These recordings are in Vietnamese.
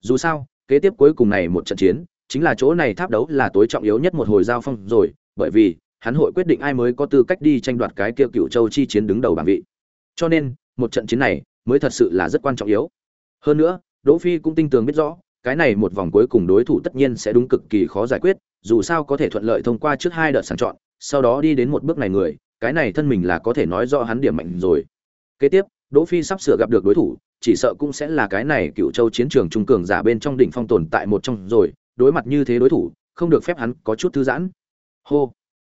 dù sao, kế tiếp cuối cùng này một trận chiến, chính là chỗ này tháp đấu là tối trọng yếu nhất một hồi giao phong rồi, bởi vì, hắn hội quyết định ai mới có tư cách đi tranh đoạt cái kia cựu châu chi chiến đứng đầu bảng vị. Cho nên, một trận chiến này mới thật sự là rất quan trọng yếu. Hơn nữa, đỗ phi cũng tinh tường biết rõ, cái này một vòng cuối cùng đối thủ tất nhiên sẽ đúng cực kỳ khó giải quyết, dù sao có thể thuận lợi thông qua trước hai đợt sàng chọn, sau đó đi đến một bước này người, cái này thân mình là có thể nói rõ hắn điểm mạnh rồi. Kế tiếp, đỗ phi sắp sửa gặp được đối thủ chỉ sợ cũng sẽ là cái này cựu châu chiến trường trung cường giả bên trong đỉnh phong tồn tại một trong rồi, đối mặt như thế đối thủ, không được phép hắn có chút thư giãn. Hô.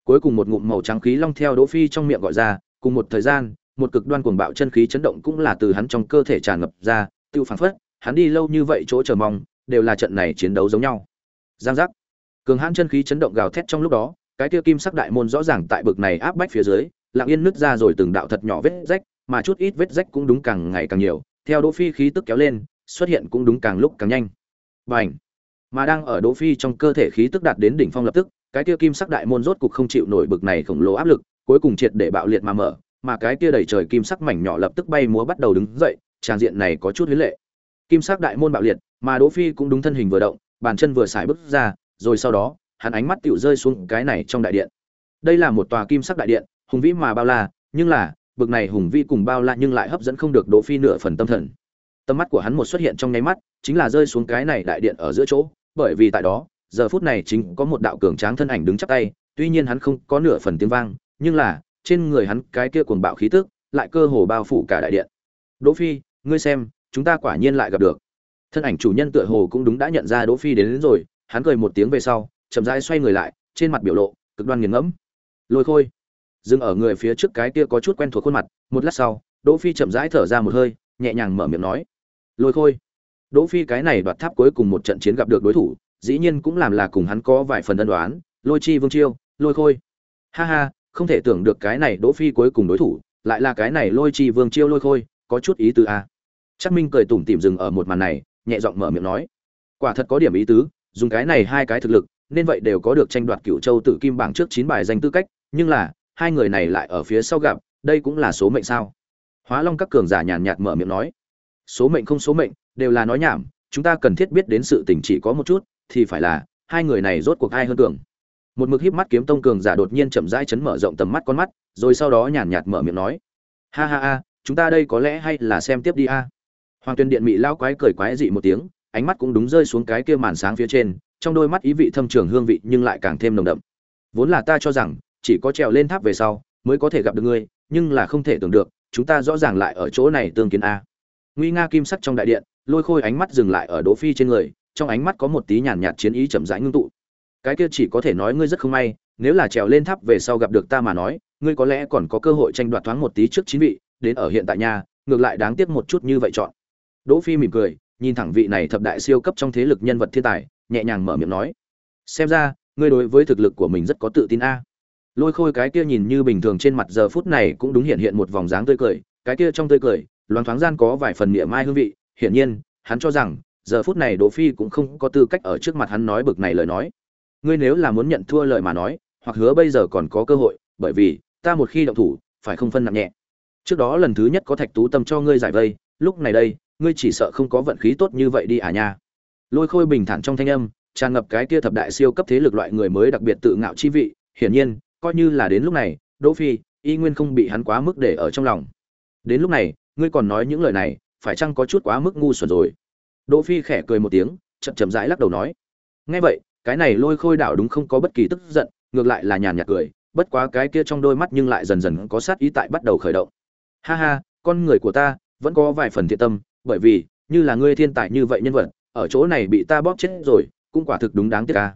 Cuối cùng một ngụm màu trắng khí long theo đỗ phi trong miệng gọi ra, cùng một thời gian, một cực đoan cuồng bạo chân khí chấn động cũng là từ hắn trong cơ thể tràn ngập ra, tiêu phản phất, hắn đi lâu như vậy chỗ chờ mong, đều là trận này chiến đấu giống nhau. Giang giác. Cường hãn chân khí chấn động gào thét trong lúc đó, cái kia kim sắc đại môn rõ ràng tại bực này áp bách phía dưới, lặng yên nứt ra rồi từng đạo thật nhỏ vết rách, mà chút ít vết rách cũng đúng càng ngày càng nhiều theo đỗ phi khí tức kéo lên, xuất hiện cũng đúng càng lúc càng nhanh. Bành! Mà đang ở đỗ phi trong cơ thể khí tức đạt đến đỉnh phong lập tức, cái kia kim sắc đại môn rốt cục không chịu nổi bực này khổng lồ áp lực, cuối cùng triệt để bạo liệt mà mở, mà cái kia đầy trời kim sắc mảnh nhỏ lập tức bay múa bắt đầu đứng dậy Tràn diện này có chút huyết lệ. Kim sắc đại môn bạo liệt, mà đỗ phi cũng đúng thân hình vừa động, bàn chân vừa xài bước ra, rồi sau đó, hắn ánh mắt tiểu rơi xuống cái này trong đại điện. Đây là một tòa kim sắc đại điện, hùng vĩ mà bao la, nhưng là bực này hùng vi cùng bao la nhưng lại hấp dẫn không được đỗ phi nửa phần tâm thần. Tâm mắt của hắn một xuất hiện trong nháy mắt chính là rơi xuống cái này đại điện ở giữa chỗ bởi vì tại đó giờ phút này chính có một đạo cường tráng thân ảnh đứng chắp tay tuy nhiên hắn không có nửa phần tiếng vang nhưng là trên người hắn cái kia cuồng bạo khí tức lại cơ hồ bao phủ cả đại điện. Đỗ phi ngươi xem chúng ta quả nhiên lại gặp được. Thân ảnh chủ nhân tựa hồ cũng đúng đã nhận ra đỗ phi đến, đến rồi hắn cười một tiếng về sau chậm rãi xoay người lại trên mặt biểu lộ cực đoan nghiền ngẫm. Lôi khôi dừng ở người phía trước cái kia có chút quen thuộc khuôn mặt, một lát sau, đỗ phi chậm rãi thở ra một hơi, nhẹ nhàng mở miệng nói, lôi khôi đỗ phi cái này đoạt tháp cuối cùng một trận chiến gặp được đối thủ, dĩ nhiên cũng làm là cùng hắn có vài phần ân đoán lôi chi vương chiêu, lôi khôi ha ha, không thể tưởng được cái này đỗ phi cuối cùng đối thủ, lại là cái này lôi chi vương chiêu lôi khôi, có chút ý tứ a à. chắc minh cười tủm tỉm dừng ở một màn này, nhẹ giọng mở miệng nói, quả thật có điểm ý tứ, dùng cái này hai cái thực lực, nên vậy đều có được tranh đoạt cựu châu tử kim bảng trước chín bài danh tư cách, nhưng là hai người này lại ở phía sau gặp, đây cũng là số mệnh sao? Hóa long các cường giả nhàn nhạt mở miệng nói. Số mệnh không số mệnh, đều là nói nhảm, chúng ta cần thiết biết đến sự tình chỉ có một chút, thì phải là, hai người này rốt cuộc ai hơn cường? Một mực híp mắt kiếm tông cường giả đột nhiên chậm rãi chấn mở rộng tầm mắt con mắt, rồi sau đó nhàn nhạt mở miệng nói. Ha ha ha, chúng ta đây có lẽ hay là xem tiếp đi a. Hoàng tuyên điện mị lao quái cười quái dị một tiếng, ánh mắt cũng đúng rơi xuống cái kia màn sáng phía trên, trong đôi mắt ý vị thâm trường hương vị nhưng lại càng thêm nồng đậm. Vốn là ta cho rằng chỉ có trèo lên tháp về sau mới có thể gặp được ngươi, nhưng là không thể tưởng được, chúng ta rõ ràng lại ở chỗ này tương kiến a. Nguy nga kim sắc trong đại điện, lôi khôi ánh mắt dừng lại ở đỗ phi trên người, trong ánh mắt có một tí nhàn nhạt chiến ý chậm rãi ngưng tụ. Cái kia chỉ có thể nói ngươi rất không may, nếu là trèo lên tháp về sau gặp được ta mà nói, ngươi có lẽ còn có cơ hội tranh đoạt thoáng một tí trước chín vị, đến ở hiện tại nhà ngược lại đáng tiếc một chút như vậy chọn. Đỗ phi mỉm cười, nhìn thẳng vị này thập đại siêu cấp trong thế lực nhân vật thiên tài, nhẹ nhàng mở miệng nói, xem ra, ngươi đối với thực lực của mình rất có tự tin a lôi khôi cái kia nhìn như bình thường trên mặt giờ phút này cũng đúng hiện hiện một vòng dáng tươi cười, cái kia trong tươi cười, loáng thoáng gian có vài phần niệm mai hương vị, hiển nhiên, hắn cho rằng, giờ phút này đỗ phi cũng không có tư cách ở trước mặt hắn nói bực này lời nói. Ngươi nếu là muốn nhận thua lời mà nói, hoặc hứa bây giờ còn có cơ hội, bởi vì, ta một khi động thủ, phải không phân nặng nhẹ. Trước đó lần thứ nhất có thạch tú tâm cho ngươi giải vây, lúc này đây, ngươi chỉ sợ không có vận khí tốt như vậy đi à nha. Lôi khôi bình thản trong thanh âm, tràn ngập cái kia thập đại siêu cấp thế lực loại người mới đặc biệt tự ngạo chi vị, hiển nhiên coi như là đến lúc này, đỗ phi, y nguyên không bị hắn quá mức để ở trong lòng. Đến lúc này, ngươi còn nói những lời này, phải chăng có chút quá mức ngu xuẩn rồi? Đỗ phi khẽ cười một tiếng, chậm chậm rãi lắc đầu nói. Nghe vậy, cái này lôi khôi đảo đúng không có bất kỳ tức giận, ngược lại là nhàn nhạt cười, bất quá cái kia trong đôi mắt nhưng lại dần dần có sát ý tại bắt đầu khởi động. Ha ha, con người của ta, vẫn có vài phần thiện tâm, bởi vì, như là ngươi thiên tài như vậy nhân vật, ở chỗ này bị ta bóp chết rồi, cũng quả thực đúng đáng tiếc ca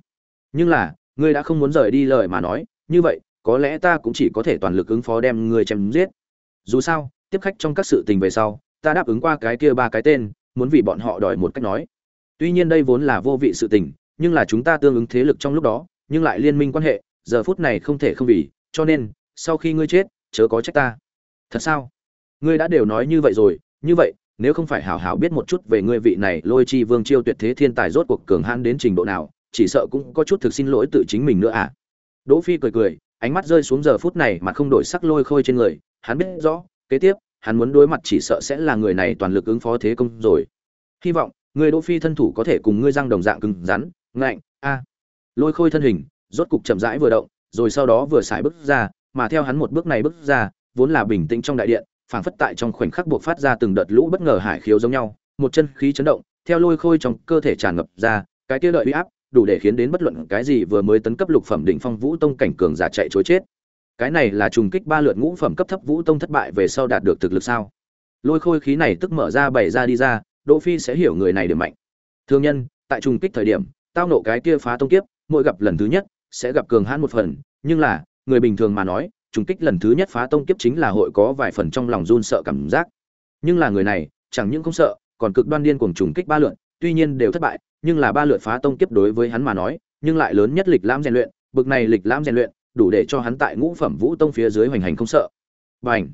nhưng là, ngươi đã không muốn rời đi lời mà nói như vậy, có lẽ ta cũng chỉ có thể toàn lực ứng phó đem ngươi chém giết. Dù sao, tiếp khách trong các sự tình về sau, ta đáp ứng qua cái kia ba cái tên, muốn vì bọn họ đòi một cách nói. Tuy nhiên đây vốn là vô vị sự tình, nhưng là chúng ta tương ứng thế lực trong lúc đó, nhưng lại liên minh quan hệ, giờ phút này không thể không vì, cho nên, sau khi ngươi chết, chớ có trách ta. Thật sao? Ngươi đã đều nói như vậy rồi, như vậy, nếu không phải hảo hảo biết một chút về ngươi vị này lôi chi vương chiêu tuyệt thế thiên tài rốt cuộc cường hãn đến trình độ nào, chỉ sợ cũng có chút thực xin lỗi tự chính mình nữa à? Đỗ phi cười cười, ánh mắt rơi xuống giờ phút này mà không đổi sắc lôi khôi trên người, hắn biết rõ, kế tiếp, hắn muốn đối mặt chỉ sợ sẽ là người này toàn lực ứng phó thế công rồi. Hy vọng, người đỗ phi thân thủ có thể cùng ngươi răng đồng dạng cứng rắn, ngạnh, a. Lôi khôi thân hình, rốt cục chậm rãi vừa động, rồi sau đó vừa xài bước ra, mà theo hắn một bước này bước ra, vốn là bình tĩnh trong đại điện, phảng phất tại trong khoảnh khắc buộc phát ra từng đợt lũ bất ngờ hải khiếu giống nhau, một chân khí chấn động, theo lôi khôi trong cơ thể tràn ngập ra, cái kia lợi uy áp đủ để khiến đến bất luận cái gì vừa mới tấn cấp lục phẩm đỉnh phong vũ tông cảnh cường giả chạy chối chết. Cái này là trùng kích ba lượt ngũ phẩm cấp thấp vũ tông thất bại về sau đạt được thực lực sao? Lôi khôi khí này tức mở ra bày ra đi ra, đỗ phi sẽ hiểu người này điểm mạnh. Thương nhân, tại trùng kích thời điểm, tao nộ cái kia phá tông kiếp, mỗi gặp lần thứ nhất, sẽ gặp cường hãn một phần. Nhưng là, người bình thường mà nói, trùng kích lần thứ nhất phá tông kiếp chính là hội có vài phần trong lòng run sợ cảm giác. Nhưng là người này, chẳng những không sợ, còn cực đoan điên cuồng trùng kích ba lượt, tuy nhiên đều thất bại nhưng là ba lượt phá tông kiếp đối với hắn mà nói, nhưng lại lớn nhất lịch lãm rèn luyện, bực này lịch lãm rèn luyện, đủ để cho hắn tại ngũ phẩm vũ tông phía dưới hoành hành không sợ. Bành!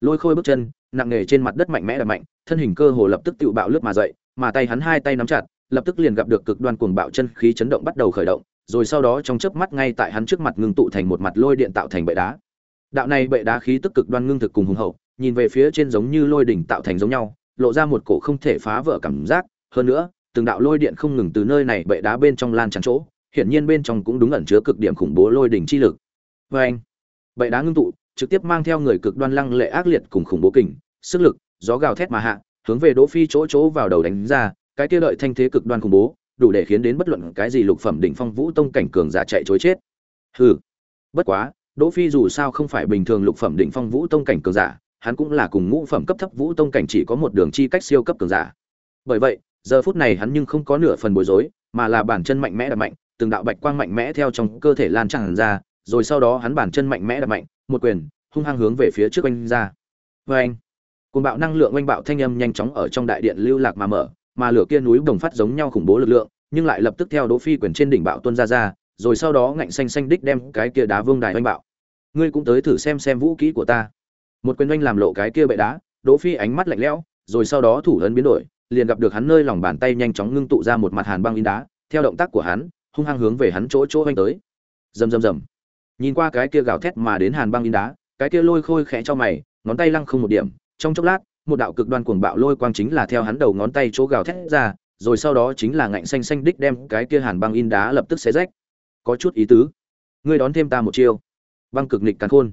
Lôi khôi bước chân, nặng nề trên mặt đất mạnh mẽ đạp mạnh, thân hình cơ hồ lập tức tự bạo lướt mà dậy, mà tay hắn hai tay nắm chặt, lập tức liền gặp được cực đoan cuồng bạo chân khí chấn động bắt đầu khởi động, rồi sau đó trong chớp mắt ngay tại hắn trước mặt ngưng tụ thành một mặt lôi điện tạo thành bệ đá. Đạo này bệ đá khí tức cực đoan ngưng thực cùng hùng hậu, nhìn về phía trên giống như lôi đỉnh tạo thành giống nhau, lộ ra một cổ không thể phá vỡ cảm giác. Hơn nữa từng đạo lôi điện không ngừng từ nơi này bệ đá bên trong lan tràn chỗ, hiển nhiên bên trong cũng đúng ẩn chứa cực điểm khủng bố lôi đỉnh chi lực. Vê anh, bệ đá ngưng tụ, trực tiếp mang theo người cực đoan lăng lệ ác liệt cùng khủng bố kình, sức lực, gió gào thét mà hạ, hướng về đỗ phi chỗ chỗ vào đầu đánh ra, cái kia đợi thanh thế cực đoan khủng bố, đủ để khiến đến bất luận cái gì lục phẩm đỉnh phong vũ tông cảnh cường giả chạy chối chết. Hừ, bất quá, đỗ phi dù sao không phải bình thường lục phẩm đỉnh phong vũ tông cảnh cường giả, hắn cũng là cùng ngũ phẩm cấp thấp vũ tông cảnh chỉ có một đường chi cách siêu cấp cường giả. Bởi vậy giờ phút này hắn nhưng không có nửa phần bối rối, mà là bản chân mạnh mẽ đập mạnh, từng đạo bạch quang mạnh mẽ theo trong cơ thể lan tràn ra, rồi sau đó hắn bản chân mạnh mẽ đập mạnh, một quyền, hung hăng hướng về phía trước anh ra. Vê anh cuồng bạo năng lượng oanh bạo thanh âm nhanh chóng ở trong đại điện lưu lạc mà mở, mà lửa kia núi đồng phát giống nhau khủng bố lực lượng, nhưng lại lập tức theo đỗ phi quyền trên đỉnh bạo tuôn ra ra, rồi sau đó ngạnh xanh xanh đích đem cái kia đá vương đài oanh bạo. Ngươi cũng tới thử xem xem vũ kỹ của ta. Một quyền oanh làm lộ cái kia bệ đá, đỗ phi ánh mắt lạnh lẽo, rồi sau đó thủ ấn biến đổi liền gặp được hắn nơi lòng bàn tay nhanh chóng ngưng tụ ra một mặt hàn băng in đá, theo động tác của hắn, hung hăng hướng về hắn chỗ chỗ oanh tới. Rầm rầm rầm. Nhìn qua cái kia gào thét mà đến hàn băng in đá, cái kia lôi khôi khẽ cho mày, ngón tay lăng không một điểm, trong chốc lát, một đạo cực đoan cuồng bạo lôi quang chính là theo hắn đầu ngón tay chỗ gào thét ra, rồi sau đó chính là ngạnh xanh xanh đích đem cái kia hàn băng in đá lập tức xé rách. Có chút ý tứ. Ngươi đón thêm ta một chiêu. Băng cực nịch càn khôn.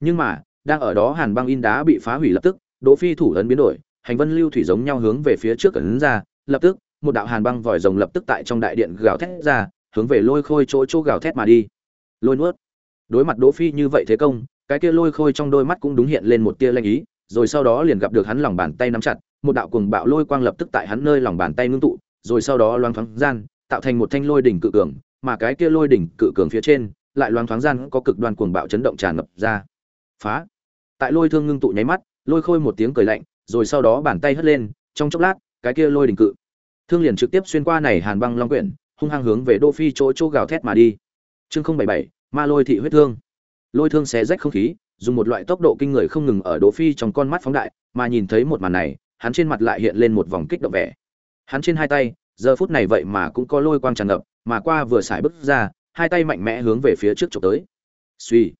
Nhưng mà, đang ở đó hàn băng in đá bị phá hủy lập tức, đỗ phi thủ ấn biến đổi hành vân lưu thủy giống nhau hướng về phía trước ấn ra, lập tức, một đạo hàn băng vòi rồng lập tức tại trong đại điện gào thét ra, hướng về lôi khôi chỗ chỗ gào thét mà đi. Lôi nuốt. Đối mặt đỗ phi như vậy thế công, cái kia lôi khôi trong đôi mắt cũng đúng hiện lên một tia lanh ý, rồi sau đó liền gặp được hắn lòng bàn tay nắm chặt, một đạo cuồng bạo lôi quang lập tức tại hắn nơi lòng bàn tay ngưng tụ, rồi sau đó loáng thoáng gian, tạo thành một thanh lôi đỉnh cự cường, mà cái kia lôi đỉnh cự cường phía trên, lại loáng thoáng gian có cực đoan cuồng bạo chấn động tràn ngập ra. Phá. Tại lôi thương ngưng tụ nháy mắt, lôi khôi một tiếng cười lạnh rồi sau đó bàn tay hất lên, trong chốc lát, cái kia lôi đỉnh cự. Thương liền trực tiếp xuyên qua này hàn băng long quyển, hung hăng hướng về đô phi chỗ chỗ gào thét mà đi. Chương không bảy bảy, ma lôi thị huyết thương. Lôi thương xé rách không khí, dùng một loại tốc độ kinh người không ngừng ở đỗ phi trong con mắt phóng đại, mà nhìn thấy một màn này, hắn trên mặt lại hiện lên một vòng kích động vẻ. Hắn trên hai tay, giờ phút này vậy mà cũng có lôi quang tràn ngập, mà qua vừa xài bước ra, hai tay mạnh mẽ hướng về phía trước chụp tới. Suy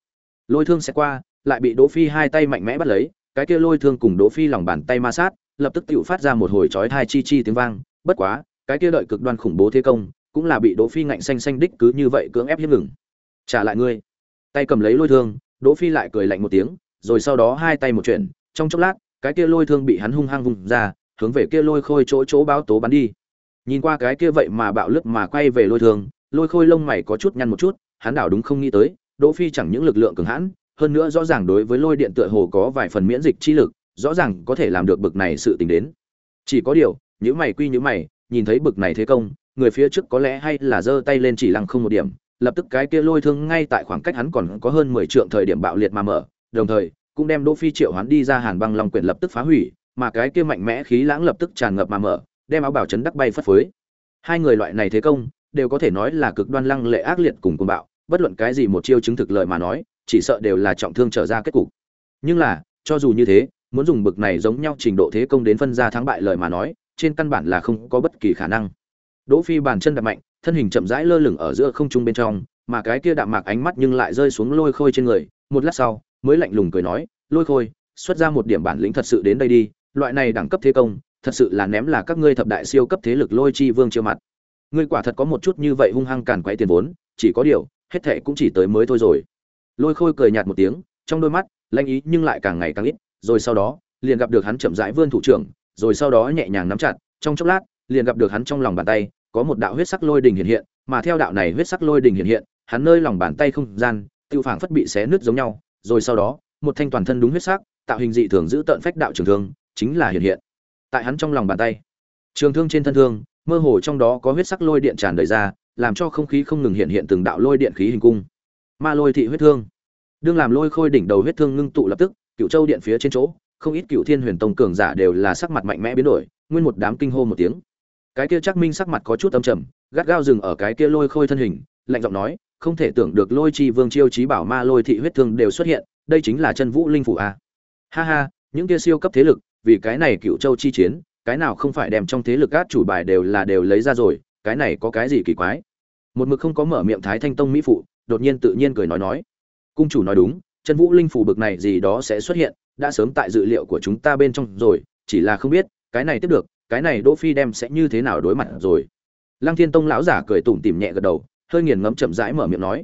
lôi thương sẽ qua, lại bị đỗ phi hai tay mạnh mẽ bắt lấy cái kia lôi thương cùng đỗ phi lòng bàn tay ma sát, lập tức tựu phát ra một hồi chói tai chi chi tiếng vang, bất quá, cái kia đợi cực đoan khủng bố thế công, cũng là bị đỗ phi ngạnh xanh xanh đích cứ như vậy cưỡng ép hiếp ngừng. Trả lại ngươi. Tay cầm lấy lôi thương, đỗ phi lại cười lạnh một tiếng, rồi sau đó hai tay một chuyển, trong chốc lát, cái kia lôi thương bị hắn hung hăng vùng ra, hướng về kia lôi khôi chỗ chỗ báo tố bắn đi. Nhìn qua cái kia vậy mà bạo lực mà quay về lôi thương, lôi khôi lông mày có chút nhăn một chút, hắn đảo đúng không nghĩ tới, đỗ phi chẳng những lực lượng cường hãn hơn nữa rõ ràng đối với lôi điện tựa hồ có vài phần miễn dịch chi lực rõ ràng có thể làm được bực này sự tình đến chỉ có điều những mày quy những mày nhìn thấy bực này thế công người phía trước có lẽ hay là giơ tay lên chỉ lăng không một điểm lập tức cái kia lôi thương ngay tại khoảng cách hắn còn có hơn mười trượng thời điểm bạo liệt mà mở đồng thời cũng đem Đỗ Phi triệu hắn đi ra Hàn Băng Long quyển lập tức phá hủy, mà cái kia mạnh mẽ khí lãng lập tức tràn ngập mà mở, đem áo bảo chấn đắc bay phất phới. Hai người loại này thế công, đều có thể nói là cực đoan lăng lệ ác liệt cùng cuồng bạo, bất luận cái gì một chiêu chứng thực lợi mà nói, chỉ sợ đều là trọng thương trở ra kết cục. Nhưng là, cho dù như thế, muốn dùng bực này giống nhau trình độ thế công đến phân ra thắng bại lời mà nói, trên căn bản là không có bất kỳ khả năng. Đỗ Phi bàn chân đạp mạnh, thân hình chậm rãi lơ lửng ở giữa không trung bên trong, mà cái kia đạm mạc ánh mắt nhưng lại rơi xuống lôi khôi trên người, một lát sau, mới lạnh lùng cười nói lôi khôi xuất ra một điểm bản lĩnh thật sự đến đây đi loại này đẳng cấp thế công thật sự là ném là các ngươi thập đại siêu cấp thế lực lôi chi vương chiêu mặt ngươi quả thật có một chút như vậy hung hăng càn quấy tiền vốn chỉ có điều hết thệ cũng chỉ tới mới thôi rồi lôi khôi cười nhạt một tiếng, trong đôi mắt, lanh ý nhưng lại càng ngày càng ít, rồi sau đó, liền gặp được hắn chậm rãi vươn thủ trưởng, rồi sau đó nhẹ nhàng nắm chặt, trong chốc lát, liền gặp được hắn trong lòng bàn tay, có một đạo huyết sắc lôi đình hiện hiện, mà theo đạo này huyết sắc lôi đình hiện hiện, hắn nơi lòng bàn tay không gian, tiêu phảng phất bị xé nứt giống nhau, rồi sau đó, một thanh toàn thân đúng huyết sắc, tạo hình dị thường giữ tận phách đạo trường thương, chính là hiện hiện tại hắn trong lòng bàn tay. Trường thương trên thân thương, mơ hồ trong đó có huyết sắc lôi điện tràn đầy ra, làm cho không khí không ngừng hiện hiện từng đạo lôi điện khí hình cung. Ma lôi thị huyết thương đương làm lôi khôi đỉnh đầu huyết thương ngưng tụ lập tức cựu châu điện phía trên chỗ, không ít cựu thiên huyền tông cường giả đều là sắc mặt mạnh mẽ biến đổi, nguyên một đám kinh hô một tiếng. Cái kia chắc minh sắc mặt có chút âm trầm, gắt gao dừng ở cái kia lôi khôi thân hình, lạnh giọng nói, không thể tưởng được lôi chi vương chiêu trí bảo ma lôi thị huyết thương đều xuất hiện, đây chính là chân vũ linh phủ a. Ha ha, những kia siêu cấp thế lực, vì cái này cựu châu chi chiến, cái nào không phải đem trong thế lực át chủ bài đều là đều lấy ra rồi, cái này có cái gì kỳ quái? Một mực không có mở miệng thái thanh tông mỹ phụ, đột nhiên tự nhiên cười nói nói cung chủ nói đúng, chân vũ linh phủ bực này gì đó sẽ xuất hiện, đã sớm tại dự liệu của chúng ta bên trong rồi, chỉ là không biết, cái này tiếp được, cái này đỗ phi đem sẽ như thế nào đối mặt rồi. Lăng thiên tông lão giả cười tủm tỉm nhẹ gật đầu, hơi nghiền ngẫm chậm rãi mở miệng nói.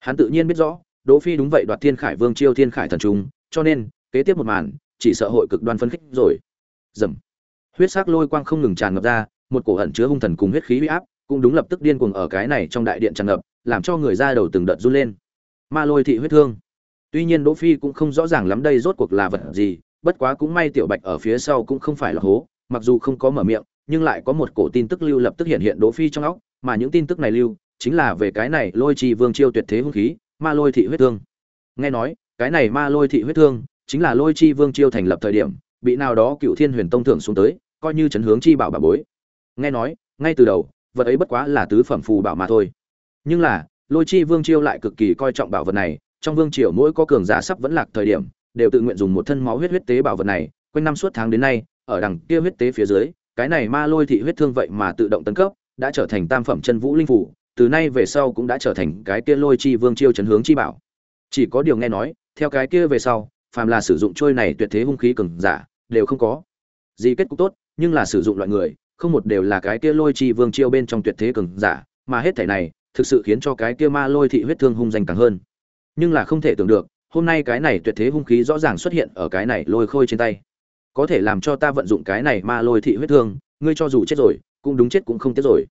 Hắn tự nhiên biết rõ, đỗ phi đúng vậy đoạt thiên khải vương chiêu thiên khải thần trung, cho nên, kế tiếp một màn, chỉ sợ hội cực đoan phân khích rồi. Dầm. Huyết sắc lôi quang không ngừng tràn ngập ra, một cổ ẩn chứa hung thần cùng huyết khí uy áp, cũng đúng lập tức điên cuồng ở cái này trong đại điện tràn ngập, làm cho người ra đầu từng đợt run lên ma lôi thị huyết thương. Tuy nhiên đỗ phi cũng không rõ ràng lắm đây rốt cuộc là vật gì, bất quá cũng may tiểu bạch ở phía sau cũng không phải là hố, mặc dù không có mở miệng, nhưng lại có một cổ tin tức lưu lập tức hiện hiện đỗ phi trong óc, mà những tin tức này lưu, chính là về cái này lôi trì vương chiêu tuyệt thế hung khí, ma lôi thị huyết thương. Nghe nói, cái này ma lôi thị huyết thương, chính là lôi chi vương chiêu thành lập thời điểm, bị nào đó cựu thiên huyền tông thưởng xuống tới, coi như chấn hướng chi bảo bà bối. Nghe nói, ngay từ đầu, vật ấy bất quá là tứ phẩm phù bảo mà thôi. Nhưng là lôi chi vương chiêu lại cực kỳ coi trọng bảo vật này, trong vương triều mỗi có cường giả sắp vẫn lạc thời điểm, đều tự nguyện dùng một thân máu huyết huyết tế bảo vật này, quanh năm suốt tháng đến nay, ở đằng kia huyết tế phía dưới, cái này ma lôi thị huyết thương vậy mà tự động tấn cấp, đã trở thành tam phẩm chân vũ linh phủ, từ nay về sau cũng đã trở thành cái kia lôi chi vương chiêu chấn hướng chi bảo. Chỉ có điều nghe nói, theo cái kia về sau, phàm là sử dụng trôi này tuyệt thế hung khí cường giả, đều không có. Gì kết cục tốt, nhưng là sử dụng loại người, không một đều là cái kia lôi chi vương chiêu bên trong tuyệt thế cường giả, mà hết thể này thực sự khiến cho cái kia ma lôi thị huyết thương hung danh càng hơn. Nhưng là không thể tưởng được, hôm nay cái này tuyệt thế hung khí rõ ràng xuất hiện ở cái này lôi khôi trên tay. Có thể làm cho ta vận dụng cái này ma lôi thị huyết thương, ngươi cho dù chết rồi, cũng đúng chết cũng không tiếc rồi.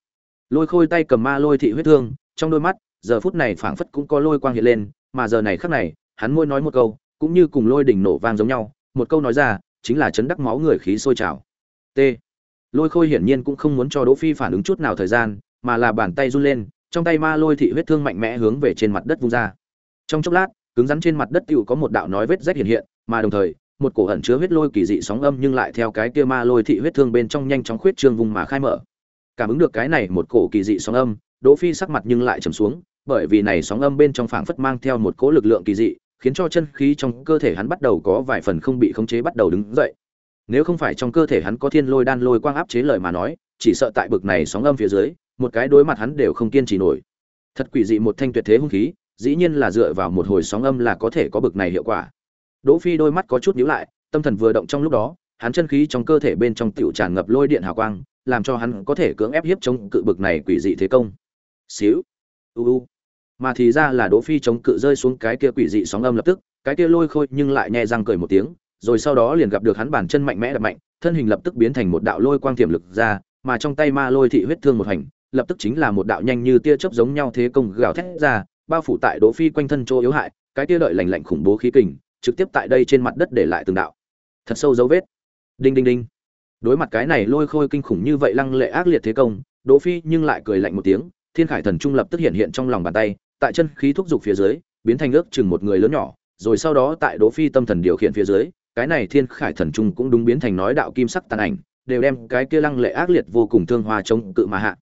Lôi khôi tay cầm ma lôi thị huyết thương, trong đôi mắt, giờ phút này phảng phất cũng có lôi quang hiện lên, mà giờ này khắc này, hắn môi nói một câu, cũng như cùng lôi đỉnh nổ vang giống nhau, một câu nói ra, chính là chấn đắc máu người khí sôi trào. T. Lôi khôi hiển nhiên cũng không muốn cho đỗ phi phản ứng chút nào thời gian, mà là bàn tay run lên trong tay ma lôi thị huyết thương mạnh mẽ hướng về trên mặt đất vung ra. Trong chốc lát, cứng rắn trên mặt đất tựu có một đạo nói vết rách hiện hiện, mà đồng thời, một cổ ẩn chứa huyết lôi kỳ dị sóng âm nhưng lại theo cái kia ma lôi thị huyết thương bên trong nhanh chóng khuyết trương vùng mà khai mở. Cảm ứng được cái này một cổ kỳ dị sóng âm, đỗ phi sắc mặt nhưng lại trầm xuống, bởi vì này sóng âm bên trong phảng phất mang theo một cỗ lực lượng kỳ dị, khiến cho chân khí trong cơ thể hắn bắt đầu có vài phần không bị khống chế bắt đầu đứng dậy. Nếu không phải trong cơ thể hắn có thiên lôi đan lôi quang áp chế lời mà nói, chỉ sợ tại bực này sóng âm phía dưới một cái đối mặt hắn đều không kiên trì nổi. Thật quỷ dị một thanh tuyệt thế hung khí, dĩ nhiên là dựa vào một hồi sóng âm là có thể có bực này hiệu quả. Đỗ phi đôi mắt có chút nhíu lại, tâm thần vừa động trong lúc đó, hắn chân khí trong cơ thể bên trong tiểu tràn ngập lôi điện hào quang, làm cho hắn có thể cưỡng ép hiếp chống cự bực này quỷ dị thế công. Xíu, u u. Mà thì ra là đỗ phi chống cự rơi xuống cái kia quỷ dị sóng âm lập tức, cái kia lôi khôi nhưng lại nhẹ răng cười một tiếng, rồi sau đó liền gặp được hắn bàn chân mạnh mẽ đập mạnh, thân hình lập tức biến thành một đạo lôi quang tiềm lực ra, mà trong tay ma lôi thị huyết thương một hành lập tức chính là một đạo nhanh như tia chớp giống nhau thế công gào thét ra, bao phủ tại đỗ phi quanh thân chỗ yếu hại, cái kia đợi lạnh lạnh khủng bố khí kình, trực tiếp tại đây trên mặt đất để lại từng đạo. Thật sâu dấu vết. Đinh đinh đinh. Đối mặt cái này lôi khôi kinh khủng như vậy lăng lệ ác liệt thế công, đỗ phi nhưng lại cười lạnh một tiếng, thiên khải thần trung lập tức hiện hiện trong lòng bàn tay, tại chân khí thúc dục phía dưới, biến thành ước chừng một người lớn nhỏ, rồi sau đó tại đỗ phi tâm thần điều khiển phía dưới, cái này thiên khải thần trung cũng đúng biến thành nói đạo kim sắc tàn ảnh, đều đem cái kia lăng lệ ác liệt vô cùng thương hoa chống cự mà hạ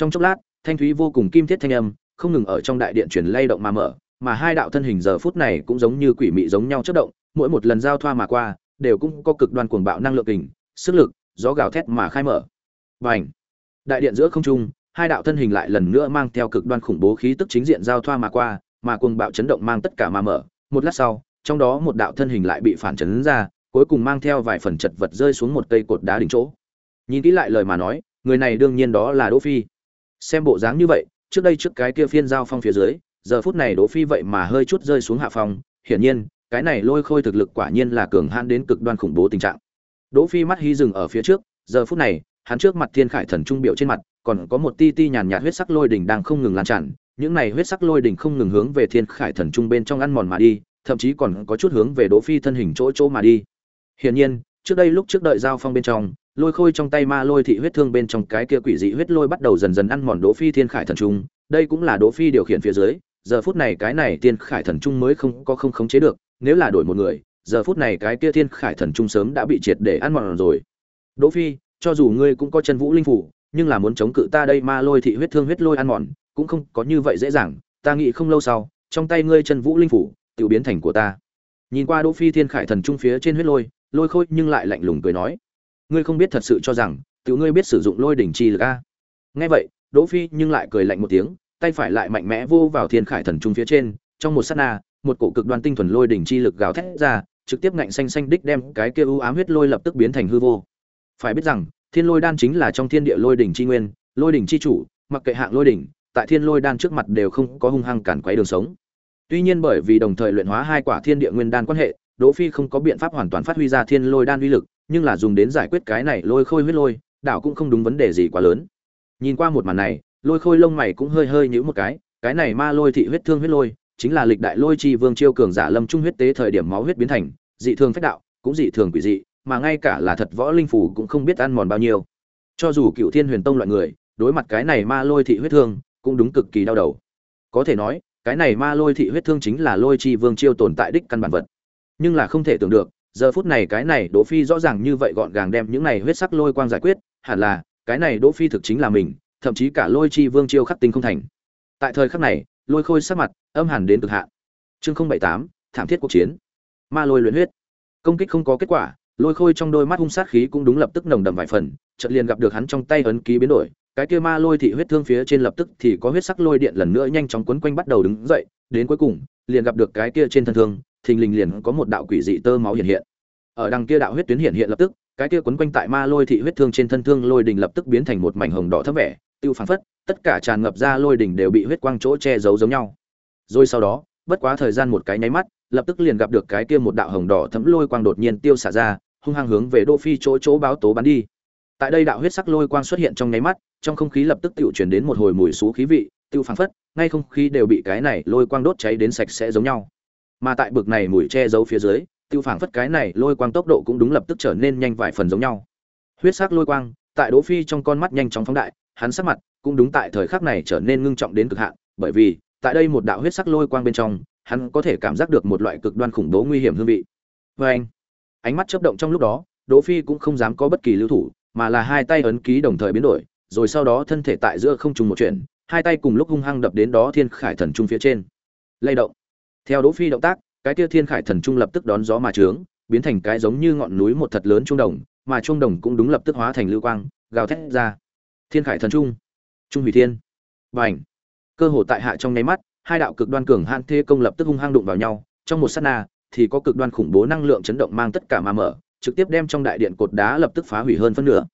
trong chốc lát, thanh thúy vô cùng kim thiết thanh âm, không ngừng ở trong đại điện truyền lay động mà mở, mà hai đạo thân hình giờ phút này cũng giống như quỷ mị giống nhau chất động, mỗi một lần giao thoa mà qua, đều cũng có cực đoan cuồng bạo năng lượng kình, sức lực, gió gào thét mà khai mở. Bành! Đại điện giữa không trung, hai đạo thân hình lại lần nữa mang theo cực đoan khủng bố khí tức chính diện giao thoa mà qua, mà cuồng bạo chấn động mang tất cả mà mở. Một lát sau, trong đó một đạo thân hình lại bị phản chấn ra, cuối cùng mang theo vài phần chật vật rơi xuống một cây cột đá đỉnh chỗ. Nhìn kỹ lại lời mà nói, người này đương nhiên đó là đỗ phi xem bộ dáng như vậy, trước đây trước cái kia phiên giao phong phía dưới, giờ phút này đỗ phi vậy mà hơi chút rơi xuống hạ phong, hiển nhiên, cái này lôi khôi thực lực quả nhiên là cường hãn đến cực đoan khủng bố tình trạng. Đỗ phi mắt hy dừng ở phía trước, giờ phút này, hắn trước mặt thiên khải thần trung biểu trên mặt, còn có một ti ti nhàn nhạt huyết sắc lôi đỉnh đang không ngừng lan tràn, những này huyết sắc lôi đỉnh không ngừng hướng về thiên khải thần trung bên trong ăn mòn mà đi, thậm chí còn có chút hướng về đỗ phi thân hình chỗ chỗ mà đi. Hiển nhiên, trước đây lúc trước đợi giao phong bên trong lôi khôi trong tay ma lôi thị huyết thương bên trong cái kia quỷ dị huyết lôi bắt đầu dần dần ăn mòn đỗ phi thiên khải thần trung. Đây cũng là đỗ phi điều khiển phía dưới, giờ phút này cái này thiên khải thần trung mới không có không khống chế được, nếu là đổi một người, giờ phút này cái kia thiên khải thần trung sớm đã bị triệt để ăn mòn rồi. Đỗ phi, cho dù ngươi cũng có chân vũ linh phủ, nhưng là muốn chống cự ta đây ma lôi thị huyết thương huyết lôi ăn mòn, cũng không có như vậy dễ dàng, ta nghĩ không lâu sau, trong tay ngươi chân vũ linh phủ tự biến thành của ta. Nhìn qua đỗ phi thiên khải thần trung phía trên huyết lôi lôi khôi nhưng lại lạnh lùng cười nói ngươi không biết thật sự cho rằng tự ngươi biết sử dụng lôi đỉnh chi lực a? Nghe vậy, đỗ phi nhưng lại cười lạnh một tiếng, tay phải lại mạnh mẽ vô vào thiên khải thần trung phía trên, trong một sát na, một cổ cực đoan tinh thuần lôi đỉnh chi lực gào thét ra, trực tiếp ngạnh xanh xanh đích đem cái kia u ám huyết lôi lập tức biến thành hư vô. Phải biết rằng, thiên lôi đan chính là trong thiên địa lôi đỉnh chi nguyên, lôi đỉnh chi chủ, mặc kệ hạng lôi đỉnh, tại thiên lôi đan trước mặt đều không có hung hăng cản quấy đường sống. Tuy nhiên bởi vì đồng thời luyện hóa hai quả thiên địa nguyên đan quan hệ, đỗ phi không có biện pháp hoàn toàn phát huy ra thiên lôi đan uy lực nhưng là dùng đến giải quyết cái này lôi khôi huyết lôi, đảo cũng không đúng vấn đề gì quá lớn. Nhìn qua một màn này, lôi khôi lông mày cũng hơi hơi nhữ một cái cái này ma lôi thị huyết thương huyết lôi, chính là lịch đại lôi chi vương chiêu cường giả lâm trung huyết tế thời điểm máu huyết biến thành, dị thường phách đạo, cũng dị thường quỷ dị, mà ngay cả là thật võ linh phủ cũng không biết ăn mòn bao nhiêu. Cho dù cựu thiên huyền tông loại người, đối mặt cái này ma lôi thị huyết thương, cũng đúng cực kỳ đau đầu. Có thể nói, cái này ma lôi thị huyết thương chính là lôi chi vương chiêu tồn tại đích căn bản vật. Nhưng là không thể tưởng được giờ phút này cái này đỗ phi rõ ràng như vậy gọn gàng đem những này huyết sắc lôi quang giải quyết, hẳn là, cái này đỗ phi thực chính là mình, thậm chí cả lôi chi vương chiêu khắc tinh không thành. Tại thời khắc này, lôi khôi sắc mặt, âm hẳn đến cực hạn. Chương không bảy tám, thảm thiết cuộc chiến. Ma lôi luyện huyết. Công kích không có kết quả, lôi khôi trong đôi mắt hung sát khí cũng đúng lập tức nồng đậm vài phần, chợt liền gặp được hắn trong tay ấn ký biến đổi, cái kia ma lôi thị huyết thương phía trên lập tức thì có huyết sắc lôi điện lần nữa nhanh chóng quấn quanh bắt đầu đứng dậy, đến cuối cùng, liền gặp được cái kia trên thân thương thình lình liền có một đạo quỷ dị tơ máu hiện hiện. Ở đằng kia đạo huyết tuyến hiện hiện lập tức, cái kia quấn quanh tại ma lôi thị huyết thương trên thân thương lôi đình lập tức biến thành một mảnh hồng đỏ thấp vẻ, tiêu phảng phất, tất cả tràn ngập ra lôi đỉnh đều bị huyết quang chỗ che giấu giống nhau. Rồi sau đó, bất quá thời gian một cái nháy mắt, lập tức liền gặp được cái kia một đạo hồng đỏ thấm lôi quang đột nhiên tiêu xả ra, hung hăng hướng về đô phi chỗ chỗ báo tố bắn đi. Tại đây đạo huyết sắc lôi quang xuất hiện trong nháy mắt, trong không khí lập tức tự chuyển đến một hồi mùi xú khí vị, tiêu phảng phất, ngay không khí đều bị cái này lôi quang đốt cháy đến sạch sẽ giống nhau mà tại bực này mùi che giấu phía dưới, tiêu phảng phất cái này lôi quang tốc độ cũng đúng lập tức trở nên nhanh vài phần giống nhau. Huyết sắc lôi quang, tại đỗ phi trong con mắt nhanh chóng phóng đại, hắn sắc mặt cũng đúng tại thời khắc này trở nên ngưng trọng đến cực hạn, bởi vì, tại đây một đạo huyết sắc lôi quang bên trong, hắn có thể cảm giác được một loại cực đoan khủng bố nguy hiểm hương vị. Vê anh. Ánh mắt chớp động trong lúc đó, đỗ phi cũng không dám có bất kỳ lưu thủ, mà là hai tay ấn ký đồng thời biến đổi, rồi sau đó thân thể tại giữa không trùng một chuyện hai tay cùng lúc hung hăng đập đến đó thiên khải thần trung phía trên. Lay động theo đỗ phi động tác cái kia thiên khải thần trung lập tức đón gió mà trướng biến thành cái giống như ngọn núi một thật lớn trung đồng mà trung đồng cũng đúng lập tức hóa thành lưu quang gào thét ra. Thiên khải thần trung trung hủy thiên. Bành, cơ hồ tại hạ trong nháy mắt hai đạo cực đoan cường hãn thế công lập tức hung hăng đụng vào nhau trong một sát na thì có cực đoan khủng bố năng lượng chấn động mang tất cả mà mở trực tiếp đem trong đại điện cột đá lập tức phá hủy hơn phân nửa.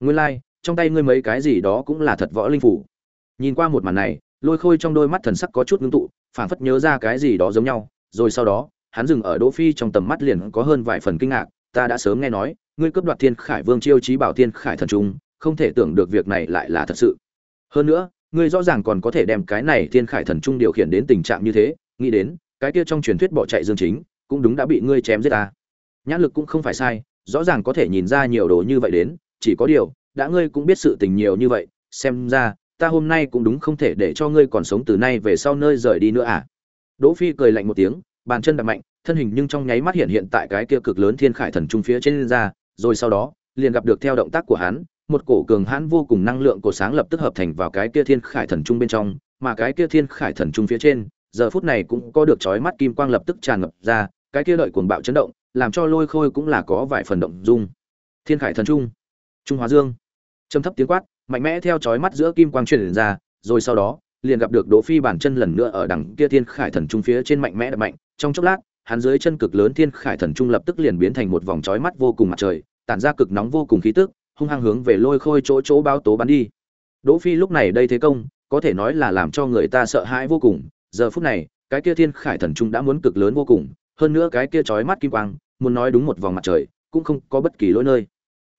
Nguyên lai、like, trong tay ngươi mấy cái gì đó cũng là thật võ linh phủ nhìn qua một màn này lôi khôi trong đôi mắt thần sắc có chút ngưng tụ, phảng phất nhớ ra cái gì đó giống nhau, rồi sau đó, hắn dừng ở đỗ phi trong tầm mắt liền có hơn vài phần kinh ngạc, ta đã sớm nghe nói, ngươi cướp đoạt thiên khải vương chiêu trí bảo thiên khải thần trung không thể tưởng được việc này lại là thật sự. Hơn nữa, ngươi rõ ràng còn có thể đem cái này thiên khải thần trung điều khiển đến tình trạng như thế, nghĩ đến, cái kia trong truyền thuyết bỏ chạy dương chính, cũng đúng đã bị ngươi chém giết ta. Nhãn lực cũng không phải sai, rõ ràng có thể nhìn ra nhiều đồ như vậy đến, chỉ có điều, đã ngươi cũng biết sự tình nhiều như vậy, xem ra ta hôm nay cũng đúng không thể để cho ngươi còn sống từ nay về sau nơi rời đi nữa à? Đỗ phi cười lạnh một tiếng, bàn chân đập mạnh, thân hình nhưng trong nháy mắt hiện hiện tại cái kia cực lớn thiên khải thần trung phía trên ra, rồi sau đó, liền gặp được theo động tác của hắn, một cổ cường hãn vô cùng năng lượng cổ sáng lập tức hợp thành vào cái kia thiên khải thần trung bên trong, mà cái kia thiên khải thần trung phía trên, giờ phút này cũng có được chói mắt kim quang lập tức tràn ngập ra, cái kia đợi cuồng bạo chấn động, làm cho lôi khôi cũng là có vài phần động dung. Thiên khải thần trung trung hóa dương. Trầm thấp tiếng quát mạnh mẽ theo chói mắt giữa kim quang truyền ra, rồi sau đó, liền gặp được đỗ phi bản chân lần nữa ở đằng kia thiên khải thần trung phía trên mạnh mẽ đập mạnh. Trong chốc lát, hắn dưới chân cực lớn thiên khải thần trung lập tức liền biến thành một vòng chói mắt vô cùng mặt trời, tản ra cực nóng vô cùng khí tức, hung hăng hướng về lôi khôi chỗ chỗ báo tố bắn đi. Đỗ phi lúc này đây thế công, có thể nói là làm cho người ta sợ hãi vô cùng. Giờ phút này, cái kia thiên khải thần trung đã muốn cực lớn vô cùng, hơn nữa cái kia chói mắt kim quang, muốn nói đúng một vòng mặt trời, cũng không có bất kỳ lỗi nơi.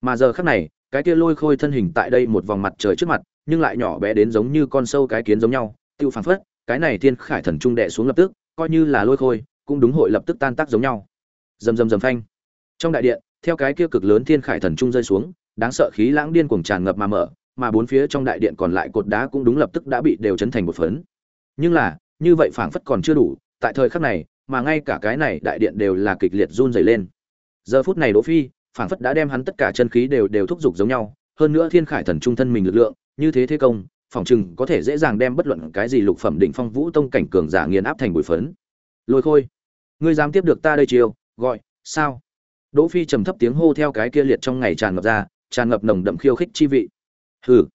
Mà giờ khắc này cái kia lôi khôi thân hình tại đây một vòng mặt trời trước mặt, nhưng lại nhỏ bé đến giống như con sâu cái kiến giống nhau, tiêu phản phất, cái này thiên khải thần trung đệ xuống lập tức, coi như là lôi khôi, cũng đúng hội lập tức tan tác giống nhau. Rầm rầm rầm phanh. Trong đại điện, theo cái kia cực lớn thiên khải thần trung rơi xuống, đáng sợ khí lãng điên cuồng tràn ngập mà mở, mà bốn phía trong đại điện còn lại cột đá cũng đúng lập tức đã bị đều chấn thành một phấn. Nhưng là, như vậy phảng phất còn chưa đủ, tại thời khắc này, mà ngay cả cái này đại điện đều là kịch liệt run rẩy lên. Giờ phút này đỗ phi phảng phất đã đem hắn tất cả chân khí đều đều thúc giục giống nhau. Hơn nữa thiên khải thần trung thân mình lực lượng, như thế thế công phòng chừng có thể dễ dàng đem bất luận cái gì lục phẩm đỉnh phong vũ tông cảnh cường giả nghiền áp thành bụi phấn. Lôi khôi, ngươi dám tiếp được ta đây chiều gọi, sao? Đỗ phi trầm thấp tiếng hô theo cái kia liệt trong ngày tràn ngập ra, tràn ngập nồng đậm khiêu khích chi vị. Hừ,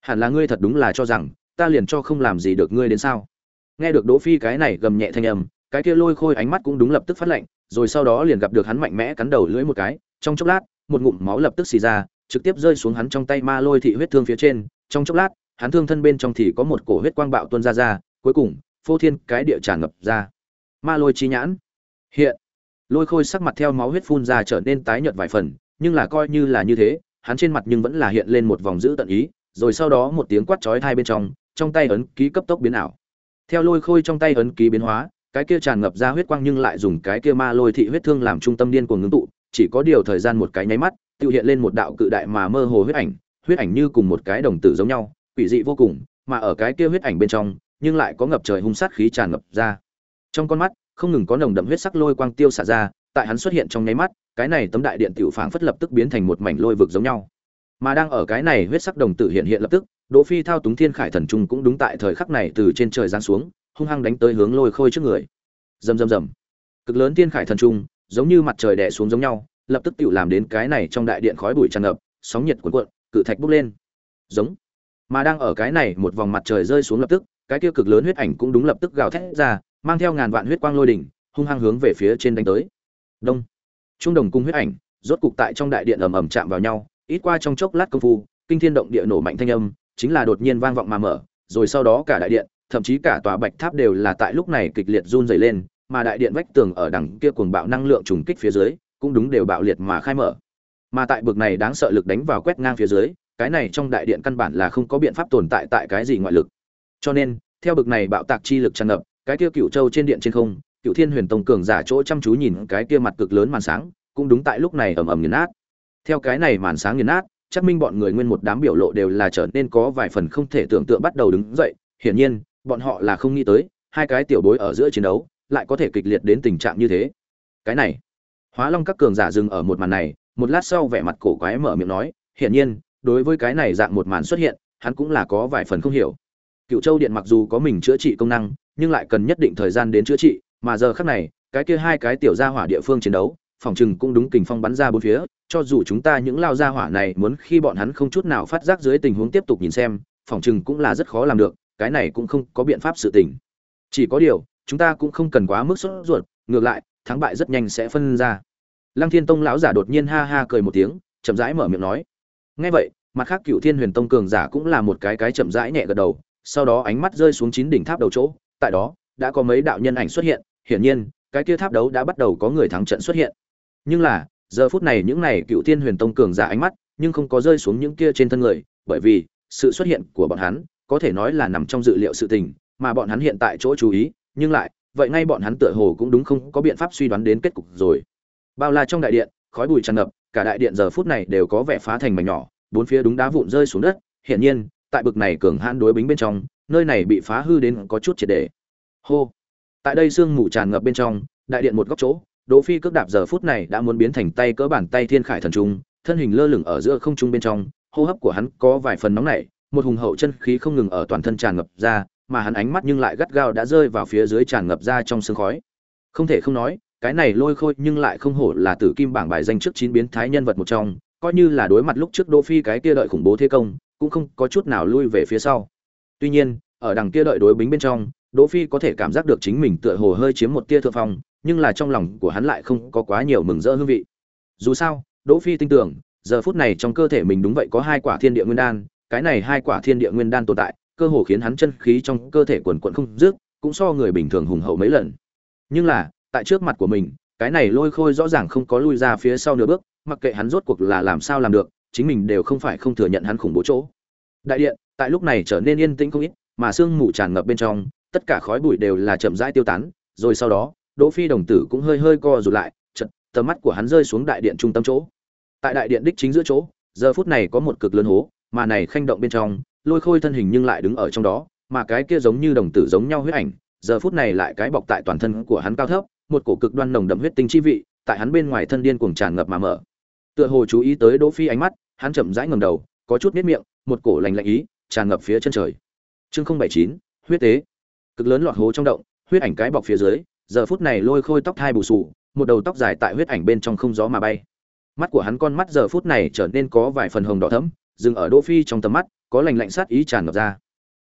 hẳn là ngươi thật đúng là cho rằng, ta liền cho không làm gì được ngươi đến sao? Nghe được đỗ phi cái này gầm nhẹ thanh âm, cái kia lôi khôi ánh mắt cũng đúng lập tức phát lạnh, rồi sau đó liền gặp được hắn mạnh mẽ cắn đầu lưỡi một cái trong chốc lát, một ngụm máu lập tức xì ra, trực tiếp rơi xuống hắn trong tay ma lôi thị huyết thương phía trên. Trong chốc lát, hắn thương thân bên trong thì có một cổ huyết quang bạo tuôn ra ra, cuối cùng, phô thiên cái địa tràn ngập ra. Ma lôi chi nhãn. Hiện, lôi khôi sắc mặt theo máu huyết phun ra trở nên tái nhợt vài phần, nhưng là coi như là như thế, hắn trên mặt nhưng vẫn là hiện lên một vòng dữ tận ý, rồi sau đó một tiếng quát chói tai bên trong trong tay ấn ký cấp tốc biến ảo. Theo lôi khôi trong tay ấn ký biến hóa, cái kia tràn ngập ra huyết quang nhưng lại dùng cái kia ma lôi thị huyết thương làm trung tâm điên cuồng ngưng tụ chỉ có điều thời gian một cái nháy mắt tự hiện lên một đạo cự đại mà mơ hồ huyết ảnh huyết ảnh như cùng một cái đồng tử giống nhau, quỷ dị vô cùng, mà ở cái kia huyết ảnh bên trong, nhưng lại có ngập trời hung sát khí tràn ngập ra. Trong con mắt, không ngừng có nồng đậm huyết sắc lôi quang tiêu xả ra, tại hắn xuất hiện trong nháy mắt, cái này tấm đại điện tiểu phảng phất lập tức biến thành một mảnh lôi vực giống nhau. Mà đang ở cái này huyết sắc đồng tử hiện hiện lập tức, đỗ phi thao túng thiên khải thần trung cũng đúng tại thời khắc này từ trên trời giáng xuống, hung hăng đánh tới hướng lôi khôi trước người. Rầm rầm rầm. Cực lớn thiên khải thần trung giống như mặt trời đè xuống giống nhau, lập tức tiểu làm đến cái này trong đại điện khói bụi tràn ngập, sóng nhiệt cuộn cuộn, cự thạch bốc lên. Giống. Mà đang ở cái này một vòng mặt trời rơi xuống lập tức, cái kia cực lớn huyết ảnh cũng đúng lập tức gào thét ra, mang theo ngàn vạn huyết quang lôi đỉnh, hung hăng hướng về phía trên đánh tới. Đông. Trung đồng cung huyết ảnh, rốt cục tại trong đại điện ầm ầm chạm vào nhau, ít qua trong chốc lát công phu, kinh thiên động địa nổ mạnh thanh âm, chính là đột nhiên vang vọng mà mở, rồi sau đó cả đại điện, thậm chí cả tòa bạch tháp đều là tại lúc này kịch liệt run rẩy lên mà đại điện vách tường ở đằng kia cuồng bạo năng lượng trùng kích phía dưới, cũng đúng đều bạo liệt mà khai mở. Mà tại bực này đáng sợ lực đánh vào quét ngang phía dưới, cái này trong đại điện căn bản là không có biện pháp tồn tại tại cái gì ngoại lực. Cho nên, theo bực này bạo tạc chi lực tràn ngập, cái kia cựu châu trên điện trên không, cựu thiên huyền tông cường giả chỗ chăm chú nhìn cái kia mặt cực lớn màn sáng, cũng đúng tại lúc này ầm ầm nghiền nát. Theo cái này màn sáng nghiền nát, chắc minh bọn người nguyên một đám biểu lộ đều là trở nên có vài phần không thể tưởng tượng bắt đầu đứng dậy. Hiển nhiên, bọn họ là không nghĩ tới, hai cái tiểu bối ở giữa chiến đấu lại có thể kịch liệt đến tình trạng như thế. Cái này, hóa long các cường giả dừng ở một màn này, một lát sau vẻ mặt cổ quái mở miệng nói, hiển nhiên, đối với cái này dạng một màn xuất hiện, hắn cũng là có vài phần không hiểu. Cựu châu điện mặc dù có mình chữa trị công năng, nhưng lại cần nhất định thời gian đến chữa trị, mà giờ khác này, cái kia hai cái tiểu gia hỏa địa phương chiến đấu, phòng chừng cũng đúng kình phong bắn ra bốn phía, cho dù chúng ta những lao gia hỏa này muốn khi bọn hắn không chút nào phát giác dưới tình huống tiếp tục nhìn xem, phòng chừng cũng là rất khó làm được, cái này cũng không có biện pháp sự tình. Chỉ có điều chúng ta cũng không cần quá mức sốt ruột, ngược lại, thắng bại rất nhanh sẽ phân ra. Lăng thiên tông lão giả đột nhiên ha ha cười một tiếng, chậm rãi mở miệng nói. Nghe vậy, mặt khác cựu thiên huyền tông cường giả cũng là một cái cái chậm rãi nhẹ gật đầu, sau đó ánh mắt rơi xuống chín đỉnh tháp đầu chỗ, tại đó, đã có mấy đạo nhân ảnh xuất hiện, hiển nhiên, cái kia tháp đấu đã bắt đầu có người thắng trận xuất hiện. Nhưng là, giờ phút này những này cựu thiên huyền tông cường giả ánh mắt, nhưng không có rơi xuống những kia trên thân người, bởi vì, sự xuất hiện của bọn hắn, có thể nói là nằm trong dự liệu sự tình, mà bọn hắn hiện tại chỗ chú ý nhưng lại, vậy ngay bọn hắn tựa hồ cũng đúng không có biện pháp suy đoán đến kết cục rồi. Bao la trong đại điện, khói bụi tràn ngập, cả đại điện giờ phút này đều có vẻ phá thành mảnh nhỏ, bốn phía đúng đá vụn rơi xuống đất. Hiển nhiên, tại bực này cường hãn đối bính bên trong, nơi này bị phá hư đến có chút triệt để. Hô! Tại đây sương mù tràn ngập bên trong, đại điện một góc chỗ, đỗ phi cước đạp giờ phút này đã muốn biến thành tay cỡ bàn tay thiên khải thần trung, thân hình lơ lửng ở giữa không trung bên trong, hô hấp của hắn có vài phần nóng nảy, một hùng hậu chân khí không ngừng ở toàn thân tràn ngập ra mà hắn ánh mắt nhưng lại gắt gao đã rơi vào phía dưới tràn ngập ra trong sương khói. Không thể không nói, cái này lôi khôi nhưng lại không hổ là tử kim bảng bài danh trước chín biến thái nhân vật một trong, coi như là đối mặt lúc trước đỗ phi cái kia đợi khủng bố thế công, cũng không có chút nào lui về phía sau. Tuy nhiên, ở đằng kia đợi đối bính bên trong, đỗ phi có thể cảm giác được chính mình tựa hồ hơi chiếm một tia thượng phong, nhưng là trong lòng của hắn lại không có quá nhiều mừng rỡ hương vị. Dù sao, đỗ phi tin tưởng, giờ phút này trong cơ thể mình đúng vậy có hai quả thiên địa nguyên đan, cái này hai quả thiên địa nguyên đan tồn tại cơ hồ khiến hắn chân khí trong cơ thể quần quận không dứt, cũng so người bình thường hùng hậu mấy lần. Nhưng là, tại trước mặt của mình, cái này lôi khôi rõ ràng không có lui ra phía sau nửa bước, mặc kệ hắn rốt cuộc là làm sao làm được, chính mình đều không phải không thừa nhận hắn khủng bố chỗ. Đại điện, tại lúc này trở nên yên tĩnh không ít, mà sương mù tràn ngập bên trong, tất cả khói bụi đều là chậm rãi tiêu tán, rồi sau đó, đỗ phi đồng tử cũng hơi hơi co rụt lại, chợt, tầm mắt của hắn rơi xuống đại điện trung tâm chỗ. Tại đại điện đích chính giữa chỗ, giờ phút này có một cực lớn hố, mà này khanh động bên trong lôi khôi thân hình nhưng lại đứng ở trong đó, mà cái kia giống như đồng tử giống nhau huyết ảnh, giờ phút này lại cái bọc tại toàn thân của hắn cao thấp, một cổ cực đoan nồng đậm huyết tinh chi vị, tại hắn bên ngoài thân điên cuồng tràn ngập mà mở. Tựa hồ chú ý tới đỗ phi ánh mắt, hắn chậm rãi ngẩng đầu, có chút nếp miệng, một cổ lạnh lạnh ý, tràn ngập phía chân trời. Chương không bảy chín, huyết tế. Cực lớn lọt hố trong động, huyết ảnh cái bọc phía dưới, giờ phút này lôi khôi tóc thai bù sù, một đầu tóc dài tại huyết ảnh bên trong không gió mà bay. Mắt của hắn con mắt giờ phút này trở nên có vài phần hồng đỏ thẫm dừng ở đỗ phi trong tầm mắt, có lạnh lạnh sát ý tràn ngập ra.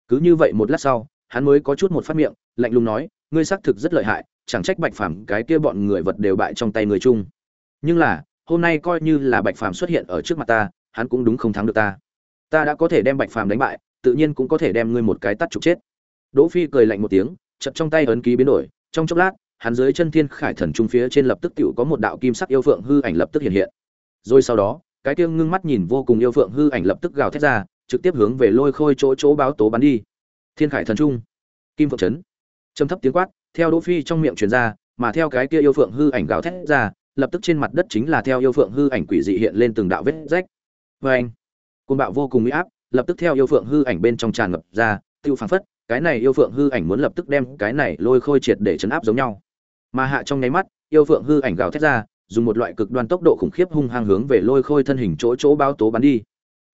Cứ như vậy một lát sau, hắn mới có chút một phát miệng, lạnh lùng nói, ngươi xác thực rất lợi hại, chẳng trách bạch phàm cái kia bọn người vật đều bại trong tay người chung. Nhưng là, hôm nay coi như là bạch phàm xuất hiện ở trước mặt ta, hắn cũng đúng không thắng được ta. Ta đã có thể đem bạch phàm đánh bại, tự nhiên cũng có thể đem ngươi một cái tắt trục chết. Đỗ phi cười lạnh một tiếng, chợt trong tay ấn ký biến đổi, trong chốc lát, hắn dưới chân thiên khải thần trung phía trên lập tức tiểu có một đạo kim sắc yêu phượng hư ảnh lập tức hiện hiện. Rồi sau đó cái kia ngưng mắt nhìn vô cùng yêu phượng hư ảnh lập tức gào thét ra, trực tiếp hướng về lôi khôi chỗ chỗ báo tố bắn đi. Thiên khải thần trung, kim phượng chấn. Trầm thấp tiếng quát, theo đỗ phi trong miệng truyền ra, mà theo cái kia yêu phượng hư ảnh gào thét ra, lập tức trên mặt đất chính là theo yêu phượng hư ảnh quỷ dị hiện lên từng đạo vết rách. Với anh côn bạo vô cùng uy áp, lập tức theo yêu phượng hư ảnh bên trong tràn ngập ra, tiêu phảng phất, cái này yêu phượng hư ảnh muốn lập tức đem cái này lôi khôi triệt để chấn áp giống nhau. Mà hạ trong nháy mắt, yêu phượng hư ảnh gào thét ra dùng một loại cực đoan tốc độ khủng khiếp hung hăng hướng về lôi khôi thân hình chỗ chỗ bao tố bắn đi.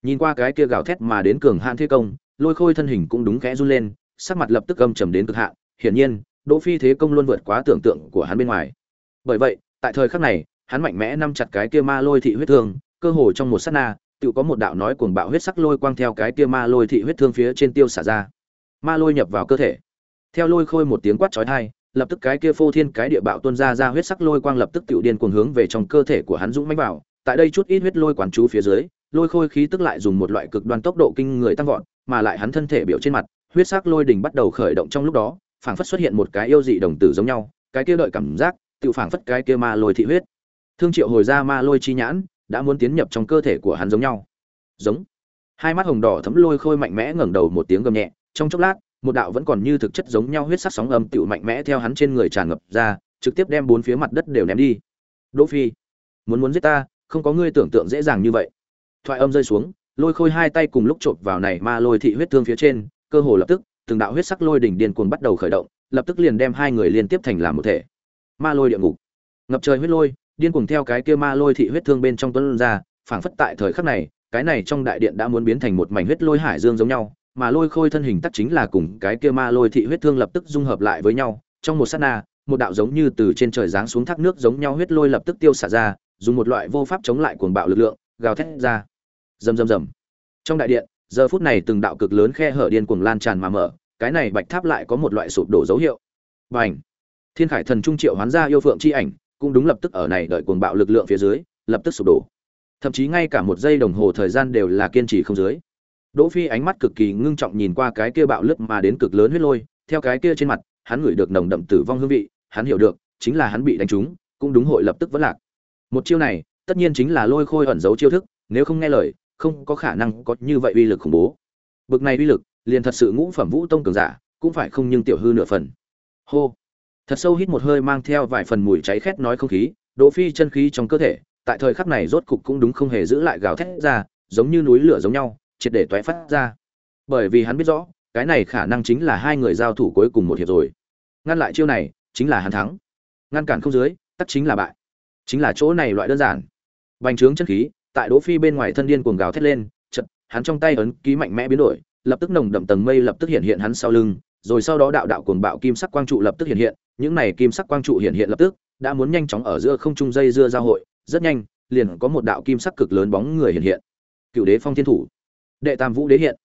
Nhìn qua cái kia gào thét mà đến cường hạn thế công, lôi khôi thân hình cũng đúng khẽ run lên, sắc mặt lập tức âm trầm đến cực hạn. Hiển nhiên, đỗ phi thế công luôn vượt quá tưởng tượng của hắn bên ngoài. Bởi vậy, tại thời khắc này, hắn mạnh mẽ nắm chặt cái kia ma lôi thị huyết thương, cơ hồ trong một sát na, tự có một đạo nói cuồng bạo huyết sắc lôi quang theo cái kia ma lôi thị huyết thương phía trên tiêu xả ra. Ma lôi nhập vào cơ thể. Theo lôi khôi một tiếng quát chói tai lập tức cái kia phô thiên cái địa bạo tuôn ra ra huyết sắc lôi quang lập tức tiểu điên cuồng hướng về trong cơ thể của hắn dũng mãnh vào. Tại đây chút ít huyết lôi quán chú phía dưới, lôi khôi khí tức lại dùng một loại cực đoan tốc độ kinh người tăng vọt, mà lại hắn thân thể biểu trên mặt, huyết sắc lôi đỉnh bắt đầu khởi động trong lúc đó, phảng phất xuất hiện một cái yêu dị đồng tử giống nhau, cái kia đợi cảm giác, tự phảng phất cái kia ma lôi thị huyết. Thương triệu hồi ra ma lôi chi nhãn, đã muốn tiến nhập trong cơ thể của hắn giống nhau. Giống. Hai mắt hồng đỏ thấm lôi khôi mạnh mẽ ngẩng đầu một tiếng gầm nhẹ, trong chốc lát một đạo vẫn còn như thực chất giống nhau huyết sắc sóng âm tựu mạnh mẽ theo hắn trên người tràn ngập ra, trực tiếp đem bốn phía mặt đất đều ném đi. Đỗ phi, muốn muốn giết ta, không có ngươi tưởng tượng dễ dàng như vậy. Thoại âm rơi xuống, lôi khôi hai tay cùng lúc chộp vào này ma lôi thị huyết thương phía trên, cơ hồ lập tức, từng đạo huyết sắc lôi đỉnh điên cuồng bắt đầu khởi động, lập tức liền đem hai người liên tiếp thành làm một thể. Ma lôi địa ngục. Ngập trời huyết lôi, điên cuồng theo cái kia ma lôi thị huyết thương bên trong tuấn ra, phảng phất tại thời khắc này, cái này trong đại điện đã muốn biến thành một mảnh huyết lôi hải dương giống nhau mà lôi khôi thân hình tắc chính là cùng cái kia ma lôi thị huyết thương lập tức dung hợp lại với nhau, trong một sát na, một đạo giống như từ trên trời giáng xuống thác nước giống nhau huyết lôi lập tức tiêu xả ra, dùng một loại vô pháp chống lại cuồng bạo lực lượng, gào thét ra. Rầm rầm rầm. Trong đại điện, giờ phút này từng đạo cực lớn khe hở điên cuồng lan tràn mà mở, cái này bạch tháp lại có một loại sụp đổ dấu hiệu. Và ảnh thiên khải thần trung triệu hoán ra yêu phượng chi ảnh, cũng đúng lập tức ở này đợi cuồng bạo lực lượng phía dưới, lập tức sụp đổ. Thậm chí ngay cả một giây đồng hồ thời gian đều là kiên trì không dưới đỗ phi ánh mắt cực kỳ ngưng trọng nhìn qua cái kia bạo lực mà đến cực lớn huyết lôi, theo cái kia trên mặt, hắn ngửi được nồng đậm tử vong hương vị, hắn hiểu được, chính là hắn bị đánh trúng, cũng đúng hội lập tức vẫn lạc. Một chiêu này, tất nhiên chính là lôi khôi ẩn giấu chiêu thức, nếu không nghe lời, không có khả năng có như vậy uy lực khủng bố. Bực này uy lực, liền thật sự ngũ phẩm vũ tông cường giả, cũng phải không nhưng tiểu hư nửa phần. Hô. Thật sâu hít một hơi mang theo vài phần mùi cháy khét nói không khí, đỗ phi chân khí trong cơ thể, tại thời khắc này rốt cục cũng đúng không hề giữ lại gào thét ra, giống như núi lửa giống nhau triệt để toé phát ra. Bởi vì hắn biết rõ, cái này khả năng chính là hai người giao thủ cuối cùng một hiệp rồi. Ngăn lại chiêu này, chính là hắn thắng. Ngăn cản không dưới tất chính là bại. Chính là chỗ này loại đơn giản. Bành trướng chân khí, tại đỗ phi bên ngoài thân điên cuồng gào thét lên, chợt, hắn trong tay ấn ký mạnh mẽ biến đổi, lập tức nồng đậm tầng mây lập tức hiện hiện hắn sau lưng, rồi sau đó đạo đạo cuồng bạo kim sắc quang trụ lập tức hiện hiện, những này kim sắc quang trụ hiện hiện lập tức, đã muốn nhanh chóng ở giữa không trung dây dưa giao hội, rất nhanh, liền có một đạo kim sắc cực lớn bóng người hiện hiện. Cựu đế phong thiên thủ đệ tam vũ đế hiện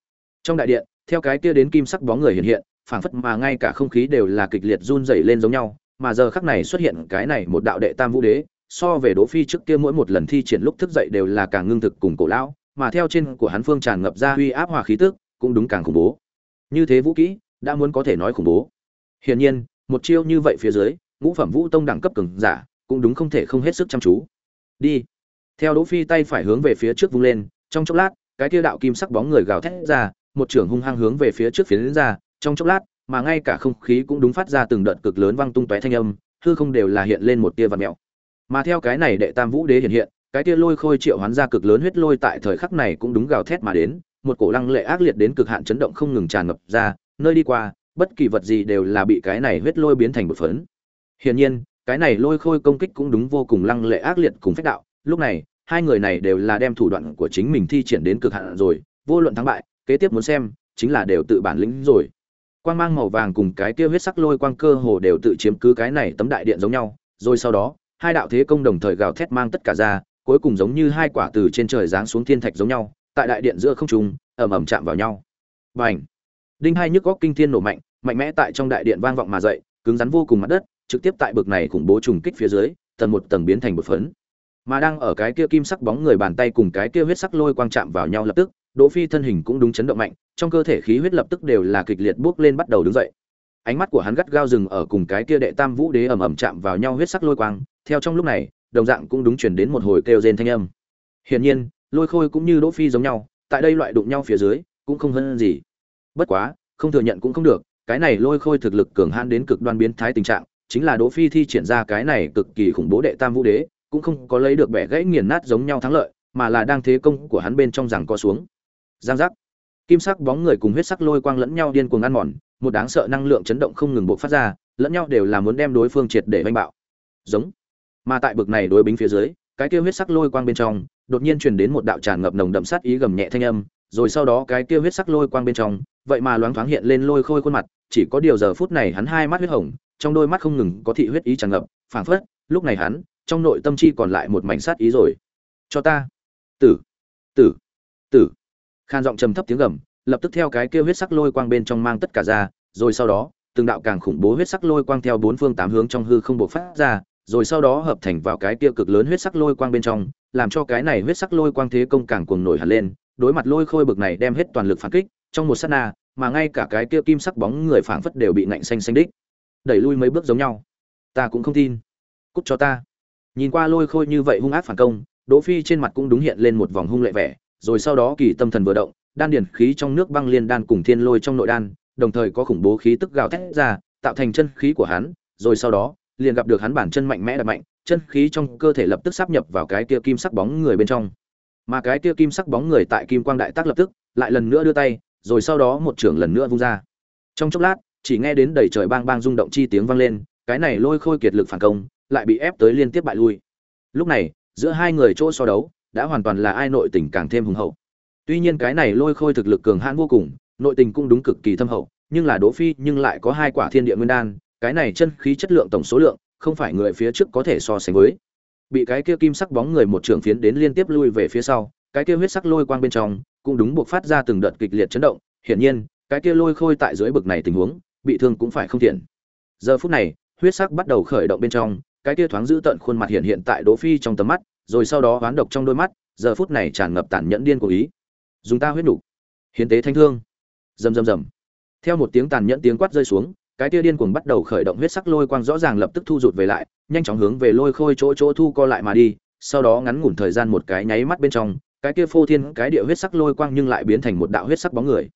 trong đại điện theo cái kia đến kim sắc bóng người hiện hiện phảng phất mà ngay cả không khí đều là kịch liệt run rẩy lên giống nhau mà giờ khắc này xuất hiện cái này một đạo đệ tam vũ đế so về Đỗ Phi trước kia mỗi một lần thi triển lúc thức dậy đều là càng ngưng thực cùng cổ lão, mà theo trên của hắn phương tràn ngập ra uy áp hòa khí tức, cũng đúng càng khủng bố. Như thế vũ kỹ, đã muốn có thể nói khủng bố. Hiển nhiên, một chiêu như vậy phía dưới, ngũ phẩm vũ tông đẳng cấp cường giả, cũng đúng không thể không hết sức chăm chú. Đi. Theo Đỗ Phi tay phải hướng về phía trước vung lên, trong chốc lát, cái kia đạo kim sắc bóng người gào thét ra, một trường hung hăng hướng về phía trước phiến ra, trong chốc lát, mà ngay cả không khí cũng đúng phát ra từng đợt cực lớn vang tung tóe thanh âm, hư không đều là hiện lên một tia vật mèo. Mà theo cái này đệ Tam Vũ Đế hiện hiện, cái tia lôi khôi triệu hoán ra cực lớn huyết lôi tại thời khắc này cũng đúng gào thét mà đến, một cổ lăng lệ ác liệt đến cực hạn chấn động không ngừng tràn ngập ra, nơi đi qua, bất kỳ vật gì đều là bị cái này huyết lôi biến thành bột phấn. Hiển nhiên, cái này lôi khôi công kích cũng đúng vô cùng lăng lệ ác liệt cùng phách đạo, lúc này, hai người này đều là đem thủ đoạn của chính mình thi triển đến cực hạn rồi, vô luận thắng bại, kế tiếp muốn xem, chính là đều tự bản lĩnh rồi. Quang mang màu vàng cùng cái kia huyết sắc lôi quang cơ hồ đều tự chiếm cứ cái này tấm đại điện giống nhau, rồi sau đó, hai đạo thế công đồng thời gào thét mang tất cả ra, cuối cùng giống như hai quả từ trên trời giáng xuống thiên thạch giống nhau, tại đại điện giữa không trung, ầm ầm chạm vào nhau. Bành! Đinh hai nhức góc kinh thiên nổ mạnh, mạnh mẽ tại trong đại điện vang vọng mà dậy, cứng rắn vô cùng mặt đất, trực tiếp tại bực này khủng bố trùng kích phía dưới, tầng một tầng biến thành một phấn. Mà đang ở cái kia kim sắc bóng người bàn tay cùng cái kia huyết sắc lôi quang chạm vào nhau lập tức, Đỗ Phi thân hình cũng đúng chấn động mạnh, trong cơ thể khí huyết lập tức đều là kịch liệt bước lên bắt đầu đứng dậy. Ánh mắt của hắn gắt gao dừng ở cùng cái kia đệ Tam Vũ Đế ầm ầm chạm vào nhau huyết sắc lôi quang, theo trong lúc này, đồng dạng cũng đúng truyền đến một hồi kêu rên thanh âm. Hiển nhiên, Lôi Khôi cũng như Đỗ Phi giống nhau, tại đây loại đụng nhau phía dưới, cũng không hơn gì. Bất quá, không thừa nhận cũng không được, cái này Lôi Khôi thực lực cường hãn đến cực đoan biến thái tình trạng, chính là Đỗ Phi thi triển ra cái này cực kỳ khủng bố đệ Tam Vũ Đế, cũng không có lấy được bẻ gãy nghiền nát giống nhau thắng lợi, mà là đang thế công của hắn bên trong rằng co xuống. Giang giác. Kim sắc bóng người cùng huyết sắc lôi quang lẫn nhau điên cuồng ăn mòn, một đáng sợ năng lượng chấn động không ngừng bộc phát ra, lẫn nhau đều là muốn đem đối phương triệt để vây bạo. Giống. Mà tại bực này đối bính phía dưới, cái kia huyết sắc lôi quang bên trong, đột nhiên truyền đến một đạo tràn ngập nồng đậm sát ý gầm nhẹ thanh âm, rồi sau đó cái kia huyết sắc lôi quang bên trong, vậy mà loáng thoáng hiện lên lôi khôi khuôn mặt, chỉ có điều giờ phút này hắn hai mắt huyết hồng, trong đôi mắt không ngừng có thị huyết ý tràn ngập, phảng phất, lúc này hắn, trong nội tâm chi còn lại một mảnh sát ý rồi. Cho ta. Tử. Tử. Tử. Khan giọng trầm thấp tiếng gầm, lập tức theo cái kia huyết sắc lôi quang bên trong mang tất cả ra, rồi sau đó, từng đạo càng khủng bố huyết sắc lôi quang theo bốn phương tám hướng trong hư không bộc phát ra, rồi sau đó hợp thành vào cái kia cực lớn huyết sắc lôi quang bên trong, làm cho cái này huyết sắc lôi quang thế công càng cuồng nổi hẳn lên, đối mặt lôi khôi bực này đem hết toàn lực phản kích, trong một sát na, mà ngay cả cái kia kim sắc bóng người phảng phất đều bị ngạnh xanh xanh đích. Đẩy lui mấy bước giống nhau. Ta cũng không tin. Cút cho ta. Nhìn qua lôi khôi như vậy hung ác phản công, Đỗ Phi trên mặt cũng đúng hiện lên một vòng hung lệ vẻ, rồi sau đó kỳ tâm thần vừa động, đan điển khí trong nước băng liên đan cùng thiên lôi trong nội đan, đồng thời có khủng bố khí tức gào thét ra, tạo thành chân khí của hắn, rồi sau đó, liền gặp được hắn bản chân mạnh mẽ đập mạnh, chân khí trong cơ thể lập tức sắp nhập vào cái tia kim sắc bóng người bên trong. Mà cái tia kim sắc bóng người tại kim quang đại tác lập tức, lại lần nữa đưa tay, rồi sau đó một trưởng lần nữa vung ra. Trong chốc lát, chỉ nghe đến đầy trời bang bang rung động chi tiếng vang lên, cái này lôi khôi kiệt lực phản công, lại bị ép tới liên tiếp bại lui. Lúc này, giữa hai người chỗ so đấu, đã hoàn toàn là ai nội tình càng thêm hùng hậu. Tuy nhiên cái này lôi khôi thực lực cường hãn vô cùng, nội tình cũng đúng cực kỳ thâm hậu, nhưng là Đỗ Phi nhưng lại có hai quả thiên địa nguyên đan, cái này chân khí chất lượng tổng số lượng, không phải người phía trước có thể so sánh với. Bị cái kia kim sắc bóng người một trường phiến đến liên tiếp lui về phía sau, cái kia huyết sắc lôi quang bên trong, cũng đúng buộc phát ra từng đợt kịch liệt chấn động, hiển nhiên, cái kia lôi khôi tại dưới bực này tình huống, bị thương cũng phải không thiện. Giờ phút này, huyết sắc bắt đầu khởi động bên trong, cái kia thoáng giữ tận khuôn mặt hiện hiện tại Đỗ Phi trong tầm mắt, rồi sau đó hoán độc trong đôi mắt, giờ phút này tràn ngập tàn nhẫn điên của ý. Dùng ta huyết đủ, hiến tế thanh thương. Rầm rầm rầm. Theo một tiếng tàn nhẫn tiếng quát rơi xuống, cái kia điên cuồng bắt đầu khởi động huyết sắc lôi quang rõ ràng lập tức thu rụt về lại, nhanh chóng hướng về lôi khôi chỗ chỗ thu co lại mà đi, sau đó ngắn ngủn thời gian một cái nháy mắt bên trong, cái kia phô thiên cái địa huyết sắc lôi quang nhưng lại biến thành một đạo huyết sắc bóng người.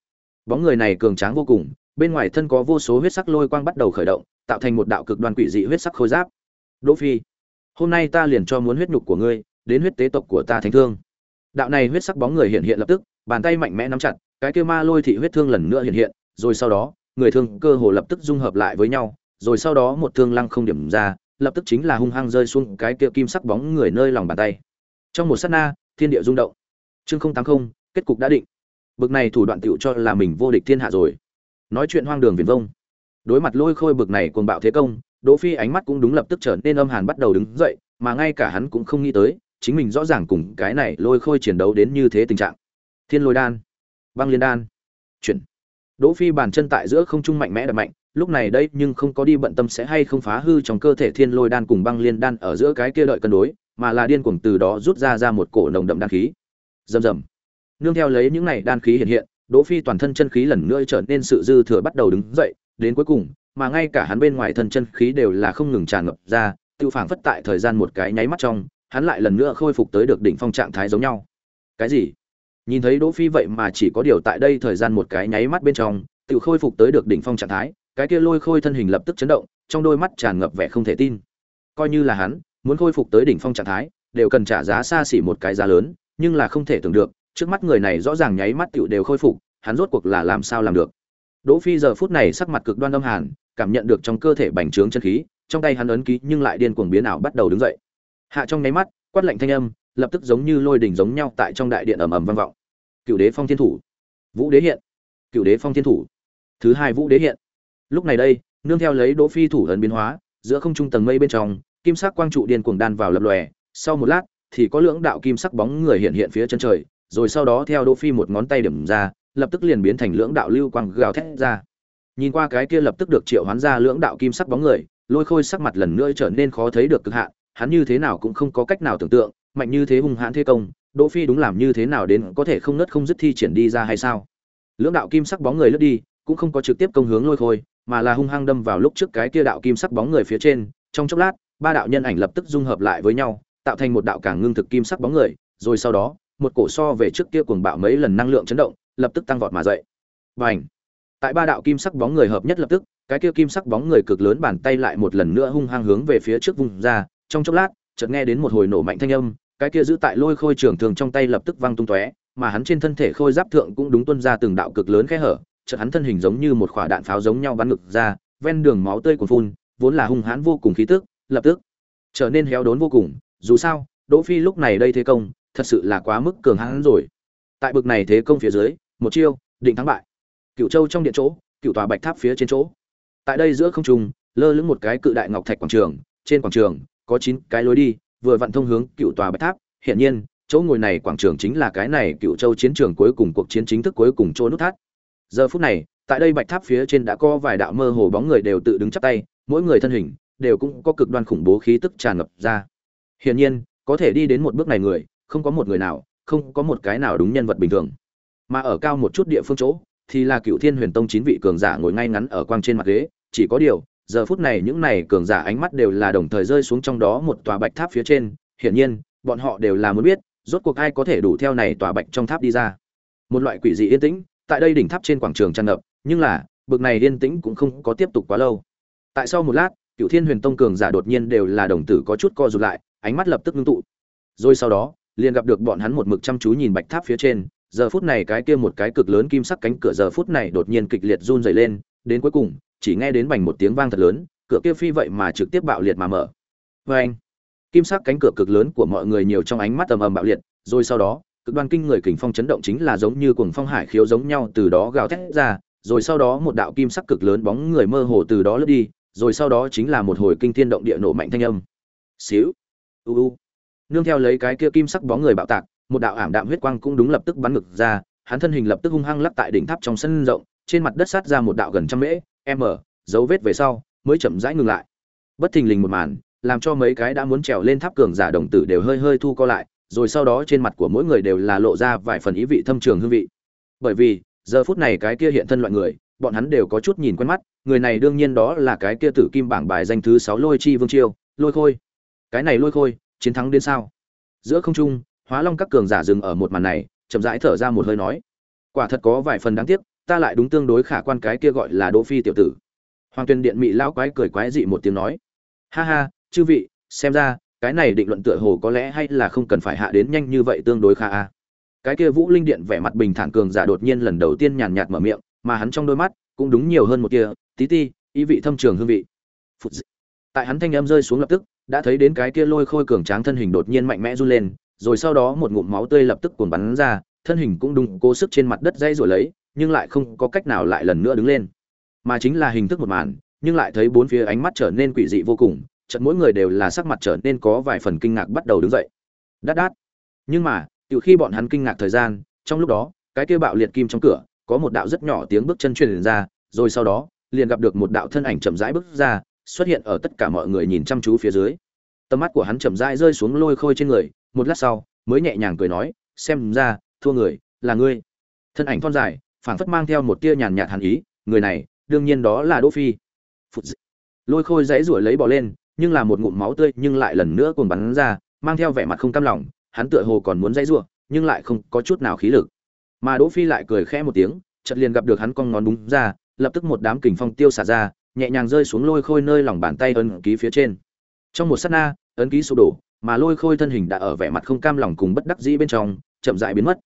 Bóng người này cường tráng vô cùng, bên ngoài thân có vô số huyết sắc lôi quang bắt đầu khởi động, tạo thành một đạo cực đoan quỷ dị huyết sắc khôi giáp. Đỗ Phi, hôm nay ta liền cho muốn huyết nhục của ngươi, đến huyết tế tộc của ta thánh thương. Đạo này huyết sắc bóng người hiện hiện lập tức, bàn tay mạnh mẽ nắm chặt, cái kia ma lôi thị huyết thương lần nữa hiện hiện, rồi sau đó, người thương cơ hồ lập tức dung hợp lại với nhau, rồi sau đó một thương lăng không điểm ra, lập tức chính là hung hăng rơi xuống cái kia kim sắc bóng người nơi lòng bàn tay. Trong một sát na, thiên địa rung động. Chương 080, kết cục đã định. Bực này thủ đoạn tiểu cho là mình vô địch thiên hạ rồi. Nói chuyện hoang đường viển vông. Đối mặt lôi khôi bực này cuồng bạo thế công, Đỗ Phi ánh mắt cũng đúng lập tức trở nên âm hàn bắt đầu đứng dậy, mà ngay cả hắn cũng không nghĩ tới, chính mình rõ ràng cùng cái này lôi khôi chiến đấu đến như thế tình trạng. Thiên lôi đan, băng liên đan, chuyển. Đỗ Phi bàn chân tại giữa không trung mạnh mẽ đập mạnh, lúc này đây nhưng không có đi bận tâm sẽ hay không phá hư trong cơ thể Thiên Lôi đan cùng băng liên đan ở giữa cái kia đợi cân đối, mà là điên cuồng từ đó rút ra ra một cổ nồng đậm đan khí. Rầm rầm. Nương theo lấy những này đan khí hiện hiện, Đỗ Phi toàn thân chân khí lần nữa trở nên sự dư thừa bắt đầu đứng dậy, đến cuối cùng, mà ngay cả hắn bên ngoài thân chân khí đều là không ngừng tràn ngập ra, tiêu phảng phất tại thời gian một cái nháy mắt trong, hắn lại lần nữa khôi phục tới được đỉnh phong trạng thái giống nhau. Cái gì? Nhìn thấy Đỗ Phi vậy mà chỉ có điều tại đây thời gian một cái nháy mắt bên trong, tự khôi phục tới được đỉnh phong trạng thái, cái kia lôi khôi thân hình lập tức chấn động, trong đôi mắt tràn ngập vẻ không thể tin. Coi như là hắn, muốn khôi phục tới đỉnh phong trạng thái, đều cần trả giá xa xỉ một cái giá lớn, nhưng là không thể tưởng được, trước mắt người này rõ ràng nháy mắt tiểu đều khôi phục, hắn rốt cuộc là làm sao làm được. Đỗ Phi giờ phút này sắc mặt cực đoan âm hàn, cảm nhận được trong cơ thể bành trướng chân khí, trong tay hắn ấn ký nhưng lại điên cuồng biến ảo bắt đầu đứng dậy. Hạ trong nháy mắt, quát lạnh thanh âm, lập tức giống như lôi đỉnh giống nhau tại trong đại điện ầm ầm vang vọng. Cựu Đế Phong Thiên Thủ, Vũ Đế hiện, Cựu Đế Phong Thiên Thủ. Thứ hai Vũ Đế hiện. Lúc này đây, nương theo lấy Đỗ Phi thủ ấn biến hóa, giữa không trung tầng mây bên trong, kim sắc quang trụ điên cuồng đan vào lập lòe, sau một lát, thì có lưỡng đạo kim sắc bóng người hiện hiện phía chân trời, rồi sau đó theo Đỗ Phi một ngón tay điểm ra, lập tức liền biến thành lưỡng đạo lưu quang gào thét ra. Nhìn qua cái kia lập tức được triệu hoán ra lưỡng đạo kim sắc bóng người, Lôi Khôi sắc mặt lần nữa trở nên khó thấy được cực hạn, hắn như thế nào cũng không có cách nào tưởng tượng, mạnh như thế hung hãn thế công, Đỗ Phi đúng làm như thế nào đến có thể không nứt không dứt thi triển đi ra hay sao? Lưỡng đạo kim sắc bóng người lướt đi, cũng không có trực tiếp công hướng Lôi Khôi, mà là hung hăng đâm vào lúc trước cái kia đạo kim sắc bóng người phía trên, trong chốc lát, ba đạo nhân ảnh lập tức dung hợp lại với nhau, tạo thành một đạo càng ngưng thực kim sắc bóng người, rồi sau đó, một cổ so về trước kia cuồng bạo mấy lần năng lượng chấn động, lập tức tăng vọt mà dậy. Bành! Tại ba đạo kim sắc bóng người hợp nhất lập tức, cái kia kim sắc bóng người cực lớn bàn tay lại một lần nữa hung hăng hướng về phía trước vùng ra, trong chốc lát, chợt nghe đến một hồi nổ mạnh thanh âm, cái kia giữ tại lôi khôi trường thường trong tay lập tức văng tung tóe, mà hắn trên thân thể khôi giáp thượng cũng đúng tuôn ra từng đạo cực lớn khe hở, chợt hắn thân hình giống như một quả đạn pháo giống nhau bắn ngực ra, ven đường máu tươi cuồn phun, vốn là hung hãn vô cùng khí tức, lập tức trở nên héo đốn vô cùng, dù sao, Đỗ Phi lúc này đây thế công, thật sự là quá mức cường hãn rồi. Tại bực này thế công phía dưới, một chiêu, định thắng bại. Cựu Châu trong điện chỗ, cựu tòa bạch tháp phía trên chỗ. Tại đây giữa không trung, lơ lửng một cái cự đại ngọc thạch quảng trường, trên quảng trường có chín cái lối đi, vừa vặn thông hướng cựu tòa bạch tháp, hiện nhiên, chỗ ngồi này quảng trường chính là cái này cựu châu chiến trường cuối cùng cuộc chiến chính thức cuối cùng chỗ nút thắt. Giờ phút này, tại đây bạch tháp phía trên đã có vài đạo mơ hồ bóng người đều tự đứng chắp tay, mỗi người thân hình đều cũng có cực đoan khủng bố khí tức tràn ngập ra. Hiển nhiên, có thể đi đến một bước này người, không có một người nào, không có một cái nào đúng nhân vật bình thường. Mà ở cao một chút địa phương chỗ, thì là Cựu Thiên Huyền Tông chín vị cường giả ngồi ngay ngắn ở quang trên mặt ghế, chỉ có điều, giờ phút này những này cường giả ánh mắt đều là đồng thời rơi xuống trong đó một tòa bạch tháp phía trên, hiển nhiên, bọn họ đều là muốn biết, rốt cuộc ai có thể đủ theo này tòa bạch trong tháp đi ra. Một loại quỷ dị yên tĩnh, tại đây đỉnh tháp trên quảng trường tràn ngập, nhưng là, bực này yên tĩnh cũng không có tiếp tục quá lâu. Tại sau một lát, Cựu Thiên Huyền Tông cường giả đột nhiên đều là đồng tử có chút co rụt lại, ánh mắt lập tức ngưng tụ. Rồi sau đó, liền gặp được bọn hắn một mực chăm chú nhìn bạch tháp phía trên, giờ phút này cái kia một cái cực lớn kim sắc cánh cửa giờ phút này đột nhiên kịch liệt run rẩy lên, đến cuối cùng, chỉ nghe đến bành một tiếng vang thật lớn, cửa kia phi vậy mà trực tiếp bạo liệt mà mở. Oeng! Kim sắc cánh cửa cực lớn của mọi người nhiều trong ánh mắt ầm ầm bạo liệt, rồi sau đó, cực đoan kinh người kình phong chấn động chính là giống như cuồng phong hải khiếu giống nhau từ đó gào thét ra, rồi sau đó một đạo kim sắc cực lớn bóng người mơ hồ từ đó lướt đi, rồi sau đó chính là một hồi kinh thiên động địa nổ mạnh thanh âm. Xíu. U u. Nương theo lấy cái kia kim sắc bóng người bạo tạc, một đạo ảm đạm huyết quang cũng đúng lập tức bắn ngực ra, hắn thân hình lập tức hung hăng lắc tại đỉnh tháp trong sân rộng, trên mặt đất sát ra một đạo gần trăm mễ, m, dấu vết về sau, mới chậm rãi ngừng lại. Bất thình lình một màn, làm cho mấy cái đã muốn trèo lên tháp cường giả đồng tử đều hơi hơi thu co lại, rồi sau đó trên mặt của mỗi người đều là lộ ra vài phần ý vị thâm trường hương vị. Bởi vì, giờ phút này cái kia hiện thân loại người, bọn hắn đều có chút nhìn quen mắt, người này đương nhiên đó là cái kia tử kim bảng bài danh thứ 6 Lôi Chi Vương Chiêu, Lôi Khôi. Cái này Lôi Khôi, chiến thắng đến sao? Giữa không trung, Hóa Long các cường giả dừng ở một màn này, chậm rãi thở ra một hơi nói: "Quả thật có vài phần đáng tiếc, ta lại đúng tương đối khả quan cái kia gọi là Đỗ Phi tiểu tử." Hoàng Tuyên Điện mị lão quái cười quái dị một tiếng nói: "Ha ha, chư vị, xem ra cái này định luận tựa hồ có lẽ hay là không cần phải hạ đến nhanh như vậy tương đối khá a." Cái kia Vũ Linh Điện vẻ mặt bình thản cường giả đột nhiên lần đầu tiên nhàn nhạt mở miệng, mà hắn trong đôi mắt cũng đúng nhiều hơn một kia, tí ti, ý vị thâm trường hương vị. Phụt. Tại hắn thanh âm rơi xuống lập tức, đã thấy đến cái kia lôi khôi cường tráng thân hình đột nhiên mạnh mẽ run lên, rồi sau đó một ngụm máu tươi lập tức cuồn bắn ra, thân hình cũng đung cố sức trên mặt đất dây rồi lấy, nhưng lại không có cách nào lại lần nữa đứng lên. Mà chính là hình thức một màn, nhưng lại thấy bốn phía ánh mắt trở nên quỷ dị vô cùng, chợt mỗi người đều là sắc mặt trở nên có vài phần kinh ngạc bắt đầu đứng dậy. Đát đát. Nhưng mà, từ khi bọn hắn kinh ngạc thời gian, trong lúc đó, cái kia bạo liệt kim trong cửa, có một đạo rất nhỏ tiếng bước chân truyền ra rồi sau đó liền gặp được một đạo thân ảnh chậm rãi bước ra xuất hiện ở tất cả mọi người nhìn chăm chú phía dưới tầm mắt của hắn chậm rãi rơi xuống lôi khôi trên người một lát sau, mới nhẹ nhàng cười nói, xem ra, thua người là ngươi. Thân ảnh thon dài, phảng phất mang theo một tia nhàn nhạt hàn ý, người này, đương nhiên đó là đỗ phi. Phụt dị. lôi khôi dãy ruổi lấy bỏ lên, nhưng là một ngụm máu tươi nhưng lại lần nữa cuồng bắn ra, mang theo vẻ mặt không cam lòng, hắn tựa hồ còn muốn dãy ruộng nhưng lại không có chút nào khí lực. Mà đỗ phi lại cười khẽ một tiếng, chợt liền gặp được hắn cong ngón đúng ra, lập tức một đám kình phong tiêu xả ra, nhẹ nhàng rơi xuống lôi khôi nơi lòng bàn tay ấn ký phía trên. Trong một sát na, ấn ký sụp đổ mà lôi khôi thân hình đã ở vẻ mặt không cam lòng cùng bất đắc dĩ bên trong, chậm rãi biến mất.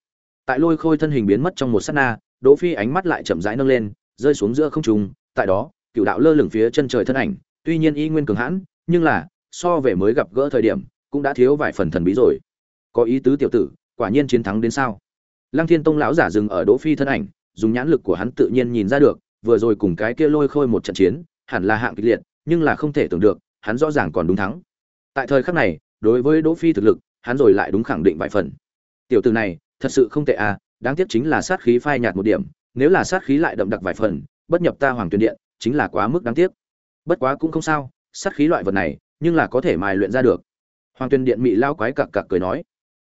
Tại lôi khôi thân hình biến mất trong một sát na, đỗ phi ánh mắt lại chậm rãi nâng lên, rơi xuống giữa không trung, tại đó, cựu đạo lơ lửng phía chân trời thân ảnh, tuy nhiên y nguyên cường hãn, nhưng là, so về mới gặp gỡ thời điểm, cũng đã thiếu vài phần thần bí rồi. Có ý tứ tiểu tử, quả nhiên chiến thắng đến sao? Lăng thiên tông lão giả dừng ở đỗ phi thân ảnh, dùng nhãn lực của hắn tự nhiên nhìn ra được, vừa rồi cùng cái kia lôi khôi một trận chiến, hẳn là hạng kịch liệt, nhưng là không thể tưởng được, hắn rõ ràng còn đúng thắng. Tại thời khắc này đối với đỗ phi thực lực, hắn rồi lại đúng khẳng định vài phần. Tiểu tử này, thật sự không tệ à đáng tiếc chính là sát khí phai nhạt một điểm, nếu là sát khí lại đậm đặc vài phần, bất nhập ta hoàng tuyền điện, chính là quá mức đáng tiếc. Bất quá cũng không sao, sát khí loại vật này, nhưng là có thể mài luyện ra được. Hoàng tuyền điện mị lao quái cặc cặc cười nói.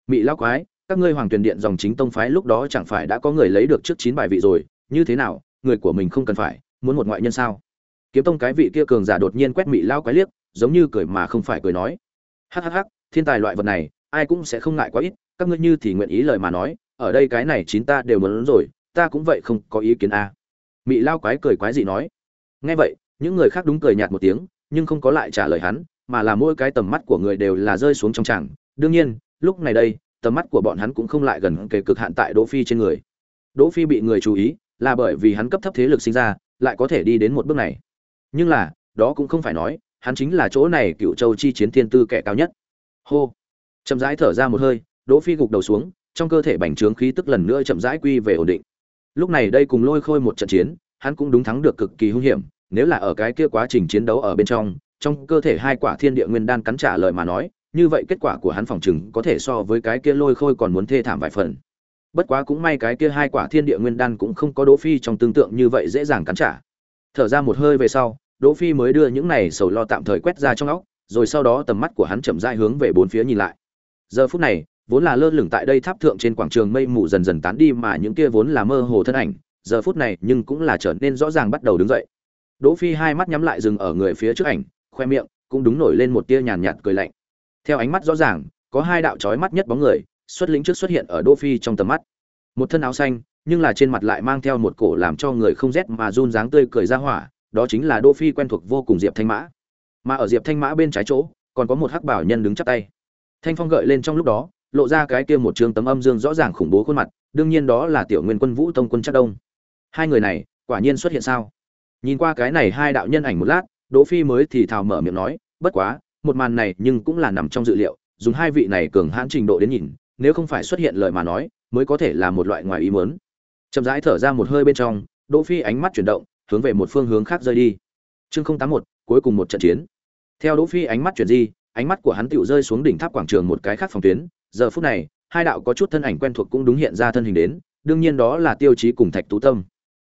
Mị lao quái, các ngươi hoàng tuyền điện dòng chính tông phái lúc đó chẳng phải đã có người lấy được trước chín bài vị rồi, như thế nào, người của mình không cần phải, muốn một ngoại nhân sao? Kiếm tông cái vị kia cường giả đột nhiên quét mị lao quái liếc, giống như cười mà không phải cười nói hắc hắc hắc, thiên tài loại vật này, ai cũng sẽ không ngại quá ít, các ngươi như thì nguyện ý lời mà nói, ở đây cái này chín ta đều muốn rồi, ta cũng vậy không có ý kiến a. À. mị lao quái cười quái gì nói. Nghe vậy, những người khác đúng cười nhạt một tiếng, nhưng không có lại trả lời hắn, mà là mỗi cái tầm mắt của người đều là rơi xuống trong tràng. Đương nhiên, lúc này đây, tầm mắt của bọn hắn cũng không lại gần kề cực hạn tại đỗ phi trên người. Đỗ phi bị người chú ý, là bởi vì hắn cấp thấp thế lực sinh ra, lại có thể đi đến một bước này. Nhưng là, đó cũng không phải nói hắn chính là chỗ này cựu châu chi chiến thiên tư kẻ cao nhất. Hô. Chậm rãi thở ra một hơi, đỗ phi gục đầu xuống, trong cơ thể bành trướng khí tức lần nữa chậm rãi quy về ổn định. Lúc này đây cùng lôi khôi một trận chiến, hắn cũng đúng thắng được cực kỳ hung hiểm, nếu là ở cái kia quá trình chiến đấu ở bên trong trong cơ thể hai quả thiên địa nguyên đan cắn trả lời mà nói, như vậy kết quả của hắn phòng chừng có thể so với cái kia lôi khôi còn muốn thê thảm vài phần. Bất quá cũng may cái kia hai quả thiên địa nguyên đan cũng không có đỗ phi trong tương tượng như vậy dễ dàng cắn trả. Thở ra một hơi về sau đỗ phi mới đưa những này sầu lo tạm thời quét ra trong óc, rồi sau đó tầm mắt của hắn chậm rãi hướng về bốn phía nhìn lại. Giờ phút này, vốn là lơ lửng tại đây tháp thượng trên quảng trường mây mù dần dần tán đi mà những kia vốn là mơ hồ thân ảnh, giờ phút này nhưng cũng là trở nên rõ ràng bắt đầu đứng dậy. Đỗ phi hai mắt nhắm lại dừng ở người phía trước ảnh, khoe miệng cũng đúng nổi lên một tia nhàn nhạt cười lạnh. Theo ánh mắt rõ ràng, có hai đạo chói mắt nhất bóng người xuất lĩnh trước xuất hiện ở đỗ phi trong tầm mắt. Một thân áo xanh, nhưng là trên mặt lại mang theo một cổ làm cho người không rét mà run dáng tươi cười ra hỏa đó chính là đỗ phi quen thuộc vô cùng diệp thanh mã. Mà ở diệp thanh mã bên trái chỗ, còn có một hắc bảo nhân đứng chắp tay. Thanh phong gợi lên trong lúc đó, lộ ra cái kia một trường tấm âm dương rõ ràng khủng bố khuôn mặt, đương nhiên đó là tiểu nguyên quân vũ tông quân Trác đông. Hai người này, quả nhiên xuất hiện sao? Nhìn qua cái này hai đạo nhân ảnh một lát, đỗ phi mới thì thào mở miệng nói, bất quá, một màn này nhưng cũng là nằm trong dự liệu, dùng hai vị này cường hãn trình độ đến nhìn, nếu không phải xuất hiện lời mà nói, mới có thể là một loại ngoài ý muốn. Chậm rãi thở ra một hơi bên trong, đỗ phi ánh mắt chuyển động hướng về một phương hướng khác rơi đi. Chương không tám một, cuối cùng một trận chiến. Theo đỗ phi ánh mắt chuyển di, ánh mắt của hắn tựu rơi xuống đỉnh tháp quảng trường một cái khác phòng tuyến. Giờ phút này, hai đạo có chút thân ảnh quen thuộc cũng đúng hiện ra thân hình đến, đương nhiên đó là tiêu chí cùng thạch tú tâm.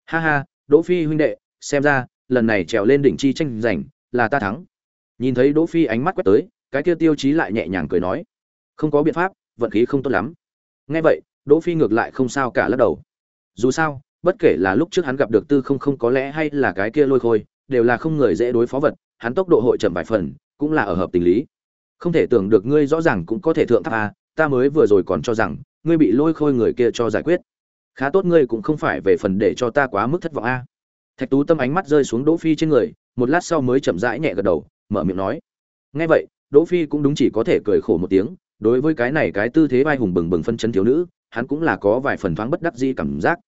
Ha ha, đỗ phi huynh đệ, xem ra, lần này trèo lên đỉnh chi tranh giành, là ta thắng. Nhìn thấy đỗ phi ánh mắt quét tới, cái kia tiêu chí lại nhẹ nhàng cười nói, không có biện pháp, vận khí không tốt lắm. Nghe vậy, đỗ phi ngược lại không sao cả lắc đầu. Dù sao bất kể là lúc trước hắn gặp được tư không không có lẽ hay là cái kia lôi khôi, đều là không người dễ đối phó vật, hắn tốc độ hội chậm vài phần, cũng là ở hợp tình lý. Không thể tưởng được ngươi rõ ràng cũng có thể thượng tháp a ta mới vừa rồi còn cho rằng, ngươi bị lôi khôi người kia cho giải quyết. Khá tốt ngươi cũng không phải về phần để cho ta quá mức thất vọng a thạch tú tâm ánh mắt rơi xuống đỗ phi trên người, một lát sau mới chậm rãi nhẹ gật đầu, mở miệng nói. Nghe vậy, đỗ phi cũng đúng chỉ có thể cười khổ một tiếng, đối với cái này cái tư thế vai hùng bừng bừng phân chân thiếu nữ, hắn cũng là có vài phần thoáng bất đắc dĩ cảm giác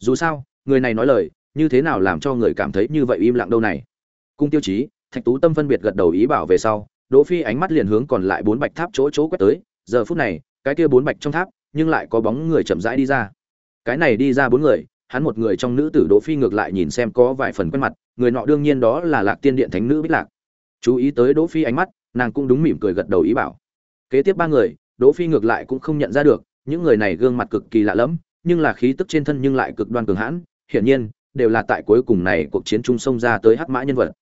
dù sao, người này nói lời, như thế nào làm cho người cảm thấy như vậy im lặng đâu này? Cung tiêu chí, thạch tú tâm phân biệt gật đầu ý bảo về sau, đỗ phi ánh mắt liền hướng còn lại bốn bạch tháp chỗ chỗ quét tới, giờ phút này, cái kia bốn bạch trong tháp, nhưng lại có bóng người chậm rãi đi ra. Cái này đi ra bốn người, hắn một người trong nữ tử đỗ phi ngược lại nhìn xem có vài phần quen mặt, người nọ đương nhiên đó là lạc tiên điện thánh nữ bích lạc. Chú ý tới đỗ phi ánh mắt, nàng cũng đúng mỉm cười gật đầu ý bảo. Kế tiếp ba người, đỗ phi ngược lại cũng không nhận ra được, những người này gương mặt cực kỳ lạ lẫm nhưng là khí tức trên thân nhưng lại cực đoan cường hãn, hiển nhiên, đều là tại cuối cùng này cuộc chiến trung sông ra tới hắc mã nhân vật.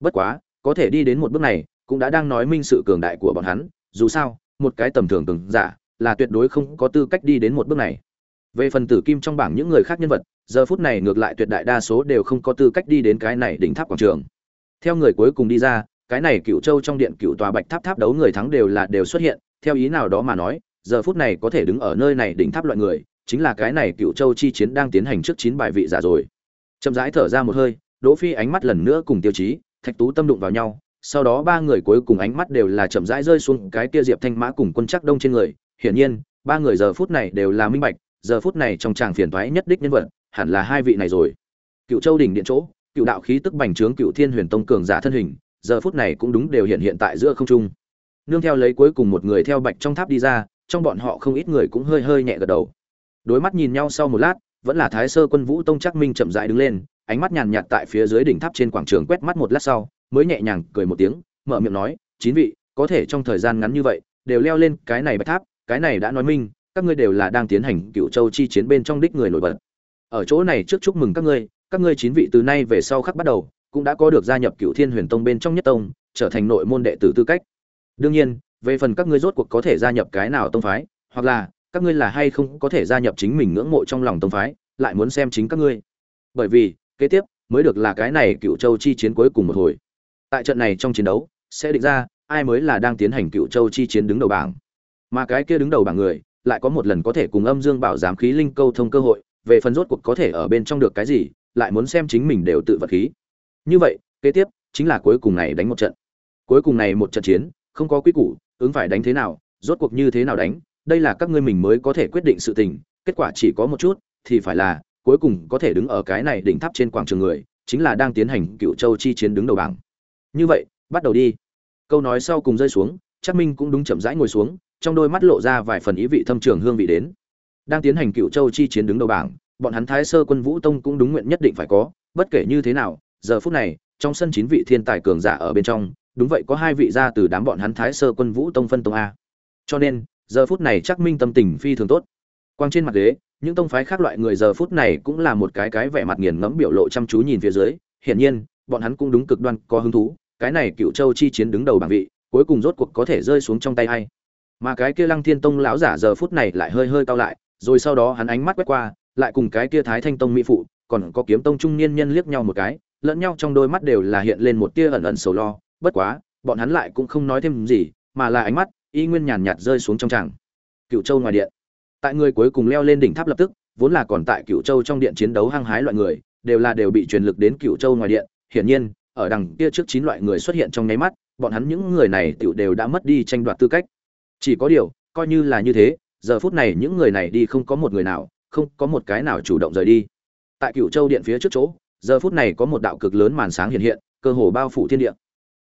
Bất quá, có thể đi đến một bước này, cũng đã đang nói minh sự cường đại của bọn hắn, dù sao, một cái tầm thường cường giả, là tuyệt đối không có tư cách đi đến một bước này. Về phần tử kim trong bảng những người khác nhân vật, giờ phút này ngược lại tuyệt đại đa số đều không có tư cách đi đến cái này đỉnh tháp quảng trường. Theo người cuối cùng đi ra, cái này cựu châu trong điện cựu tòa bạch tháp tháp đấu người thắng đều là đều xuất hiện, theo ý nào đó mà nói, giờ phút này có thể đứng ở nơi này đỉnh tháp loại người chính là cái này cựu châu chi chiến đang tiến hành trước chín bài vị giả rồi. Chậm rãi thở ra một hơi, đỗ phi ánh mắt lần nữa cùng tiêu chí, thạch tú tâm đụng vào nhau, sau đó ba người cuối cùng ánh mắt đều là chậm rãi rơi xuống cái kia diệp thanh mã cùng quân chắc đông trên người. Hiển nhiên, ba người giờ phút này đều là minh bạch, giờ phút này trong tràng phiền toái nhất đích nhân vật, hẳn là hai vị này rồi. Cựu châu đỉnh điện chỗ, cựu đạo khí tức bành trướng cựu thiên huyền tông cường giả thân hình, giờ phút này cũng đúng đều hiện hiện tại giữa không trung. Nương theo lấy cuối cùng một người theo bạch trong tháp đi ra, trong bọn họ không ít người cũng hơi hơi nhẹ gật đầu đối mắt nhìn nhau sau một lát, vẫn là thái sơ quân vũ tông chắc minh chậm rãi đứng lên, ánh mắt nhàn nhạt tại phía dưới đỉnh tháp trên quảng trường quét mắt một lát sau, mới nhẹ nhàng cười một tiếng, mở miệng nói, chín vị, có thể trong thời gian ngắn như vậy, đều leo lên cái này bạch tháp, cái này đã nói minh, các ngươi đều là đang tiến hành cựu châu chi chiến bên trong đích người nổi bật. Ở chỗ này trước chúc mừng các ngươi các ngươi chín vị từ nay về sau khắc bắt đầu, cũng đã có được gia nhập cựu thiên huyền tông bên trong nhất tông, trở thành nội môn đệ tử tư cách. Đương nhiên, về phần các ngươi rốt cuộc có thể gia nhập cái nào tông phái, hoặc là các ngươi là hay không có thể gia nhập chính mình ngưỡng mộ trong lòng tông phái, lại muốn xem chính các ngươi. Bởi vì, kế tiếp, mới được là cái này cựu châu chi chiến cuối cùng một hồi. Tại trận này trong chiến đấu, sẽ định ra, ai mới là đang tiến hành cựu châu chi chiến đứng đầu bảng. Mà cái kia đứng đầu bảng người, lại có một lần có thể cùng âm dương bảo giám khí linh câu thông cơ hội, về phần rốt cuộc có thể ở bên trong được cái gì, lại muốn xem chính mình đều tự vật khí. Như vậy, kế tiếp, chính là cuối cùng này đánh một trận. Cuối cùng này một trận chiến, không có quy củ, ứng phải đánh thế nào, rốt cuộc như thế nào đánh đây là các ngươi mình mới có thể quyết định sự tình, kết quả chỉ có một chút, thì phải là, cuối cùng có thể đứng ở cái này đỉnh tháp trên quảng trường người, chính là đang tiến hành cựu châu chi chiến đứng đầu bảng. Như vậy, bắt đầu đi. Câu nói sau cùng rơi xuống chắc minh cũng đúng chậm rãi ngồi xuống, trong đôi mắt lộ ra vài phần ý vị thâm trường hương vị đến. Đang tiến hành cựu châu chi chiến đứng đầu bảng, bọn hắn thái sơ quân vũ tông cũng đúng nguyện nhất định phải có, bất kể như thế nào, giờ phút này, trong sân chín vị thiên tài cường giả ở bên trong, đúng vậy có hai vị ra từ đám bọn hắn thái sơ quân vũ tông phân tông a. Cho nên giờ phút này chắc minh tâm tình phi thường tốt. Quang trên mặt ghế, những tông phái khác loại người giờ phút này cũng là một cái cái vẻ mặt nghiền ngẫm biểu lộ chăm chú nhìn phía dưới. Hiển nhiên, bọn hắn cũng đúng cực đoan, có hứng thú. Cái này cựu châu chi chiến đứng đầu bảng vị, cuối cùng rốt cuộc có thể rơi xuống trong tay hay mà cái kia lăng thiên tông lão giả giờ phút này lại hơi hơi cao lại, rồi sau đó hắn ánh mắt quét qua, lại cùng cái kia thái thanh tông mỹ phụ, còn có kiếm tông trung niên nhân liếc nhau một cái, lẫn nhau trong đôi mắt đều là hiện lên một tia ẩn ẩn sầu lo. Bất quá, bọn hắn lại cũng không nói thêm gì, mà là ánh mắt y nguyên nhàn nhạt rơi xuống trong tràng. Cựu châu ngoài điện. Tại người cuối cùng leo lên đỉnh tháp lập tức, vốn là còn tại cựu châu trong điện chiến đấu hăng hái loại người, đều là đều bị truyền lực đến cựu châu ngoài điện. Hiển nhiên, ở đằng kia trước chín loại người xuất hiện trong nháy mắt, bọn hắn những người này tựu đều đã mất đi tranh đoạt tư cách. Chỉ có điều, coi như là như thế, giờ phút này những người này đi không có một người nào, không có một cái nào chủ động rời đi. Tại cựu châu điện phía trước chỗ, giờ phút này có một đạo cực lớn màn sáng hiện hiện, cơ hồ bao phủ thiên địa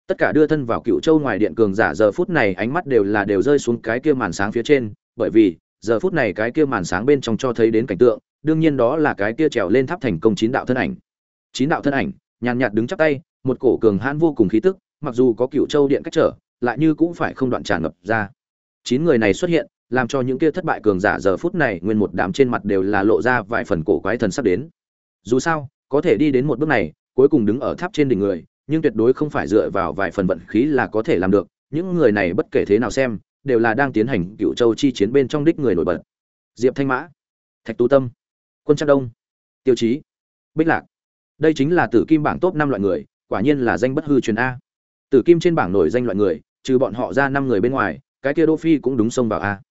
tất cả đưa thân vào cựu châu ngoài điện cường giả giờ phút này ánh mắt đều là đều rơi xuống cái kia màn sáng phía trên, bởi vì, giờ phút này cái kia màn sáng bên trong cho thấy đến cảnh tượng, đương nhiên đó là cái kia trèo lên tháp thành công chín đạo thân ảnh. Chín đạo thân ảnh, nhàn nhạt đứng chắp tay, một cổ cường hãn vô cùng khí tức, mặc dù có cựu châu điện cách trở, lại như cũng phải không đoạn tràn ngập ra. Chín người này xuất hiện, làm cho những kia thất bại cường giả giờ phút này nguyên một đám trên mặt đều là lộ ra vài phần cổ quái thần sắp đến. Dù sao, có thể đi đến một bước này, cuối cùng đứng ở tháp trên đỉnh người nhưng tuyệt đối không phải dựa vào vài phần vận khí là có thể làm được, những người này bất kể thế nào xem, đều là đang tiến hành cựu châu chi chiến bên trong đích người nổi bật. Diệp thanh mã, thạch tú tâm, quân trang đông, tiêu chí, bích lạc. Đây chính là tử kim bảng top năm loại người, quả nhiên là danh bất hư truyền a. Tử kim trên bảng nổi danh loại người, trừ bọn họ ra năm người bên ngoài, cái kia đô phi cũng đúng xông vào a.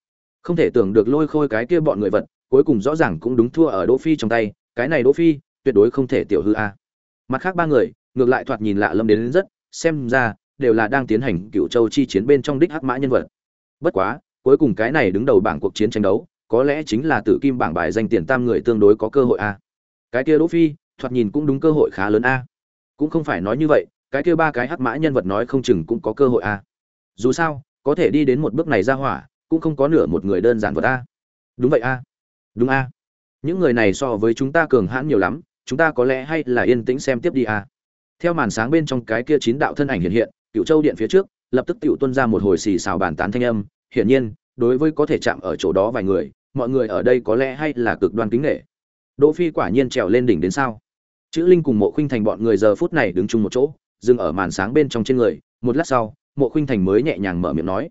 Không thể tưởng được lôi khôi cái kia bọn người vật, cuối cùng rõ ràng cũng đúng thua ở đỗ phi trong tay, cái này đỗ phi, tuyệt đối không thể tiểu hư a. Mặt khác ba người ngược lại thoạt nhìn lạ lâm đến, đến rất xem ra đều là đang tiến hành cựu châu chi chiến bên trong đích hắc mã nhân vật. Bất quá cuối cùng cái này đứng đầu bảng cuộc chiến tranh đấu có lẽ chính là tử kim bảng bài danh tiền tam người tương đối có cơ hội a. Cái kia đỗ phi thoạt nhìn cũng đúng cơ hội khá lớn a. Cũng không phải nói như vậy cái kia ba cái hắc mã nhân vật nói không chừng cũng có cơ hội a. Dù sao có thể đi đến một bước này ra hỏa cũng không có nửa một người đơn giản vật a. Đúng vậy a. Đúng a. Những người này so với chúng ta cường hãn nhiều lắm chúng ta có lẽ hay là yên tĩnh xem tiếp đi a theo màn sáng bên trong cái kia chín đạo thân ảnh hiện hiện cựu châu điện phía trước, lập tức tiểu tuân ra một hồi xì xào bàn tán thanh âm. Hiển nhiên, đối với có thể chạm ở chỗ đó vài người, mọi người ở đây có lẽ hay là cực đoan kính nghệ đỗ phi quả nhiên trèo lên đỉnh đến sao chữ linh cùng mộ khinh thành bọn người giờ phút này đứng chung một chỗ, dừng ở màn sáng bên trong trên người. Một lát sau, mộ khinh thành mới nhẹ nhàng mở miệng nói.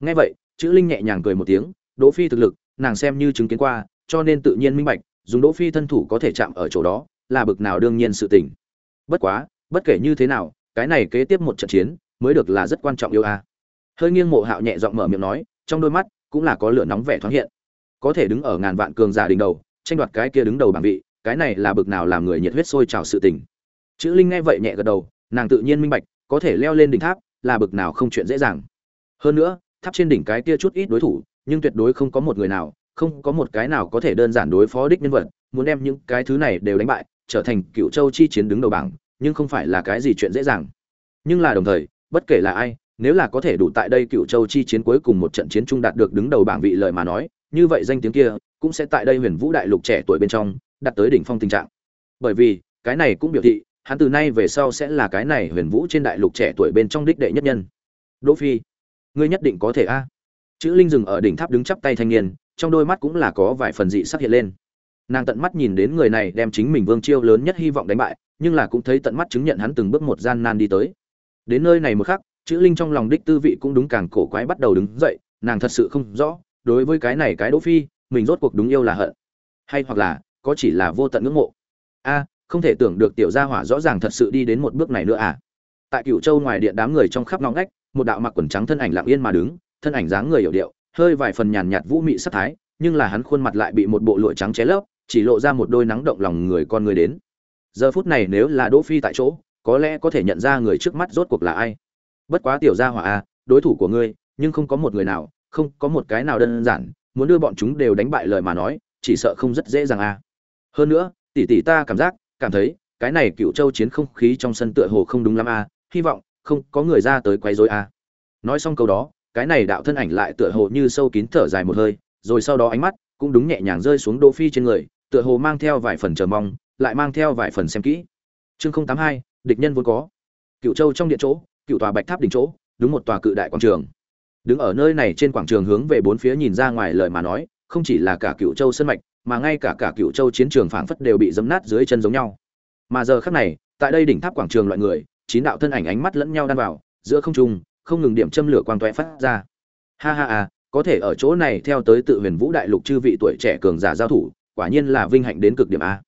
Nghe vậy, chữ linh nhẹ nhàng cười một tiếng, đỗ phi thực lực, nàng xem như chứng kiến qua, cho nên tự nhiên minh bạch, dùng đỗ phi thân thủ có thể chạm ở chỗ đó, là bực nào đương nhiên sự tình. Bất quá bất kể như thế nào, cái này kế tiếp một trận chiến mới được là rất quan trọng yêu a. Hơi nghiêng mộ hạo nhẹ giọng mở miệng nói, trong đôi mắt cũng là có lửa nóng vẻ thoáng hiện. Có thể đứng ở ngàn vạn cường giả đỉnh đầu, tranh đoạt cái kia đứng đầu bảng vị, cái này là bực nào làm người nhiệt huyết sôi trào sự tình. Chữ linh nghe vậy nhẹ gật đầu, nàng tự nhiên minh bạch, có thể leo lên đỉnh tháp là bực nào không chuyện dễ dàng. Hơn nữa, tháp trên đỉnh cái kia chút ít đối thủ, nhưng tuyệt đối không có một người nào, không có một cái nào có thể đơn giản đối phó đích nhân vật, muốn đem những cái thứ này đều đánh bại, trở thành cựu châu chi chiến đứng đầu bảng nhưng không phải là cái gì chuyện dễ dàng. Nhưng là đồng thời, bất kể là ai, nếu là có thể đủ tại đây cựu châu chi chiến cuối cùng một trận chiến trung đạt được đứng đầu bảng vị lợi mà nói, như vậy danh tiếng kia cũng sẽ tại đây huyền vũ đại lục trẻ tuổi bên trong đạt tới đỉnh phong tình trạng. Bởi vì, cái này cũng biểu thị, hắn từ nay về sau sẽ là cái này huyền vũ trên đại lục trẻ tuổi bên trong đích đệ nhất nhân. Đỗ phi, ngươi nhất định có thể a. Chữ linh dừng ở đỉnh tháp đứng chắp tay thanh niên, trong đôi mắt cũng là có vài phần dị sắc hiện lên nàng tận mắt nhìn đến người này đem chính mình vương chiêu lớn nhất hy vọng đánh bại, nhưng là cũng thấy tận mắt chứng nhận hắn từng bước một gian nan đi tới. Đến nơi này một khắc, chữ linh trong lòng đích tư vị cũng đúng càng cổ quái bắt đầu đứng dậy, nàng thật sự không rõ, đối với cái này cái đỗ phi, mình rốt cuộc đúng yêu là hận, hay hoặc là có chỉ là vô tận ngưỡng mộ. A, không thể tưởng được tiểu gia hỏa rõ ràng thật sự đi đến một bước này nữa à. Tại cựu châu ngoài điện đám người trong khắp ngõ ngách, một đạo mặc quần trắng thân ảnh lặng yên mà đứng, thân ảnh dáng người hiểu điệu, hơi vài phần nhàn nhạt vũ mị sắc thái, nhưng là hắn khuôn mặt lại bị một bộ lụa trắng che lấp chỉ lộ ra một đôi nắng động lòng người con người đến. Giờ phút này nếu là đỗ phi tại chỗ, có lẽ có thể nhận ra người trước mắt rốt cuộc là ai. Bất quá tiểu gia hỏa a đối thủ của ngươi, nhưng không có một người nào, không có một cái nào đơn giản, muốn đưa bọn chúng đều đánh bại lời mà nói, chỉ sợ không rất dễ dàng a hơn nữa, tỷ tỷ ta cảm giác, cảm thấy, cái này cựu châu chiến không khí trong sân tựa hồ không đúng lắm a hy vọng, không có người ra tới quấy rối a nói xong câu đó, cái này đạo thân ảnh lại tựa hồ như sâu kín thở dài một hơi, rồi sau đó ánh mắt cũng đúng nhẹ nhàng rơi xuống đỗ phi trên người tựa hồ mang theo vài phần chờ mong lại mang theo vài phần xem kỹ. Chương không tám hai địch nhân vốn có. Cựu châu trong điện chỗ cựu tòa bạch tháp đỉnh chỗ đúng một tòa cự đại quảng trường. Đứng ở nơi này trên quảng trường hướng về bốn phía nhìn ra ngoài lời mà nói không chỉ là cả cựu châu sân mạch mà ngay cả cả cựu châu chiến trường phảng phất đều bị dẫm nát dưới chân giống nhau. Mà giờ khắc này tại đây đỉnh tháp quảng trường loại người chín đạo thân ảnh ánh mắt lẫn nhau đan vào giữa không trung không ngừng điểm châm lửa quang toé phát ra. Ha ha ha, có thể ở chỗ này theo tới tự huyền vũ đại lục chư vị tuổi trẻ cường giả giao thủ quả nhiên là vinh hạnh đến cực điểm a.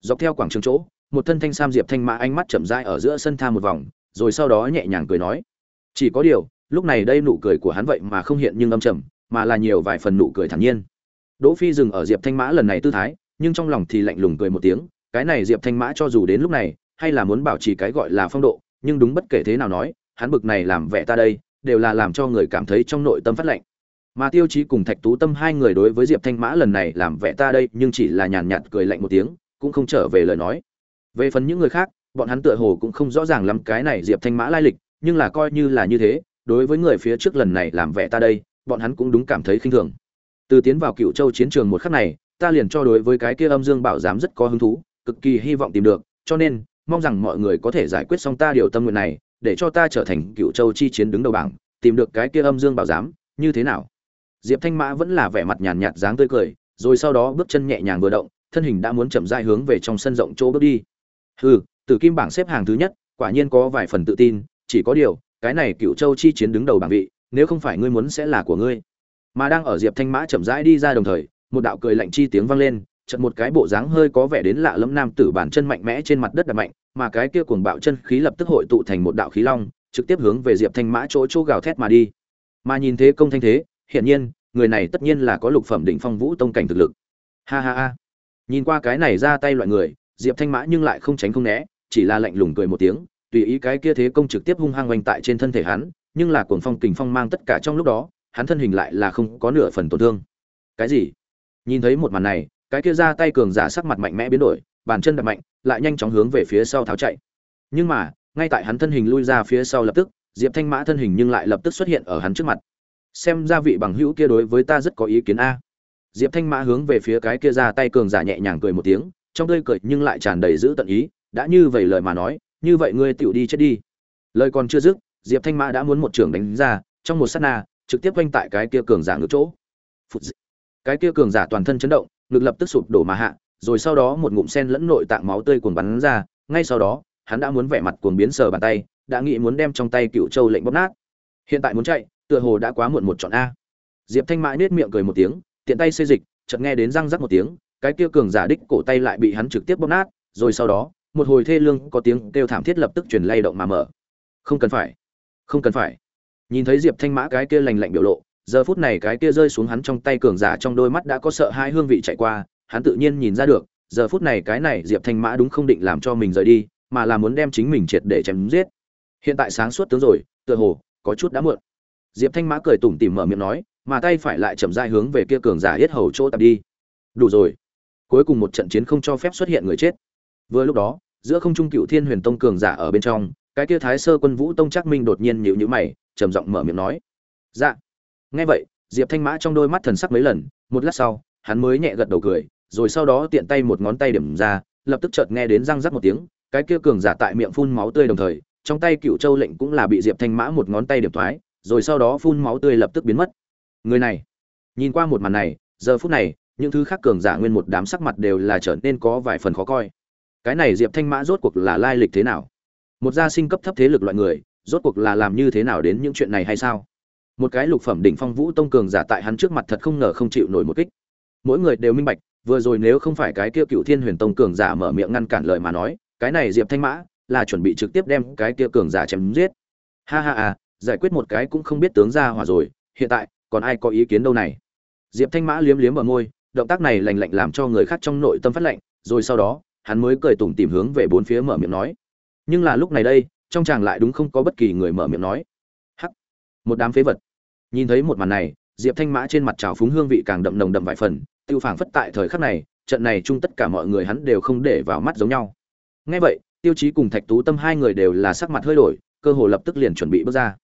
Dọc theo quảng trường chỗ, một thân thanh sam diệp thanh mã ánh mắt chậm rãi ở giữa sân tha một vòng, rồi sau đó nhẹ nhàng cười nói, chỉ có điều, lúc này đây nụ cười của hắn vậy mà không hiện nhưng âm trầm, mà là nhiều vài phần nụ cười thản nhiên. Đỗ phi dừng ở diệp thanh mã lần này tư thái, nhưng trong lòng thì lạnh lùng cười một tiếng, cái này diệp thanh mã cho dù đến lúc này, hay là muốn bảo trì cái gọi là phong độ, nhưng đúng bất kể thế nào nói, hắn bực này làm vẻ ta đây, đều là làm cho người cảm thấy trong nội tâm phát lạnh mà tiêu chí cùng thạch tú tâm hai người đối với diệp thanh mã lần này làm vẻ ta đây, nhưng chỉ là nhàn nhạt cười lạnh một tiếng, cũng không trở về lời nói. Về phần những người khác, bọn hắn tựa hồ cũng không rõ ràng lắm cái này diệp thanh mã lai lịch, nhưng là coi như là như thế, đối với người phía trước lần này làm vẻ ta đây, bọn hắn cũng đúng cảm thấy khinh thường. Từ tiến vào cựu châu chiến trường một khắc này, ta liền cho đối với cái kia âm dương bảo giám rất có hứng thú, cực kỳ hy vọng tìm được, cho nên, mong rằng mọi người có thể giải quyết xong ta điều tâm nguyện này, để cho ta trở thành cựu châu chi chiến đứng đầu bảng, tìm được cái kia âm dương bảo giám, như thế nào? Diệp thanh mã vẫn là vẻ mặt nhàn nhạt dáng tươi cười, rồi sau đó bước chân nhẹ nhàng vừa động, thân hình đã muốn chậm rãi hướng về trong sân rộng chỗ bước đi. Hừ, tử kim bảng xếp hàng thứ nhất, quả nhiên có vài phần tự tin, chỉ có điều, cái này cựu châu chi chiến đứng đầu bảng vị, nếu không phải ngươi muốn sẽ là của ngươi. Mà đang ở diệp thanh mã chậm rãi đi ra đồng thời, một đạo cười lạnh chi tiếng vang lên, chợt một cái bộ dáng hơi có vẻ đến lạ lẫm nam tử bản chân mạnh mẽ trên mặt đất đặt mạnh, mà cái kia cuồng bạo chân khí lập tức hội tụ thành một đạo khí long, trực tiếp hướng về diệp thanh mã chỗ chỗ gào thét mà đi. Mà nhìn thế công thanh thế, hiển nhiên người này tất nhiên là có lục phẩm đỉnh phong vũ tông cảnh thực lực. Ha ha ha. Nhìn qua cái này ra tay loại người, diệp thanh mã nhưng lại không tránh không né, chỉ là lạnh lùng cười một tiếng, tùy ý cái kia thế công trực tiếp hung hăng oanh tại trên thân thể hắn, nhưng là cuồng phong kình phong mang tất cả trong lúc đó, hắn thân hình lại là không có nửa phần tổn thương. Cái gì? Nhìn thấy một màn này, cái kia ra tay cường giả sắc mặt mạnh mẽ biến đổi, bàn chân đập mạnh, lại nhanh chóng hướng về phía sau tháo chạy. Nhưng mà, ngay tại hắn thân hình lui ra phía sau lập tức, diệp thanh mã thân hình nhưng lại lập tức xuất hiện ở hắn trước mặt xem ra vị bằng hữu kia đối với ta rất có ý kiến a. Diệp thanh mã hướng về phía cái kia ra tay cường giả nhẹ nhàng cười một tiếng, trong tươi cười nhưng lại tràn đầy giữ tận ý, đã như vậy lời mà nói, như vậy ngươi tựu đi chết đi. Lời còn chưa dứt, diệp thanh mã đã muốn một trường đánh ra, trong một sát na, trực tiếp quanh tại cái kia cường giả ngược chỗ. Cái kia cường giả toàn thân chấn động, ngực lập tức sụp đổ mà hạ, rồi sau đó một ngụm sen lẫn nội tạng máu tươi cuồn bắn ra, ngay sau đó, hắn đã muốn vẻ mặt cuồng biến sờ bàn tay, đã nghĩ muốn đem trong tay cựu châu lệnh bóp nát. Hiện tại muốn chạy tựa hồ đã quá muộn một chọn a. Diệp thanh mã nết miệng cười một tiếng, tiện tay xê dịch, chợt nghe đến răng rắc một tiếng, cái kia cường giả đích cổ tay lại bị hắn trực tiếp bóp nát, rồi sau đó, một hồi thê lương có tiếng kêu thảm thiết lập tức truyền lay động mà mở. Không cần phải, không cần phải. Nhìn thấy diệp thanh mã cái kia lành lạnh biểu lộ, giờ phút này cái kia rơi xuống hắn trong tay cường giả trong đôi mắt đã có sợ hai hương vị chạy qua, hắn tự nhiên nhìn ra được, giờ phút này cái này diệp thanh mã đúng không định làm cho mình rời đi, mà là muốn đem chính mình triệt để chém giết. Hiện tại sáng suốt tướng rồi, tựa hồ, có chút đã muộn diệp thanh mã cười tủm tỉm mở miệng nói, mà tay phải lại chậm rãi hướng về kia cường giả yết hầu chỗ tập đi. Đủ rồi. Cuối cùng một trận chiến không cho phép xuất hiện người chết. Vừa lúc đó, giữa không trung cựu thiên huyền tông cường giả ở bên trong, cái kia thái sơ quân vũ tông chắc minh đột nhiên nhíu nhíu mày, trầm giọng mở miệng nói. Dạ. Nghe vậy, diệp thanh mã trong đôi mắt thần sắc mấy lần, một lát sau, hắn mới nhẹ gật đầu cười, rồi sau đó tiện tay một ngón tay điểm ra, lập tức chợt nghe đến răng rắc một tiếng, cái kia cường giả tại miệng phun máu tươi đồng thời, trong tay cựu châu lệnh cũng là bị diệp thanh mã một ngón tay điểm thoái rồi sau đó phun máu tươi lập tức biến mất. Người này, nhìn qua một màn này, giờ phút này, những thứ khác cường giả nguyên một đám sắc mặt đều là trở nên có vài phần khó coi. Cái này diệp thanh mã rốt cuộc là lai lịch thế nào? Một gia sinh cấp thấp thế lực loại người, rốt cuộc là làm như thế nào đến những chuyện này hay sao? Một cái lục phẩm đỉnh phong vũ tông cường giả tại hắn trước mặt thật không ngờ không chịu nổi một kích. Mỗi người đều minh bạch, vừa rồi nếu không phải cái kia cựu thiên huyền tông cường giả mở miệng ngăn cản lời mà nói, cái này diệp thanh mã là chuẩn bị trực tiếp đem cái kia cường giả chém giết. Ha ha à giải quyết một cái cũng không biết tướng ra hỏa rồi, hiện tại, còn ai có ý kiến đâu này? Diệp thanh mã liếm liếm ở môi, động tác này lành lạnh làm cho người khác trong nội tâm phát lạnh, rồi sau đó, hắn mới cười tủm tìm hướng về bốn phía mở miệng nói. Nhưng là lúc này đây, trong chàng lại đúng không có bất kỳ người mở miệng nói. Hắc! Một đám phế vật. Nhìn thấy một màn này, diệp thanh mã trên mặt trào phúng hương vị càng đậm nồng đậm vài phần, tiêu phảng phất tại thời khắc này, trận này chung tất cả mọi người hắn đều không để vào mắt giống nhau. Ngay vậy, tiêu chí cùng thạch tú tâm hai người đều là sắc mặt hơi đổi, cơ hồ lập tức liền chuẩn bị bước ra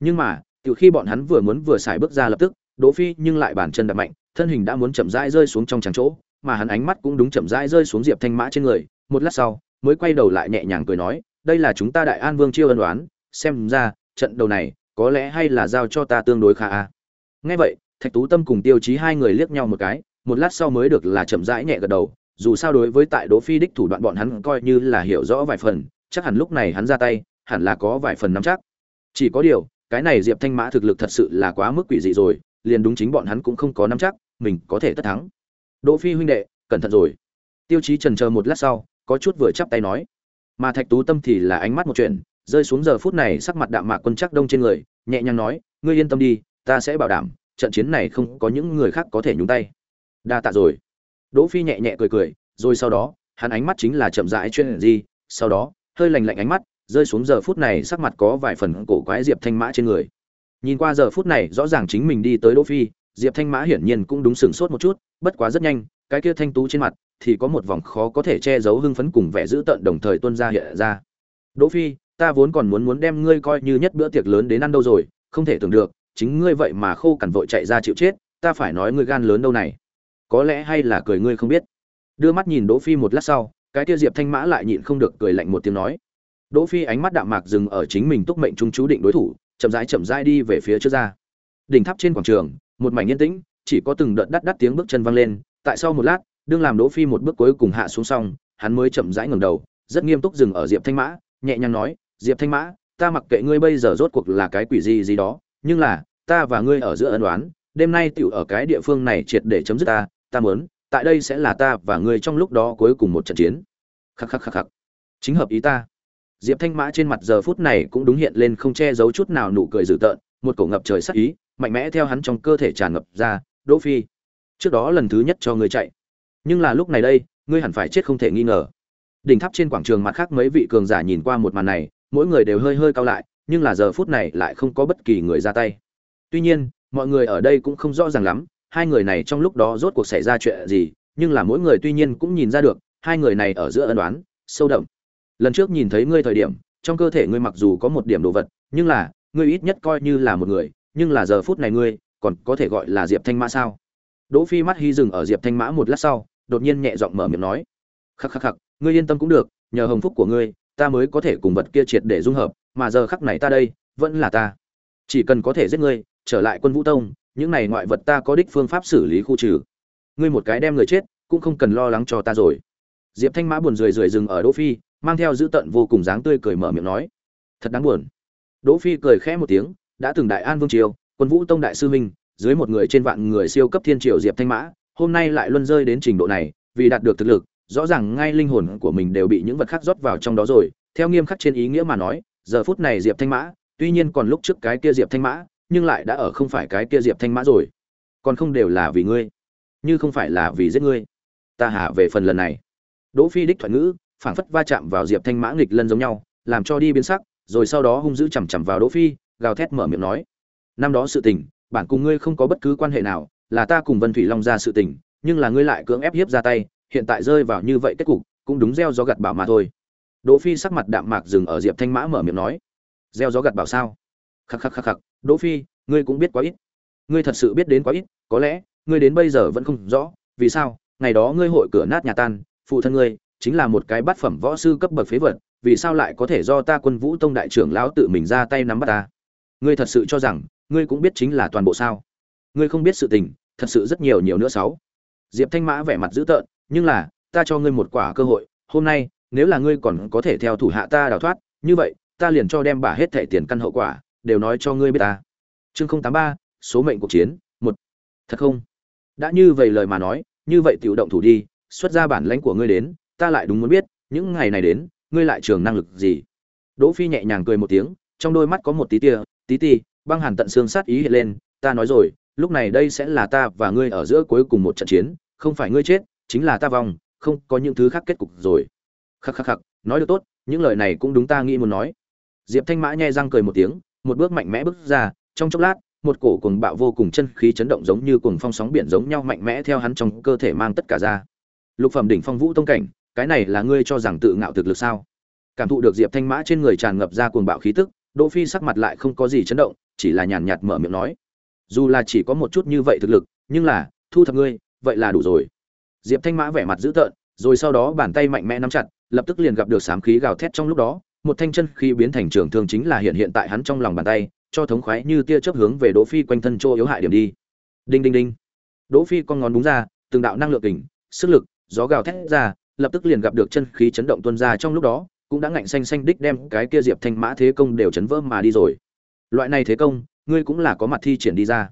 nhưng mà từ khi bọn hắn vừa muốn vừa xài bước ra lập tức, đỗ phi nhưng lại bàn chân đập mạnh, thân hình đã muốn chậm rãi rơi xuống trong trắng chỗ, mà hắn ánh mắt cũng đúng chậm rãi rơi xuống diệp thanh mã trên người. Một lát sau, mới quay đầu lại nhẹ nhàng cười nói, đây là chúng ta đại an vương chiêu ân đoán xem ra, trận đầu này, có lẽ hay là giao cho ta tương đối khá a. Nghe vậy, thạch tú tâm cùng tiêu chí hai người liếc nhau một cái, một lát sau mới được là chậm rãi nhẹ gật đầu. Dù sao đối với tại đỗ phi đích thủ đoạn bọn hắn coi như là hiểu rõ vài phần, chắc hẳn lúc này hắn ra tay, hẳn là có vài phần nắm chắc. Chỉ có điều cái này diệp thanh mã thực lực thật sự là quá mức quỷ dị rồi, liền đúng chính bọn hắn cũng không có nắm chắc, mình có thể tất thắng. Đỗ phi huynh đệ, cẩn thận rồi. Tiêu chí trần chờ một lát sau, có chút vừa chắp tay nói. Mà thạch tú tâm thì là ánh mắt một chuyện, rơi xuống giờ phút này sắc mặt đạm mạc quân chắc đông trên người, nhẹ nhàng nói, ngươi yên tâm đi, ta sẽ bảo đảm, trận chiến này không có những người khác có thể nhúng tay. Đa tạ rồi. Đỗ phi nhẹ nhẹ cười cười, rồi sau đó, hắn ánh mắt chính là chậm rãi chuyên gì sau đó, hơi lạnh lạnh ánh mắt rơi xuống giờ phút này sắc mặt có vài phần cổ quái diệp thanh mã trên người. Nhìn qua giờ phút này rõ ràng chính mình đi tới đỗ phi, diệp thanh mã hiển nhiên cũng đúng sừng sốt một chút, bất quá rất nhanh, cái kia thanh tú trên mặt thì có một vòng khó có thể che giấu hưng phấn cùng vẻ dữ tợn đồng thời tuôn ra hiện ra. Đỗ phi, ta vốn còn muốn muốn đem ngươi coi như nhất bữa tiệc lớn đến ăn đâu rồi, không thể tưởng được, chính ngươi vậy mà khô cằn vội chạy ra chịu chết, ta phải nói ngươi gan lớn đâu này. Có lẽ hay là cười ngươi không biết. Đưa mắt nhìn đỗ phi một lát sau, cái kia diệp thanh mã lại nhịn không được cười lạnh một tiếng nói đỗ phi ánh mắt đạm mạc dừng ở chính mình túc mệnh trung chú định đối thủ, chậm rãi chậm rãi đi về phía trước ra. Đỉnh tháp trên quảng trường, một mảnh yên tĩnh, chỉ có từng đợt đắt đắt tiếng bước chân vang lên, tại sau một lát, đương làm đỗ phi một bước cuối cùng hạ xuống xong, hắn mới chậm rãi ngẩng đầu, rất nghiêm túc dừng ở diệp thanh mã, nhẹ nhàng nói, diệp thanh mã, ta mặc kệ ngươi bây giờ rốt cuộc là cái quỷ gì gì đó, nhưng là, ta và ngươi ở giữa ân đoán đêm nay tiểu ở cái địa phương này triệt để chấm dứt ta ta muốn, tại đây sẽ là ta và ngươi trong lúc đó cuối cùng một trận chiến. Khắc khắc khắc khắc. Chính hợp ý ta diệp thanh mã trên mặt giờ phút này cũng đúng hiện lên không che giấu chút nào nụ cười dữ tợn, một cổ ngập trời sát ý, mạnh mẽ theo hắn trong cơ thể tràn ngập ra, đỗ phi, trước đó lần thứ nhất cho ngươi chạy. Nhưng là lúc này đây, ngươi hẳn phải chết không thể nghi ngờ. Đỉnh tháp trên quảng trường mặt khác mấy vị cường giả nhìn qua một màn này, mỗi người đều hơi hơi cao lại, nhưng là giờ phút này lại không có bất kỳ người ra tay. Tuy nhiên, mọi người ở đây cũng không rõ ràng lắm, hai người này trong lúc đó rốt cuộc xảy ra chuyện gì, nhưng là mỗi người tuy nhiên cũng nhìn ra được, hai người này ở giữa ân đoán sâu đậm lần trước nhìn thấy ngươi thời điểm, trong cơ thể ngươi mặc dù có một điểm đồ vật, nhưng là, ngươi ít nhất coi như là một người, nhưng là giờ phút này ngươi, còn có thể gọi là diệp thanh mã sao? Đỗ phi mắt hy dừng ở diệp thanh mã một lát sau, đột nhiên nhẹ giọng mở miệng nói. Khắc khắc khắc, ngươi yên tâm cũng được, nhờ hồng phúc của ngươi, ta mới có thể cùng vật kia triệt để dung hợp, mà giờ khắc này ta đây, vẫn là ta. Chỉ cần có thể giết ngươi, trở lại quân vũ tông, những này ngoại vật ta có đích phương pháp xử lý khu trừ. Ngươi một cái đem người chết, cũng không cần lo lắng cho ta rồi. Diệp thanh mã buồn rười rười dừng ở đỗ phi mang theo dữ tận vô cùng dáng tươi cười mở miệng nói. Thật đáng buồn. Đỗ phi cười khẽ một tiếng, đã từng đại an vương triều, quân vũ tông đại sư minh dưới một người trên vạn người siêu cấp thiên triều diệp thanh mã, hôm nay lại luân rơi đến trình độ này, vì đạt được thực lực, rõ ràng ngay linh hồn của mình đều bị những vật khác rót vào trong đó rồi, theo nghiêm khắc trên ý nghĩa mà nói, giờ phút này diệp thanh mã, tuy nhiên còn lúc trước cái kia diệp thanh mã, nhưng lại đã ở không phải cái kia diệp thanh mã rồi. Còn không đều là vì ngươi, như không phải là vì giết ngươi. Ta hạ về phần lần này. Đỗ phi đích thoại ngữ phảng phất va chạm vào diệp thanh mã nghịch lân giống nhau, làm cho đi biến sắc, rồi sau đó hung dữ chằm chằm vào đỗ phi, gào thét mở miệng nói, năm đó sự tình, bản cùng ngươi không có bất cứ quan hệ nào, là ta cùng vân thủy long ra sự tình, nhưng là ngươi lại cưỡng ép hiếp ra tay, hiện tại rơi vào như vậy kết cục, cũng đúng gieo gió gặt bảo mà thôi. Đỗ phi sắc mặt đạm mạc dừng ở diệp thanh mã mở miệng nói, gieo gió gặt bảo sao? Khắc khắc khắc khắc, đỗ phi, ngươi cũng biết quá ít. Ngươi thật sự biết đến quá ít, có lẽ, ngươi đến bây giờ vẫn không rõ, vì sao, ngày đó ngươi hội cửa nát nhà tan, phụ thân ngươi chính là một cái bát phẩm võ sư cấp bậc phế vật, vì sao lại có thể do ta quân vũ tông đại trưởng lão tự mình ra tay nắm bắt ta? Ngươi thật sự cho rằng, ngươi cũng biết chính là toàn bộ sao? Ngươi không biết sự tình, thật sự rất nhiều nhiều nữa sáu. Diệp thanh mã vẻ mặt dữ tợn, nhưng là, ta cho ngươi một quả cơ hội, hôm nay, nếu là ngươi còn có thể theo thủ hạ ta đào thoát, như vậy, ta liền cho đem bà hết thẻ tiền căn hậu quả, đều nói cho ngươi biết ta. Chương không tám ba, số mệnh cuộc chiến, một. Thật không? Đã như vậy lời mà nói, như vậy tiểu động thủ đi, xuất ra bản lãnh của ngươi đến ta lại đúng muốn biết, những ngày này đến, ngươi lại trường năng lực gì? Đỗ phi nhẹ nhàng cười một tiếng, trong đôi mắt có một tí tia, tí ti, băng hàn tận xương sát ý hiện lên, ta nói rồi, lúc này đây sẽ là ta và ngươi ở giữa cuối cùng một trận chiến, không phải ngươi chết, chính là ta vong, không có những thứ khác kết cục rồi. Khắc khắc khắc, nói được tốt, những lời này cũng đúng ta nghĩ muốn nói. Diệp thanh mã nhẹ răng cười một tiếng, một bước mạnh mẽ bước ra, trong chốc lát, một cổ cuồng bạo vô cùng chân khí chấn động giống như cuồng phong sóng biển giống nhau mạnh mẽ theo hắn trong cơ thể mang tất cả ra. Lục phẩm đỉnh phong vũ tông cảnh cái này là ngươi cho rằng tự ngạo thực lực sao? Cảm thụ được diệp thanh mã trên người tràn ngập ra cuồng bạo khí tức, đỗ phi sắc mặt lại không có gì chấn động, chỉ là nhàn nhạt mở miệng nói. Dù là chỉ có một chút như vậy thực lực, nhưng là, thu thập ngươi, vậy là đủ rồi. Diệp thanh mã vẻ mặt dữ tợn, rồi sau đó bàn tay mạnh mẽ nắm chặt, lập tức liền gặp được sám khí gào thét trong lúc đó, một thanh chân khí biến thành trường thương chính là hiện hiện tại hắn trong lòng bàn tay, cho thống khoái như tia chớp hướng về đỗ phi quanh thân chỗ yếu hại điểm đi. Đinh đinh đinh. Đỗ phi con ngón đúng ra, từng đạo năng lượng kình, sức lực, gió gào thét ra lập tức liền gặp được chân khí chấn động tuôn ra trong lúc đó, cũng đã ngạnh xanh xanh đích đem cái kia diệp thanh mã thế công đều chấn vỡ mà đi rồi. Loại này thế công, ngươi cũng là có mặt thi triển đi ra.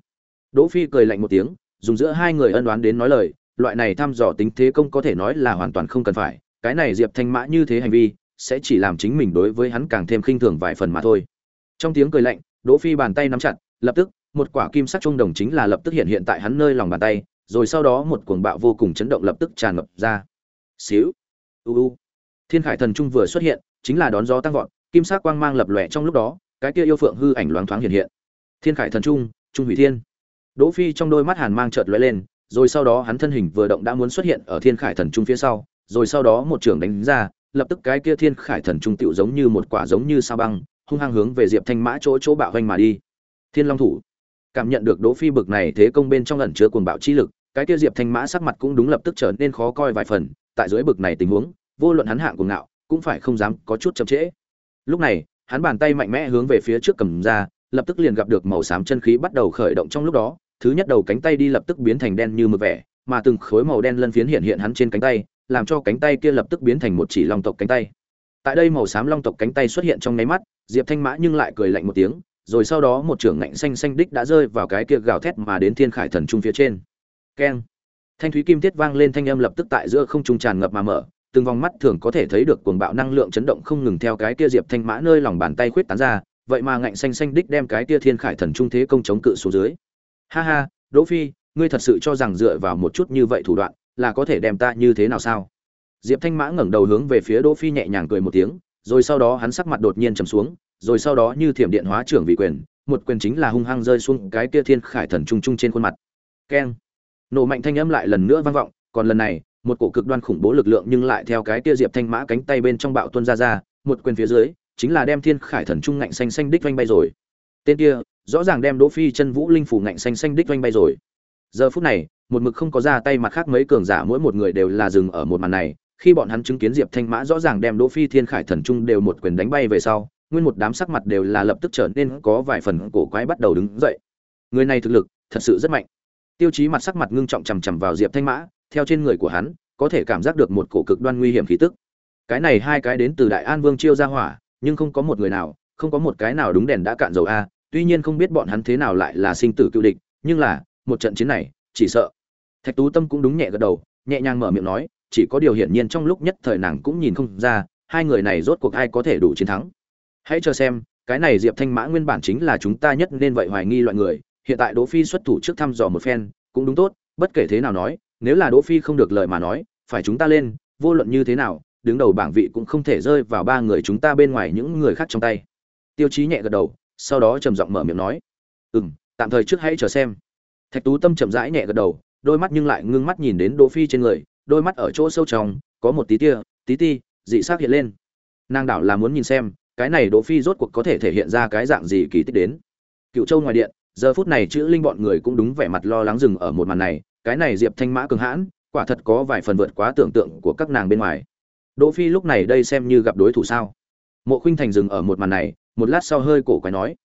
Đỗ phi cười lạnh một tiếng, dùng giữa hai người ân đoán đến nói lời, loại này thăm dò tính thế công có thể nói là hoàn toàn không cần phải, cái này diệp thanh mã như thế hành vi, sẽ chỉ làm chính mình đối với hắn càng thêm khinh thường vài phần mà thôi. Trong tiếng cười lạnh, đỗ phi bàn tay nắm chặt, lập tức, một quả kim sắc trung đồng chính là lập tức hiện hiện tại hắn nơi lòng bàn tay, rồi sau đó một cuồng bạo vô cùng chấn động lập tức tràn ngập ra xíu. U u. Thiên khải thần trung vừa xuất hiện, chính là đón gió tăng vọt, kim sắc quang mang lập lòe trong lúc đó, cái kia yêu phượng hư ảnh loáng thoáng hiện hiện. Thiên khải thần trung trung hủy thiên. Đỗ phi trong đôi mắt hàn mang chợt lóe lên, rồi sau đó hắn thân hình vừa động đã muốn xuất hiện ở thiên khải thần trung phía sau, rồi sau đó một trường đánh ra, lập tức cái kia thiên khải thần trung tựu giống như một quả giống như sao băng, hung hăng hướng về diệp thanh mã chỗ chỗ bạo hoành mà đi. Thiên long thủ. Cảm nhận được đỗ phi bực này thế công bên trong ẩn chứa cuồng bạo chi lực, cái kia diệp thanh mã sắc mặt cũng đúng lập tức trở nên khó coi vài phần tại dưới bực này tình huống, vô luận hắn hạng cuồng ngạo, cũng phải không dám có chút chậm trễ. Lúc này, hắn bàn tay mạnh mẽ hướng về phía trước cầm ra, lập tức liền gặp được màu xám chân khí bắt đầu khởi động trong lúc đó, thứ nhất đầu cánh tay đi lập tức biến thành đen như mực vẻ, mà từng khối màu đen lân phiến hiện hiện hắn trên cánh tay, làm cho cánh tay kia lập tức biến thành một chỉ long tộc cánh tay. Tại đây màu xám long tộc cánh tay xuất hiện trong nháy mắt, diệp thanh mã nhưng lại cười lạnh một tiếng, rồi sau đó một trưởng ngạnh xanh xanh đích đã rơi vào cái kia gào thét mà đến thiên khải thần trung phía trên. Keng thanh thúy kim tiết vang lên thanh âm lập tức tại giữa không trung tràn ngập mà mở, từng vòng mắt thường có thể thấy được cuồng bạo năng lượng chấn động không ngừng theo cái kia diệp thanh mã nơi lòng bàn tay khuyết tán ra, vậy mà ngạnh xanh xanh đích đem cái kia thiên khải thần trung thế công chống cự xuống dưới. Ha ha, đỗ phi, ngươi thật sự cho rằng dựa vào một chút như vậy thủ đoạn là có thể đem ta như thế nào sao? Diệp thanh mã ngẩng đầu hướng về phía đỗ phi nhẹ nhàng cười một tiếng, rồi sau đó hắn sắc mặt đột nhiên trầm xuống, rồi sau đó như thiểm điện hóa trưởng vị quyền, một quyền chính là hung hăng rơi xuống cái kia thiên khải thần trung trung trên khuôn mặt. Keng nổ mạnh thanh âm lại lần nữa vang vọng, còn lần này, một cổ cực đoan khủng bố lực lượng nhưng lại theo cái kia diệp thanh mã cánh tay bên trong bạo tuôn ra ra, một quyền phía dưới, chính là đem thiên khải thần trung ngạnh xanh xanh đích vanh bay rồi. Tên kia, rõ ràng đem đỗ phi chân vũ linh phủ ngạnh xanh xanh đích vanh bay rồi. Giờ phút này, một mực không có ra tay mặt khác mấy cường giả mỗi một người đều là dừng ở một màn này, khi bọn hắn chứng kiến diệp thanh mã rõ ràng đem đỗ phi thiên khải thần trung đều một quyền đánh bay về sau, nguyên một đám sắc mặt đều là lập tức trở nên có vài phần cổ quái bắt đầu đứng dậy. Người này thực lực, thật sự rất mạnh tiêu chí mặt sắc mặt ngưng trọng chằm chằm vào diệp thanh mã, theo trên người của hắn, có thể cảm giác được một cổ cực đoan nguy hiểm khí tức. Cái này hai cái đến từ đại an vương chiêu ra hỏa, nhưng không có một người nào, không có một cái nào đúng đèn đã cạn dầu a, tuy nhiên không biết bọn hắn thế nào lại là sinh tử cựu địch, nhưng là, một trận chiến này, chỉ sợ. Thạch tú tâm cũng đúng nhẹ gật đầu, nhẹ nhàng mở miệng nói, chỉ có điều hiển nhiên trong lúc nhất thời nàng cũng nhìn không ra, hai người này rốt cuộc ai có thể đủ chiến thắng. Hãy chờ xem, cái này diệp thanh mã nguyên bản chính là chúng ta nhất nên vậy hoài nghi loại người hiện tại đỗ phi xuất thủ trước thăm dò một phen, cũng đúng tốt, bất kể thế nào nói, nếu là đỗ phi không được lời mà nói, phải chúng ta lên, vô luận như thế nào, đứng đầu bảng vị cũng không thể rơi vào ba người chúng ta bên ngoài những người khác trong tay. Tiêu chí nhẹ gật đầu, sau đó trầm giọng mở miệng nói, ừm, tạm thời trước hãy chờ xem. Thạch tú tâm chậm rãi nhẹ gật đầu, đôi mắt nhưng lại ngưng mắt nhìn đến đỗ phi trên người, đôi mắt ở chỗ sâu trong, có một tí tia, tí ti, dị sắc hiện lên. Nàng đảo là muốn nhìn xem, cái này đỗ phi rốt cuộc có thể thể hiện ra cái dạng gì kỳ tích đến. Cựu châu ngoài điện giờ phút này chữ linh bọn người cũng đúng vẻ mặt lo lắng dừng ở một màn này, cái này diệp thanh mã cường hãn, quả thật có vài phần vượt quá tưởng tượng của các nàng bên ngoài. Đỗ phi lúc này đây xem như gặp đối thủ sao? Mộ khuynh thành dừng ở một màn này, một lát sau hơi cổ quái nói.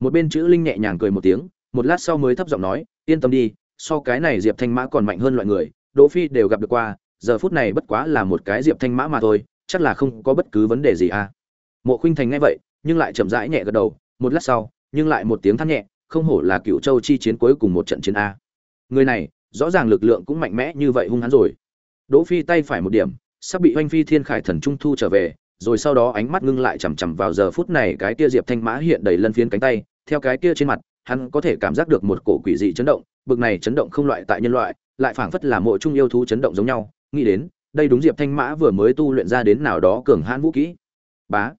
Một bên chữ linh nhẹ nhàng cười một tiếng, một lát sau mới thấp giọng nói, yên tâm đi, so cái này diệp thanh mã còn mạnh hơn loại người, đỗ phi đều gặp được qua, giờ phút này bất quá là một cái diệp thanh mã mà thôi, chắc là không có bất cứ vấn đề gì à. Mộ khuynh thành nghe vậy, nhưng lại chậm rãi nhẹ gật đầu, một lát sau, nhưng lại một tiếng than nhẹ không hổ là cựu châu chi chiến cuối cùng một trận chiến a. Người này, rõ ràng lực lượng cũng mạnh mẽ như vậy hung hãn rồi. Đỗ phi tay phải một điểm, sắp bị oanh phi thiên khải thần trung thu trở về, rồi sau đó ánh mắt ngưng lại chằm chằm vào giờ phút này cái kia diệp thanh mã hiện đầy lân phiến cánh tay, theo cái kia trên mặt, hắn có thể cảm giác được một cổ quỷ dị chấn động, bực này chấn động không loại tại nhân loại, lại phảng phất là mộ trung yêu thú chấn động giống nhau. Nghĩ đến, đây đúng diệp thanh mã vừa mới tu luyện ra đến nào đó cường hãn vũ kỹ. Bá.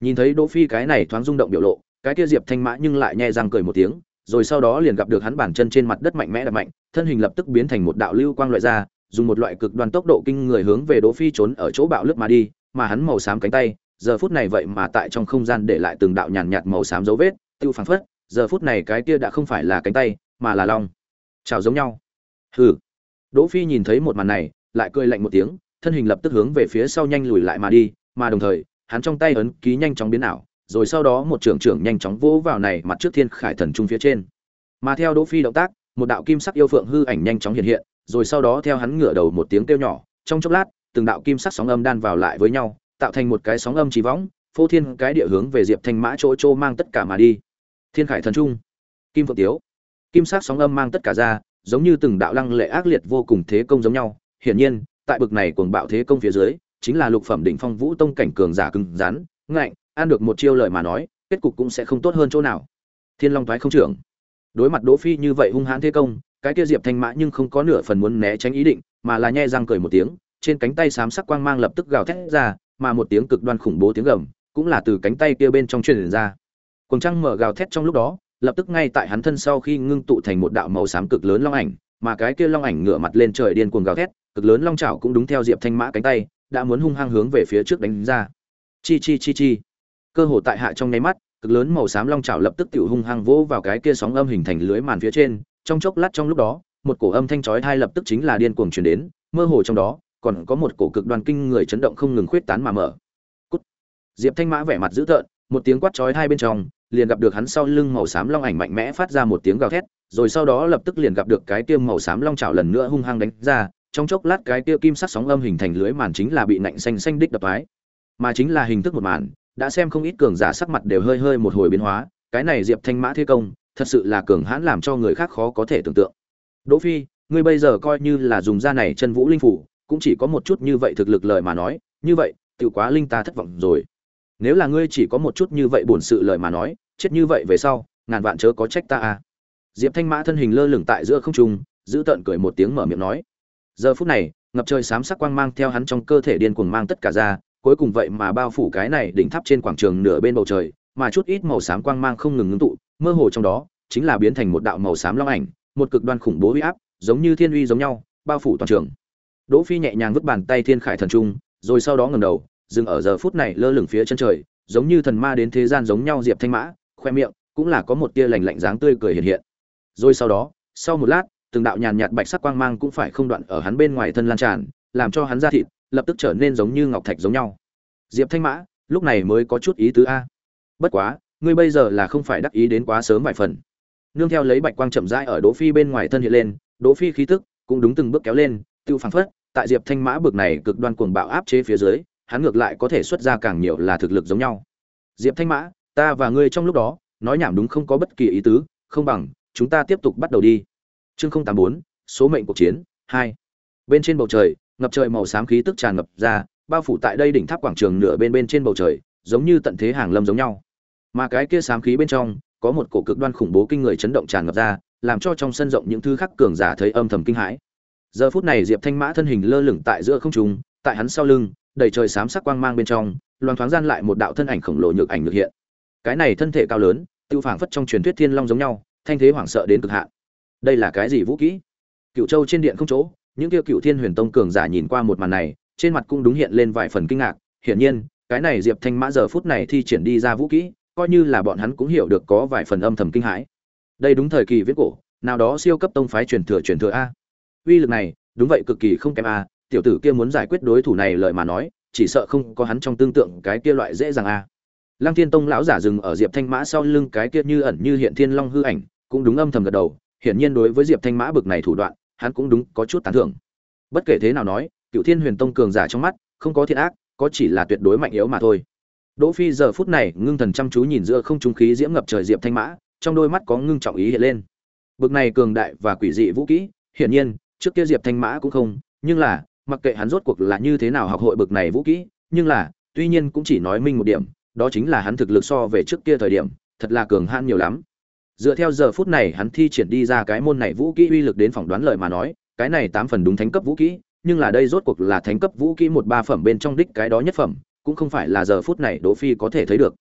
Nhìn thấy đỗ phi cái này thoáng rung động biểu lộ cái kia diệp thanh mã nhưng lại nhẹ răng cười một tiếng, rồi sau đó liền gặp được hắn bản chân trên mặt đất mạnh mẽ đập mạnh, thân hình lập tức biến thành một đạo lưu quang loại ra, dùng một loại cực đoan tốc độ kinh người hướng về đỗ phi trốn ở chỗ bạo lướt mà đi, mà hắn màu xám cánh tay, giờ phút này vậy mà tại trong không gian để lại từng đạo nhàn nhạt màu xám dấu vết, tiêu phảng phất, giờ phút này cái kia đã không phải là cánh tay, mà là long. Chào giống nhau. Hừ. Đỗ phi nhìn thấy một màn này, lại cười lạnh một tiếng, thân hình lập tức hướng về phía sau nhanh lùi lại mà đi, mà đồng thời, hắn trong tay ấn ký nhanh chóng biến ảo rồi sau đó một trưởng trưởng nhanh chóng vỗ vào này mặt trước thiên khải thần trung phía trên. Mà theo đỗ phi động tác, một đạo kim sắc yêu phượng hư ảnh nhanh chóng hiện hiện, rồi sau đó theo hắn ngửa đầu một tiếng kêu nhỏ, trong chốc lát, từng đạo kim sắc sóng âm đan vào lại với nhau, tạo thành một cái sóng âm trí võng, phô thiên cái địa hướng về diệp thanh mã chỗ chỗ mang tất cả mà đi. Thiên khải thần trung, kim phượng tiếu, kim sắc sóng âm mang tất cả ra, giống như từng đạo lăng lệ ác liệt vô cùng thế công giống nhau. Hiển nhiên, tại bực này cuồng bạo thế công phía dưới, chính là lục phẩm đỉnh phong vũ tông cảnh cường giả cứng rắn, ngạnh ăn được một chiêu lời mà nói, kết cục cũng sẽ không tốt hơn chỗ nào. Thiên long thoái không trưởng. Đối mặt đỗ phi như vậy hung hãn thế công, cái kia diệp thanh mã nhưng không có nửa phần muốn né tránh ý định, mà là nhe răng cười một tiếng, trên cánh tay xám sắc quang mang lập tức gào thét ra, mà một tiếng cực đoan khủng bố tiếng gầm, cũng là từ cánh tay kia bên trong truyền ra. Cuồng trăng mở gào thét trong lúc đó, lập tức ngay tại hắn thân sau khi ngưng tụ thành một đạo màu xám cực lớn long ảnh, mà cái kia long ảnh ngửa mặt lên trời điên cuồng gào thét, cực lớn long chảo cũng đúng theo diệp thanh mã cánh tay, đã muốn hung hăng hướng về phía trước đánh ra. Chi chi chi chi cơ hồ tại hạ trong nháy mắt, cực lớn màu xám long chảo lập tức tiểu hung hăng vỗ vào cái kia sóng âm hình thành lưới màn phía trên, trong chốc lát trong lúc đó, một cổ âm thanh chói tai lập tức chính là điên cuồng truyền đến, mơ hồ trong đó, còn có một cổ cực đoan kinh người chấn động không ngừng khuyết tán mà mở Cút. diệp thanh mã vẻ mặt dữ tợn, một tiếng quát chói hai bên trong, liền gặp được hắn sau lưng màu xám long ảnh mạnh mẽ phát ra một tiếng gào thét, rồi sau đó lập tức liền gặp được cái kia màu xám long chảo lần nữa hung hăng đánh ra, trong chốc lát cái kia kim sắc sóng âm hình thành lưới màn chính là bị nạnh xanh xanh đích đập ái mà chính là hình thức một màn đã xem không ít cường giả sắc mặt đều hơi hơi một hồi biến hóa, cái này diệp thanh mã thế công, thật sự là cường hãn làm cho người khác khó có thể tưởng tượng. Đỗ phi, ngươi bây giờ coi như là dùng ra này chân vũ linh phủ, cũng chỉ có một chút như vậy thực lực lời mà nói, như vậy tự quá linh ta thất vọng rồi. Nếu là ngươi chỉ có một chút như vậy buồn sự lời mà nói, chết như vậy về sau, ngàn vạn chớ có trách ta à. Diệp thanh mã thân hình lơ lửng tại giữa không trung, giữ tợn cười một tiếng mở miệng nói. Giờ phút này, ngập trời sám sắc quang mang theo hắn trong cơ thể điên cuồng mang tất cả ra cuối cùng vậy mà bao phủ cái này đỉnh tháp trên quảng trường nửa bên bầu trời mà chút ít màu xám quang mang không ngừng ngưng tụ mơ hồ trong đó chính là biến thành một đạo màu xám long ảnh một cực đoan khủng bố uy áp giống như thiên uy giống nhau bao phủ toàn trường. Đỗ phi nhẹ nhàng vứt bàn tay thiên khải thần trung rồi sau đó ngẩng đầu dừng ở giờ phút này lơ lửng phía chân trời giống như thần ma đến thế gian giống nhau diệp thanh mã khoe miệng cũng là có một tia lạnh lạnh dáng tươi cười hiện hiện. Rồi sau đó sau một lát từng đạo nhàn nhạt bạch sắc quang mang cũng phải không đoạn ở hắn bên ngoài thân lan tràn, làm cho hắn ra thịt lập tức trở nên giống như ngọc thạch giống nhau. Diệp Thanh Mã, lúc này mới có chút ý tứ a. Bất quá, ngươi bây giờ là không phải đắc ý đến quá sớm vài phần. nương theo lấy bạch quang chậm rãi ở Đỗ Phi bên ngoài thân hiện lên, Đỗ Phi khí tức cũng đúng từng bước kéo lên, tiêu phảng phất, tại Diệp Thanh Mã bực này cực đoan cuồng bạo áp chế phía dưới, hắn ngược lại có thể xuất ra càng nhiều là thực lực giống nhau. Diệp Thanh Mã, ta và ngươi trong lúc đó, nói nhảm đúng không có bất kỳ ý tứ, không bằng chúng ta tiếp tục bắt đầu đi. Chương 084, số mệnh cuộc chiến 2. Bên trên bầu trời, ngập trời màu xám khí tức tràn ngập ra, bao phủ tại đây đỉnh tháp quảng trường nửa bên bên trên bầu trời, giống như tận thế hàng lâm giống nhau. Mà cái kia xám khí bên trong, có một cổ cực đoan khủng bố kinh người chấn động tràn ngập ra, làm cho trong sân rộng những thứ khác cường giả thấy âm thầm kinh hãi. Giờ phút này Diệp Thanh Mã thân hình lơ lửng tại giữa không trung, tại hắn sau lưng, đầy trời xám sắc quang mang bên trong, loan thoáng gian lại một đạo thân ảnh khổng lồ nhược ảnh được hiện. Cái này thân thể cao lớn, tiêu phảng phất trong truyền thuyết thiên long giống nhau, thanh thế hoảng sợ đến cực hạn. Đây là cái gì vũ kỹ? Cựu Châu trên điện không chỗ, những kia Cựu Thiên Huyền Tông cường giả nhìn qua một màn này, trên mặt cũng đúng hiện lên vài phần kinh ngạc, hiển nhiên, cái này Diệp Thanh Mã giờ phút này thi triển đi ra vũ kỹ, coi như là bọn hắn cũng hiểu được có vài phần âm thầm kinh hãi. Đây đúng thời kỳ viết cổ, nào đó siêu cấp tông phái truyền thừa truyền thừa a. Uy lực này, đúng vậy cực kỳ không kém a, tiểu tử kia muốn giải quyết đối thủ này lời mà nói, chỉ sợ không có hắn trong tương tượng cái kia loại dễ dàng a. Lăng Thiên Tông lão giả dừng ở Diệp Thanh Mã sau lưng cái kia như ẩn như hiện thiên long hư ảnh, cũng đúng âm thầm gật đầu, hiển nhiên đối với Diệp Thanh Mã bực này thủ đoạn, hắn cũng đúng có chút tán thưởng. Bất kể thế nào nói, Cựu Thiên Huyền Tông cường giả trong mắt, không có thiện ác, có chỉ là tuyệt đối mạnh yếu mà thôi. Đỗ Phi giờ phút này ngưng thần chăm chú nhìn giữa không trung khí diễm ngập trời Diệp Thanh Mã, trong đôi mắt có ngưng trọng ý hiện lên. Bực này cường đại và quỷ dị vũ kỹ, hiển nhiên, trước kia Diệp Thanh Mã cũng không, nhưng là, mặc kệ hắn rốt cuộc là như thế nào học hội bực này vũ kỹ, nhưng là, tuy nhiên cũng chỉ nói minh một điểm, đó chính là hắn thực lực so về trước kia thời điểm, thật là cường hãn nhiều lắm. Dựa theo giờ phút này hắn thi triển đi ra cái môn này vũ kỹ uy lực đến phỏng đoán lời mà nói, cái này tám phần đúng thánh cấp vũ kỹ, nhưng là đây rốt cuộc là thánh cấp vũ kỹ một ba phẩm bên trong đích cái đó nhất phẩm, cũng không phải là giờ phút này Đỗ Phi có thể thấy được.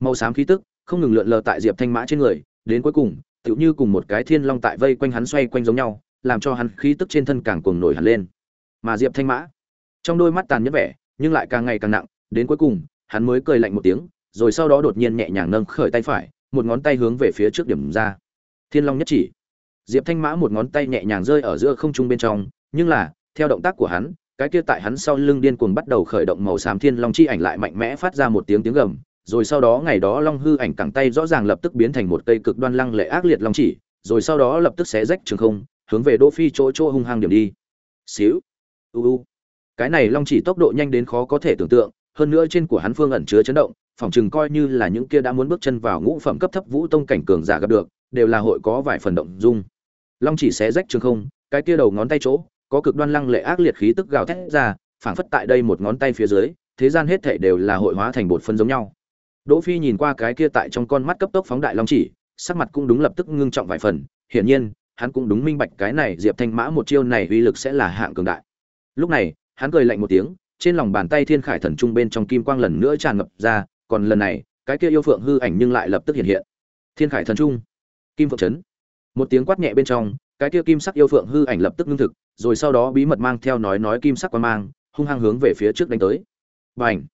Màu xám khí tức không ngừng lượn lờ tại Diệp Thanh Mã trên người, đến cuối cùng, tựu như cùng một cái thiên long tại vây quanh hắn xoay quanh giống nhau, làm cho hắn khí tức trên thân càng cuồng nổi hẳn lên. Mà Diệp Thanh Mã, trong đôi mắt tàn nhẫn vẻ, nhưng lại càng ngày càng nặng, đến cuối cùng, hắn mới cười lạnh một tiếng, rồi sau đó đột nhiên nhẹ nhàng nâng khởi tay phải, một ngón tay hướng về phía trước điểm ra. Thiên Long nhất chỉ. Diệp Thanh Mã một ngón tay nhẹ nhàng rơi ở giữa không trung bên trong, nhưng là, theo động tác của hắn, cái kia tại hắn sau lưng điên cuồng bắt đầu khởi động màu xám thiên long chi ảnh lại mạnh mẽ phát ra một tiếng tiếng gầm, rồi sau đó ngày đó long hư ảnh cẳng tay rõ ràng lập tức biến thành một cây cực đoan lăng lệ ác liệt long chỉ, rồi sau đó lập tức xé rách trường không, hướng về Đỗ Phi chỗ chỗ hung hăng điểm đi. Xíu. U u. Cái này long chỉ tốc độ nhanh đến khó có thể tưởng tượng, hơn nữa trên của hắn phương ẩn chứa chấn động, phỏng chừng coi như là những kia đã muốn bước chân vào ngũ phẩm cấp thấp vũ tông cảnh cường giả gặp được, đều là hội có vài phần động dung. Long chỉ xé rách trường không, cái kia đầu ngón tay chỗ, có cực đoan lăng lệ ác liệt khí tức gào thét ra, phảng phất tại đây một ngón tay phía dưới, thế gian hết thảy đều là hội hóa thành bột phân giống nhau. Đỗ Phi nhìn qua cái kia tại trong con mắt cấp tốc phóng đại long chỉ, sắc mặt cũng đúng lập tức ngưng trọng vài phần, hiển nhiên, hắn cũng đúng minh bạch cái này Diệp Thanh Mã một chiêu này uy lực sẽ là hạng cường đại. Lúc này, hắn cười lạnh một tiếng, trên lòng bàn tay Thiên Khải Thần Trung bên trong kim quang lần nữa tràn ngập ra, còn lần này, cái kia yêu phượng hư ảnh nhưng lại lập tức hiện hiện. Thiên Khải Thần Trung, Kim Phượng Trấn. Một tiếng quát nhẹ bên trong, cái kia kim sắc yêu phượng hư ảnh lập tức ngưng thực, rồi sau đó bí mật mang theo nói nói kim sắc quan mang, hung hăng hướng về phía trước đánh tới. Bành!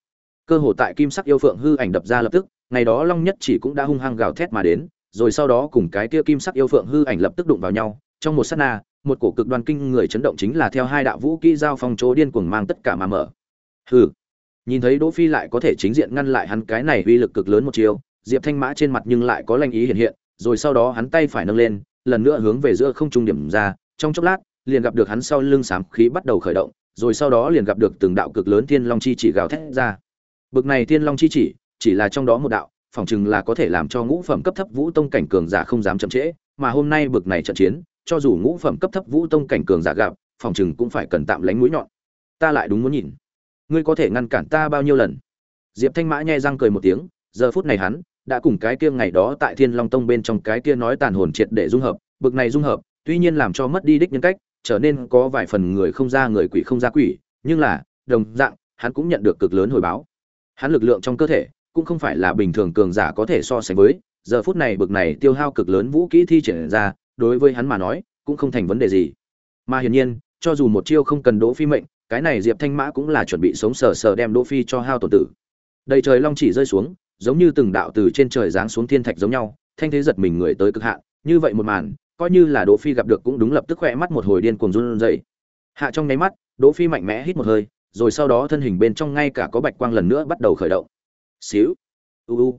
Cơ hồ tại kim sắc yêu phượng hư ảnh đập ra lập tức, ngày đó Long Nhất chỉ cũng đã hung hăng gào thét mà đến, rồi sau đó cùng cái kia kim sắc yêu phượng hư ảnh lập tức đụng vào nhau, trong một sát na, một cổ cực đoan kinh người chấn động chính là theo hai đạo vũ kỹ giao phong chỗ điên cuồng mang tất cả mà mở. Hừ. Nhìn thấy Đỗ Phi lại có thể chính diện ngăn lại hắn cái này uy lực cực lớn một chiều, Diệp Thanh Mã trên mặt nhưng lại có lanh ý hiện hiện, rồi sau đó hắn tay phải nâng lên, lần nữa hướng về giữa không trung điểm ra, trong chốc lát, liền gặp được hắn sau lưng sám khí bắt đầu khởi động, rồi sau đó liền gặp được từng đạo cực lớn thiên long chi chỉ gào thét ra. Bực này thiên long chi chỉ, chỉ là trong đó một đạo, phỏng chừng là có thể làm cho ngũ phẩm cấp thấp vũ tông cảnh cường giả không dám chậm trễ, mà hôm nay bực này trận chiến, cho dù ngũ phẩm cấp thấp vũ tông cảnh cường giả gặp, phỏng chừng cũng phải cần tạm lánh mũi nhọn. Ta lại đúng muốn nhìn, ngươi có thể ngăn cản ta bao nhiêu lần? Diệp Thanh Mã nhe răng cười một tiếng, giờ phút này hắn đã cùng cái kia ngày đó tại Thiên Long Tông bên trong cái kia nói tàn hồn triệt để dung hợp, bực này dung hợp, tuy nhiên làm cho mất đi đích nhân cách, trở nên có vài phần người không ra người quỷ không ra quỷ, nhưng là, đồng dạng, hắn cũng nhận được cực lớn hồi báo. Hắn lực lượng trong cơ thể cũng không phải là bình thường cường giả có thể so sánh với, giờ phút này bực này tiêu hao cực lớn vũ kỹ thi triển ra, đối với hắn mà nói, cũng không thành vấn đề gì. Mà hiển nhiên, cho dù một chiêu không cần Đỗ Phi mệnh, cái này Diệp Thanh Mã cũng là chuẩn bị sống sờ sờ đem Đỗ Phi cho hao tổn tử. Đầy trời long chỉ rơi xuống, giống như từng đạo từ trên trời giáng xuống thiên thạch giống nhau, thanh thế giật mình người tới cực hạn, như vậy một màn, coi như là Đỗ Phi gặp được cũng đúng lập tức khỏe mắt một hồi điên cuồng run rẩy. Hạ trong nháy mắt, Đỗ Phi mạnh mẽ hít một hơi, rồi sau đó thân hình bên trong ngay cả có bạch quang lần nữa bắt đầu khởi động. Xíu. U u.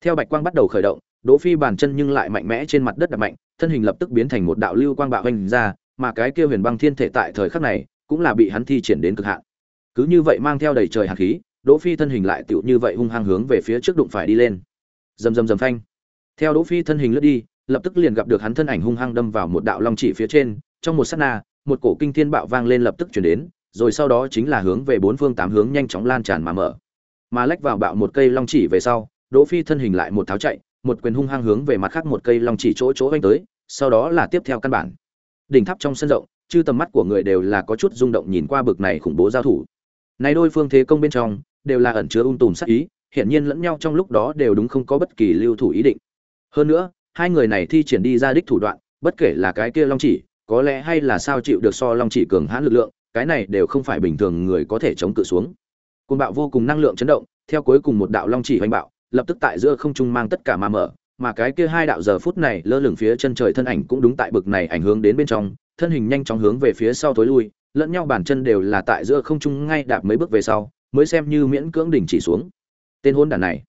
Theo bạch quang bắt đầu khởi động, Đỗ Phi bàn chân nhưng lại mạnh mẽ trên mặt đất đập mạnh, thân hình lập tức biến thành một đạo lưu quang bạo hành ra, mà cái kia Huyền Băng Thiên thể tại thời khắc này cũng là bị hắn thi triển đến cực hạn. Cứ như vậy mang theo đầy trời hàn khí, Đỗ Phi thân hình lại tựu như vậy hung hăng hướng về phía trước đụng phải đi lên. Rầm rầm rầm phanh. Theo Đỗ Phi thân hình lướt đi, lập tức liền gặp được hắn thân ảnh hung hăng đâm vào một đạo long chỉ phía trên, trong một sát na, một cổ kinh thiên bạo vang lên lập tức truyền đến, rồi sau đó chính là hướng về bốn phương tám hướng nhanh chóng lan tràn mà mở. Mà lách vào bạo một cây long chỉ về sau, Đỗ Phi thân hình lại một tháo chạy, một quyền hung hăng hướng về mặt khác một cây long chỉ chỗ chỗ vanh tới, sau đó là tiếp theo căn bản. Đỉnh tháp trong sân rộng, chư tầm mắt của người đều là có chút rung động nhìn qua bực này khủng bố giao thủ. Này đôi phương thế công bên trong, đều là ẩn chứa ung tùm sát ý, hiển nhiên lẫn nhau trong lúc đó đều đúng không có bất kỳ lưu thủ ý định. Hơn nữa, hai người này thi triển đi ra đích thủ đoạn, bất kể là cái kia long chỉ, có lẽ hay là sao chịu được so long chỉ cường hãn lực lượng, cái này đều không phải bình thường người có thể chống cự xuống. Cơn bạo vô cùng năng lượng chấn động, theo cuối cùng một đạo long chỉ hoành bạo, lập tức tại giữa không trung mang tất cả mà mở, mà cái kia hai đạo giờ phút này lơ lửng phía chân trời thân ảnh cũng đúng tại bực này ảnh hưởng đến bên trong, thân hình nhanh chóng hướng về phía sau tối lui, lẫn nhau bàn chân đều là tại giữa không trung ngay đạp mấy bước về sau, mới xem như miễn cưỡng đỉnh chỉ xuống. Tên hôn đản này,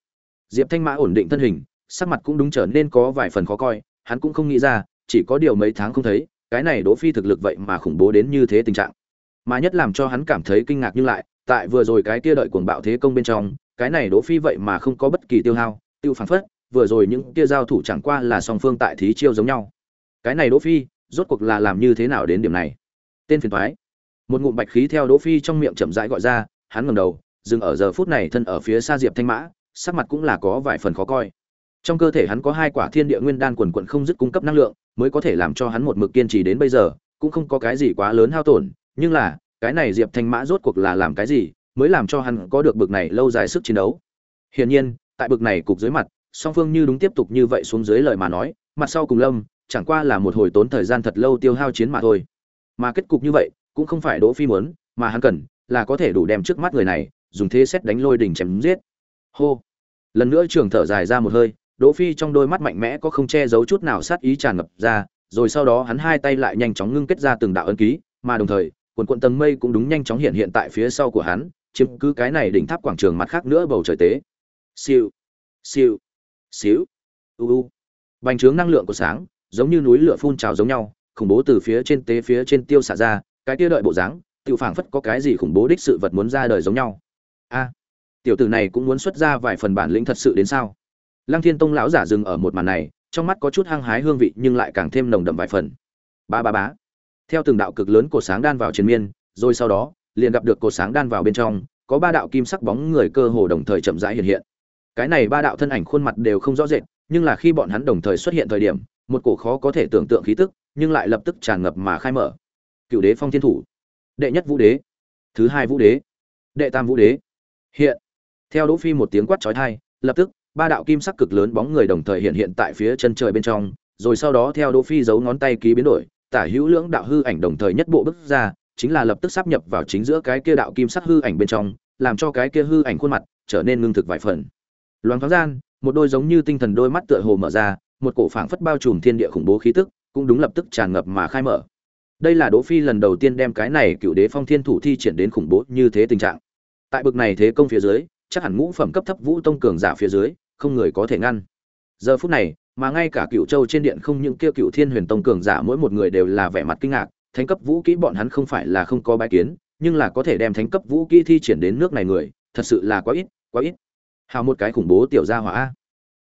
Diệp Thanh Mã ổn định thân hình, sắc mặt cũng đúng trở nên có vài phần khó coi, hắn cũng không nghĩ ra, chỉ có điều mấy tháng không thấy, cái này Đỗ Phi thực lực vậy mà khủng bố đến như thế tình trạng. Mà nhất làm cho hắn cảm thấy kinh ngạc như lại, tại vừa rồi cái kia đợi cuồng bạo thế công bên trong, cái này Đỗ Phi vậy mà không có bất kỳ tiêu hao, tiêu phản phất, vừa rồi những kia giao thủ chẳng qua là song phương tại thí chiêu giống nhau. Cái này Đỗ Phi, rốt cuộc là làm như thế nào đến điểm này? Tên phiền toái. Một ngụm bạch khí theo Đỗ Phi trong miệng chậm rãi gọi ra, hắn ngẩng đầu, dừng ở giờ phút này thân ở phía xa Diệp Thanh Mã, sắc mặt cũng là có vài phần khó coi. Trong cơ thể hắn có hai quả thiên địa nguyên đan quần quần không dứt cung cấp năng lượng, mới có thể làm cho hắn một mực kiên trì đến bây giờ, cũng không có cái gì quá lớn hao tổn, nhưng là, cái này Diệp Thanh Mã rốt cuộc là làm cái gì, mới làm cho hắn có được bực này lâu dài sức chiến đấu. Hiển nhiên, tại bực này cục dưới mặt, song phương như đúng tiếp tục như vậy xuống dưới lời mà nói, mặt sau cùng Lâm, chẳng qua là một hồi tốn thời gian thật lâu tiêu hao chiến mà thôi. Mà kết cục như vậy, cũng không phải Đỗ Phi muốn, mà hắn cần là có thể đủ đem trước mắt người này, dùng thế xét đánh lôi đỉnh chém giết. Hô. Lần nữa trường thở dài ra một hơi, Đỗ Phi trong đôi mắt mạnh mẽ có không che giấu chút nào sát ý tràn ngập ra, rồi sau đó hắn hai tay lại nhanh chóng ngưng kết ra từng đạo ấn ký, mà đồng thời, cuộn cuộn tầng mây cũng đúng nhanh chóng hiện hiện tại phía sau của hắn, chiếm cứ cái này đỉnh tháp quảng trường mặt khác nữa bầu trời tế. Siêu, siêu, xíu, u u. Bành trướng năng lượng của sáng, giống như núi lửa phun trào giống nhau, khủng bố từ phía trên tế phía trên tiêu xả ra, cái kia đợi bộ dáng, tiểu phảng phất có cái gì khủng bố đích sự vật muốn ra đời giống nhau. A, tiểu tử này cũng muốn xuất ra vài phần bản lĩnh thật sự đến sao? Lăng Thiên Tông lão giả dừng ở một màn này, trong mắt có chút hăng hái hương vị nhưng lại càng thêm nồng đậm vài phần. Ba ba bá. Theo từng đạo cực lớn của sáng đan vào trên miên, rồi sau đó, liền gặp được cột sáng đan vào bên trong, có ba đạo kim sắc bóng người cơ hồ đồng thời chậm rãi hiện hiện. Cái này ba đạo thân ảnh khuôn mặt đều không rõ rệt, nhưng là khi bọn hắn đồng thời xuất hiện thời điểm, một cổ khó có thể tưởng tượng khí tức, nhưng lại lập tức tràn ngập mà khai mở. Cựu đế phong thiên thủ, đệ nhất vũ đế, thứ hai vũ đế, đệ tam vũ đế. Hiện. Theo Đỗ Phi một tiếng quát chói tai, lập tức, ba đạo kim sắc cực lớn bóng người đồng thời hiện hiện tại phía chân trời bên trong, rồi sau đó theo Đỗ Phi giấu ngón tay ký biến đổi, tả hữu lưỡng đạo hư ảnh đồng thời nhất bộ bước ra, chính là lập tức sắp nhập vào chính giữa cái kia đạo kim sắc hư ảnh bên trong, làm cho cái kia hư ảnh khuôn mặt trở nên ngưng thực vài phần. Loáng thoáng gian, một đôi giống như tinh thần đôi mắt tựa hồ mở ra, một cổ phảng phất bao trùm thiên địa khủng bố khí tức, cũng đúng lập tức tràn ngập mà khai mở. Đây là Đỗ Phi lần đầu tiên đem cái này cựu đế phong thiên thủ thi triển đến khủng bố như thế tình trạng. Tại bực này thế công phía dưới, chắc hẳn ngũ phẩm cấp thấp vũ tông cường giả phía dưới, không người có thể ngăn. Giờ phút này, mà ngay cả cựu châu trên điện không những kia cựu thiên huyền tông cường giả mỗi một người đều là vẻ mặt kinh ngạc, thánh cấp vũ kỹ bọn hắn không phải là không có bái kiến, nhưng là có thể đem thánh cấp vũ kỹ thi triển đến nước này người, thật sự là quá ít, quá ít. Hào một cái khủng bố tiểu gia hỏa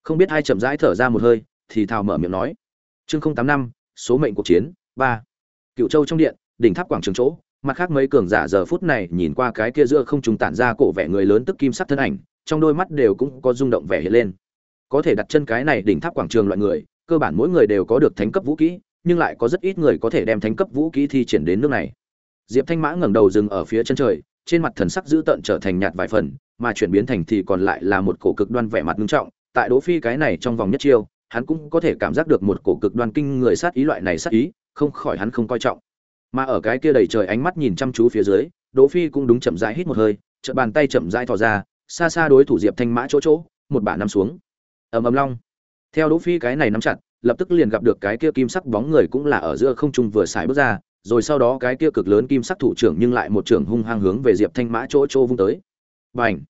Không biết hai chậm rãi thở ra một hơi, thì thào mở miệng nói. Chương không tám năm, số mệnh cuộc chiến, ba Cựu Châu trong điện, đỉnh tháp quảng trường chỗ, mặt khác mấy cường giả giờ phút này nhìn qua cái kia giữa không trùng tản ra cổ vẻ người lớn tức kim sắc thân ảnh, trong đôi mắt đều cũng có rung động vẻ hiện lên. Có thể đặt chân cái này đỉnh tháp quảng trường loại người, cơ bản mỗi người đều có được thánh cấp vũ kỹ, nhưng lại có rất ít người có thể đem thánh cấp vũ kỹ thi triển đến nước này. Diệp Thanh Mã ngẩng đầu dừng ở phía chân trời, trên mặt thần sắc dữ tợn trở thành nhạt vài phần, mà chuyển biến thành thì còn lại là một cổ cực đoan vẻ mặt nghiêm trọng, tại Đỗ Phi cái này trong vòng nhất chiêu, hắn cũng có thể cảm giác được một cổ cực đoan kinh người sát ý loại này sát ý, không khỏi hắn không coi trọng. Mà ở cái kia đầy trời ánh mắt nhìn chăm chú phía dưới, Đỗ Phi cũng đúng chậm rãi hít một hơi, chợt bàn tay chậm rãi thò ra, xa xa đối thủ Diệp Thanh Mã chỗ chỗ, một bả nắm xuống. Ầm ầm long. Theo Đỗ Phi cái này nắm chặt, lập tức liền gặp được cái kia kim sắc bóng người cũng là ở giữa không trung vừa xài bước ra, rồi sau đó cái kia cực lớn kim sắc thủ trưởng nhưng lại một trưởng hung hăng hướng về Diệp Thanh Mã chỗ chỗ vung tới. Bành!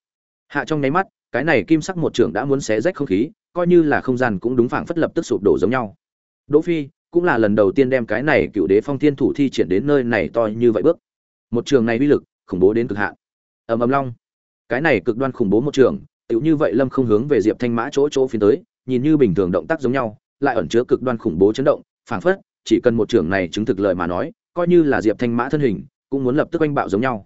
Hạ trong nháy mắt, cái này kim sắc một trưởng đã muốn xé rách không khí, coi như là không gian cũng đúng phảng phất lập tức sụp đổ giống nhau. Đỗ phi cũng là lần đầu tiên đem cái này cựu đế phong thiên thủ thi triển đến nơi này to như vậy bước. Một trường này uy lực khủng bố đến cực hạn. Ầm ầm long. Cái này cực đoan khủng bố một trường tựu như vậy lâm không hướng về diệp thanh mã chỗ chỗ phiến tới nhìn như bình thường động tác giống nhau lại ẩn chứa cực đoan khủng bố chấn động phảng phất chỉ cần một trường này chứng thực lời mà nói coi như là diệp thanh mã thân hình cũng muốn lập tức oanh bạo giống nhau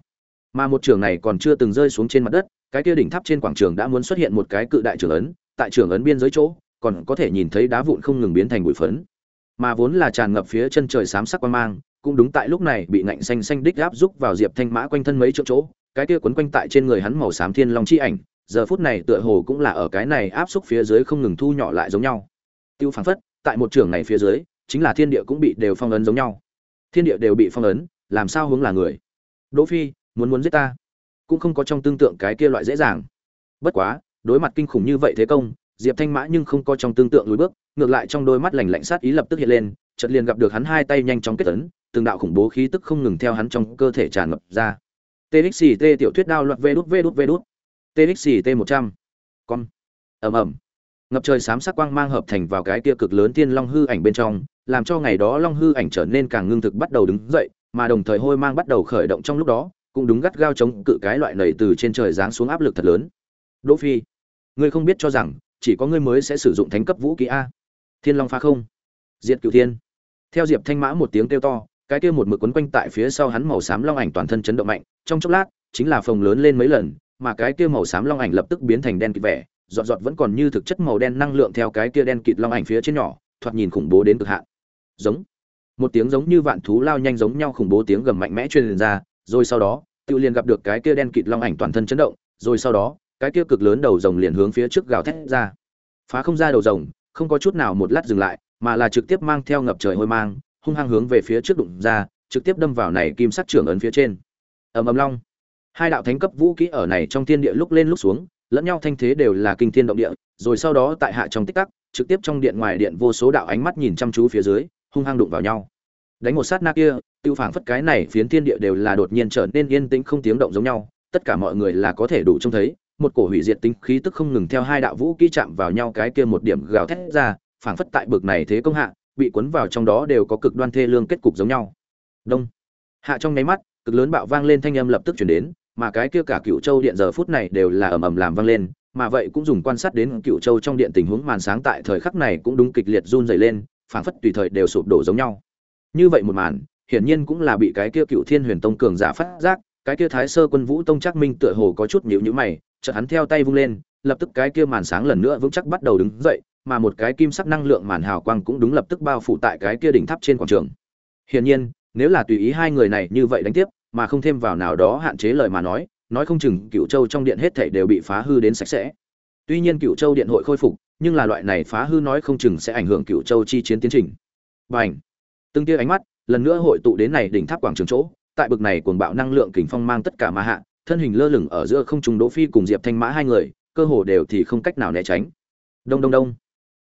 mà một trường này còn chưa từng rơi xuống trên mặt đất, cái kia đỉnh tháp trên quảng trường đã muốn xuất hiện một cái cự đại trường ấn, tại trường ấn biên giới chỗ, còn có thể nhìn thấy đá vụn không ngừng biến thành bụi phấn. Mà vốn là tràn ngập phía chân trời xám sắc quang mang, cũng đúng tại lúc này bị ngạnh xanh xanh đích áp giúp vào diệp thanh mã quanh thân mấy chỗ chỗ, cái kia quấn quanh tại trên người hắn màu xám thiên long chi ảnh, giờ phút này tựa hồ cũng là ở cái này áp xúc phía dưới không ngừng thu nhỏ lại giống nhau. Tiêu phảng phất, tại một trường này phía dưới, chính là thiên địa cũng bị đều phong ấn giống nhau. Thiên địa đều bị phong ấn, làm sao hướng là người? Đỗ phi muốn muốn giết ta. Cũng không có trong tương tượng cái kia loại dễ dàng. Bất quá đối mặt kinh khủng như vậy thế công diệp thanh mã nhưng không có trong tương tượng lùi bước ngược lại trong đôi mắt lạnh lạnh sát ý lập tức hiện lên chợt liền gặp được hắn hai tay nhanh chóng kết tấn, từng đạo khủng bố khí tức không ngừng theo hắn trong cơ thể tràn ngập ra. Txt tiểu thuyết đao loạt vê đút vê đút vê đút. Txt một trăm. Con ầm ầm. Ngập trời sám sắc quang mang hợp thành vào cái kia cực lớn tiên long hư ảnh bên trong làm cho ngày đó long hư ảnh trở nên càng ngưng thực bắt đầu đứng dậy mà đồng thời hôi mang bắt đầu khởi động trong lúc đó cũng đúng gắt gao chống cự cái loại nảy từ trên trời giáng xuống áp lực thật lớn. Đỗ phi, ngươi không biết cho rằng, chỉ có ngươi mới sẽ sử dụng thánh cấp vũ khí a. Thiên long phá không. Diệt cửu thiên. Theo diệp thanh mã một tiếng kêu to, cái kia một mực quấn quanh tại phía sau hắn màu xám long ảnh toàn thân chấn động mạnh, trong chốc lát, chính là phồng lớn lên mấy lần, mà cái kia màu xám long ảnh lập tức biến thành đen kịt vẻ, giọt giọt vẫn còn như thực chất màu đen năng lượng theo cái kia đen kịt long ảnh phía trên nhỏ, thoạt nhìn khủng bố đến cực hạn. Giống. Một tiếng giống như vạn thú lao nhanh giống nhau khủng bố tiếng gầm mạnh mẽ truyền ra rồi sau đó tự liền gặp được cái kia đen kịt long ảnh toàn thân chấn động, rồi sau đó, cái kia cực lớn đầu rồng liền hướng phía trước gào thét ra. Phá không ra đầu rồng, không có chút nào một lát dừng lại, mà là trực tiếp mang theo ngập trời hôi mang, hung hăng hướng về phía trước đụng ra, trực tiếp đâm vào này kim sắc trưởng ấn phía trên. Ầm ầm long. Hai đạo thánh cấp vũ kỹ ở này trong thiên địa lúc lên lúc xuống, lẫn nhau thanh thế đều là kinh thiên động địa, rồi sau đó tại hạ trong tích tắc, trực tiếp trong điện ngoài điện vô số đạo ánh mắt nhìn chăm chú phía dưới, hung hăng đụng vào nhau. Đánh một sát na kia tiêu phảng phất cái này phiến thiên địa đều là đột nhiên trở nên yên tĩnh không tiếng động giống nhau, tất cả mọi người là có thể đủ trông thấy, một cổ hủy diệt tính khí tức không ngừng theo hai đạo vũ kỹ chạm vào nhau cái kia một điểm gào thét ra, phảng phất tại bực này thế công hạ, bị cuốn vào trong đó đều có cực đoan thê lương kết cục giống nhau. Đông. Hạ trong nháy mắt, cực lớn bạo vang lên thanh âm lập tức chuyển đến, mà cái kia cả cựu châu điện giờ phút này đều là ầm ầm làm vang lên, mà vậy cũng dùng quan sát đến cựu châu trong điện tình huống màn sáng tại thời khắc này cũng đúng kịch liệt run dày lên, phảng phất tùy thời đều sụp đổ giống nhau. Như vậy một màn hiển nhiên cũng là bị cái kia cựu thiên huyền tông cường giả phát giác, cái kia thái sơ quân vũ tông chắc minh tựa hồ có chút nhíu nhíu mày, chợt hắn theo tay vung lên, lập tức cái kia màn sáng lần nữa vững chắc bắt đầu đứng dậy, mà một cái kim sắc năng lượng màn hào quang cũng đúng lập tức bao phủ tại cái kia đỉnh tháp trên quảng trường. Hiển nhiên, nếu là tùy ý hai người này như vậy đánh tiếp, mà không thêm vào nào đó hạn chế lời mà nói nói không chừng cựu châu trong điện hết thảy đều bị phá hư đến sạch sẽ. Tuy nhiên cựu châu điện hội khôi phục, nhưng là loại này phá hư nói không chừng sẽ ảnh hưởng cựu châu chi chiến tiến trình. Bành! Từng tia ánh mắt lần nữa hội tụ đến này đỉnh tháp quảng trường chỗ, tại bực này cuồng bạo năng lượng kình phong mang tất cả mà hạ, thân hình lơ lửng ở giữa không trung đỗ phi cùng diệp thanh mã hai người, cơ hồ đều thì không cách nào né tránh. Đông đông đông.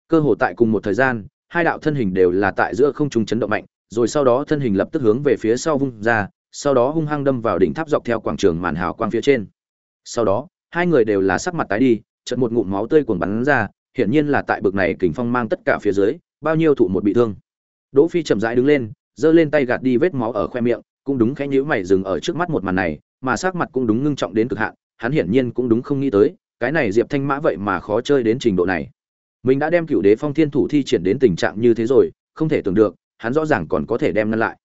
Cơ hồ tại cùng một thời gian, hai đạo thân hình đều là tại giữa không trung chấn động mạnh, rồi sau đó thân hình lập tức hướng về phía sau vung ra, sau đó hung hăng đâm vào đỉnh tháp dọc theo quảng trường màn hào quang phía trên. Sau đó, hai người đều là sắc mặt tái đi, chợt một ngụm máu tươi cuồn bắn ra, hiển nhiên là tại bực này kình phong mang tất cả phía dưới, bao nhiêu thụ một bị thương. Đỗ phi chậm rãi đứng lên giơ lên tay gạt đi vết máu ở khoe miệng, cũng đúng khẽ nhíu mày dừng ở trước mắt một màn này, mà sắc mặt cũng đúng ngưng trọng đến cực hạn, hắn hiển nhiên cũng đúng không nghĩ tới, cái này diệp thanh mã vậy mà khó chơi đến trình độ này. Mình đã đem cựu đế phong thiên thủ thi triển đến tình trạng như thế rồi, không thể tưởng được, hắn rõ ràng còn có thể đem ngăn lại.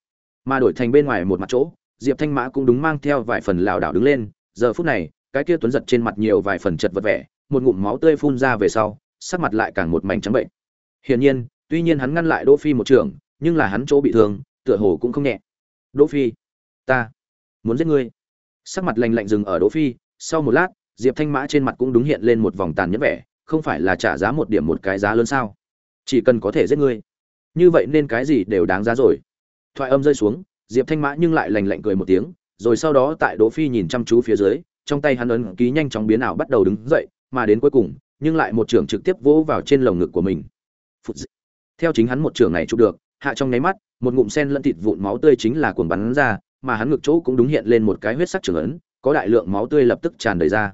Mà đổi thành bên ngoài một mặt chỗ, diệp thanh mã cũng đúng mang theo vài phần lảo đảo đứng lên, giờ phút này, cái kia tuấn giật trên mặt nhiều vài phần chật vật vẻ, một ngụm máu tươi phun ra về sau, sắc mặt lại càng một mảnh trắng bệnh. Hiển nhiên, tuy nhiên hắn ngăn lại đỗ phi một trường nhưng là hắn chỗ bị thương, tựa hồ cũng không nhẹ. Đỗ phi, ta muốn giết ngươi. Sắc mặt lạnh lạnh dừng ở đỗ phi, sau một lát, diệp thanh mã trên mặt cũng đúng hiện lên một vòng tàn nhẫn vẻ, không phải là trả giá một điểm một cái giá lớn sao? Chỉ cần có thể giết ngươi. Như vậy nên cái gì đều đáng giá rồi. Thoại âm rơi xuống, diệp thanh mã nhưng lại lạnh lạnh cười một tiếng, rồi sau đó tại đỗ phi nhìn chăm chú phía dưới, trong tay hắn ấn ký nhanh chóng biến ảo bắt đầu đứng dậy, mà đến cuối cùng, nhưng lại một trường trực tiếp vỗ vào trên lồng ngực của mình. Phụt theo chính hắn một trường này chụp được hạ trong nháy mắt, một ngụm sen lẫn thịt vụn máu tươi chính là cuồng bắn ra, mà hắn ngực chỗ cũng đúng hiện lên một cái huyết sắc trường ấn, có đại lượng máu tươi lập tức tràn đầy ra.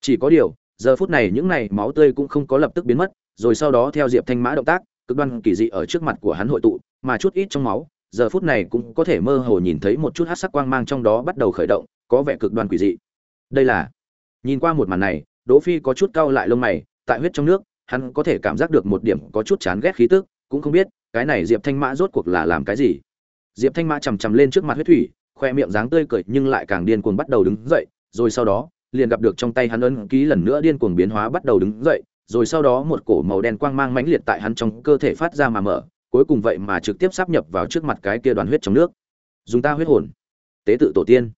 Chỉ có điều, giờ phút này những này máu tươi cũng không có lập tức biến mất, rồi sau đó theo diệp thanh mã động tác, cực đoan kỳ dị ở trước mặt của hắn hội tụ, mà chút ít trong máu, giờ phút này cũng có thể mơ hồ nhìn thấy một chút hát sắc quang mang trong đó bắt đầu khởi động, có vẻ cực đoan quỷ dị. Đây là, nhìn qua một màn này, đỗ phi có chút cau lại lông mày, tại huyết trong nước, hắn có thể cảm giác được một điểm có chút chán ghét khí tức, cũng không biết cái này diệp thanh mã rốt cuộc là làm cái gì? Diệp thanh mã chầm chầm lên trước mặt huyết thủy, khoe miệng dáng tươi cười nhưng lại càng điên cuồng bắt đầu đứng dậy, rồi sau đó, liền gặp được trong tay hắn ấn ký lần nữa điên cuồng biến hóa bắt đầu đứng dậy, rồi sau đó một cổ màu đen quang mang mãnh liệt tại hắn trong cơ thể phát ra mà mở, cuối cùng vậy mà trực tiếp sắp nhập vào trước mặt cái kia đoàn huyết trong nước. Dùng ta huyết hồn. Tế tự tổ tiên.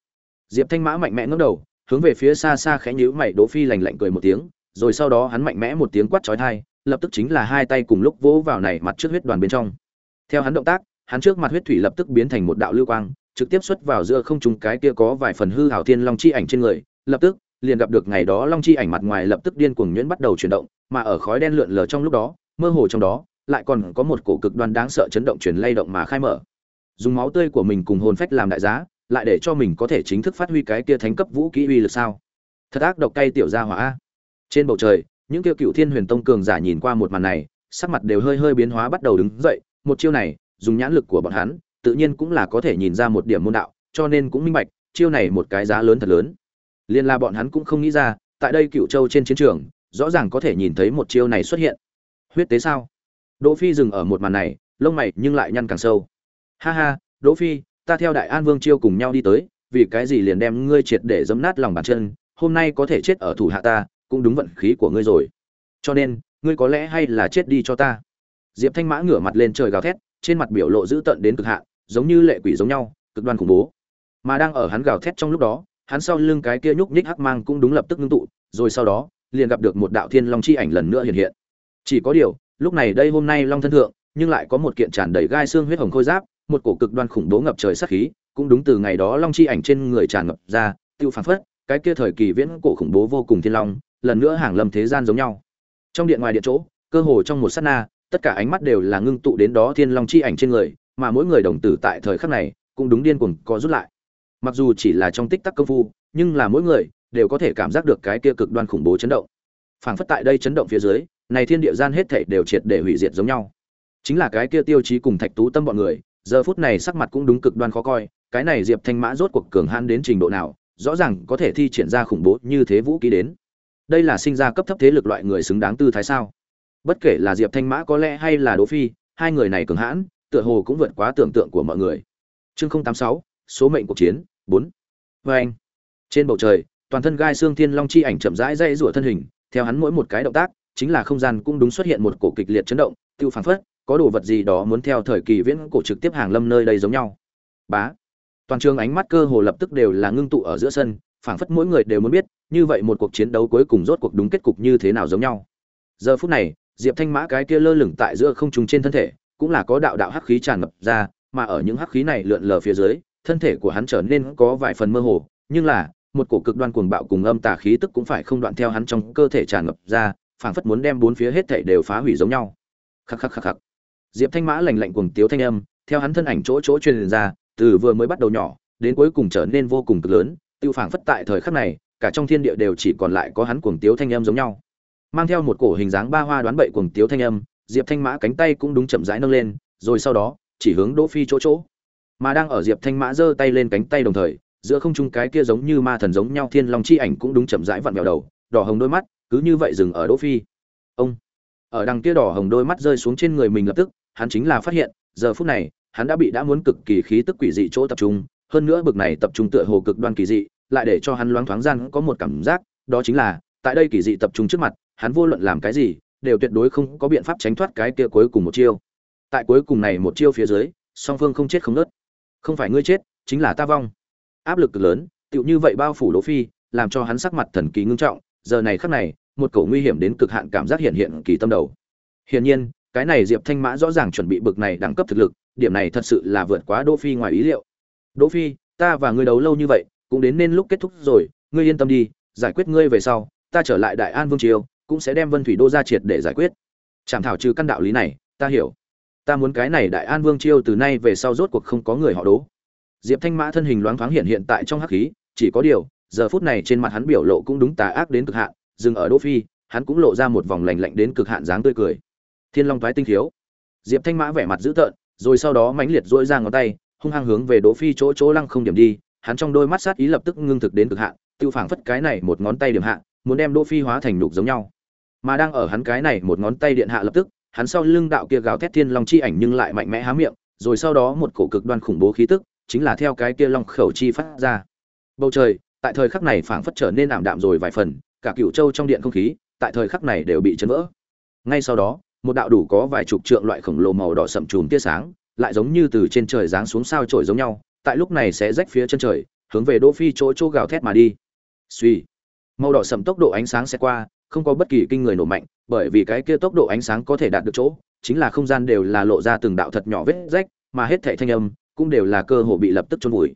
Diệp thanh mã mạnh mẽ ngấm đầu, hướng về phía xa xa khẽ nhữ mày, đỗ phi lạnh lạnh cười một tiếng, rồi sau đó hắn mạnh mẽ một tiếng quát chói thai lập tức chính là hai tay cùng lúc vỗ vào này mặt trước huyết đoàn bên trong. Theo hắn động tác, hắn trước mặt huyết thủy lập tức biến thành một đạo lưu quang, trực tiếp xuất vào giữa không trung cái kia có vài phần hư hảo thiên long chi ảnh trên người, lập tức, liền gặp được ngày đó long chi ảnh mặt ngoài lập tức điên cuồng nhuyễn bắt đầu chuyển động, mà ở khói đen lượn lờ trong lúc đó, mơ hồ trong đó, lại còn có một cổ cực đoan đáng sợ chấn động chuyển lay động mà khai mở. Dùng máu tươi của mình cùng hồn phách làm đại giá, lại để cho mình có thể chính thức phát huy cái kia thánh cấp vũ kỹ uy lực sao? Thật ác độc cay tiểu gia hỏa trên bầu trời những kia cựu thiên huyền tông cường giả nhìn qua một màn này, sắc mặt đều hơi hơi biến hóa bắt đầu đứng dậy, một chiêu này, dùng nhãn lực của bọn hắn, tự nhiên cũng là có thể nhìn ra một điểm môn đạo, cho nên cũng minh bạch, chiêu này một cái giá lớn thật lớn. Liên la bọn hắn cũng không nghĩ ra, tại đây cựu châu trên chiến trường, rõ ràng có thể nhìn thấy một chiêu này xuất hiện. Huyết tế sao? Đỗ phi dừng ở một màn này, lông mày nhưng lại nhăn càng sâu. Ha ha, đỗ phi, ta theo đại an vương chiêu cùng nhau đi tới, vì cái gì liền đem ngươi triệt để dẫm nát lòng bàn chân, hôm nay có thể chết ở thủ hạ ta cũng đúng vận khí của ngươi rồi. Cho nên, ngươi có lẽ hay là chết đi cho ta. Diệp thanh mã ngửa mặt lên trời gào thét, trên mặt biểu lộ dữ tợn đến cực hạn, giống như lệ quỷ giống nhau, cực đoan khủng bố. Mà đang ở hắn gào thét trong lúc đó, hắn sau lưng cái kia nhúc nhích hắc mang cũng đúng lập tức ngưng tụ, rồi sau đó, liền gặp được một đạo thiên long chi ảnh lần nữa hiện hiện. Chỉ có điều, lúc này đây hôm nay long thân thượng, nhưng lại có một kiện tràn đầy gai xương huyết hồng khôi giáp, một cổ cực đoan khủng bố ngập trời sát khí, cũng đúng từ ngày đó long chi ảnh trên người tràn ngập ra, tiêu phản phất, cái kia thời kỳ viễn cổ khủng bố vô cùng thiên long lần nữa hàng lâm thế gian giống nhau. Trong điện ngoài điện chỗ, cơ hồ trong một sát na, tất cả ánh mắt đều là ngưng tụ đến đó thiên long chi ảnh trên người, mà mỗi người đồng tử tại thời khắc này cũng đúng điên cuồng có rút lại. Mặc dù chỉ là trong tích tắc công phu, nhưng là mỗi người đều có thể cảm giác được cái kia cực đoan khủng bố chấn động. Phảng phất tại đây chấn động phía dưới, này thiên địa gian hết thảy đều triệt để hủy diệt giống nhau. Chính là cái kia tiêu chí cùng thạch tú tâm bọn người, giờ phút này sắc mặt cũng đúng cực đoan khó coi, cái này diệp thanh mã rốt cuộc cường hãn đến trình độ nào, rõ ràng có thể thi triển ra khủng bố như thế vũ khí đến đây là sinh ra cấp thấp thế lực loại người xứng đáng tư thái sao? Bất kể là diệp thanh mã có lẽ hay là đỗ phi, hai người này cường hãn, tựa hồ cũng vượt quá tưởng tượng của mọi người. Chương không tám sáu, số mệnh cuộc chiến, bốn. Vê anh, trên bầu trời, toàn thân gai xương thiên long chi ảnh chậm rãi dây rủa thân hình, theo hắn mỗi một cái động tác, chính là không gian cũng đúng xuất hiện một cổ kịch liệt chấn động, tiêu phản phất, có đồ vật gì đó muốn theo thời kỳ viễn cổ trực tiếp hàng lâm nơi đây giống nhau. Bá, toàn trường ánh mắt cơ hồ lập tức đều là ngưng tụ ở giữa sân, phảng phất mỗi người đều muốn biết như vậy một cuộc chiến đấu cuối cùng rốt cuộc đúng kết cục như thế nào giống nhau. Giờ phút này, diệp thanh mã cái kia lơ lửng tại giữa không trung trên thân thể, cũng là có đạo đạo hắc khí tràn ngập ra, mà ở những hắc khí này lượn lờ phía dưới, thân thể của hắn trở nên có vài phần mơ hồ, nhưng là, một cổ cực đoan cuồng bạo cùng âm tà khí tức cũng phải không đoạn theo hắn trong cơ thể tràn ngập ra, phảng phất muốn đem bốn phía hết thảy đều phá hủy giống nhau. Khắc khắc khắc khắc. Diệp thanh mã lành lạnh cuồng tiếu thanh âm, theo hắn thân ảnh chỗ chỗ truyền ra, từ vừa mới bắt đầu nhỏ, đến cuối cùng trở nên vô cùng cực lớn, tiêu phảng phất tại thời khắc này cả trong thiên địa đều chỉ còn lại có hắn cuồng tiếu thanh âm giống nhau. Mang theo một cổ hình dáng ba hoa đoán bậy cuồng tiếu thanh âm, diệp thanh mã cánh tay cũng đúng chậm rãi nâng lên, rồi sau đó, chỉ hướng đỗ phi chỗ chỗ. Mà đang ở diệp thanh mã giơ tay lên cánh tay đồng thời, giữa không trung cái kia giống như ma thần giống nhau thiên long chi ảnh cũng đúng chậm rãi vặn vẹo đầu, đỏ hồng đôi mắt, cứ như vậy dừng ở đỗ phi. Ông, ở đằng kia đỏ hồng đôi mắt rơi xuống trên người mình lập tức, hắn chính là phát hiện, giờ phút này, hắn đã bị đã muốn cực kỳ khí tức quỷ dị chỗ tập trung, hơn nữa bực này tập trung tựa hồ cực đoan kỳ dị lại để cho hắn loáng thoáng gian có một cảm giác, đó chính là, tại đây kỳ dị tập trung trước mặt, hắn vô luận làm cái gì, đều tuyệt đối không có biện pháp tránh thoát cái kia cuối cùng một chiêu. Tại cuối cùng này một chiêu phía dưới, song phương không chết không nớt không phải ngươi chết, chính là ta vong. Áp lực cực lớn, tựu như vậy bao phủ đỗ phi, làm cho hắn sắc mặt thần kỳ ngưng trọng, giờ này khắc này, một cổ nguy hiểm đến cực hạn cảm giác hiện hiện kỳ tâm đầu. Hiển nhiên, cái này diệp thanh mã rõ ràng chuẩn bị bực này đẳng cấp thực lực, điểm này thật sự là vượt quá đỗ phi ngoài ý liệu. Đỗ phi, ta và ngươi đấu lâu như vậy cũng đến nên lúc kết thúc rồi, ngươi yên tâm đi, giải quyết ngươi về sau, ta trở lại đại an vương triều, cũng sẽ đem vân thủy đô ra triệt để giải quyết. Chảm thảo trừ căn đạo lý này, ta hiểu. Ta muốn cái này đại an vương Triều từ nay về sau rốt cuộc không có người họ đố diệp thanh mã thân hình loáng thoáng hiện hiện tại trong hắc khí, chỉ có điều, giờ phút này trên mặt hắn biểu lộ cũng đúng tà ác đến cực hạn, dừng ở đỗ phi, hắn cũng lộ ra một vòng lạnh lạnh đến cực hạn dáng tươi cười. Thiên long thoái tinh thiếu. diệp thanh mã vẻ mặt dữ tợn, rồi sau đó mãnh liệt dỗi ra ngón tay, hung hăng hướng về đỗ phi chỗ chỗ lăng không điểm đi hắn trong đôi mắt sát ý lập tức ngưng thực đến cực hạn, tiêu phảng phất cái này một ngón tay điểm hạ, muốn đem đỗ phi hóa thành nhục giống nhau. Mà đang ở hắn cái này một ngón tay điện hạ lập tức, hắn sau lưng đạo kia gào thét thiên long chi ảnh nhưng lại mạnh mẽ há miệng, rồi sau đó một cổ cực đoan khủng bố khí tức, chính là theo cái kia long khẩu chi phát ra. Bầu trời, tại thời khắc này phảng phất trở nên ảm đạm rồi vài phần, cả cựu châu trong điện không khí, tại thời khắc này đều bị chấn vỡ. Ngay sau đó, một đạo đủ có vài chục trượng loại khổng lồ màu đỏ sậm chùm tia sáng, lại giống như từ trên trời giáng xuống sao chổi giống nhau tại lúc này sẽ rách phía chân trời, hướng về đỗ phi chỗ chỗ gào thét mà đi. Suy màu đỏ sầm tốc độ ánh sáng sẽ qua, không có bất kỳ kinh người nổ mạnh, bởi vì cái kia tốc độ ánh sáng có thể đạt được chỗ, chính là không gian đều là lộ ra từng đạo thật nhỏ vết rách, mà hết thảy thanh âm cũng đều là cơ hồ bị lập tức chôn vùi.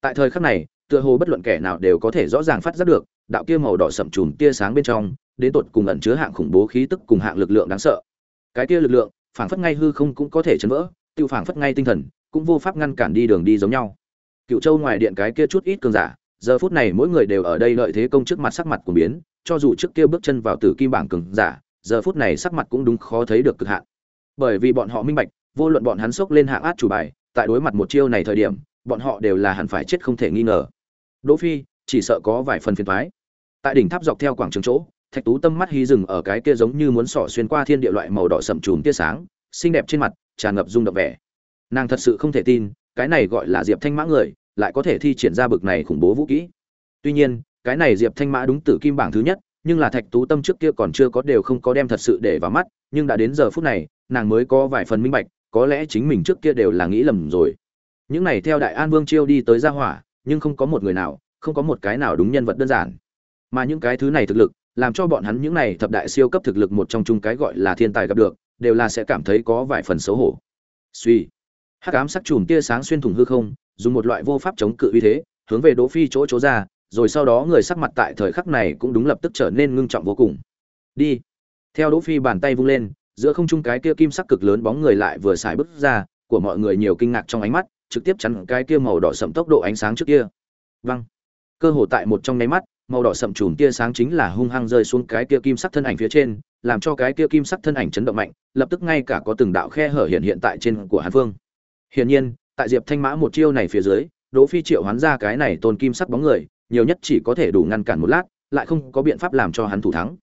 Tại thời khắc này, tựa hồ bất luận kẻ nào đều có thể rõ ràng phát giác được, đạo kia màu đỏ sậm chùm tia sáng bên trong, đến tột cùng ẩn chứa hạng khủng bố khí tức cùng hạng lực lượng đáng sợ. Cái kia lực lượng, phảng phất ngay hư không cũng có thể chấn vỡ, tiêu phảng phất ngay tinh thần cũng vô pháp ngăn cản đi đường đi giống nhau. Cựu châu ngoài điện cái kia chút ít cường giả, giờ phút này mỗi người đều ở đây lợi thế công trước mặt sắc mặt của biến, cho dù trước kia bước chân vào tử kim bảng cường giả, giờ phút này sắc mặt cũng đúng khó thấy được cực hạn. Bởi vì bọn họ minh bạch, vô luận bọn hắn sốc lên hạng át chủ bài, tại đối mặt một chiêu này thời điểm, bọn họ đều là hẳn phải chết không thể nghi ngờ. Đỗ phi, chỉ sợ có vài phần phiền toái. Tại đỉnh tháp dọc theo quảng trường chỗ, thạch tú tâm mắt hí rừng ở cái kia giống như muốn xỏ xuyên qua thiên địa loại màu đỏ sậm chùm tia sáng, xinh đẹp trên mặt, tràn ngập rung động vẻ nàng thật sự không thể tin, cái này gọi là diệp thanh mã người, lại có thể thi triển ra bực này khủng bố vũ kỹ. Tuy nhiên, cái này diệp thanh mã đúng tử kim bảng thứ nhất, nhưng là thạch tú tâm trước kia còn chưa có đều không có đem thật sự để vào mắt, nhưng đã đến giờ phút này, nàng mới có vài phần minh bạch, có lẽ chính mình trước kia đều là nghĩ lầm rồi. Những này theo đại an vương chiêu đi tới gia hỏa, nhưng không có một người nào, không có một cái nào đúng nhân vật đơn giản. Mà những cái thứ này thực lực, làm cho bọn hắn những này thập đại siêu cấp thực lực một trong chung cái gọi là thiên tài gặp được, đều là sẽ cảm thấy có vài phần xấu hổ. Suy hắc ám sắc chùm tia sáng xuyên thủng hư không, dùng một loại vô pháp chống cự uy thế, hướng về đỗ phi chỗ chỗ ra, rồi sau đó người sắc mặt tại thời khắc này cũng đúng lập tức trở nên ngưng trọng vô cùng. Đi. Theo đỗ phi bàn tay vung lên, giữa không trung cái kia kim sắc cực lớn bóng người lại vừa xài bước ra, của mọi người nhiều kinh ngạc trong ánh mắt, trực tiếp chắn cái kia màu đỏ sậm tốc độ ánh sáng trước kia. Văng cơ hồ tại một trong nháy mắt, màu đỏ sậm chùm tia sáng chính là hung hăng rơi xuống cái kia kim sắc thân ảnh phía trên, làm cho cái kia kim sắc thân ảnh chấn động mạnh, lập tức ngay cả có từng đạo khe hở hiện hiện tại trên của hàn phương hiển nhiên, tại diệp thanh mã một chiêu này phía dưới, đỗ phi triệu hoán ra cái này tôn kim sắc bóng người, nhiều nhất chỉ có thể đủ ngăn cản một lát, lại không có biện pháp làm cho hắn thủ thắng.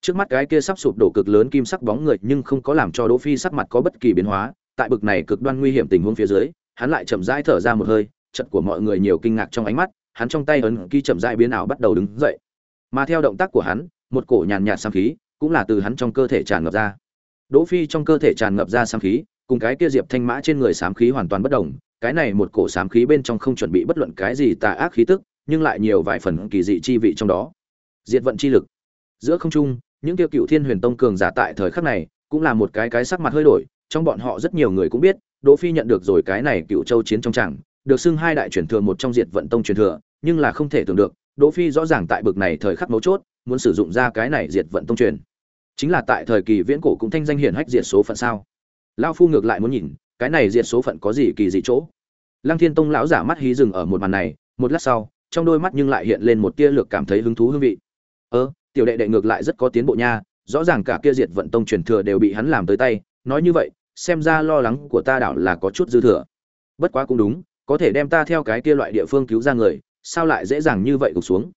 Trước mắt cái kia sắp sụp đổ cực lớn kim sắc bóng người nhưng không có làm cho đỗ phi sắc mặt có bất kỳ biến hóa, tại bực này cực đoan nguy hiểm tình huống phía dưới, hắn lại chậm rãi thở ra một hơi trận của mọi người nhiều kinh ngạc trong ánh mắt, hắn trong tay ấn ký chậm rãi biến ảo bắt đầu đứng dậy. Mà theo động tác của hắn, một cổ nhàn nhạt sang khí cũng là từ hắn trong cơ thể tràn ngập ra. Đỗ phi trong cơ thể tràn ngập ra sang khí cùng cái kia diệp thanh mã trên người sám khí hoàn toàn bất đồng, cái này một cổ sám khí bên trong không chuẩn bị bất luận cái gì tà ác khí tức, nhưng lại nhiều vài phần kỳ dị chi vị trong đó. Diệt vận chi lực. Giữa không trung, những tiêu cựu thiên huyền tông cường giả tại thời khắc này, cũng là một cái cái sắc mặt hơi đổi, trong bọn họ rất nhiều người cũng biết, đỗ phi nhận được rồi cái này cựu châu chiến trong chẳng được xưng hai đại truyền thừa một trong diệt vận tông truyền thừa, nhưng là không thể tưởng được, đỗ phi rõ ràng tại bực này thời khắc mấu chốt, muốn sử dụng ra cái này diệt vận tông truyền. Chính là tại thời kỳ viễn cổ cũng thanh danh hiển hách diệt số phận sao lão phu ngược lại muốn nhìn, cái này diệt số phận có gì kỳ dị chỗ? Lăng thiên tông lão giả mắt hí dừng ở một màn này, một lát sau, trong đôi mắt nhưng lại hiện lên một tia lược cảm thấy hứng thú hương vị. Ơ, tiểu đệ đệ ngược lại rất có tiến bộ nha, rõ ràng cả kia diệt vận tông truyền thừa đều bị hắn làm tới tay, nói như vậy, xem ra lo lắng của ta đảo là có chút dư thừa. Bất quá cũng đúng, có thể đem ta theo cái kia loại địa phương cứu ra người, sao lại dễ dàng như vậy gục xuống?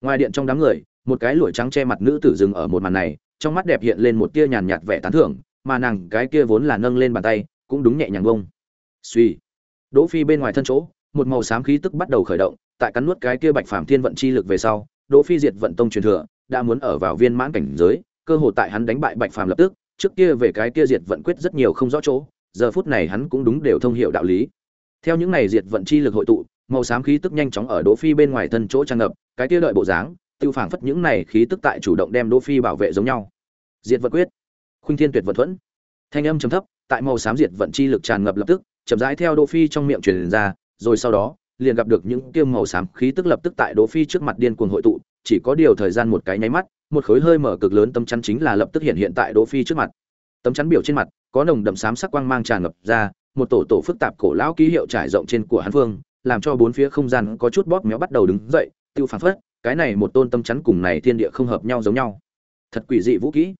Ngoài điện trong đám người, một cái lụa trắng che mặt nữ tử dừng ở một màn này, trong mắt đẹp hiện lên một tia nhàn nhạt vẻ tán thưởng mà nàng cái kia vốn là nâng lên bàn tay, cũng đúng nhẹ nhàng bông. Suy đỗ phi bên ngoài thân chỗ, một màu xám khí tức bắt đầu khởi động, tại cắn nuốt cái kia bạch phàm thiên vận chi lực về sau, đỗ phi diệt vận tông truyền thừa, đã muốn ở vào viên mãn cảnh giới, cơ hội tại hắn đánh bại bạch phàm lập tức, trước kia về cái kia diệt vận quyết rất nhiều không rõ chỗ, giờ phút này hắn cũng đúng đều thông hiểu đạo lý. Theo những này diệt vận chi lực hội tụ, màu xám khí tức nhanh chóng ở đỗ phi bên ngoài thân chỗ tràn ngập, cái kia đợi bộ dáng, tiêu phảng phất những này khí tức tại chủ động đem đỗ phi bảo vệ giống nhau. Diệt vận quyết khuynh thiên tuyệt vận thuẫn. Thanh âm trầm thấp tại màu xám diệt vận chi lực tràn ngập lập tức chậm rãi theo đỗ phi trong miệng truyền ra rồi sau đó liền gặp được những kiêm màu xám khí tức lập tức tại đỗ phi trước mặt điên cuồng hội tụ chỉ có điều thời gian một cái nháy mắt một khối hơi mở cực lớn tấm chắn chính là lập tức hiện hiện tại đỗ phi trước mặt. Tấm chắn biểu trên mặt có nồng đậm xám sắc quang mang tràn ngập ra một tổ tổ phức tạp cổ lão ký hiệu trải rộng trên của hán vương, làm cho bốn phía không gian có chút bóp méo bắt đầu đứng dậy tiêu phản phất cái này một tôn tâm chắn cùng này thiên địa không hợp nhau giống nhau. Thật quỷ dị vũ kỹ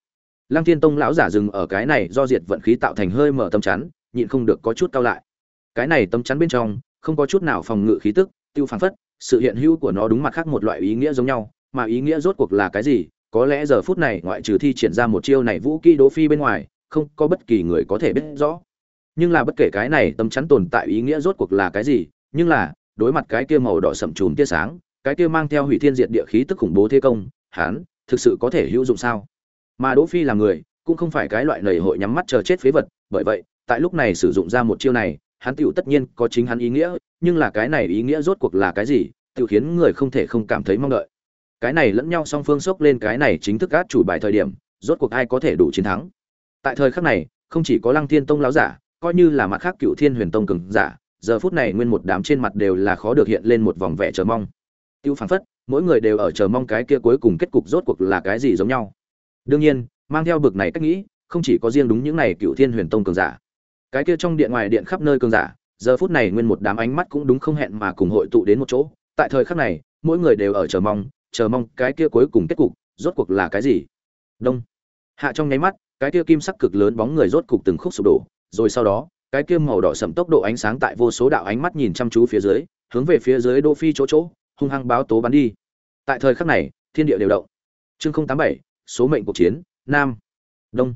lăng thiên tông lão giả dừng ở cái này do diệt vận khí tạo thành hơi mở tâm chắn, nhịn không được có chút cao lại. Cái này tâm chắn bên trong, không có chút nào phòng ngự khí tức, tiêu phán phất, sự hiện hữu của nó đúng mặt khác một loại ý nghĩa giống nhau, mà ý nghĩa rốt cuộc là cái gì, có lẽ giờ phút này ngoại trừ thi triển ra một chiêu này vũ kỹ đố phi bên ngoài, không có bất kỳ người có thể biết rõ. Nhưng là bất kể cái này tâm chắn tồn tại ý nghĩa rốt cuộc là cái gì, nhưng là, đối mặt cái kia màu đỏ sậm trùm tia sáng, cái kia mang theo hủy thiên diệt địa khí tức khủng bố thế công, hắn thực sự có thể hữu dụng sao? Mà đỗ phi là người, cũng không phải cái loại nầy hội nhắm mắt chờ chết phế vật, bởi vậy, tại lúc này sử dụng ra một chiêu này, hắn tiểu tất nhiên có chính hắn ý nghĩa, nhưng là cái này ý nghĩa rốt cuộc là cái gì, tiểu khiến người không thể không cảm thấy mong đợi. Cái này lẫn nhau song phương sốc lên cái này chính thức át chủ bài thời điểm, rốt cuộc ai có thể đủ chiến thắng. Tại thời khắc này, không chỉ có lăng thiên tông láo giả, coi như là mặt khác cựu thiên huyền tông cường giả, giờ phút này nguyên một đám trên mặt đều là khó được hiện lên một vòng vẻ chờ mong. Tiêu phảng phất, mỗi người đều ở chờ mong cái kia cuối cùng kết cục rốt cuộc là cái gì giống nhau đương nhiên, mang theo bực này cách nghĩ, không chỉ có riêng đúng những này cựu thiên huyền tông cường giả. Cái kia trong điện ngoài điện khắp nơi cường giả, giờ phút này nguyên một đám ánh mắt cũng đúng không hẹn mà cùng hội tụ đến một chỗ. Tại thời khắc này, mỗi người đều ở chờ mong chờ mong cái kia cuối cùng kết cục, rốt cuộc là cái gì? Đông. Hạ trong nháy mắt, cái kia kim sắc cực lớn bóng người rốt cục từng khúc sụp đổ, rồi sau đó, cái kia màu đỏ sậm tốc độ ánh sáng tại vô số đạo ánh mắt nhìn chăm chú phía dưới, hướng về phía dưới đô phi chỗ chỗ, hung hăng báo tố bắn đi. Tại thời khắc này, thiên địa đều động. Chương tám bảy số mệnh cuộc chiến, nam, đông.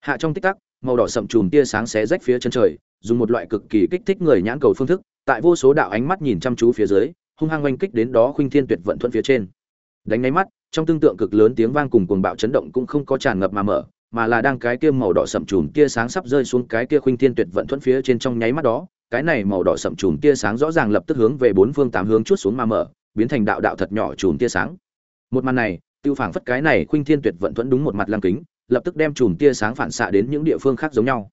Hạ trong tích tắc, màu đỏ sậm chùm tia sáng xé rách phía chân trời, dùng một loại cực kỳ kích thích người nhãn cầu phương thức, tại vô số đạo ánh mắt nhìn chăm chú phía dưới, hung hăng oanh kích đến đó khuynh thiên tuyệt vận thuận phía trên. Đánh nháy mắt, trong tương tượng cực lớn tiếng vang cùng cuồng bạo chấn động cũng không có tràn ngập mà mở, mà là đang cái kia màu đỏ sậm chùm tia sáng sắp rơi xuống cái kia khuynh thiên tuyệt vận thuận phía trên trong nháy mắt đó, cái này màu đỏ sậm chùm tia sáng rõ ràng lập tức hướng về bốn phương tám hướng chút xuống mà mở, biến thành đạo đạo thật nhỏ chùm tia sáng. Một màn này tiêu phảng phất cái này khuynh thiên tuyệt vận thuận đúng một mặt lăng kính, lập tức đem chùm tia sáng phản xạ đến những địa phương khác giống nhau.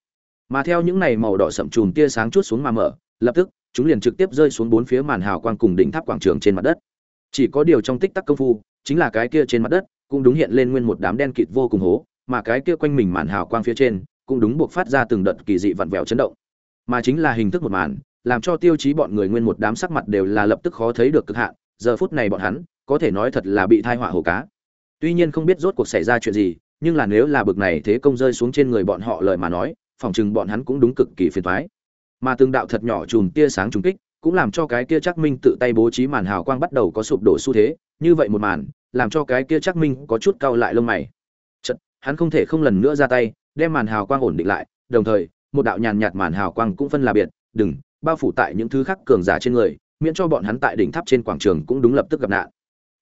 Mà theo những này màu đỏ sậm chùm tia sáng chút xuống mà mở, lập tức, chúng liền trực tiếp rơi xuống bốn phía màn hào quang cùng đỉnh tháp quảng trường trên mặt đất. Chỉ có điều trong tích tắc công phu, chính là cái kia trên mặt đất, cũng đúng hiện lên nguyên một đám đen kịt vô cùng hố, mà cái kia quanh mình màn hào quang phía trên, cũng đúng buộc phát ra từng đợt kỳ dị vặn vẹo chấn động. Mà chính là hình thức một màn, làm cho tiêu chí bọn người nguyên một đám sắc mặt đều là lập tức khó thấy được cực hạn, giờ phút này bọn hắn, có thể nói thật là bị thai họa hồ cá tuy nhiên không biết rốt cuộc xảy ra chuyện gì nhưng là nếu là bực này thế công rơi xuống trên người bọn họ lời mà nói phỏng chừng bọn hắn cũng đúng cực kỳ phiền toái. Mà từng đạo thật nhỏ chùm tia sáng trùng kích cũng làm cho cái kia Trác minh tự tay bố trí màn hào quang bắt đầu có sụp đổ xu thế như vậy một màn làm cho cái kia Trác minh có chút cau lại lông mày. Chợt, hắn không thể không lần nữa ra tay đem màn hào quang ổn định lại đồng thời một đạo nhàn nhạt màn hào quang cũng phân là biệt đừng bao phủ tại những thứ khác cường giả trên người miễn cho bọn hắn tại đỉnh tháp trên quảng trường cũng đúng lập tức gặp nạn.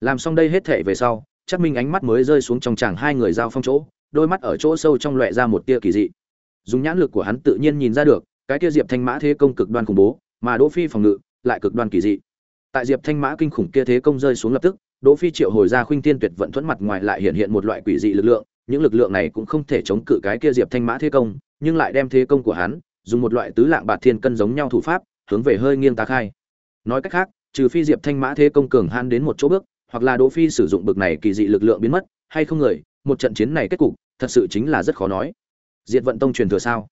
Làm xong đây hết thảy về sau chắc minh ánh mắt mới rơi xuống trong chàng hai người giao phong chỗ, đôi mắt ở chỗ sâu trong loẹ ra một tia kỳ dị. Dùng nhãn lực của hắn tự nhiên nhìn ra được, cái kia diệp thanh mã thế công cực đoan khủng bố, mà đỗ phi phòng ngự lại cực đoan kỳ dị. Tại diệp thanh mã kinh khủng kia thế công rơi xuống lập tức, đỗ phi triệu hồi ra khuynh tiên tuyệt vận thuẫn mặt ngoài lại hiện hiện một loại quỷ dị lực lượng, những lực lượng này cũng không thể chống cự cái kia diệp thanh mã thế công, nhưng lại đem thế công của hắn dùng một loại tứ lạng bạt thiên cân giống nhau thủ pháp, hướng về hơi nghiêng tá khai. Nói cách khác, trừ phi diệp thanh mã thế công cường han đến một chỗ bước hoặc là đỗ phi sử dụng bực này kỳ dị lực lượng biến mất, hay không người, một trận chiến này kết cục, thật sự chính là rất khó nói. Diệt vận tông truyền thừa sao?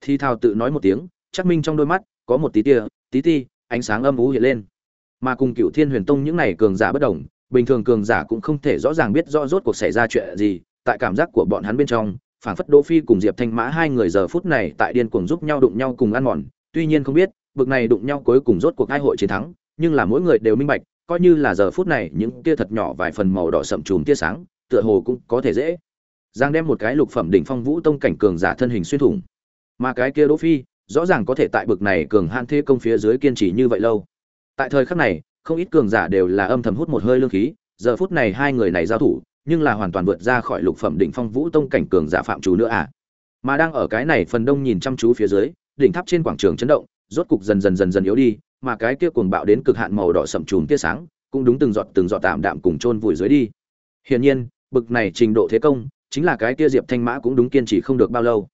Thi thao tự nói một tiếng, chắc minh trong đôi mắt có một tí tia, tí ti, ánh sáng âm u hiện lên. Mà cùng cựu thiên huyền tông những này cường giả bất đồng, bình thường cường giả cũng không thể rõ ràng biết rõ rốt cuộc xảy ra chuyện gì, tại cảm giác của bọn hắn bên trong, phảng phất đỗ phi cùng diệp thanh mã hai người giờ phút này tại điên cuồng giúp nhau đụng nhau cùng ăn mòn. Tuy nhiên không biết, bực này đụng nhau cuối cùng rốt cuộc ai hội chiến thắng, nhưng là mỗi người đều minh bạch coi như là giờ phút này những tia thật nhỏ vài phần màu đỏ sậm chùm tia sáng, tựa hồ cũng có thể dễ. Giang đem một cái lục phẩm đỉnh phong vũ tông cảnh cường giả thân hình xuyên thủng. Mà cái kia đỗ phi, rõ ràng có thể tại bực này cường hạn thế công phía dưới kiên trì như vậy lâu. Tại thời khắc này, không ít cường giả đều là âm thầm hút một hơi lương khí, giờ phút này hai người này giao thủ, nhưng là hoàn toàn vượt ra khỏi lục phẩm đỉnh phong vũ tông cảnh cường giả phạm chủ nữa à. Mà đang ở cái này phần đông nhìn chăm chú phía dưới, đỉnh tháp trên quảng trường chấn động rốt cục dần dần dần dần yếu đi, mà cái kia cuồng bạo đến cực hạn màu đỏ sậm chùm tia sáng cũng đúng từng giọt từng giọt tạm đạm cùng chôn vùi dưới đi. Hiển nhiên, bực này trình độ thế công chính là cái kia diệp thanh mã cũng đúng kiên trì không được bao lâu.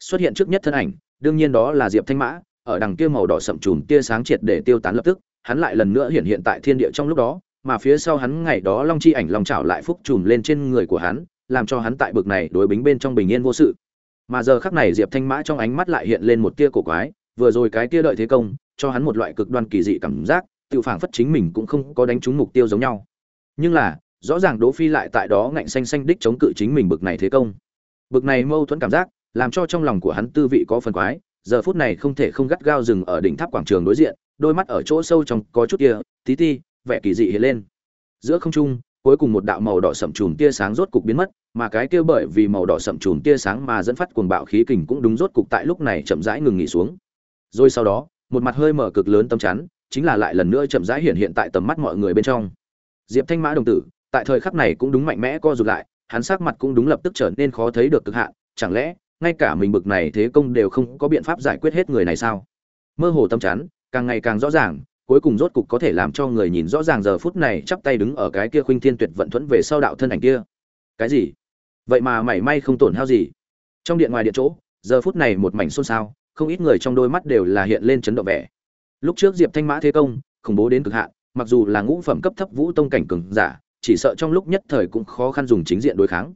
Xuất hiện trước nhất thân ảnh, đương nhiên đó là diệp thanh mã, ở đằng kia màu đỏ sậm chùm tia sáng triệt để tiêu tán lập tức, hắn lại lần nữa hiện hiện tại thiên địa trong lúc đó, mà phía sau hắn ngày đó long chi ảnh long chảo lại phúc chùm lên trên người của hắn, làm cho hắn tại bực này đối bính bên trong bình yên vô sự. Mà giờ khắc này diệp thanh mã trong ánh mắt lại hiện lên một tia cổ quái vừa rồi cái kia đợi thế công, cho hắn một loại cực đoan kỳ dị cảm giác, tự phản phất chính mình cũng không có đánh trúng mục tiêu giống nhau. Nhưng là, rõ ràng đỗ phi lại tại đó ngạnh xanh xanh đích chống cự chính mình bực này thế công. Bực này mâu thuẫn cảm giác, làm cho trong lòng của hắn tư vị có phần quái, giờ phút này không thể không gắt gao dừng ở đỉnh tháp quảng trường đối diện, đôi mắt ở chỗ sâu trong có chút kia, tí ti, vẻ kỳ dị hiện lên. Giữa không trung, cuối cùng một đạo màu đỏ sậm chùm tia sáng rốt cục biến mất, mà cái kia bởi vì màu đỏ sậm chùm tia sáng mà dẫn phát cuồng bạo khí kình cũng đúng rốt cục tại lúc này chậm rãi ngừng nghỉ xuống rồi sau đó, một mặt hơi mở cực lớn tâm chắn, chính là lại lần nữa chậm rãi hiện hiện tại tầm mắt mọi người bên trong. Diệp thanh mã đồng tử, tại thời khắc này cũng đúng mạnh mẽ co rụt lại, hắn sắc mặt cũng đúng lập tức trở nên khó thấy được cực hạn, chẳng lẽ, ngay cả mình bực này thế công đều không có biện pháp giải quyết hết người này sao? Mơ hồ tâm chắn, càng ngày càng rõ ràng, cuối cùng rốt cục có thể làm cho người nhìn rõ ràng giờ phút này chắp tay đứng ở cái kia khuynh thiên tuyệt vận thuẫn về sau đạo thân ảnh kia. Cái gì? Vậy mà mảy may không tổn hao gì. Trong điện ngoài điện chỗ, giờ phút này một mảnh xôn xao không ít người trong đôi mắt đều là hiện lên chấn động vẻ. Lúc trước diệp thanh mã thế công, khủng bố đến cực hạn, mặc dù là ngũ phẩm cấp thấp vũ tông cảnh cường giả, chỉ sợ trong lúc nhất thời cũng khó khăn dùng chính diện đối kháng.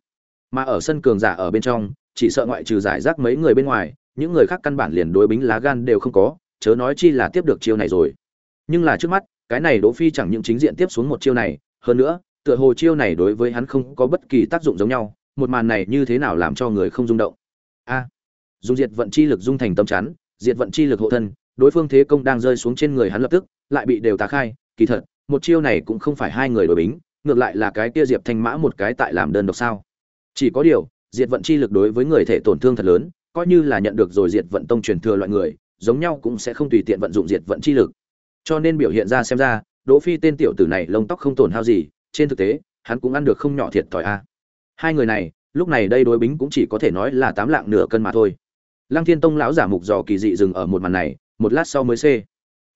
Mà ở sân cường giả ở bên trong, chỉ sợ ngoại trừ giải rác mấy người bên ngoài, những người khác căn bản liền đối bính lá gan đều không có, chớ nói chi là tiếp được chiêu này rồi. Nhưng là trước mắt, cái này đỗ phi chẳng những chính diện tiếp xuống một chiêu này, hơn nữa, tựa hồ chiêu này đối với hắn không có bất kỳ tác dụng giống nhau, một màn này như thế nào làm cho người không rung động? A! Dùng diệt vận chi lực dung thành tâm chắn, diệt vận chi lực hộ thân, đối phương thế công đang rơi xuống trên người hắn lập tức, lại bị đều tá khai. Kỳ thật, một chiêu này cũng không phải hai người đối bính, ngược lại là cái kia diệp thanh mã một cái tại làm đơn độc sao? Chỉ có điều, diệt vận chi lực đối với người thể tổn thương thật lớn, coi như là nhận được rồi diệt vận tông truyền thừa loại người, giống nhau cũng sẽ không tùy tiện vận dụng diệt vận chi lực. Cho nên biểu hiện ra xem ra, đỗ phi tên tiểu tử này lông tóc không tổn hao gì, trên thực tế, hắn cũng ăn được không nhỏ thiệt thòi a. Hai người này, lúc này đây đối bính cũng chỉ có thể nói là tám lạng nửa cân mà thôi lăng thiên tông lão giả mục dò kỳ dị dừng ở một màn này, một lát sau mới c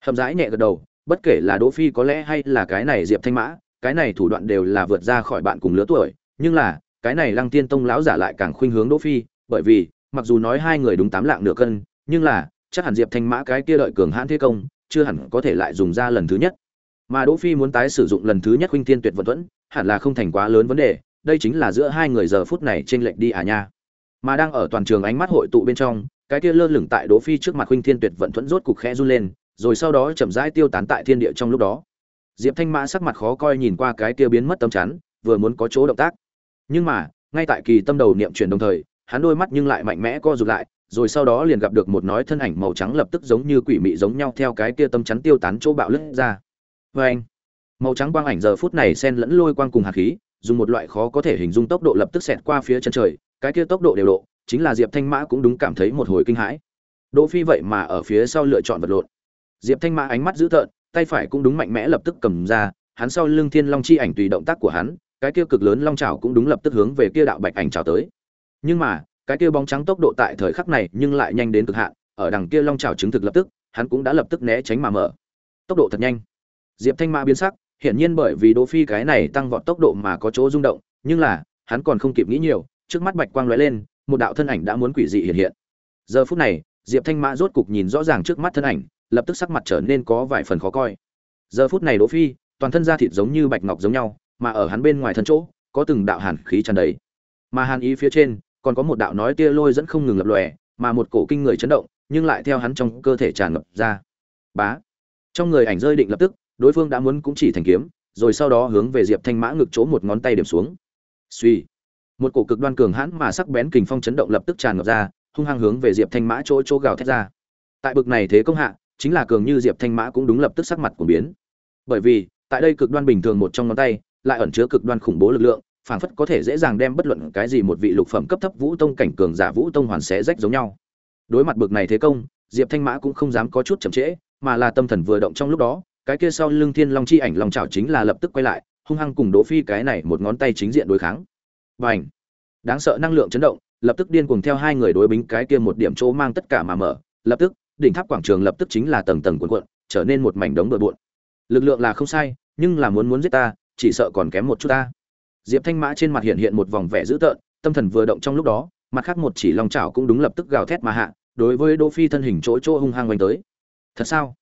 hầm rãi nhẹ gật đầu, bất kể là đỗ phi có lẽ hay là cái này diệp thanh mã, cái này thủ đoạn đều là vượt ra khỏi bạn cùng lứa tuổi, nhưng là, cái này lăng thiên tông lão giả lại càng khuynh hướng đỗ phi, bởi vì, mặc dù nói hai người đúng tám lạng nửa cân, nhưng là, chắc hẳn diệp thanh mã cái kia đợi cường hãn thế công, chưa hẳn có thể lại dùng ra lần thứ nhất. Mà đỗ phi muốn tái sử dụng lần thứ nhất huynh thiên tuyệt vận thuẫn hẳn là không thành quá lớn vấn đề, đây chính là giữa hai người giờ phút này trên lệnh đi à nha mà đang ở toàn trường ánh mắt hội tụ bên trong cái kia lơ lửng tại đỗ phi trước mặt huynh thiên tuyệt vận thuẫn rốt cục khẽ run lên rồi sau đó chậm rãi tiêu tán tại thiên địa trong lúc đó. Diệp thanh mã sắc mặt khó coi nhìn qua cái kia biến mất tâm chắn vừa muốn có chỗ động tác. Nhưng mà ngay tại kỳ tâm đầu niệm chuyển đồng thời hắn đôi mắt nhưng lại mạnh mẽ co rụt lại rồi sau đó liền gặp được một nói thân ảnh màu trắng lập tức giống như quỷ mị giống nhau theo cái kia tâm chắn tiêu tán chỗ bạo lứt ra. với anh, màu trắng quang ảnh giờ phút này xen lẫn lôi quang cùng hạt khí, dùng một loại khó có thể hình dung tốc độ lập tức xẹt qua phía chân trời, cái kia tốc độ đều độ, chính là Diệp Thanh Mã cũng đúng cảm thấy một hồi kinh hãi. Đỗ Phi vậy mà ở phía sau lựa chọn vật lộn. Diệp Thanh Mã ánh mắt dữ tợn, tay phải cũng đúng mạnh mẽ lập tức cầm ra, hắn sau lưng Thiên Long chi ảnh tùy động tác của hắn, cái kia cực lớn long chảo cũng đúng lập tức hướng về kia đạo bạch ảnh chảo tới. Nhưng mà, cái kia bóng trắng tốc độ tại thời khắc này nhưng lại nhanh đến cực hạn, ở đằng kia long chảo chứng thực lập tức, hắn cũng đã lập tức né tránh mà mở. Tốc độ thật nhanh. Diệp Thanh Mã biến sắc, hiển nhiên bởi vì Đỗ Phi cái này tăng vọt tốc độ mà có chỗ rung động, nhưng là, hắn còn không kịp nghĩ nhiều, trước mắt bạch quang lóe lên, một đạo thân ảnh đã muốn quỷ dị hiện hiện. Giờ phút này, Diệp Thanh Mã rốt cục nhìn rõ ràng trước mắt thân ảnh, lập tức sắc mặt trở nên có vài phần khó coi. Giờ phút này Đỗ Phi, toàn thân da thịt giống như bạch ngọc giống nhau, mà ở hắn bên ngoài thân chỗ, có từng đạo hàn khí tràn đầy. Mà hàn ý phía trên, còn có một đạo nói tia lôi dẫn không ngừng lập lòe, mà một cổ kinh người chấn động, nhưng lại theo hắn trong cơ thể tràn ngập ra. Bá. Trong người ảnh rơi định lập tức, đối phương đã muốn cũng chỉ thành kiếm, rồi sau đó hướng về Diệp Thanh Mã ngực chỗ một ngón tay điểm xuống. Suy. Một cổ cực đoan cường hãn mà sắc bén kình phong chấn động lập tức tràn ngập ra, hung hăng hướng về Diệp Thanh Mã chỗ chỗ gào thét ra. Tại bực này thế công hạ, chính là cường như Diệp Thanh Mã cũng đúng lập tức sắc mặt của biến. Bởi vì, tại đây cực đoan bình thường một trong ngón tay, lại ẩn chứa cực đoan khủng bố lực lượng, phảng phất có thể dễ dàng đem bất luận cái gì một vị lục phẩm cấp thấp vũ tông cảnh cường giả vũ tông hoàn xé rách giống nhau. Đối mặt bực này thế công, Diệp Thanh Mã cũng không dám có chút chậm trễ, mà là tâm thần vừa động trong lúc đó, cái kia sau lưng Thiên Long chi ảnh long chảo chính là lập tức quay lại, hung hăng cùng Đỗ Phi cái này một ngón tay chính diện đối kháng. Bành! Đáng sợ năng lượng chấn động, lập tức điên cuồng theo hai người đối bính cái kia một điểm chỗ mang tất cả mà mở, lập tức, đỉnh tháp quảng trường lập tức chính là tầng tầng cuộn cuộn, trở nên một mảnh đống bừa bộn. Lực lượng là không sai, nhưng là muốn muốn giết ta, chỉ sợ còn kém một chút ta diệp thanh mã trên mặt hiện hiện một vòng vẻ dữ tợn tâm thần vừa động trong lúc đó mặt khác một chỉ long chảo cũng đúng lập tức gào thét mà hạ đối với đỗ phi thân hình chỗ chỗ hung hăng quanh tới thật sao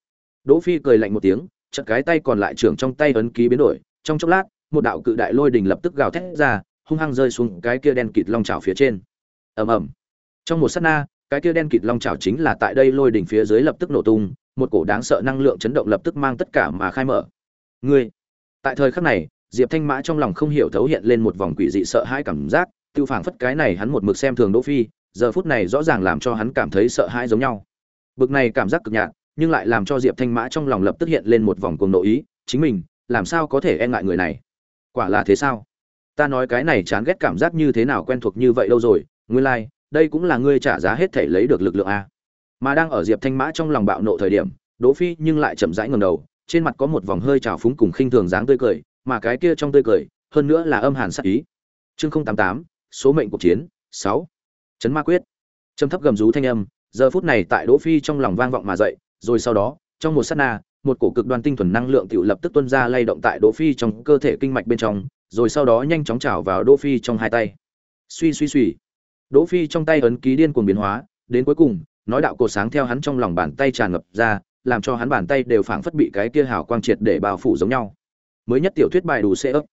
đỗ phi cười lạnh một tiếng chợt cái tay còn lại trưởng trong tay ấn ký biến đổi, trong chốc lát, một đạo cự đại lôi đình lập tức gào thét ra, hung hăng rơi xuống cái kia đen kịt long chảo phía trên. Ầm ầm. Trong một sát na, cái kia đen kịt long chảo chính là tại đây lôi đỉnh phía dưới lập tức nổ tung, một cổ đáng sợ năng lượng chấn động lập tức mang tất cả mà khai mở. Ngươi. Tại thời khắc này, diệp thanh mã trong lòng không hiểu thấu hiện lên một vòng quỷ dị sợ hãi cảm giác, tiêu phảng phất cái này hắn một mực xem thường đỗ phi, giờ phút này rõ ràng làm cho hắn cảm thấy sợ hãi giống nhau. Bực này cảm giác cực nhạt nhưng lại làm cho diệp thanh mã trong lòng lập tức hiện lên một vòng cuồng nộ ý chính mình làm sao có thể e ngại người này? Quả là thế sao? Ta nói cái này chán ghét cảm giác như thế nào quen thuộc như vậy lâu rồi nguyên lai like, đây cũng là ngươi trả giá hết thể lấy được lực lượng a. Mà đang ở diệp thanh mã trong lòng bạo nộ thời điểm đỗ phi nhưng lại chậm rãi ngẩng đầu trên mặt có một vòng hơi trào phúng cùng khinh thường dáng tươi cười mà cái kia trong tươi cười hơn nữa là âm hàn sắc ý. Chương không tám tám số mệnh cuộc chiến sáu. Chấn ma quyết. Trầm thấp gầm rú thanh âm giờ phút này tại đỗ phi trong lòng vang vọng mà dậy rồi sau đó, trong một sát na, một cổ cực đoan tinh thuần năng lượng tiểu lập tức tuôn ra lay động tại đỗ phi trong cơ thể kinh mạch bên trong, rồi sau đó nhanh chóng trào vào đỗ phi trong hai tay. Suy suy suy. Đỗ phi trong tay ấn ký điên cuồng biến hóa, đến cuối cùng, nói đạo cổ sáng theo hắn trong lòng bàn tay tràn ngập ra, làm cho hắn bàn tay đều phảng phất bị cái kia hào quang triệt để bao phủ giống nhau. Mới nhất tiểu thuyết bài đủ xe ấp.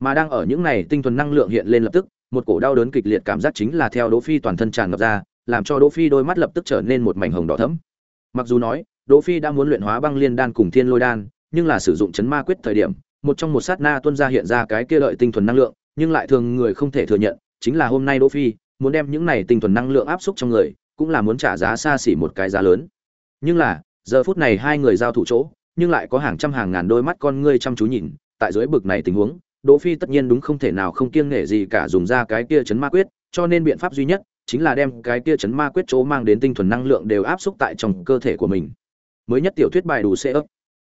Mà đang ở những này tinh thuần năng lượng hiện lên lập tức, một cổ đau đớn kịch liệt cảm giác chính là theo đỗ phi toàn thân tràn ngập ra, làm cho đỗ phi đôi mắt lập tức trở nên một mảnh hồng đỏ thẫm. Mặc dù nói đỗ phi đã muốn luyện hóa băng liên đan cùng thiên lôi đan, nhưng là sử dụng chấn ma quyết thời điểm, một trong một sát na tuân ra hiện ra cái kia lợi tinh thuần năng lượng, nhưng lại thường người không thể thừa nhận, chính là hôm nay đỗ phi muốn đem những này tinh thuần năng lượng áp xúc trong người, cũng là muốn trả giá xa xỉ một cái giá lớn. Nhưng là, giờ phút này hai người giao thủ chỗ, nhưng lại có hàng trăm hàng ngàn đôi mắt con ngươi chăm chú nhìn, tại dưới bực này tình huống, đỗ phi tất nhiên đúng không thể nào không kiêng nể gì cả dùng ra cái kia chấn ma quyết, cho nên biện pháp duy nhất chính là đem cái kia chấn ma quyết chỗ mang đến tinh thuần năng lượng đều áp xúc tại trong cơ thể của mình mới nhất tiểu thuyết bài đủ xe ấp.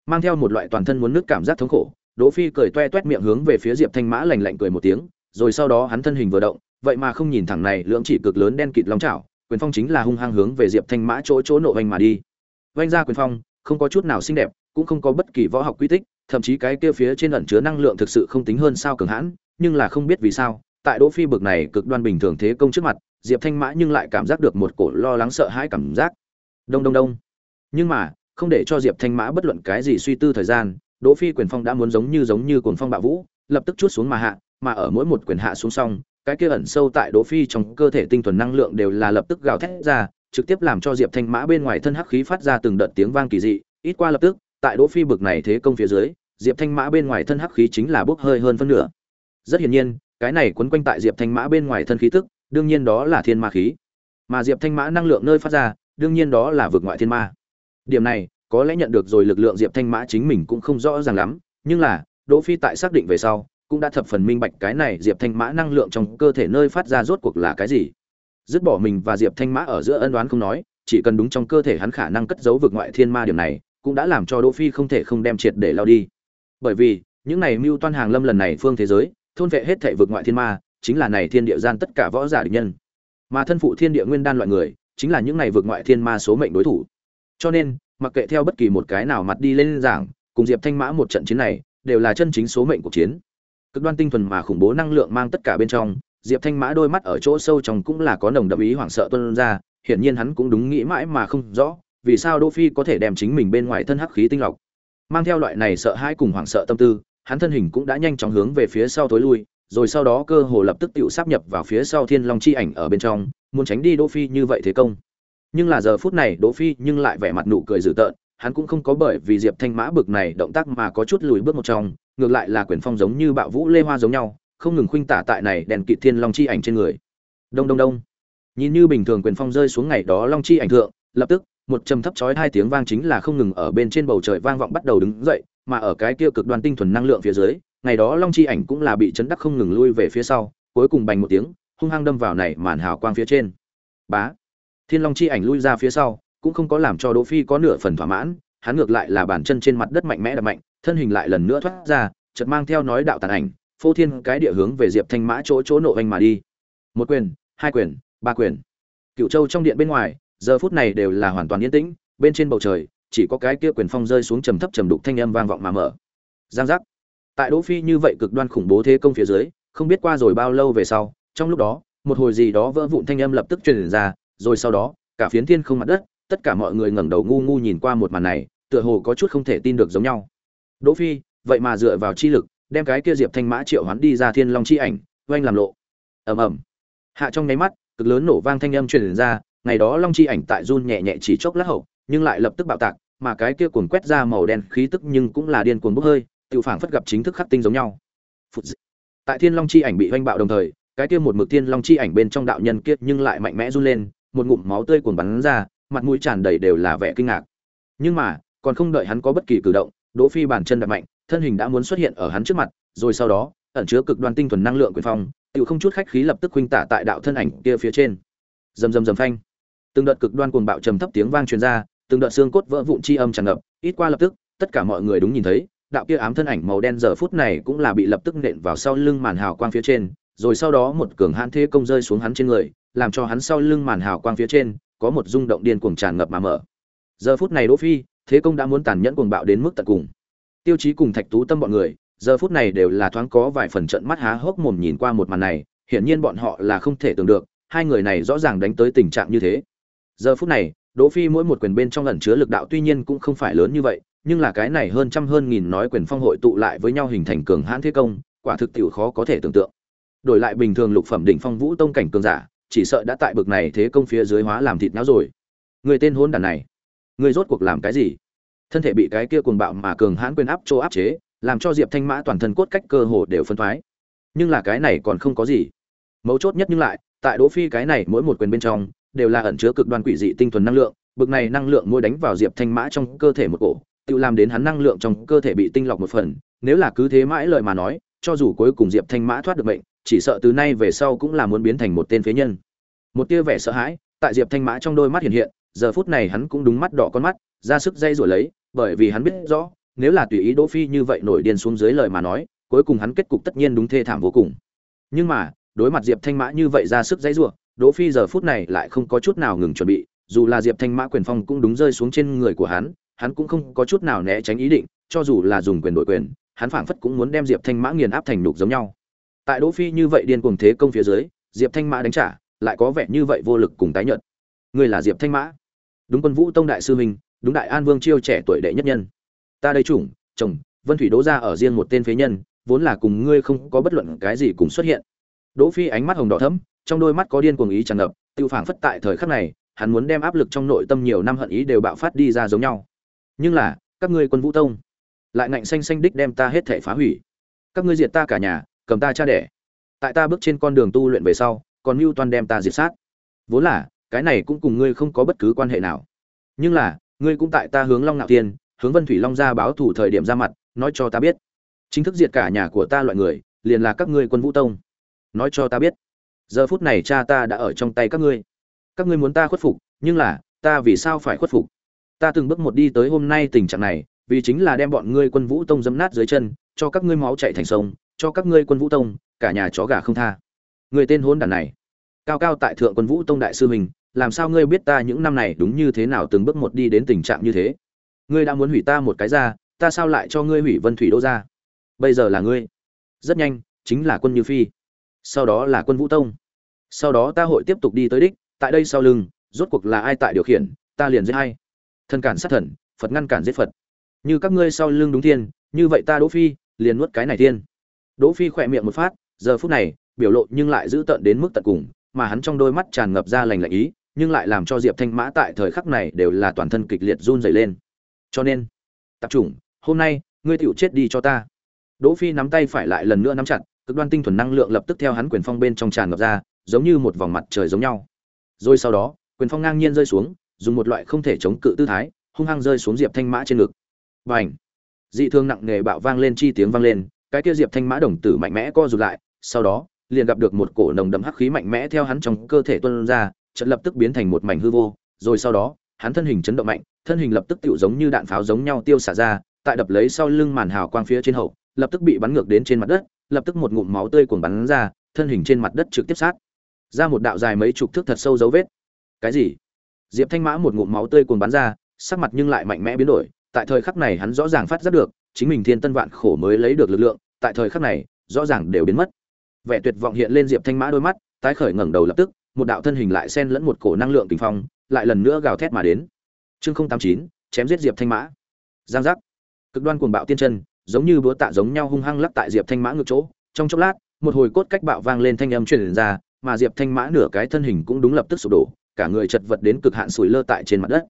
Mang theo một loại toàn thân muốn nước cảm giác thống khổ, đỗ phi cười toe toét miệng hướng về phía diệp thanh mã lạnh lạnh cười một tiếng, rồi sau đó hắn thân hình vừa động, vậy mà không nhìn thẳng này, lưỡng chỉ cực lớn đen kịt long chảo, quyền phong chính là hung hăng hướng về diệp thanh mã chỗ chỗ nộ vành mà đi. Vanh ra quyền phong, không có chút nào xinh đẹp, cũng không có bất kỳ võ học quy tích, thậm chí cái kia phía trên ẩn chứa năng lượng thực sự không tính hơn sao cường hãn, nhưng là không biết vì sao, tại đỗ phi bực này cực đoan bình thường thế công trước mặt, diệp thanh mã nhưng lại cảm giác được một cổ lo lắng sợ hãi cảm giác. Đông đông đông. Nhưng mà không để cho diệp thanh mã bất luận cái gì suy tư thời gian đỗ phi quyền phong đã muốn giống như giống như cuồng phong bạo vũ lập tức chút xuống mà hạ mà ở mỗi một quyền hạ xuống xong cái kia ẩn sâu tại Đỗ Phi trong cơ thể tinh thuần năng lượng đều là lập tức gào thét ra, trực tiếp làm cho Diệp Thanh Mã bên ngoài thân hắc khí phát ra từng đợt tiếng vang kỳ dị, ít qua lập tức, tại Đỗ Phi bực này thế công phía dưới, Diệp Thanh Mã bên ngoài thân hắc khí chính là bốc hơi hơn phân nửa. Rất hiển nhiên, cái này quấn quanh tại Diệp Thanh Mã bên ngoài thân khí tức, đương nhiên đó là thiên ma khí. Mà Diệp Thanh Mã năng lượng nơi phát ra, đương nhiên đó là vực ngoại thiên ma. Điểm này, có lẽ nhận được rồi lực lượng Diệp Thanh Mã chính mình cũng không rõ ràng lắm, nhưng là, Đỗ Phi tại xác định về sau, cũng đã thập phần minh bạch cái này diệp thanh mã năng lượng trong cơ thể nơi phát ra rốt cuộc là cái gì. Dứt bỏ mình và diệp thanh mã ở giữa ân đoán không nói chỉ cần đúng trong cơ thể hắn khả năng cất giấu vực ngoại thiên ma điểm này cũng đã làm cho đỗ phi không thể không đem triệt để lao đi. Bởi vì những này mưu toan hàng lâm lần này phương thế giới thôn vệ hết thảy vực ngoại thiên ma chính là này thiên địa gian tất cả võ giả địch nhân. Mà thân phụ thiên địa nguyên đan loại người chính là những này vực ngoại thiên ma số mệnh đối thủ cho nên, mặc kệ theo bất kỳ một cái nào mặt đi lên giảng, cùng diệp thanh mã một trận chiến này, đều là chân chính số mệnh cuộc chiến. Cực đoan tinh thuần mà khủng bố năng lượng mang tất cả bên trong, diệp thanh mã đôi mắt ở chỗ sâu trong cũng là có nồng đậm ý hoảng sợ tuân ra, hiển nhiên hắn cũng đúng nghĩ mãi mà không rõ, vì sao đỗ phi có thể đem chính mình bên ngoài thân hắc khí tinh lọc. Mang theo loại này sợ hãi cùng hoảng sợ tâm tư, hắn thân hình cũng đã nhanh chóng hướng về phía sau tối lui, rồi sau đó cơ hồ lập tức tự sáp nhập vào phía sau thiên long chi ảnh ở bên trong, muốn tránh đi đỗ phi như vậy thế công nhưng là giờ phút này đỗ phi nhưng lại vẻ mặt nụ cười dữ tợn, hắn cũng không có bởi vì diệp thanh mã bực này động tác mà có chút lùi bước một trong, ngược lại là quyền phong giống như bạo vũ lê hoa giống nhau, không ngừng khuynh tả tại này đèn kỵ thiên long chi ảnh trên người. Đông đông đông. Nhìn như bình thường quyền phong rơi xuống ngày đó long chi ảnh thượng, lập tức, một trầm thấp chói hai tiếng vang chính là không ngừng ở bên trên bầu trời vang vọng bắt đầu đứng dậy, mà ở cái kia cực đoan tinh thuần năng lượng phía dưới, ngày đó long chi ảnh cũng là bị chấn đắc không ngừng lui về phía sau, cuối cùng bành một tiếng, hung hăng đâm vào này màn hào quang phía trên. Bá thiên long chi ảnh lui ra phía sau, cũng không có làm cho đỗ phi có nửa phần thỏa mãn, hắn ngược lại là bàn chân trên mặt đất mạnh mẽ đập mạnh, thân hình lại lần nữa thoát ra, chợt mang theo nói đạo tàn ảnh, phô thiên cái địa hướng về diệp thanh mã chỗ chỗ nộ anh mà đi. Một quyền, hai quyền, ba quyền. Cựu châu trong điện bên ngoài, giờ phút này đều là hoàn toàn yên tĩnh, bên trên bầu trời, chỉ có cái kia quyền phong rơi xuống trầm thấp trầm đục thanh âm vang vọng mà mở. Giang giác. Tại đỗ phi như vậy cực đoan khủng bố thế công phía dưới, không biết qua rồi bao lâu về sau, trong lúc đó, một hồi gì đó vỡ vụn thanh âm lập tức truyền ra rồi sau đó, cả phiến thiên không mặt đất, tất cả mọi người ngẩng đầu ngu ngu nhìn qua một màn này, tựa hồ có chút không thể tin được giống nhau. Đỗ phi, vậy mà dựa vào chi lực, đem cái kia diệp thanh mã triệu hoán đi ra thiên long chi ảnh, oanh làm lộ. Ầm ầm. Hạ trong nháy mắt, cực lớn nổ vang thanh âm truyền ra, ngày đó long chi ảnh tại run nhẹ nhẹ chỉ chốc lát hậu, nhưng lại lập tức bạo tạc, mà cái kia cuồn quét ra màu đen khí tức nhưng cũng là điên cuồng bốc hơi tự phảng phất gặp chính thức khắc tinh giống nhau. Phụt dị. tại thiên long chi ảnh bị oanh bạo đồng thời, cái kia một mực thiên long chi ảnh bên trong đạo nhân kia nhưng lại mạnh mẽ run lên một ngụm máu tươi cuồn bắn ra, mặt mũi tràn đầy đều là vẻ kinh ngạc. Nhưng mà, còn không đợi hắn có bất kỳ cử động, đỗ phi bàn chân đạp mạnh, thân hình đã muốn xuất hiện ở hắn trước mặt, rồi sau đó, ẩn chứa cực đoan tinh thuần năng lượng quyền phong, tiểu không chút khách khí lập tức huynh tả tại đạo thân ảnh kia phía trên. Rầm rầm rầm phanh. Từng đợt cực đoan cuồng bạo trầm thấp tiếng vang truyền ra, từng đợt xương cốt vỡ vụn chi âm tràn ngập, ít qua lập tức, tất cả mọi người đúng nhìn thấy, đạo kia ám thân ảnh màu đen giờ phút này cũng là bị lập tức nện vào sau lưng màn hào quang phía trên rồi sau đó một cường hãn thế công rơi xuống hắn trên người, làm cho hắn sau lưng màn hào quang phía trên có một rung động điên cuồng tràn ngập mà mở. Giờ phút này đỗ phi, thế công đã muốn tàn nhẫn cuồng bạo đến mức tận cùng. Tiêu chí cùng thạch tú tâm bọn người, giờ phút này đều là thoáng có vài phần trận mắt há hốc mồm nhìn qua một màn này, hiển nhiên bọn họ là không thể tưởng được, hai người này rõ ràng đánh tới tình trạng như thế. Giờ phút này, đỗ phi mỗi một quyền bên trong ẩn chứa lực đạo tuy nhiên cũng không phải lớn như vậy, nhưng là cái này hơn trăm hơn nghìn nói quyền phong hội tụ lại với nhau hình thành cường hãn thế công, quả thực tiểu khó có thể tưởng tượng đổi lại bình thường lục phẩm đỉnh phong vũ tông cảnh cường giả, chỉ sợ đã tại bực này thế công phía dưới hóa làm thịt não rồi. Người tên hôn đàn này, người rốt cuộc làm cái gì? Thân thể bị cái kia cuồng bạo mà cường hãn quyền áp chỗ áp chế, làm cho diệp thanh mã toàn thân cốt cách cơ hồ đều phân thoái. Nhưng là cái này còn không có gì. Mấu chốt nhất nhưng lại, tại đỗ phi cái này mỗi một quyền bên trong, đều là ẩn chứa cực đoan quỷ dị tinh thuần năng lượng, bực này năng lượng mỗi đánh vào diệp thanh mã trong cơ thể một cổ, tự làm đến hắn năng lượng trong cơ thể bị tinh lọc một phần, nếu là cứ thế mãi lời mà nói, cho dù cuối cùng diệp thanh mã thoát được bệnh chỉ sợ từ nay về sau cũng là muốn biến thành một tên phế nhân. Một tia vẻ sợ hãi tại diệp thanh mã trong đôi mắt hiện hiện, giờ phút này hắn cũng đúng mắt đỏ con mắt, ra sức dây rồi lấy, bởi vì hắn biết rõ, nếu là tùy ý đỗ phi như vậy nổi điên xuống dưới lời mà nói, cuối cùng hắn kết cục tất nhiên đúng thê thảm vô cùng. Nhưng mà, đối mặt diệp thanh mã như vậy ra sức dây rủa, đỗ phi giờ phút này lại không có chút nào ngừng chuẩn bị, dù là diệp thanh mã quyền phong cũng đúng rơi xuống trên người của hắn hắn cũng không có chút nào né tránh ý định, cho dù là dùng quyền đổi quyền, hắn phảng phất cũng muốn đem diệp thanh mã nghiền áp thành nục giống nhau tại đỗ phi như vậy điên cuồng thế công phía dưới, diệp thanh mã đánh trả, lại có vẻ như vậy vô lực cùng tái nhợt. Ngươi là diệp thanh mã. Đúng quân vũ tông đại sư huynh, đúng đại an vương chiêu trẻ tuổi đệ nhất nhân. Ta đây chủng, chồng, vân thủy đỗ gia ở riêng một tên phế nhân, vốn là cùng ngươi không có bất luận cái gì cùng xuất hiện. Đỗ phi ánh mắt hồng đỏ thẫm, trong đôi mắt có điên cuồng ý tràn ngập, tiêu phảng phất tại thời khắc này, hắn muốn đem áp lực trong nội tâm nhiều năm hận ý đều bạo phát đi ra giống nhau. Nhưng là, các ngươi quân vũ tông, lại ngạnh xanh xanh đích đem ta hết thể phá hủy. Các ngươi diệt ta cả nhà cầm ta cha đẻ. Tại ta bước trên con đường tu luyện về sau, còn mưu toan đem ta diệt sát. Vốn là, cái này cũng cùng ngươi không có bất cứ quan hệ nào. Nhưng là, ngươi cũng tại ta hướng long nạo tiên hướng vân thủy long ra báo thủ thời điểm ra mặt, nói cho ta biết. Chính thức diệt cả nhà của ta loại người, liền là các ngươi quân vũ tông. Nói cho ta biết. Giờ phút này cha ta đã ở trong tay các ngươi. Các ngươi muốn ta khuất phục, nhưng là, ta vì sao phải khuất phục? Ta từng bước một đi tới hôm nay tình trạng này, vì chính là đem bọn ngươi quân vũ tông dẫm nát dưới chân, cho các ngươi máu chảy thành sông cho các ngươi quân vũ tông, cả nhà chó gà không tha. Người tên hôn đàn này. Cao cao tại thượng quân vũ tông đại sư mình làm sao ngươi biết ta những năm này đúng như thế nào từng bước một đi đến tình trạng như thế? Ngươi đã muốn hủy ta một cái ra, ta sao lại cho ngươi hủy vân thủy đô ra? Bây giờ là ngươi. Rất nhanh, chính là quân như phi. Sau đó là quân vũ tông. Sau đó ta hội tiếp tục đi tới đích, tại đây sau lưng, rốt cuộc là ai tại điều khiển, ta liền giết hay thần cản sát thần, phật ngăn cản giết phật. Như các ngươi sau lưng đúng thiên, như vậy ta đỗ phi, liền nuốt cái này thiên đỗ phi khỏe miệng một phát giờ phút này biểu lộ nhưng lại giữ tận đến mức tận cùng mà hắn trong đôi mắt tràn ngập ra lành lạnh ý nhưng lại làm cho diệp thanh mã tại thời khắc này đều là toàn thân kịch liệt run rẩy lên. Cho nên tập trung hôm nay ngươi tiểu chết đi cho ta. Đỗ phi nắm tay phải lại lần nữa nắm chặt cực đoan tinh thuần năng lượng lập tức theo hắn quyền phong bên trong tràn ngập ra giống như một vòng mặt trời giống nhau. Rồi sau đó quyền phong ngang nhiên rơi xuống dùng một loại không thể chống cự tư thái hung hăng rơi xuống diệp thanh mã trên ngực. Bành, dị thương nặng nề bạo vang lên chi tiếng vang lên cái kia diệp thanh mã đồng tử mạnh mẽ co rụt lại, sau đó, liền gặp được một cổ nồng đậm hắc khí mạnh mẽ theo hắn trong cơ thể tuôn ra trận lập tức biến thành một mảnh hư vô, rồi sau đó, hắn thân hình chấn động mạnh, thân hình lập tức tựu giống như đạn pháo giống nhau tiêu xả ra, tại đập lấy sau lưng màn hào quang phía trên hậu, lập tức bị bắn ngược đến trên mặt đất, lập tức một ngụm máu tươi cuồng bắn ra, thân hình trên mặt đất trực tiếp sát, ra một đạo dài mấy chục thước thật sâu dấu vết. Cái gì? Diệp thanh mã một ngụm máu tươi cuồng bắn ra, sắc mặt nhưng lại mạnh mẽ biến đổi, tại thời khắc này hắn rõ ràng phát giác được chính mình thiên tân vạn khổ mới lấy được lực lượng, tại thời khắc này, rõ ràng đều biến mất. Vẻ tuyệt vọng hiện lên diệp thanh mã đôi mắt, tái khởi ngẩng đầu lập tức, một đạo thân hình lại xen lẫn một cổ năng lượng kinh phong, lại lần nữa gào thét mà đến. Chương không tám chín, chém giết diệp thanh mã. Giang giác. Cực đoan cuồng bạo tiên chân, giống như búa tạ giống nhau hung hăng lắc tại diệp thanh mã ngược chỗ. Trong chốc lát, một hồi cốt cách bạo vang lên thanh âm truyền ra, mà diệp thanh mã nửa cái thân hình cũng đúng lập tức sụp đổ, cả người chật vật đến cực hạn sủi lơ tại trên mặt đất.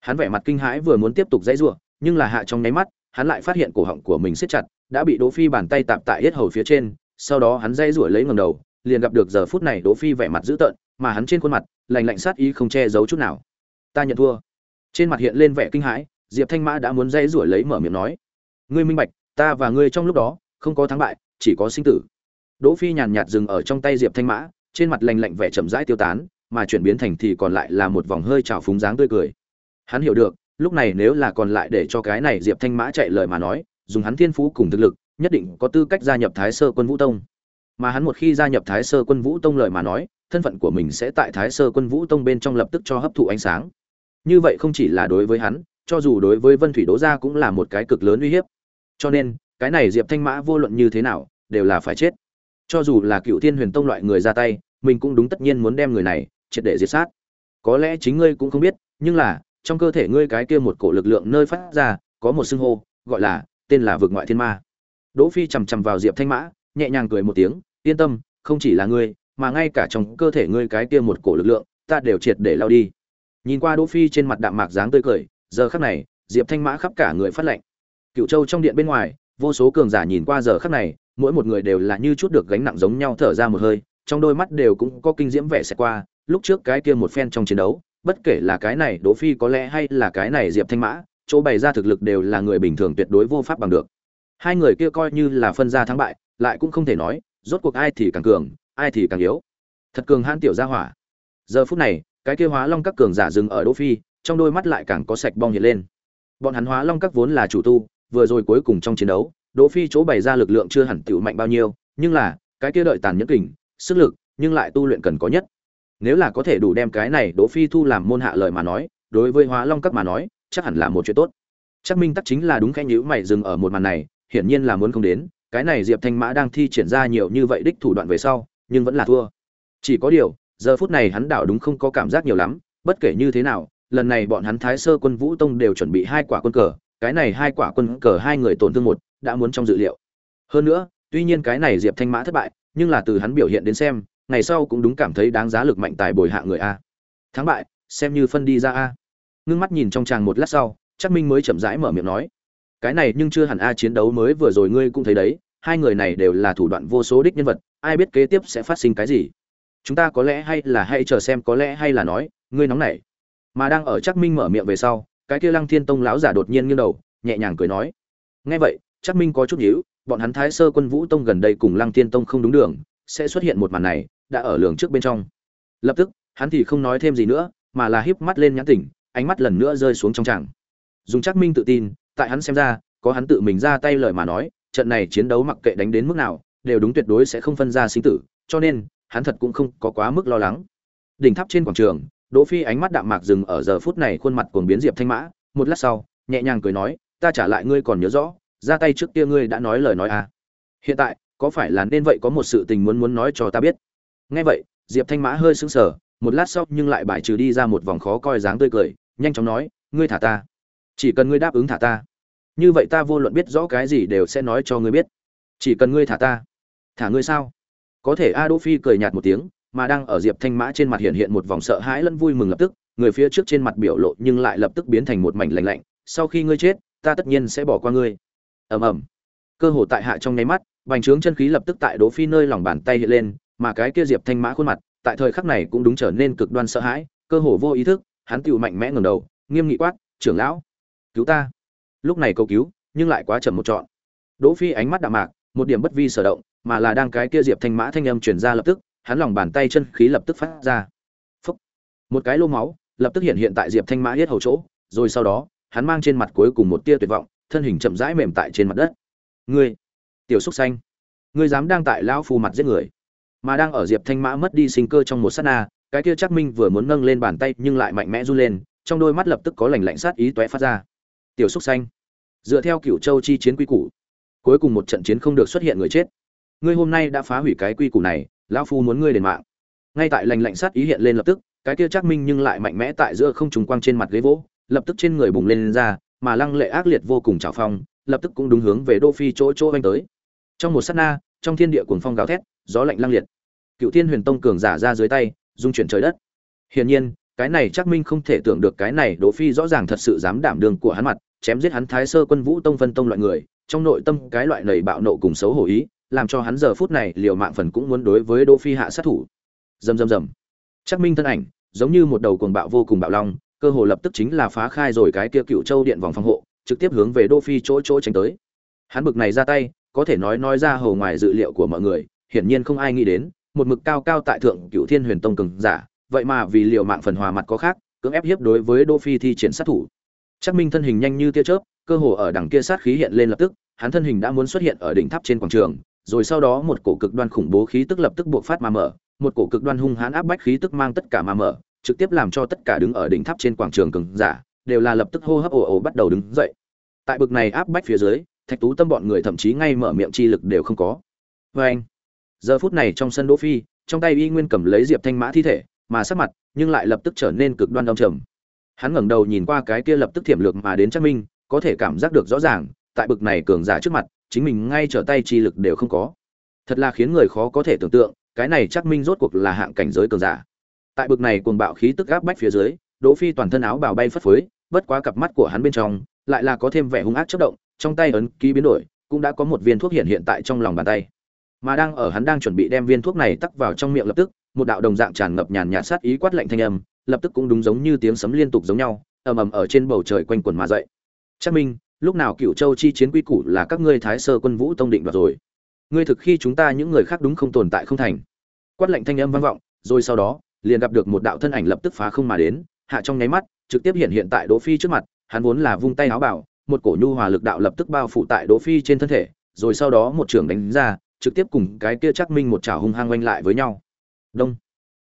Hắn vẻ mặt kinh hãi vừa muốn tiếp tục dãy rủa, nhưng là hạ trong nháy mắt hắn lại phát hiện cổ họng của mình siết chặt, đã bị đỗ phi bàn tay tạm tại hết hầu phía trên, sau đó hắn dây rủi lấy ngẩng đầu, liền gặp được giờ phút này đỗ phi vẻ mặt dữ tợn, mà hắn trên khuôn mặt, lạnh lạnh sát ý không che giấu chút nào. Ta nhận thua. Trên mặt hiện lên vẻ kinh hãi, diệp thanh mã đã muốn dây rủi lấy mở miệng nói, ngươi minh bạch, ta và ngươi trong lúc đó, không có thắng bại, chỉ có sinh tử. Đỗ phi nhàn nhạt dừng ở trong tay diệp thanh mã, trên mặt lạnh lạnh vẻ chậm rãi tiêu tán, mà chuyển biến thành thì còn lại là một vòng hơi trào phúng dáng tươi cười. Hắn hiểu được lúc này nếu là còn lại để cho cái này diệp thanh mã chạy lời mà nói, dùng hắn thiên phú cùng thực lực, nhất định có tư cách gia nhập thái sơ quân vũ tông. Mà hắn một khi gia nhập thái sơ quân vũ tông lời mà nói, thân phận của mình sẽ tại thái sơ quân vũ tông bên trong lập tức cho hấp thụ ánh sáng. Như vậy không chỉ là đối với hắn, cho dù đối với vân thủy đỗ gia cũng là một cái cực lớn uy hiếp. Cho nên, cái này diệp thanh mã vô luận như thế nào, đều là phải chết. Cho dù là cựu thiên huyền tông loại người ra tay, mình cũng đúng tất nhiên muốn đem người này triệt để diệt sát. Có lẽ chính ngươi cũng không biết, nhưng là trong cơ thể ngươi cái kia một cổ lực lượng nơi phát ra, có một xưng hô, gọi là, tên là vực ngoại thiên ma. Đỗ phi chầm chậm vào diệp thanh mã, nhẹ nhàng cười một tiếng, yên tâm, không chỉ là ngươi, mà ngay cả trong cơ thể ngươi cái kia một cổ lực lượng, ta đều triệt để lao đi. Nhìn qua đỗ phi trên mặt đạm mạc dáng tươi cười, giờ khắc này, diệp thanh mã khắp cả người phát lệnh cựu châu trong điện bên ngoài, vô số cường giả nhìn qua giờ khắc này, mỗi một người đều là như chút được gánh nặng giống nhau thở ra một hơi, trong đôi mắt đều cũng có kinh diễm vẻ sẽ qua, lúc trước cái kia một phen trong chiến đấu bất kể là cái này đỗ phi có lẽ hay là cái này diệp thanh mã, chỗ bày ra thực lực đều là người bình thường tuyệt đối vô pháp bằng được. Hai người kia coi như là phân ra thắng bại, lại cũng không thể nói, rốt cuộc ai thì càng cường, ai thì càng yếu. Thật cường hãn tiểu gia hỏa. Giờ phút này, cái kia hóa long các cường giả dừng ở đỗ phi, trong đôi mắt lại càng có sạch bong hiện lên. Bọn hắn hóa long các vốn là chủ tu, vừa rồi cuối cùng trong chiến đấu, đỗ phi chỗ bày ra lực lượng chưa hẳn tiểu mạnh bao nhiêu, nhưng là, cái kia đợi tàn nhẫn kình, sức lực, nhưng lại tu luyện cần có nhất nếu là có thể đủ đem cái này đỗ phi thu làm môn hạ lời mà nói, đối với hóa long các mà nói, chắc hẳn là một chuyện tốt. Chắc minh tắc chính là đúng khẽ nhữ mày dừng ở một màn này, hiển nhiên là muốn không đến, cái này diệp thanh mã đang thi triển ra nhiều như vậy đích thủ đoạn về sau, nhưng vẫn là thua. Chỉ có điều, giờ phút này hắn đảo đúng không có cảm giác nhiều lắm, bất kể như thế nào, lần này bọn hắn thái sơ quân vũ tông đều chuẩn bị hai quả quân cờ, cái này hai quả quân cờ hai người tổn thương một, đã muốn trong dự liệu. Hơn nữa, tuy nhiên cái này diệp thanh mã thất bại, nhưng là từ hắn biểu hiện đến xem ngày sau cũng đúng cảm thấy đáng giá lực mạnh tài bồi hạ người a. Thắng bại, xem như phân đi ra a. Ngưng mắt nhìn trong tràng một lát sau chắc minh mới chậm rãi mở miệng nói. Cái này nhưng chưa hẳn a chiến đấu mới vừa rồi ngươi cũng thấy đấy, hai người này đều là thủ đoạn vô số đích nhân vật, ai biết kế tiếp sẽ phát sinh cái gì. Chúng ta có lẽ hay là hãy chờ xem có lẽ hay là nói, ngươi nóng nảy. Mà đang ở chắc minh mở miệng về sau, cái kia lăng thiên tông lão giả đột nhiên nghiêng đầu, nhẹ nhàng cười nói. Nghe vậy chắc minh có chút nhíu, bọn hắn thái sơ quân vũ tông gần đây cùng lăng thiên tông không đúng đường, sẽ xuất hiện một màn này đã ở lường trước bên trong. Lập tức, hắn thì không nói thêm gì nữa, mà là híp mắt lên nhãn tỉnh, ánh mắt lần nữa rơi xuống trong tràng. Dùng chắc minh tự tin, tại hắn xem ra, có hắn tự mình ra tay lời mà nói, trận này chiến đấu mặc kệ đánh đến mức nào, đều đúng tuyệt đối sẽ không phân ra sinh tử, cho nên, hắn thật cũng không có quá mức lo lắng. Đỉnh tháp trên quảng trường, đỗ phi ánh mắt đạm mạc dừng ở giờ phút này khuôn mặt cuồng biến diệp thanh mã, một lát sau, nhẹ nhàng cười nói, ta trả lại ngươi còn nhớ rõ, ra tay trước kia ngươi đã nói lời nói à. Hiện tại, có phải là nên vậy có một sự tình muốn muốn nói cho ta biết? Nghe vậy, diệp thanh mã hơi sững sờ, một lát sau nhưng lại bài trừ đi ra một vòng khó coi dáng tươi cười, nhanh chóng nói, ngươi thả ta. Chỉ cần ngươi đáp ứng thả ta. Như vậy ta vô luận biết rõ cái gì đều sẽ nói cho ngươi biết. Chỉ cần ngươi thả ta. Thả ngươi sao? Có thể a đỗ phi cười nhạt một tiếng, mà đang ở diệp thanh mã trên mặt hiện hiện một vòng sợ hãi lẫn vui mừng lập tức, người phía trước trên mặt biểu lộ nhưng lại lập tức biến thành một mảnh lạnh lạnh, sau khi ngươi chết, ta tất nhiên sẽ bỏ qua ngươi. Ầm ầm. Cơ hồ tại hạ trong nháy mắt, bành trướng chân khí lập tức tại đỗ phi nơi lòng bàn tay hiện lên mà cái kia diệp thanh mã khuôn mặt, tại thời khắc này cũng đúng trở nên cực đoan sợ hãi, cơ hồ vô ý thức, hắn tựu mạnh mẽ ngẩng đầu, nghiêm nghị quát, trưởng lão, cứu ta. Lúc này cầu cứu, nhưng lại quá chậm một trọn. Đỗ phi ánh mắt đạm mạc, một điểm bất vi sở động, mà là đang cái kia diệp thanh mã thanh âm truyền ra lập tức, hắn lòng bàn tay chân khí lập tức phát ra. Phúc. một cái lô máu, lập tức hiện hiện tại diệp thanh mã hết hầu chỗ, rồi sau đó, hắn mang trên mặt cuối cùng một tia tuyệt vọng, thân hình chậm rãi mềm tại trên mặt đất. Ngươi, tiểu xúc xanh, ngươi dám đang tại lão phu mặt giết người mà đang ở diệp thanh mã mất đi sinh cơ trong một sát na cái kia chắc minh vừa muốn nâng lên bàn tay nhưng lại mạnh mẽ run lên trong đôi mắt lập tức có lành lạnh sát ý tóe phát ra. Tiểu xúc xanh dựa theo cựu châu chi chiến quy củ cuối cùng một trận chiến không được xuất hiện người chết. Ngươi hôm nay đã phá hủy cái quy củ này lão phu muốn ngươi đền mạng. Ngay tại lành lạnh sát ý hiện lên lập tức cái kia chắc minh nhưng lại mạnh mẽ tại giữa không trùng quang trên mặt ghế vỗ lập tức trên người bùng lên, lên ra mà lăng lệ ác liệt vô cùng trào phong lập tức cũng đúng hướng về đô phi chỗ chỗ anh tới. Trong một sát na trong thiên địa cuồng phong gào thét, gió lạnh lăng liệt. Cựu thiên huyền tông cường giả ra dưới tay dung chuyển trời đất. Hiển nhiên, cái này chắc minh không thể tưởng được cái này đỗ phi rõ ràng thật sự dám đảm đương của hắn mặt, chém giết hắn thái sơ quân vũ tông phân tông loại người, trong nội tâm cái loại nảy bạo nộ cùng xấu hổ ý, làm cho hắn giờ phút này liều mạng phần cũng muốn đối với đỗ phi hạ sát thủ. Rầm rầm rầm. Chắc minh thân ảnh, giống như một đầu cuồng bạo vô cùng bạo long, cơ hồ lập tức chính là phá khai rồi cái kia cựu châu điện vòng phòng hộ, trực tiếp hướng về đỗ phi chỗ chỗ tránh tới. Hắn bực này ra tay có thể nói nói ra hầu ngoài dự liệu của mọi người, hiển nhiên không ai nghĩ đến, một mực cao cao tại thượng cựu thiên huyền tông cường giả, vậy mà vì liều mạng phần hòa mặt có khác, cưỡng ép hiếp đối với đỗ phi thi triển sát thủ. Chắc minh thân hình nhanh như tia chớp, cơ hồ ở đằng kia sát khí hiện lên lập tức, hắn thân hình đã muốn xuất hiện ở đỉnh tháp trên quảng trường, rồi sau đó một cổ cực đoan khủng bố khí tức lập tức buộc phát mà mở, một cổ cực đoan hung hãn áp bách khí tức mang tất cả mà mở, trực tiếp làm cho tất cả đứng ở đỉnh tháp trên quảng trường cường giả, đều là lập tức hô hấp ồ ồ bắt đầu đứng dậy. Tại bực này áp bách phía dưới thạch tú tâm bọn người thậm chí ngay mở miệng chi lực đều không có. Vê anh, giờ phút này trong sân đỗ phi, trong tay y nguyên cầm lấy diệp thanh mã thi thể, mà sắc mặt nhưng lại lập tức trở nên cực đoan đông trầm. Hắn ngẩng đầu nhìn qua cái kia lập tức thiểm lược mà đến chắc minh, có thể cảm giác được rõ ràng, tại bực này cường giả trước mặt, chính mình ngay trở tay chi lực đều không có. Thật là khiến người khó có thể tưởng tượng, cái này chắc minh rốt cuộc là hạng cảnh giới cường giả. Tại bực này cuồng bạo khí tức áp bách phía dưới, đỗ phi toàn thân áo bào bay phất phới, bất quá cặp mắt của hắn bên trong lại là có thêm vẻ hung ác chớp động trong tay ấn ký biến đổi, cũng đã có một viên thuốc hiện hiện tại trong lòng bàn tay. Mà đang ở hắn đang chuẩn bị đem viên thuốc này tắc vào trong miệng lập tức, một đạo đồng dạng tràn ngập nhàn nhạt sát ý quát lạnh thanh âm, lập tức cũng đúng giống như tiếng sấm liên tục giống nhau, ầm ầm ở trên bầu trời quanh quẩn mà dậy. Chắc minh, lúc nào cựu châu chi chiến quy củ là các ngươi thái sơ quân vũ tông định đoạt rồi? Ngươi thực khi chúng ta những người khác đúng không tồn tại không thành. Quát lạnh thanh âm vang vọng, rồi sau đó, liền gặp được một đạo thân ảnh lập tức phá không mà đến, hạ trong nháy mắt, trực tiếp hiện hiện tại đỗ phi trước mặt, hắn vốn là vung tay áo bảo một cổ nhu hòa lực đạo lập tức bao phủ tại đỗ phi trên thân thể, rồi sau đó một trường đánh ra, trực tiếp cùng cái kia chắc minh một chảo hung hăng oanh lại với nhau. Đông.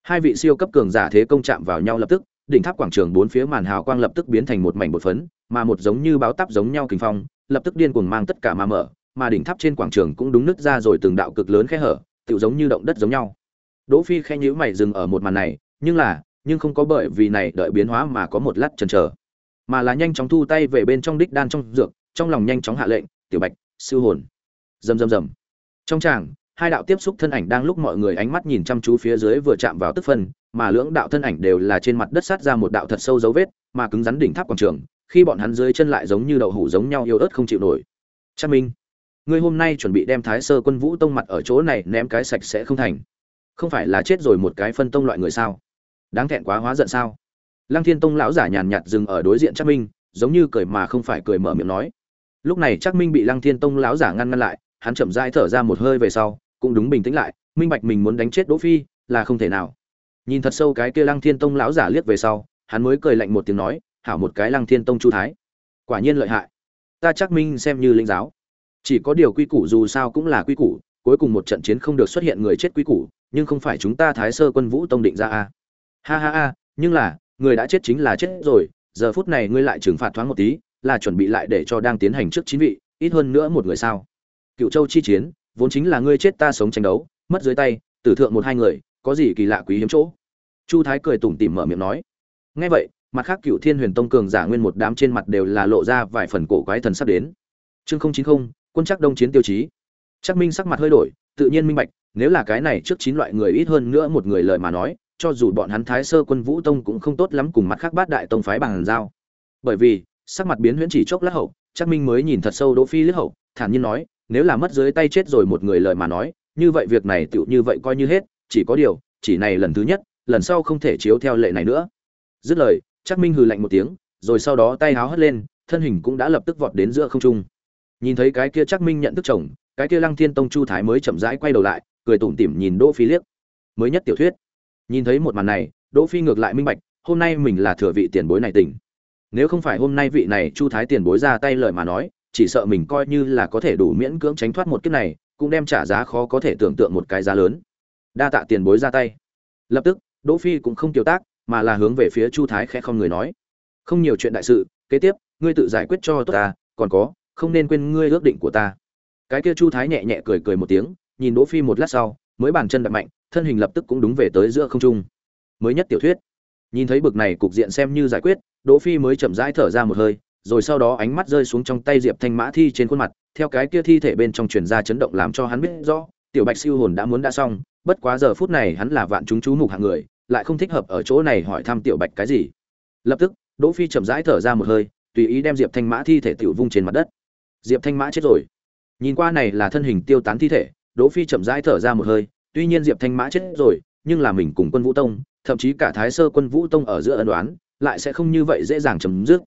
Hai vị siêu cấp cường giả thế công chạm vào nhau lập tức, đỉnh tháp quảng trường bốn phía màn hào quang lập tức biến thành một mảnh bột phấn, mà một giống như báo táp giống nhau kinh phong, lập tức điên cuồng mang tất cả mà mở, mà đỉnh tháp trên quảng trường cũng đúng nứt ra rồi từng đạo cực lớn khe hở, tựu giống như động đất giống nhau. Đỗ phi khen nhíu mày dừng ở một màn này, nhưng là, nhưng không có bởi vì này đợi biến hóa mà có một lát chần chờ mà là nhanh chóng thu tay về bên trong đích đan trong dược, trong lòng nhanh chóng hạ lệnh, tiểu bạch siêu hồn. Rầm rầm rầm. Trong tràng, hai đạo tiếp xúc thân ảnh đang lúc mọi người ánh mắt nhìn chăm chú phía dưới vừa chạm vào tức phân, mà lưỡng đạo thân ảnh đều là trên mặt đất sát ra một đạo thật sâu dấu vết, mà cứng rắn đỉnh tháp quảng trường, khi bọn hắn dưới chân lại giống như đậu hủ giống nhau yêu ớt không chịu nổi. Cha minh, ngươi hôm nay chuẩn bị đem thái sơ quân vũ tông mặt ở chỗ này ném cái sạch sẽ không thành. Không phải là chết rồi một cái phân tông loại người sao? Đáng thẹn quá hóa giận sao? Lăng thiên tông lão giả nhàn nhạt dừng ở đối diện Trác minh, giống như cười mà không phải cười mở miệng nói. Lúc này Trác minh bị lăng thiên tông lão giả ngăn ngăn lại, hắn chậm rãi thở ra một hơi về sau, cũng đúng bình tĩnh lại, minh bạch mình muốn đánh chết đỗ phi là không thể nào. Nhìn thật sâu cái kia lăng thiên tông lão giả liếc về sau, hắn mới cười lạnh một tiếng nói, hảo một cái lăng thiên tông chu thái, quả nhiên lợi hại. Ta chắc minh xem như linh giáo. Chỉ có điều quy củ dù sao cũng là quy củ, cuối cùng một trận chiến không được xuất hiện người chết quy củ, nhưng không phải chúng ta thái sơ quân vũ tông định ra a ha ha ha, nhưng là người đã chết chính là chết rồi, giờ phút này ngươi lại trừng phạt thoáng một tí, là chuẩn bị lại để cho đang tiến hành trước chín vị, ít hơn nữa một người sao. Cựu châu chi chiến, vốn chính là ngươi chết ta sống tranh đấu, mất dưới tay, tử thượng một hai người, có gì kỳ lạ quý hiếm chỗ? Chu thái cười tủm tỉm mở miệng nói. Ngay vậy, mặt khác cựu thiên huyền tông cường giả nguyên một đám trên mặt đều là lộ ra vài phần cổ quái thần sắp đến. Chương không chín không, quân chắc đông chiến tiêu chí. Chắc minh sắc mặt hơi đổi, tự nhiên minh bạch, nếu là cái này trước chín loại người ít hơn nữa một người lời mà nói cho dù bọn hắn thái sơ quân vũ tông cũng không tốt lắm cùng mặt khác bát đại tông phái bằng giao. Bởi vì, sắc mặt biến huyễn chỉ chốc lát hậu chắc minh mới nhìn thật sâu đỗ phi liếc hậu, thản nhiên nói, nếu là mất dưới tay chết rồi một người lời mà nói, như vậy việc này tựu như vậy coi như hết, chỉ có điều, chỉ này lần thứ nhất, lần sau không thể chiếu theo lệ này nữa. Dứt lời chắc minh hừ lạnh một tiếng, rồi sau đó tay háo hất lên, thân hình cũng đã lập tức vọt đến giữa không trung. Nhìn thấy cái kia chắc minh nhận thức chồng, cái kia lăng thiên tông chu thái mới chậm rãi quay đầu lại, cười tủm tỉm nhìn đỗ phi liếc. Mới nhất tiểu thuyết nhìn thấy một màn này, đỗ phi ngược lại minh bạch, hôm nay mình là thừa vị tiền bối này tỉnh. Nếu không phải hôm nay vị này chu thái tiền bối ra tay lời mà nói, chỉ sợ mình coi như là có thể đủ miễn cưỡng tránh thoát một kiếp này, cũng đem trả giá khó có thể tưởng tượng một cái giá lớn. Đa tạ tiền bối ra tay. Lập tức, đỗ phi cũng không tiêu tác, mà là hướng về phía chu thái khẽ không người nói. Không nhiều chuyện đại sự, kế tiếp, ngươi tự giải quyết cho tốt ta, còn có, không nên quên ngươi ước định của ta. Cái kia chu thái nhẹ nhẹ cười cười một tiếng, nhìn đỗ phi một lát sau, mới bàn chân đập mạnh thân hình lập tức cũng đúng về tới giữa không trung. Mới nhất tiểu thuyết. Nhìn thấy bực này cục diện xem như giải quyết, đỗ phi mới chậm rãi thở ra một hơi, rồi sau đó ánh mắt rơi xuống trong tay diệp thanh mã thi trên khuôn mặt, theo cái kia thi thể bên trong truyền ra chấn động làm cho hắn biết rõ, tiểu bạch siêu hồn đã muốn đã xong, bất quá giờ phút này hắn là vạn chúng chú mục hạng người, lại không thích hợp ở chỗ này hỏi thăm tiểu bạch cái gì. Lập tức, đỗ phi chậm rãi thở ra một hơi, tùy ý đem diệp thanh mã thi thể tiểu vung trên mặt đất. Diệp thanh mã chết rồi. Nhìn qua này là thân hình tiêu tán thi thể, đỗ phi chậm rãi thở ra một hơi tuy nhiên diệp thanh mã chết rồi, nhưng là mình cùng quân vũ tông, thậm chí cả thái sơ quân vũ tông ở giữa ân đoán lại sẽ không như vậy dễ dàng chấm dứt.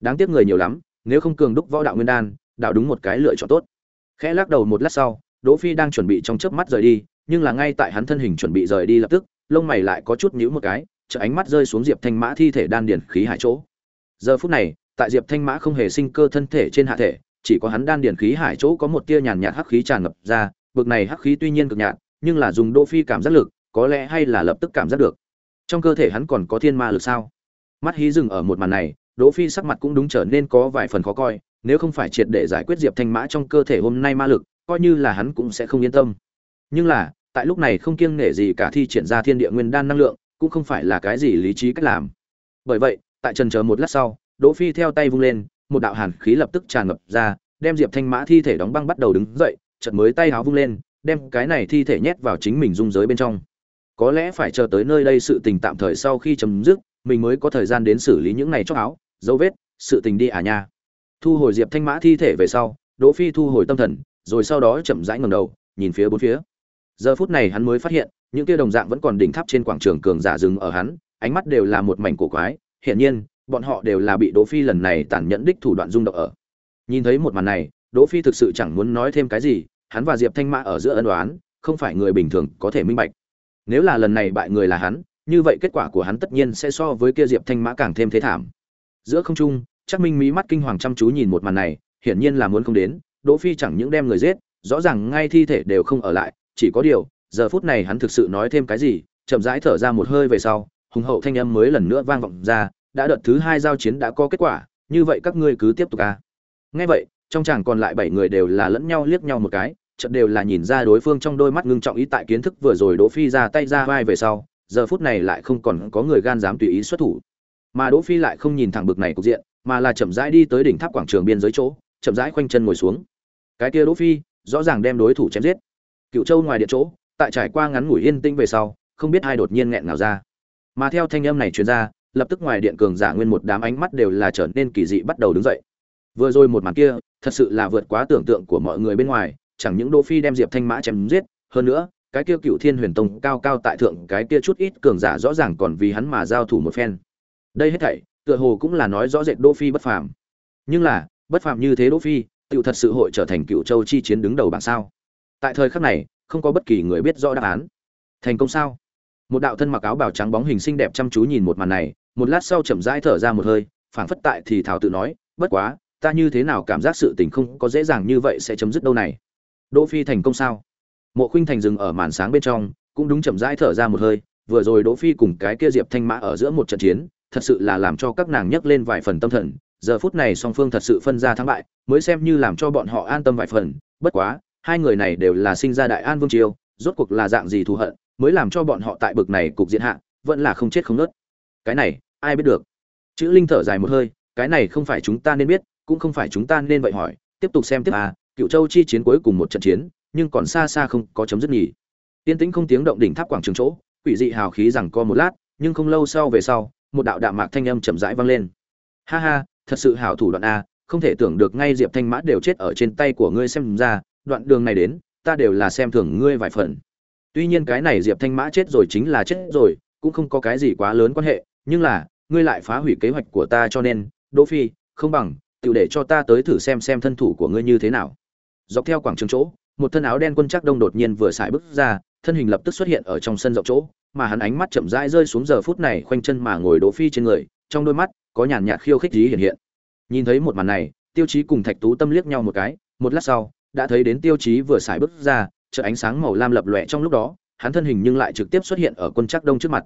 Đáng tiếc người nhiều lắm, nếu không cường đúc võ đạo nguyên đan, đạo đúng một cái lựa chọn tốt. Khẽ lắc đầu một lát sau, đỗ phi đang chuẩn bị trong chớp mắt rời đi, nhưng là ngay tại hắn thân hình chuẩn bị rời đi lập tức, lông mày lại có chút nhíu một cái chợ ánh mắt rơi xuống diệp thanh mã thi thể đan điền khí hải chỗ. Giờ phút này, tại diệp thanh mã không hề sinh cơ thân thể trên hạ thể, chỉ có hắn đan điền khí hải chỗ có một tia nhàn nhạt hắc khí tràn ngập ra, bực này hắc khí tuy nhiên cực nhạt nhưng là dùng đỗ phi cảm giác lực, có lẽ hay là lập tức cảm giác được. Trong cơ thể hắn còn có thiên ma lực sao? Mắt hí dừng ở một màn này, đỗ phi sắc mặt cũng đúng trở nên có vài phần khó coi, nếu không phải triệt để giải quyết diệp thanh mã trong cơ thể hôm nay ma lực, coi như là hắn cũng sẽ không yên tâm. Nhưng là, tại lúc này không kiêng nể gì cả thi triển ra thiên địa nguyên đan năng lượng, cũng không phải là cái gì lý trí cách làm. Bởi vậy, tại trần chờ một lát sau, đỗ phi theo tay vung lên, một đạo hàn khí lập tức tràn ngập ra, đem diệp thanh mã thi thể đóng băng bắt đầu đứng dậy, chợt mới tay háo vung lên đem cái này thi thể nhét vào chính mình dung giới bên trong. Có lẽ phải chờ tới nơi đây sự tình tạm thời sau khi chấm dứt, mình mới có thời gian đến xử lý những này cho áo, dấu vết, sự tình đi à nha. Thu hồi diệp thanh mã thi thể về sau, đỗ phi thu hồi tâm thần, rồi sau đó chậm rãi ngẩng đầu, nhìn phía bốn phía. Giờ phút này hắn mới phát hiện, những kia đồng dạng vẫn còn đỉnh tháp trên quảng trường cường giả dừng ở hắn, ánh mắt đều là một mảnh cổ quái, hiển nhiên, bọn họ đều là bị đỗ phi lần này tàn nhẫn đích thủ đoạn rung động ở. Nhìn thấy một màn này, đỗ phi thực sự chẳng muốn nói thêm cái gì hắn và diệp thanh mã ở giữa ân đoán không phải người bình thường có thể minh bạch nếu là lần này bại người là hắn, như vậy kết quả của hắn tất nhiên sẽ so với kia diệp thanh mã càng thêm thế thảm giữa không trung chắc minh mí mắt kinh hoàng chăm chú nhìn một màn này, hiển nhiên là muốn không đến, đỗ phi chẳng những đem người giết, rõ ràng ngay thi thể đều không ở lại, chỉ có điều, giờ phút này hắn thực sự nói thêm cái gì, chậm rãi thở ra một hơi về sau, hùng hậu thanh âm mới lần nữa vang vọng ra, đã đợt thứ hai giao chiến đã có kết quả, như vậy các ngươi cứ tiếp tục à. nghe vậy trong chàng còn lại bảy người đều là lẫn nhau liếc nhau một cái chợt đều là nhìn ra đối phương trong đôi mắt ngưng trọng ý tại kiến thức vừa rồi Đỗ Phi ra tay ra vai về sau, giờ phút này lại không còn có người gan dám tùy ý xuất thủ. Mà Đỗ Phi lại không nhìn thẳng bực này cục diện, mà là chậm rãi đi tới đỉnh tháp quảng trường biên giới chỗ, chậm rãi khoanh chân ngồi xuống. Cái kia Đỗ Phi, rõ ràng đem đối thủ chém giết. Cựu Châu ngoài điện chỗ, tại trải qua ngắn ngủi yên tĩnh về sau, không biết ai đột nhiên nghẹn ngào ra. Mà theo thanh âm này truyền ra, lập tức ngoài điện cường giả nguyên một đám ánh mắt đều là trở nên kỳ dị bắt đầu đứng dậy. Vừa rồi một màn kia, thật sự là vượt quá tưởng tượng của mọi người bên ngoài, chẳng những Đỗ Phi đem Diệp Thanh Mã chém giết, hơn nữa, cái kia Cựu Thiên Huyền Tông cao cao tại thượng, cái kia chút ít cường giả rõ ràng còn vì hắn mà giao thủ một phen. Đây hết thảy, tựa hồ cũng là nói rõ rệt Đỗ Phi bất phàm. Nhưng là, bất phàm như thế Đỗ Phi, tiểu thật sự hội trở thành Cựu Châu chi chiến đứng đầu bảng sao? Tại thời khắc này, không có bất kỳ người biết rõ đáp án. Thành công sao? Một đạo thân mặc áo bào trắng bóng hình xinh đẹp chăm chú nhìn một màn này, một lát sau chậm rãi thở ra một hơi, phảng phất tại thì thảo tự nói, bất quá, ta như thế nào cảm giác sự tình không có dễ dàng như vậy sẽ chấm dứt đâu này. Đỗ Phi thành công sao? Mộ Khuynh Thành dừng ở màn sáng bên trong, cũng đúng chậm rãi thở ra một hơi, vừa rồi Đỗ Phi cùng cái kia Diệp Thanh Mã ở giữa một trận chiến, thật sự là làm cho các nàng nhấc lên vài phần tâm thần, giờ phút này song phương thật sự phân ra thắng bại, mới xem như làm cho bọn họ an tâm vài phần, bất quá, hai người này đều là sinh ra đại an vương triều, rốt cuộc là dạng gì thù hận, mới làm cho bọn họ tại bực này cục diện hạ, vẫn là không chết không nứt. Cái này, ai biết được. Chữ Linh thở dài một hơi, cái này không phải chúng ta nên biết, cũng không phải chúng ta nên vậy hỏi, tiếp tục xem tiếp à, cựu châu chi chiến cuối cùng một trận chiến nhưng còn xa xa không có chấm dứt nhỉ. Tiên tĩnh không tiếng động đỉnh tháp quảng trường chỗ quỷ dị hào khí rằng co một lát nhưng không lâu sau về sau một đạo đạm mạc thanh âm chậm rãi vang lên. Ha ha thật sự hảo thủ đoạn a không thể tưởng được ngay diệp thanh mã đều chết ở trên tay của ngươi xem ra đoạn đường này đến ta đều là xem thường ngươi vài phần. Tuy nhiên cái này diệp thanh mã chết rồi chính là chết rồi cũng không có cái gì quá lớn quan hệ nhưng là ngươi lại phá hủy kế hoạch của ta cho nên đỗ phi không bằng tự để cho ta tới thử xem xem thân thủ của ngươi như thế nào. Dọc theo quảng trường chỗ, một thân áo đen quân chắc đông đột nhiên vừa xài bước ra, thân hình lập tức xuất hiện ở trong sân rộng chỗ, mà hắn ánh mắt chậm rãi rơi xuống giờ phút này khoanh chân mà ngồi đỗ phi trên người, trong đôi mắt có nhàn nhạt khiêu khích dí hiện hiện. Nhìn thấy một màn này, tiêu chí cùng thạch tú tâm liếc nhau một cái, một lát sau, đã thấy đến tiêu chí vừa xài bước ra chợ ánh sáng màu lam lập lòe trong lúc đó, hắn thân hình nhưng lại trực tiếp xuất hiện ở quân chắc đông trước mặt.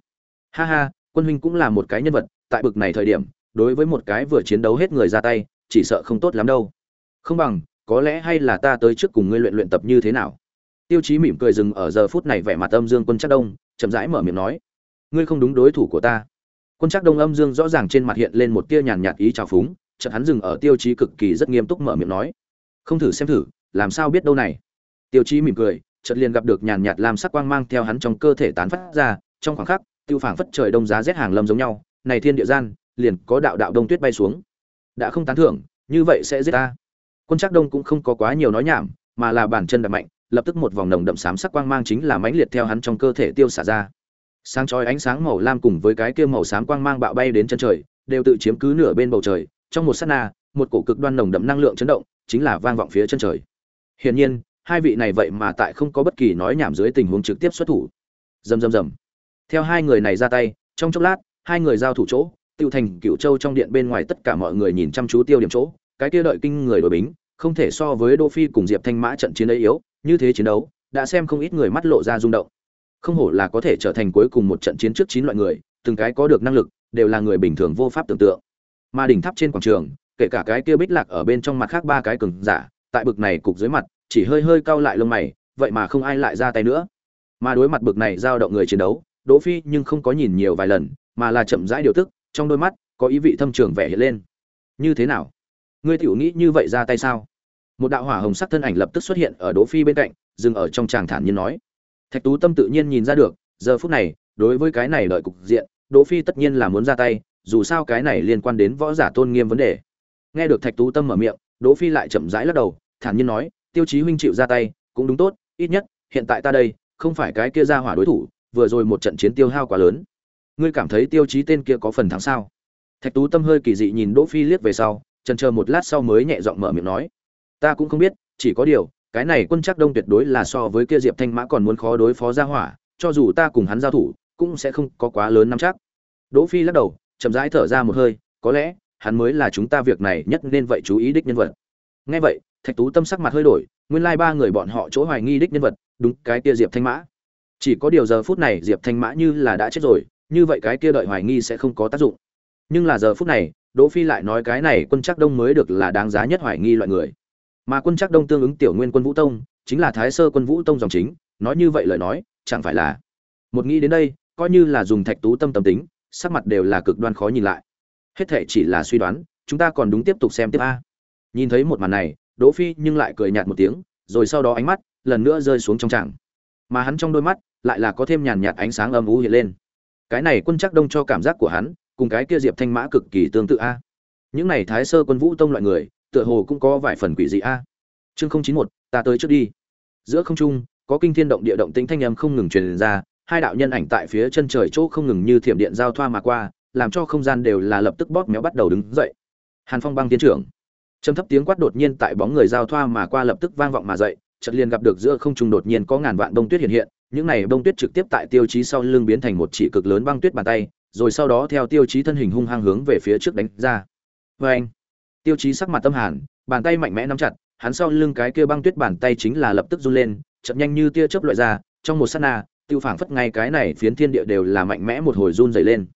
Ha ha, quân huynh cũng là một cái nhân vật, tại bực này thời điểm, đối với một cái vừa chiến đấu hết người ra tay chỉ sợ không tốt lắm đâu. Không bằng, có lẽ hay là ta tới trước cùng ngươi luyện luyện tập như thế nào? Tiêu chí mỉm cười dừng ở giờ phút này vẻ mặt âm dương quân chắc đông, chậm rãi mở miệng nói, ngươi không đúng đối thủ của ta. Quân chắc đông âm dương rõ ràng trên mặt hiện lên một tia nhàn nhạt ý trào phúng, chợt hắn dừng ở tiêu chí cực kỳ rất nghiêm túc mở miệng nói, không thử xem thử, làm sao biết đâu này? Tiêu chí mỉm cười, chợt liền gặp được nhàn nhạt làm sắc quang mang theo hắn trong cơ thể tán phát ra, trong khoảng khắc, tiêu phảng phất trời đông giá rét hàng lâm giống nhau, này thiên địa gian, liền có đạo đạo đông tuyết bay xuống đã không tán thưởng, như vậy sẽ giết ta. Quân trác đông cũng không có quá nhiều nói nhảm, mà là bàn chân đập mạnh, lập tức một vòng nồng đậm xám sắc quang mang chính là mãnh liệt theo hắn trong cơ thể tiêu xả ra. Sáng chói ánh sáng màu lam cùng với cái kia màu xám quang mang bạo bay đến chân trời, đều tự chiếm cứ nửa bên bầu trời, trong một sát na, một cổ cực đoan nồng đậm năng lượng chấn động, chính là vang vọng phía chân trời. Hiển nhiên, hai vị này vậy mà tại không có bất kỳ nói nhảm dưới tình huống trực tiếp xuất thủ. Rầm rầm rầm. Theo hai người này ra tay, trong chốc lát, hai người giao thủ chỗ tiêu thành cựu châu trong điện bên ngoài tất cả mọi người nhìn chăm chú tiêu điểm chỗ, cái kia đợi kinh người đội bính, không thể so với đô phi cùng diệp thanh mã trận chiến ấy yếu, như thế chiến đấu, đã xem không ít người mắt lộ ra rung động. Không hổ là có thể trở thành cuối cùng một trận chiến trước chín loại người, từng cái có được năng lực, đều là người bình thường vô pháp tưởng tượng. Mà đỉnh tháp trên quảng trường, kể cả cái kia bích lạc ở bên trong mặt khác ba cái cường giả, tại bực này cục dưới mặt, chỉ hơi hơi cau lại lông mày, vậy mà không ai lại ra tay nữa. Mà đối mặt bực này giao động người chiến đấu, đỗ phi nhưng không có nhìn nhiều vài lần, mà là chậm rãi điều tức trong đôi mắt có ý vị thâm trường vẻ hiện lên. Như thế nào? Ngươi tiểu nghĩ như vậy ra tay sao? Một đạo hỏa hồng sắc thân ảnh lập tức xuất hiện ở đỗ phi bên cạnh, dừng ở trong tràng thản nhiên nói. Thạch tú tâm tự nhiên nhìn ra được, giờ phút này, đối với cái này lợi cục diện, đỗ phi tất nhiên là muốn ra tay, dù sao cái này liên quan đến võ giả tôn nghiêm vấn đề. Nghe được thạch tú tâm mở miệng, đỗ phi lại chậm rãi lắc đầu, thản nhiên nói, tiêu chí huynh chịu ra tay, cũng đúng tốt, ít nhất, hiện tại ta đây, không phải cái kia ra hỏa đối thủ, vừa rồi một trận chiến tiêu hao quá lớn ngươi cảm thấy tiêu chí tên kia có phần thắng sao? Thạch tú tâm hơi kỳ dị nhìn đỗ phi liếc về sau trần chờ một lát sau mới nhẹ giọng mở miệng nói, ta cũng không biết, chỉ có điều, cái này quân chắc đông tuyệt đối là so với kia diệp thanh mã còn muốn khó đối phó ra hỏa, cho dù ta cùng hắn giao thủ, cũng sẽ không có quá lớn nắm chắc. Đỗ phi lắc đầu, chậm rãi thở ra một hơi, có lẽ, hắn mới là chúng ta việc này nhất nên vậy chú ý đích nhân vật. Nghe vậy, thạch tú tâm sắc mặt hơi đổi, nguyên lai ba người bọn họ chỗ hoài nghi đích nhân vật, đúng, cái kia diệp thanh mã. Chỉ có điều giờ phút này diệp thanh mã như là đã chết rồi như vậy cái kia đợi hoài nghi sẽ không có tác dụng. Nhưng là giờ phút này, đỗ phi lại nói cái này quân chắc đông mới được là đáng giá nhất hoài nghi loại người. Mà quân chắc đông tương ứng tiểu nguyên quân vũ tông, chính là thái sơ quân vũ tông dòng chính, nói như vậy lời nói, chẳng phải là một nghĩ đến đây, coi như là dùng thạch tú tâm tâm tính, sắc mặt đều là cực đoan khó nhìn lại. Hết thể chỉ là suy đoán, chúng ta còn đúng tiếp tục xem tiếp a. Nhìn thấy một màn này, đỗ phi nhưng lại cười nhạt một tiếng, rồi sau đó ánh mắt lần nữa rơi xuống trong tràng. Mà hắn trong đôi mắt lại là có thêm nhàn nhạt ánh sáng âm u hiện lên cái này quân chắc đông cho cảm giác của hắn, cùng cái kia diệp thanh mã cực kỳ tương tự a. Những này thái sơ quân vũ tông loại người, tựa hồ cũng có vài phần quỷ dị a. Chương không chín một, ta tới trước đi. Giữa không trung, có kinh thiên động địa động tĩnh thanh âm không ngừng truyền ra, hai đạo nhân ảnh tại phía chân trời chỗ không ngừng như thiểm điện giao thoa mà qua, làm cho không gian đều là lập tức bóp méo bắt đầu đứng dậy. Hàn phong băng tiến trưởng. Trầm thấp tiếng quát đột nhiên tại bóng người giao thoa mà qua lập tức vang vọng mà dậy, chợt liền gặp được giữa không trung đột nhiên có ngàn vạn đông tuyết hiện hiện những này bông tuyết trực tiếp tại tiêu chí sau lưng biến thành một chỉ cực lớn băng tuyết bàn tay, rồi sau đó theo tiêu chí thân hình hung hăng hướng về phía trước đánh ra. Vê anh tiêu chí sắc mặt tâm hàn, bàn tay mạnh mẽ nắm chặt, hắn sau lưng cái kia băng tuyết bàn tay chính là lập tức run lên, chậm nhanh như tia chớp loại ra, trong một sát na, tiêu phảng phất ngay cái này phiến thiên địa đều là mạnh mẽ một hồi run dày lên.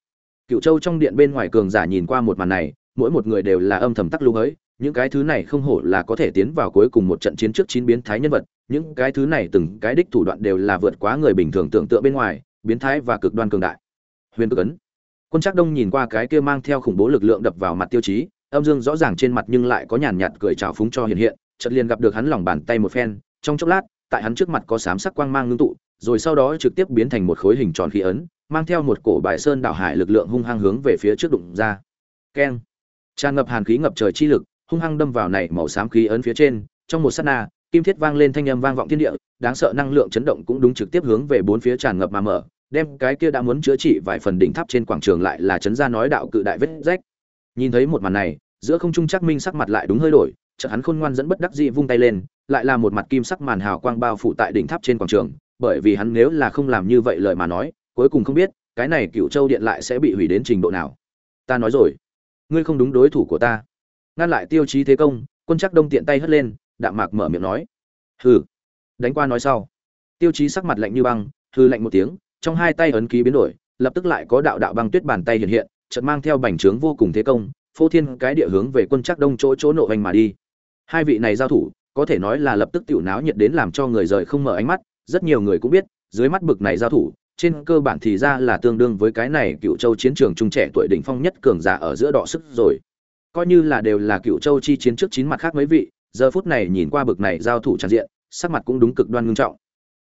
Cựu châu trong điện bên ngoài cường giả nhìn qua một màn này, mỗi một người đều là âm thầm tắc lưu ấy những cái thứ này không hổ là có thể tiến vào cuối cùng một trận chiến trước chín biến thái nhân vật, những cái thứ này từng cái đích thủ đoạn đều là vượt quá người bình thường tưởng tượng bên ngoài, biến thái và cực đoan cường đại. Huyền cực ấn. Quân trác đông nhìn qua cái kia mang theo khủng bố lực lượng đập vào mặt tiêu chí, âm dương rõ ràng trên mặt nhưng lại có nhàn nhạt cười trào phúng cho hiện hiện, chợt liền gặp được hắn lòng bàn tay một phen, trong chốc lát, tại hắn trước mặt có sám sắc quang mang ngưng tụ, rồi sau đó trực tiếp biến thành một khối hình tròn khí ấn, mang theo một cổ bài sơn đảo hải lực lượng hung hăng hướng về phía trước đụng ra. Keng. Tràn ngập hàn khí ngập trời chi lực hung hăng đâm vào này màu xám khí ấn phía trên, trong một sát na, kim thiết vang lên thanh âm vang vọng thiên địa, đáng sợ năng lượng chấn động cũng đúng trực tiếp hướng về bốn phía tràn ngập mà mở, đem cái kia đã muốn chữa trị vài phần đỉnh tháp trên quảng trường lại là chấn ra nói đạo cự đại vết rách. Nhìn thấy một màn này, giữa không trung chắc minh sắc mặt lại đúng hơi đổi, chợt hắn khôn ngoan dẫn bất đắc dĩ vung tay lên, lại là một mặt kim sắc màn hào quang bao phủ tại đỉnh tháp trên quảng trường, bởi vì hắn nếu là không làm như vậy lời mà nói, cuối cùng không biết, cái này cựu châu điện lại sẽ bị hủy đến trình độ nào. Ta nói rồi, ngươi không đúng đối thủ của ta ngăn lại tiêu chí thế công, quân chắc đông tiện tay hất lên, đạm mạc mở miệng nói. Hừ. Đánh qua nói sau. Tiêu chí sắc mặt lạnh như băng hư lạnh một tiếng, trong hai tay ấn ký biến đổi, lập tức lại có đạo đạo băng tuyết bàn tay hiện hiện, chợt mang theo bành trướng vô cùng thế công, phô thiên cái địa hướng về quân chắc đông chỗ chỗ nộ hành mà đi. Hai vị này giao thủ, có thể nói là lập tức tiểu náo nhiệt đến làm cho người rời không mở ánh mắt, rất nhiều người cũng biết, dưới mắt bực này giao thủ, trên cơ bản thì ra là tương đương với cái này cựu châu chiến trường trung trẻ tuổi đỉnh phong nhất cường giả ở giữa đọ sức rồi coi như là đều là cựu châu chi chiến trước chín mặt khác mấy vị, giờ phút này nhìn qua bực này giao thủ tràn diện, sắc mặt cũng đúng cực đoan ngưng trọng.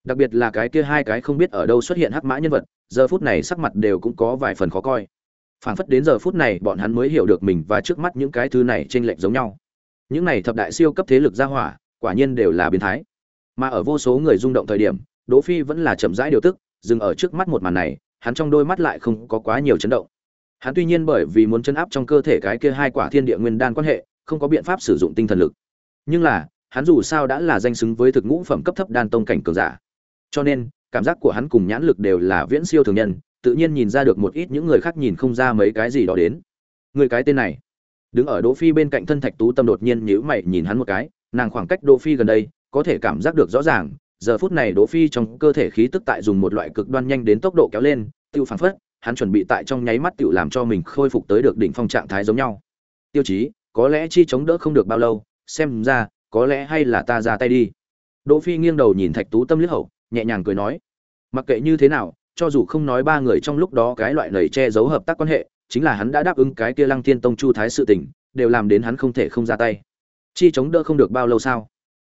Đặc biệt là cái kia hai cái không biết ở đâu xuất hiện hắc mã nhân vật, giờ phút này sắc mặt đều cũng có vài phần khó coi. Phảng phất đến giờ phút này, bọn hắn mới hiểu được mình và trước mắt những cái thứ này t r ê n lệch giống nhau. Những này thập đại siêu cấp thế lực gia hỏa, quả nhiên đều là biến thái. Mà ở vô số người rung động thời điểm, đỗ phi vẫn là chậm rãi điều tức, dừng ở trước mắt một màn này, hắn trong đôi mắt lại không có quá nhiều chấn động hắn tuy nhiên bởi vì muốn chấn áp trong cơ thể cái kia hai quả thiên địa nguyên đan quan hệ, không có biện pháp sử dụng tinh thần lực. Nhưng là, hắn dù sao đã là danh xứng với thực ngũ phẩm cấp thấp đan tông cảnh cường giả. Cho nên, cảm giác của hắn cùng nhãn lực đều là viễn siêu thường nhân, tự nhiên nhìn ra được một ít những người khác nhìn không ra mấy cái gì đó đến. Người cái tên này, đứng ở đỗ phi bên cạnh thân thạch tú tâm đột nhiên nhíu mày nhìn hắn một cái, nàng khoảng cách đỗ phi gần đây, có thể cảm giác được rõ ràng, giờ phút này đỗ phi trong cơ thể khí tức tại dùng một loại cực đoan nhanh đến tốc độ kéo lên, tiêu phản phất hắn chuẩn bị tại trong nháy mắt tựu làm cho mình khôi phục tới được đỉnh phong trạng thái giống nhau. Tiêu chí, có lẽ chi chống đỡ không được bao lâu, xem ra, có lẽ hay là ta ra tay đi. Đỗ phi nghiêng đầu nhìn thạch tú tâm liếc hậu, nhẹ nhàng cười nói, mặc kệ như thế nào, cho dù không nói ba người trong lúc đó cái loại lời che giấu hợp tác quan hệ, chính là hắn đã đáp ứng cái kia lăng thiên tông chu thái sự tình, đều làm đến hắn không thể không ra tay. Chi chống đỡ không được bao lâu sao?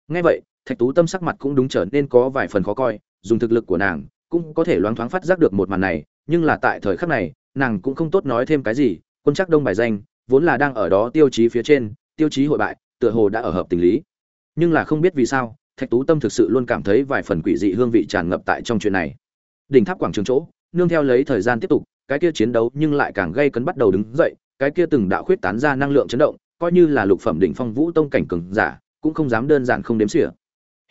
Nghe vậy, thạch tú tâm sắc mặt cũng đúng trở nên có vài phần khó coi, dùng thực lực của nàng, cũng có thể loáng thoáng phát giác được một màn này nhưng là tại thời khắc này, nàng cũng không tốt nói thêm cái gì, quân chắc đông bài danh, vốn là đang ở đó tiêu chí phía trên, tiêu chí hội bại, tựa hồ đã ở hợp tình lý. Nhưng là không biết vì sao, thạch tú tâm thực sự luôn cảm thấy vài phần quỷ dị hương vị tràn ngập tại trong chuyện này. Đỉnh tháp quảng trường chỗ, nương theo lấy thời gian tiếp tục, cái kia chiến đấu nhưng lại càng gây cấn bắt đầu đứng dậy, cái kia từng đạo khuyết tán ra năng lượng chấn động, coi như là lục phẩm đỉnh phong vũ tông cảnh cường giả, cũng không dám đơn giản không đếm xỉa.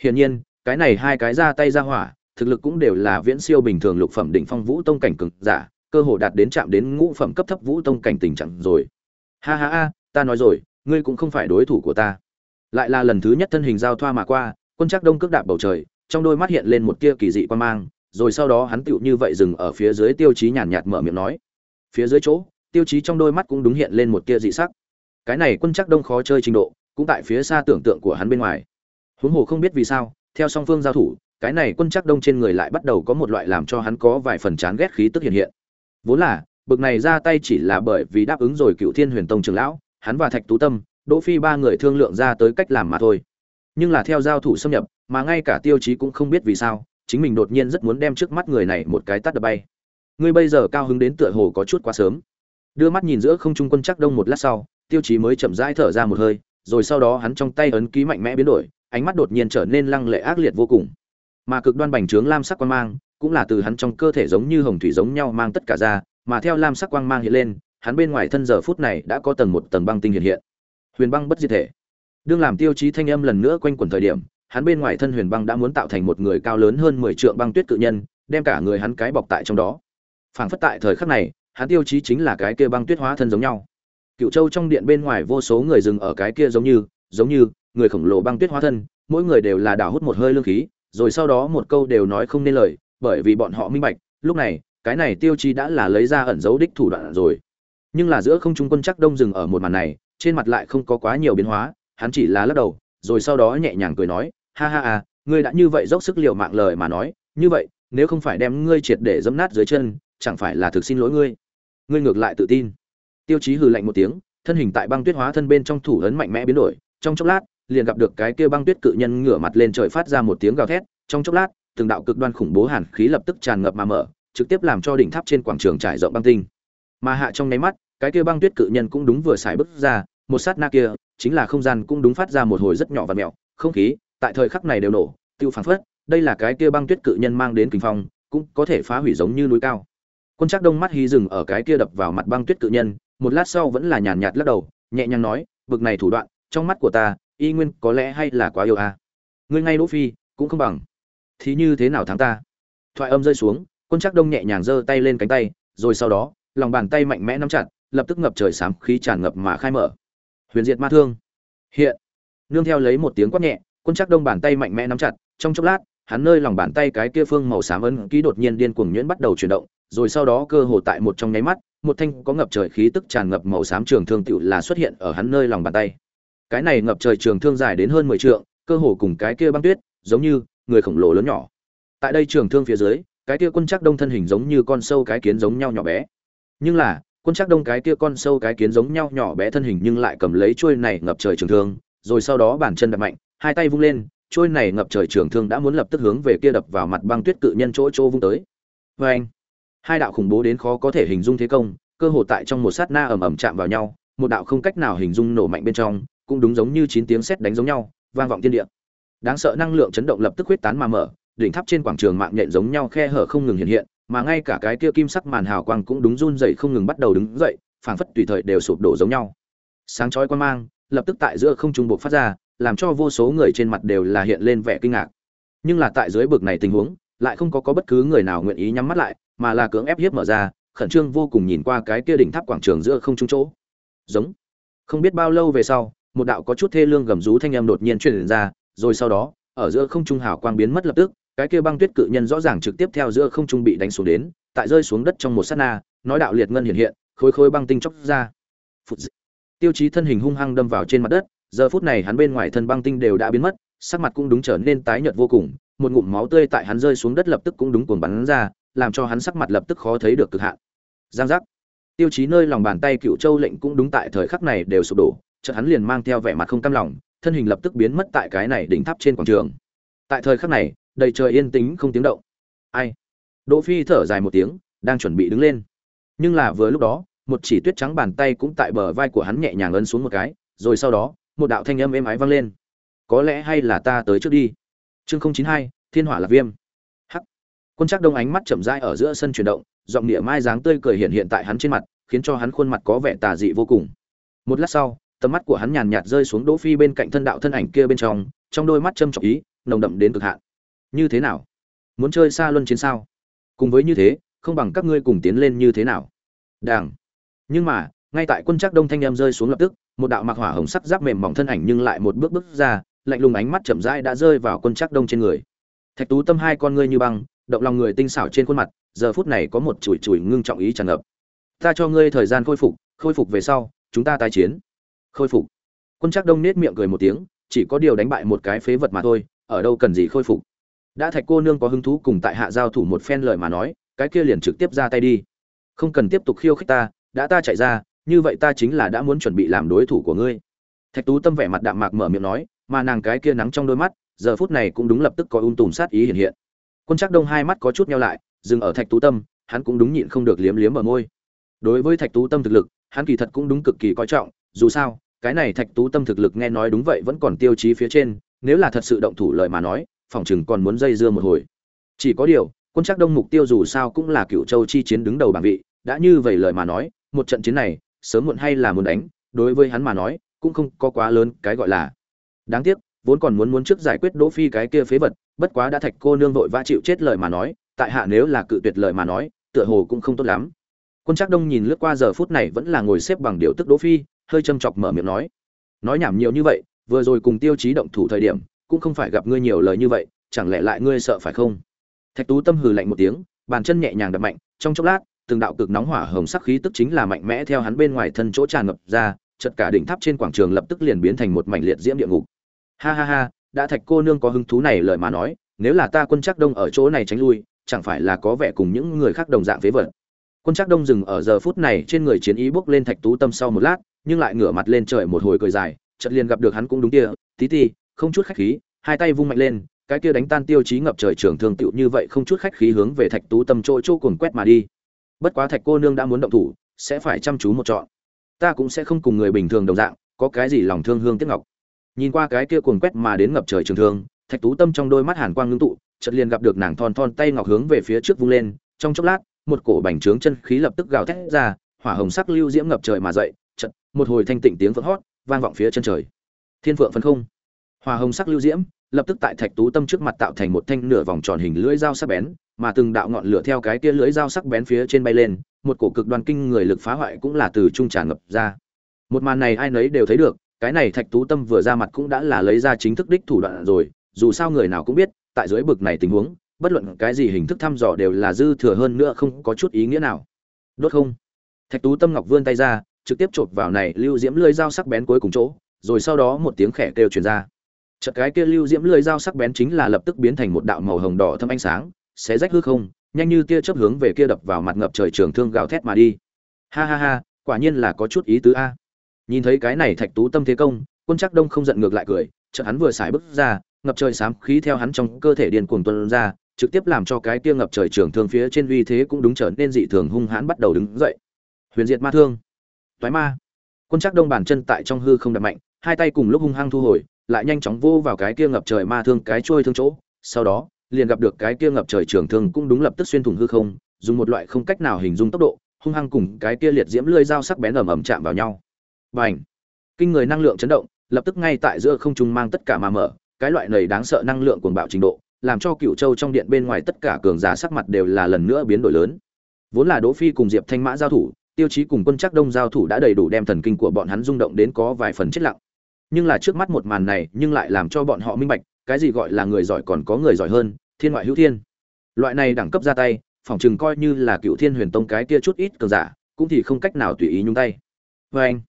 Hiển nhiên, cái này hai cái ra tay ra hỏa thực lực cũng đều là viễn siêu bình thường lục phẩm đỉnh phong vũ tông cảnh cường giả, cơ hồ đạt đến chạm đến ngũ phẩm cấp thấp vũ tông cảnh tình trạng rồi. Ha ha ha, ta nói rồi, ngươi cũng không phải đối thủ của ta. Lại là lần thứ nhất thân hình giao thoa mà qua, quân chắc đông cước đạp bầu trời, trong đôi mắt hiện lên một tia kỳ dị quan mang, rồi sau đó hắn tựu như vậy dừng ở phía dưới tiêu chí nhàn nhạt mở miệng nói. Phía dưới chỗ, tiêu chí trong đôi mắt cũng đúng hiện lên một tia dị sắc. Cái này quân chắc đông khó chơi trình độ, cũng tại phía xa tưởng tượng của hắn bên ngoài. Huống hồ không biết vì sao, theo song phương giao thủ cái này quân chắc đông trên người lại bắt đầu có một loại làm cho hắn có vài phần chán ghét khí tức hiện hiện. Vốn là, bực này ra tay chỉ là bởi vì đáp ứng rồi cựu thiên huyền tông trường lão, hắn và thạch tú tâm, đỗ phi ba người thương lượng ra tới cách làm mà thôi. Nhưng là theo giao thủ xâm nhập, mà ngay cả tiêu chí cũng không biết vì sao, chính mình đột nhiên rất muốn đem trước mắt người này một cái tát đập bay. Ngươi bây giờ cao hứng đến tựa hồ có chút quá sớm. Đưa mắt nhìn giữa không trung quân chắc đông một lát sau, tiêu chí mới chậm rãi thở ra một hơi, rồi sau đó hắn trong tay ấn ký mạnh mẽ biến đổi, ánh mắt đột nhiên trở nên lăng lệ ác liệt vô cùng mà cực đoan bành trướng lam sắc quang mang, cũng là từ hắn trong cơ thể giống như hồng thủy giống nhau mang tất cả ra, mà theo lam sắc quang mang hiện lên, hắn bên ngoài thân giờ phút này đã có tầng một tầng băng tinh hiện hiện. Huyền băng bất diệt thể. Đương làm tiêu chí thanh âm lần nữa quanh quẩn thời điểm, hắn bên ngoài thân huyền băng đã muốn tạo thành một người cao lớn hơn mười trượng băng tuyết cự nhân, đem cả người hắn cái bọc tại trong đó. Phảng phất tại thời khắc này, hắn tiêu chí chính là cái kia băng tuyết hóa thân giống nhau. Cựu châu trong điện bên ngoài vô số người dừng ở cái kia giống như giống như người khổng lồ băng tuyết hóa thân, mỗi người đều là đào hút một hơi lương khí rồi sau đó một câu đều nói không nên lời, bởi vì bọn họ minh bạch, lúc này, cái này tiêu chí đã là lấy ra ẩn dấu đích thủ đoạn rồi. Nhưng là giữa không trung quân chắc đông dừng ở một màn này, trên mặt lại không có quá nhiều biến hóa, hắn chỉ là lắc đầu, rồi sau đó nhẹ nhàng cười nói, ha ha ha ngươi đã như vậy dốc sức liệu mạng lời mà nói, như vậy, nếu không phải đem ngươi triệt để dẫm nát dưới chân, chẳng phải là thực xin lỗi ngươi? Ngươi ngược lại tự tin. Tiêu chí hừ lạnh một tiếng, thân hình tại băng tuyết hóa thân bên trong thủ ấn mạnh mẽ biến đổi, trong chốc lát liền gặp được cái kia băng tuyết cự nhân ngửa mặt lên trời phát ra một tiếng gào thét, trong chốc lát, từng đạo cực đoan khủng bố hàn khí lập tức tràn ngập mà mở, trực tiếp làm cho đỉnh tháp trên quảng trường trải rộng băng tinh. Mà hạ trong nháy mắt, cái kia băng tuyết cự nhân cũng đúng vừa xài bước ra, một sát na kia, chính là không gian cũng đúng phát ra một hồi rất nhỏ và mèo không khí, tại thời khắc này đều nổ, tiêu phản phất, đây là cái kia băng tuyết cự nhân mang đến kinh phong, cũng có thể phá hủy giống như núi cao. Quân trác đông mắt hí dừng ở cái kia đập vào mặt băng tuyết cự nhân, một lát sau vẫn là nhàn nhạt lắc đầu, nhẹ nhàng nói, bực này thủ đoạn, trong mắt của ta y nguyên có lẽ hay là quá yêu à. ngươi ngay đỗ phi, cũng không bằng. Thì như thế nào thắng ta? Thoại âm rơi xuống, quân chắc đông nhẹ nhàng giơ tay lên cánh tay, rồi sau đó, lòng bàn tay mạnh mẽ nắm chặt, lập tức ngập trời sám khí tràn ngập mà khai mở. Huyền diệt ma thương. Hiện. Nương theo lấy một tiếng quát nhẹ, quân chắc đông bàn tay mạnh mẽ nắm chặt, trong chốc lát, hắn nơi lòng bàn tay cái kia phương màu xám ấn ký đột nhiên điên cuồng nhuyễn bắt đầu chuyển động, rồi sau đó cơ hồ tại một trong nháy mắt, một thanh có ngập trời khí tức tràn ngập màu xám trường thương tựu là xuất hiện ở hắn nơi lòng bàn tay cái này ngập trời trường thương dài đến hơn mười trượng, cơ hồ cùng cái kia băng tuyết, giống như người khổng lồ lớn nhỏ. Tại đây trường thương phía dưới, cái kia quân chắc đông thân hình giống như con sâu cái kiến giống nhau nhỏ bé. Nhưng là, quân chắc đông cái kia con sâu cái kiến giống nhau nhỏ bé thân hình nhưng lại cầm lấy chuôi này ngập trời trường thương, rồi sau đó bàn chân đập mạnh, hai tay vung lên, chuôi này ngập trời trường thương đã muốn lập tức hướng về kia đập vào mặt băng tuyết cự nhân chỗ chỗ vung tới. Vê anh, hai đạo khủng bố đến khó có thể hình dung thế công, cơ hồ tại trong một sát na ầm ầm chạm vào nhau, một đạo không cách nào hình dung nổ mạnh bên trong cũng đúng giống như chín tiếng sét đánh giống nhau, vang vọng thiên địa. Đáng sợ năng lượng chấn động lập tức huyết tán mà mở, đỉnh tháp trên quảng trường mạng nhện giống nhau khe hở không ngừng hiện hiện, mà ngay cả cái kia kim sắc màn hào quang cũng đúng run rẩy không ngừng bắt đầu đứng dậy, phảng phất tùy thời đều sụp đổ giống nhau. Sáng chói quan mang, lập tức tại giữa không trung bộc phát ra, làm cho vô số người trên mặt đều là hiện lên vẻ kinh ngạc. Nhưng là tại dưới bực này tình huống, lại không có có bất cứ người nào nguyện ý nhắm mắt lại, mà là cưỡng ép hiếp mở ra, khẩn trương vô cùng nhìn qua cái kia đỉnh tháp quảng trường giữa không trung chỗ. Giống. Không biết bao lâu về sau một đạo có chút thê lương gầm rú thanh âm đột nhiên truyền ra, rồi sau đó, ở giữa không trung hào quang biến mất lập tức, cái kia băng tuyết cự nhân rõ ràng trực tiếp theo giữa không trung bị đánh xuống đến, tại rơi xuống đất trong một sát na, nói đạo liệt ngân hiện hiện, khối khối băng tinh chốc ra. Phụt tiêu chí thân hình hung hăng đâm vào trên mặt đất, giờ phút này hắn bên ngoài thân băng tinh đều đã biến mất, sắc mặt cũng đúng trở nên tái nhợt vô cùng, một ngụm máu tươi tại hắn rơi xuống đất lập tức cũng đúng cuồng bắn ra, làm cho hắn sắc mặt lập tức khó thấy được cực hạn. Giang giác. Tiêu chí nơi lòng bàn tay cựu châu lệnh cũng đúng tại thời khắc này đều sụp đổ chợt hắn liền mang theo vẻ mặt không cam lòng, thân hình lập tức biến mất tại cái này đỉnh tháp trên quảng trường. Tại thời khắc này, đầy trời yên tĩnh không tiếng động. Ai? Đỗ phi thở dài một tiếng, đang chuẩn bị đứng lên. Nhưng là vừa lúc đó, một chỉ tuyết trắng bàn tay cũng tại bờ vai của hắn nhẹ nhàng ấn xuống một cái, rồi sau đó, một đạo thanh âm êm ái vang lên. Có lẽ hay là ta tới trước đi. Chương không chín hai, thiên hỏa lạc viêm. Hắc. Quân trác đông ánh mắt chậm rãi ở giữa sân chuyển động, giọng địa mai dáng tươi cười hiện hiện tại hắn trên mặt, khiến cho hắn khuôn mặt có vẻ tà dị vô cùng. Một lát sau tầm mắt của hắn nhàn nhạt rơi xuống đỗ phi bên cạnh thân đạo thân ảnh kia bên trong trong đôi mắt châm trọng ý, nồng đậm đến cực hạn. Như thế nào? Muốn chơi xa luân chiến sao? Cùng với như thế, không bằng các ngươi cùng tiến lên như thế nào? Đảng nhưng mà, ngay tại quân chắc đông thanh em rơi xuống lập tức, một đạo mặc hỏa hồng sắc giáp mềm mỏng thân ảnh nhưng lại một bước bước ra, lạnh lùng ánh mắt chậm rãi đã rơi vào quân chắc đông trên người. Thạch tú tâm hai con ngươi như băng, động lòng người tinh xảo trên khuôn mặt, giờ phút này có một chùi chùi ngưng trọng ý tràn ngập. Ta cho ngươi thời gian khôi phục khôi phục về sau, chúng ta tái chiến khôi phục. Quân Trác đông nết miệng cười một tiếng, chỉ có điều đánh bại một cái phế vật mà thôi, ở đâu cần gì khôi phục. Đã thạch cô nương có hứng thú cùng tại hạ giao thủ một phen lời mà nói, cái kia liền trực tiếp ra tay đi. Không cần tiếp tục khiêu khích ta, đã ta chạy ra, như vậy ta chính là đã muốn chuẩn bị làm đối thủ của ngươi. Thạch tú tâm vẻ mặt đạm mạc mở miệng nói, mà nàng cái kia nắng trong đôi mắt, giờ phút này cũng đúng lập tức có Un tùm sát ý hiện hiện. Quân Trác đông hai mắt có chút nhau lại, dừng ở thạch tú tâm, hắn cũng đúng nhịn không được liếm liếm ở môi. Đối với thạch tú tâm thực lực, hắn kỳ thật cũng đúng cực kỳ coi trọng, dù sao cái này thạch tú tâm thực lực nghe nói đúng vậy vẫn còn tiêu chí phía trên, nếu là thật sự động thủ lời mà nói, phòng chừng còn muốn dây dưa một hồi. Chỉ có điều, quân chắc đông mục tiêu dù sao cũng là cựu châu chi chiến đứng đầu bảng vị, đã như vậy lời mà nói, một trận chiến này, sớm muộn hay là muốn đánh, đối với hắn mà nói, cũng không có quá lớn cái gọi là. Đáng tiếc, vốn còn muốn muốn trước giải quyết đỗ phi cái kia phế vật, bất quá đã thạch cô nương vội vã chịu chết lời mà nói, tại hạ nếu là cự tuyệt lời mà nói, tựa hồ cũng không tốt lắm. Quân chắc đông nhìn lướt qua giờ phút này vẫn là ngồi xếp bằng điều tức đỗ phi hơi châm chọc mở miệng nói. Nói nhảm nhiều như vậy, vừa rồi cùng tiêu chí động thủ thời điểm, cũng không phải gặp ngươi nhiều lời như vậy, chẳng lẽ lại ngươi sợ phải không? Thạch tú tâm hừ lạnh một tiếng, bàn chân nhẹ nhàng đập mạnh, trong chốc lát, từng đạo cực nóng hỏa hồng sắc khí tức chính là mạnh mẽ theo hắn bên ngoài thân chỗ tràn ngập ra, chợt cả đỉnh tháp trên quảng trường lập tức liền biến thành một mảnh liệt diễm địa ngục. Ha ha ha, đã thạch cô nương có hứng thú này lời mà nói, nếu là ta quân chắc đông ở chỗ này tránh lui, chẳng phải là có vẻ cùng những người khác đồng dạng phế vật. Quân chắc đông dừng ở giờ phút này trên người chiến ý bốc lên thạch tú tâm sau một lát nhưng lại ngửa mặt lên trời một hồi cười dài, chợt liền gặp được hắn cũng đúng kia, tí ti, không chút khách khí. Hai tay vung mạnh lên, cái kia đánh tan tiêu chí ngập trời trường thương tựu như vậy không chút khách khí hướng về thạch tú tâm chỗ chỗ cuồng quét mà đi. Bất quá thạch cô nương đã muốn động thủ, sẽ phải chăm chú một chọn ta cũng sẽ không cùng người bình thường đồng dạng, có cái gì lòng thương hương tiếc ngọc. Nhìn qua cái kia cuồng quét mà đến ngập trời trường thương, thạch tú tâm trong đôi mắt hàn quang ngưng tụ, chợt liền gặp được nàng thon thon tay ngọc hướng về phía trước vung lên, trong chốc lát, một cổ bành trướng chân khí lập tức gào thét ra, hỏa hồng sắc lưu diễm ngập trời mà dậy một hồi thanh tịnh tiếng vỡ hót, vang vọng phía chân trời. Thiên phượng phân không. Hòa hồng sắc lưu diễm, lập tức tại thạch tú tâm trước mặt tạo thành một thanh nửa vòng tròn hình lưỡi dao sắc bén, mà từng đạo ngọn lửa theo cái kia lưỡi dao sắc bén phía trên bay lên, một cổ cực đoan kinh người lực phá hoại cũng là từ trung tràn ngập ra. Một màn này ai nấy đều thấy được, cái này thạch tú tâm vừa ra mặt cũng đã là lấy ra chính thức đích thủ đoạn rồi, dù sao người nào cũng biết, tại dưới bực này tình huống, bất luận cái gì hình thức thăm dò đều là dư thừa hơn nữa không có chút ý nghĩa nào. Đốt không? Thạch tú tâm ngọc vươn tay ra trực tiếp chộp vào này lưu diễm lưỡi dao sắc bén cuối cùng chỗ, rồi sau đó một tiếng khẽ kêu truyền ra. Chợt cái kia lưu diễm lưỡi dao sắc bén chính là lập tức biến thành một đạo màu hồng đỏ thâm ánh sáng, xé rách hư không, nhanh như tia chớp hướng về kia đập vào mặt ngập trời trường thương gào thét mà đi. Ha ha ha, quả nhiên là có chút ý tứ a. Nhìn thấy cái này thạch tú tâm thế công, quân Trác đông không giận ngược lại cười, chợt hắn vừa xài bước ra, ngập trời sám khí theo hắn trong cơ thể điên cuồng tuôn ra, trực tiếp làm cho cái kia ngập trời trường thương phía trên uy thế cũng đúng trở nên dị thường hung hãn bắt đầu đứng dậy. Huyền diệt ma thương toái ma. Quân chắc đông bàn chân tại trong hư không đập mạnh, hai tay cùng lúc hung hăng thu hồi, lại nhanh chóng vô vào cái kia ngập trời ma thương cái trôi thương chỗ. Sau đó, liền gặp được cái kia ngập trời trường thương cũng đúng lập tức xuyên thủng hư không, dùng một loại không cách nào hình dung tốc độ, hung hăng cùng cái kia liệt diễm lưỡi dao sắc bén ầm ầm chạm vào nhau. Bành! Kinh người năng lượng chấn động, lập tức ngay tại giữa không trung mang tất cả mà mở, cái loại này đáng sợ năng lượng cuồng bạo trình độ, làm cho cựu châu trong điện bên ngoài tất cả cường giả sắc mặt đều là lần nữa biến đổi lớn. Vốn là đỗ phi cùng diệp thanh mã giao thủ tiêu chí cùng quân chắc đông giao thủ đã đầy đủ đem thần kinh của bọn hắn rung động đến có vài phần chết lặng. Nhưng là trước mắt một màn này, nhưng lại làm cho bọn họ minh bạch, cái gì gọi là người giỏi còn có người giỏi hơn, thiên ngoại hữu thiên. Loại này đẳng cấp ra tay, phỏng chừng coi như là cựu thiên huyền tông cái kia chút ít cường giả, cũng thì không cách nào tùy ý nhúng tay. Vê anh,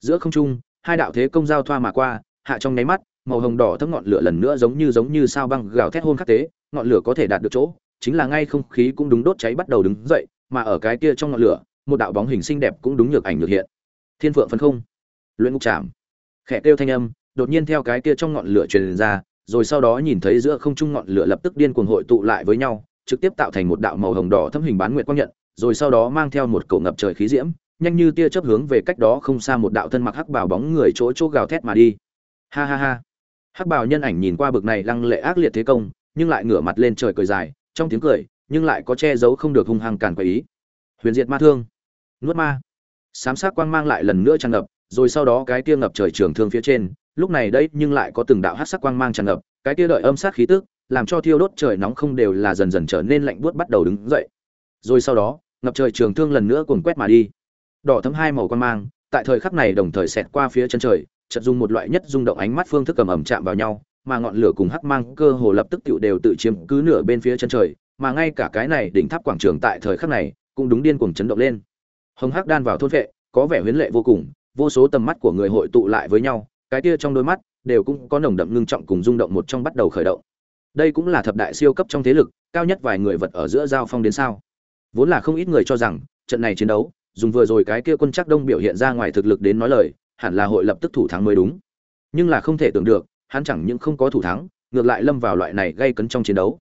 giữa không trung, hai đạo thế công giao thoa mà qua, hạ trong nháy mắt, màu hồng đỏ thấp ngọn lửa lần nữa giống như giống như sao băng gào thét hôn khắc tế, ngọn lửa có thể đạt được chỗ, chính là ngay không khí cũng đúng đốt cháy bắt đầu đứng dậy, mà ở cái kia trong ngọn lửa một đạo bóng hình xinh đẹp cũng đúng nhược ảnh nhược hiện. Thiên phượng phân không. Luyện ngục chạm khẽ kêu thanh âm, đột nhiên theo cái kia trong ngọn lửa truyền ra, rồi sau đó nhìn thấy giữa không trung ngọn lửa lập tức điên cuồng hội tụ lại với nhau, trực tiếp tạo thành một đạo màu hồng đỏ thâm hình bán nguyệt quang nhận, rồi sau đó mang theo một cổ ngập trời khí diễm, nhanh như tia chớp hướng về cách đó không xa một đạo thân mặc hắc bào bóng người chỗ chỗ gào thét mà đi. Ha ha ha. Hắc bào nhân ảnh nhìn qua bực này lăng lệ ác liệt thế công, nhưng lại ngửa mặt lên trời cười dài, trong tiếng cười, nhưng lại có che giấu không được hung hăng cản quấy ý. Huyền diệt ma thương nuốt ma. Sám sát quang mang lại lần nữa tràn ngập, rồi sau đó cái kia ngập trời trường thương phía trên, lúc này đây nhưng lại có từng đạo hát sắc quang mang tràn ngập, cái kia đợi âm sát khí tức, làm cho thiêu đốt trời nóng không đều là dần dần trở nên lạnh buốt bắt đầu đứng dậy. Rồi sau đó, ngập trời trường thương lần nữa cuồn quét mà đi. Đỏ thấm hai màu quang mang, tại thời khắc này đồng thời xẹt qua phía chân trời, chợt dùng một loại nhất rung động ánh mắt phương thức cầm ẩm chạm vào nhau, mà ngọn lửa cùng hắc mang cơ hồ lập tức tựu đều tự chiếm cứ nửa bên phía chân trời, mà ngay cả cái này đỉnh tháp quảng trường tại thời khắc này cũng đúng điên cuồng chấn động lên hồng hắc đan vào thôn vệ, có vẻ huyến lệ vô cùng, vô số tầm mắt của người hội tụ lại với nhau, cái kia trong đôi mắt đều cũng có nồng đậm ngưng trọng cùng rung động một trong bắt đầu khởi động. Đây cũng là thập đại siêu cấp trong thế lực, cao nhất vài người vật ở giữa giao phong đến sao. Vốn là không ít người cho rằng, trận này chiến đấu, dùng vừa rồi cái kia quân chắc đông biểu hiện ra ngoài thực lực đến nói lời, hẳn là hội lập tức thủ thắng mới đúng. Nhưng là không thể tưởng được, hắn chẳng những không có thủ thắng, ngược lại lâm vào loại này gây cấn trong chiến đấu.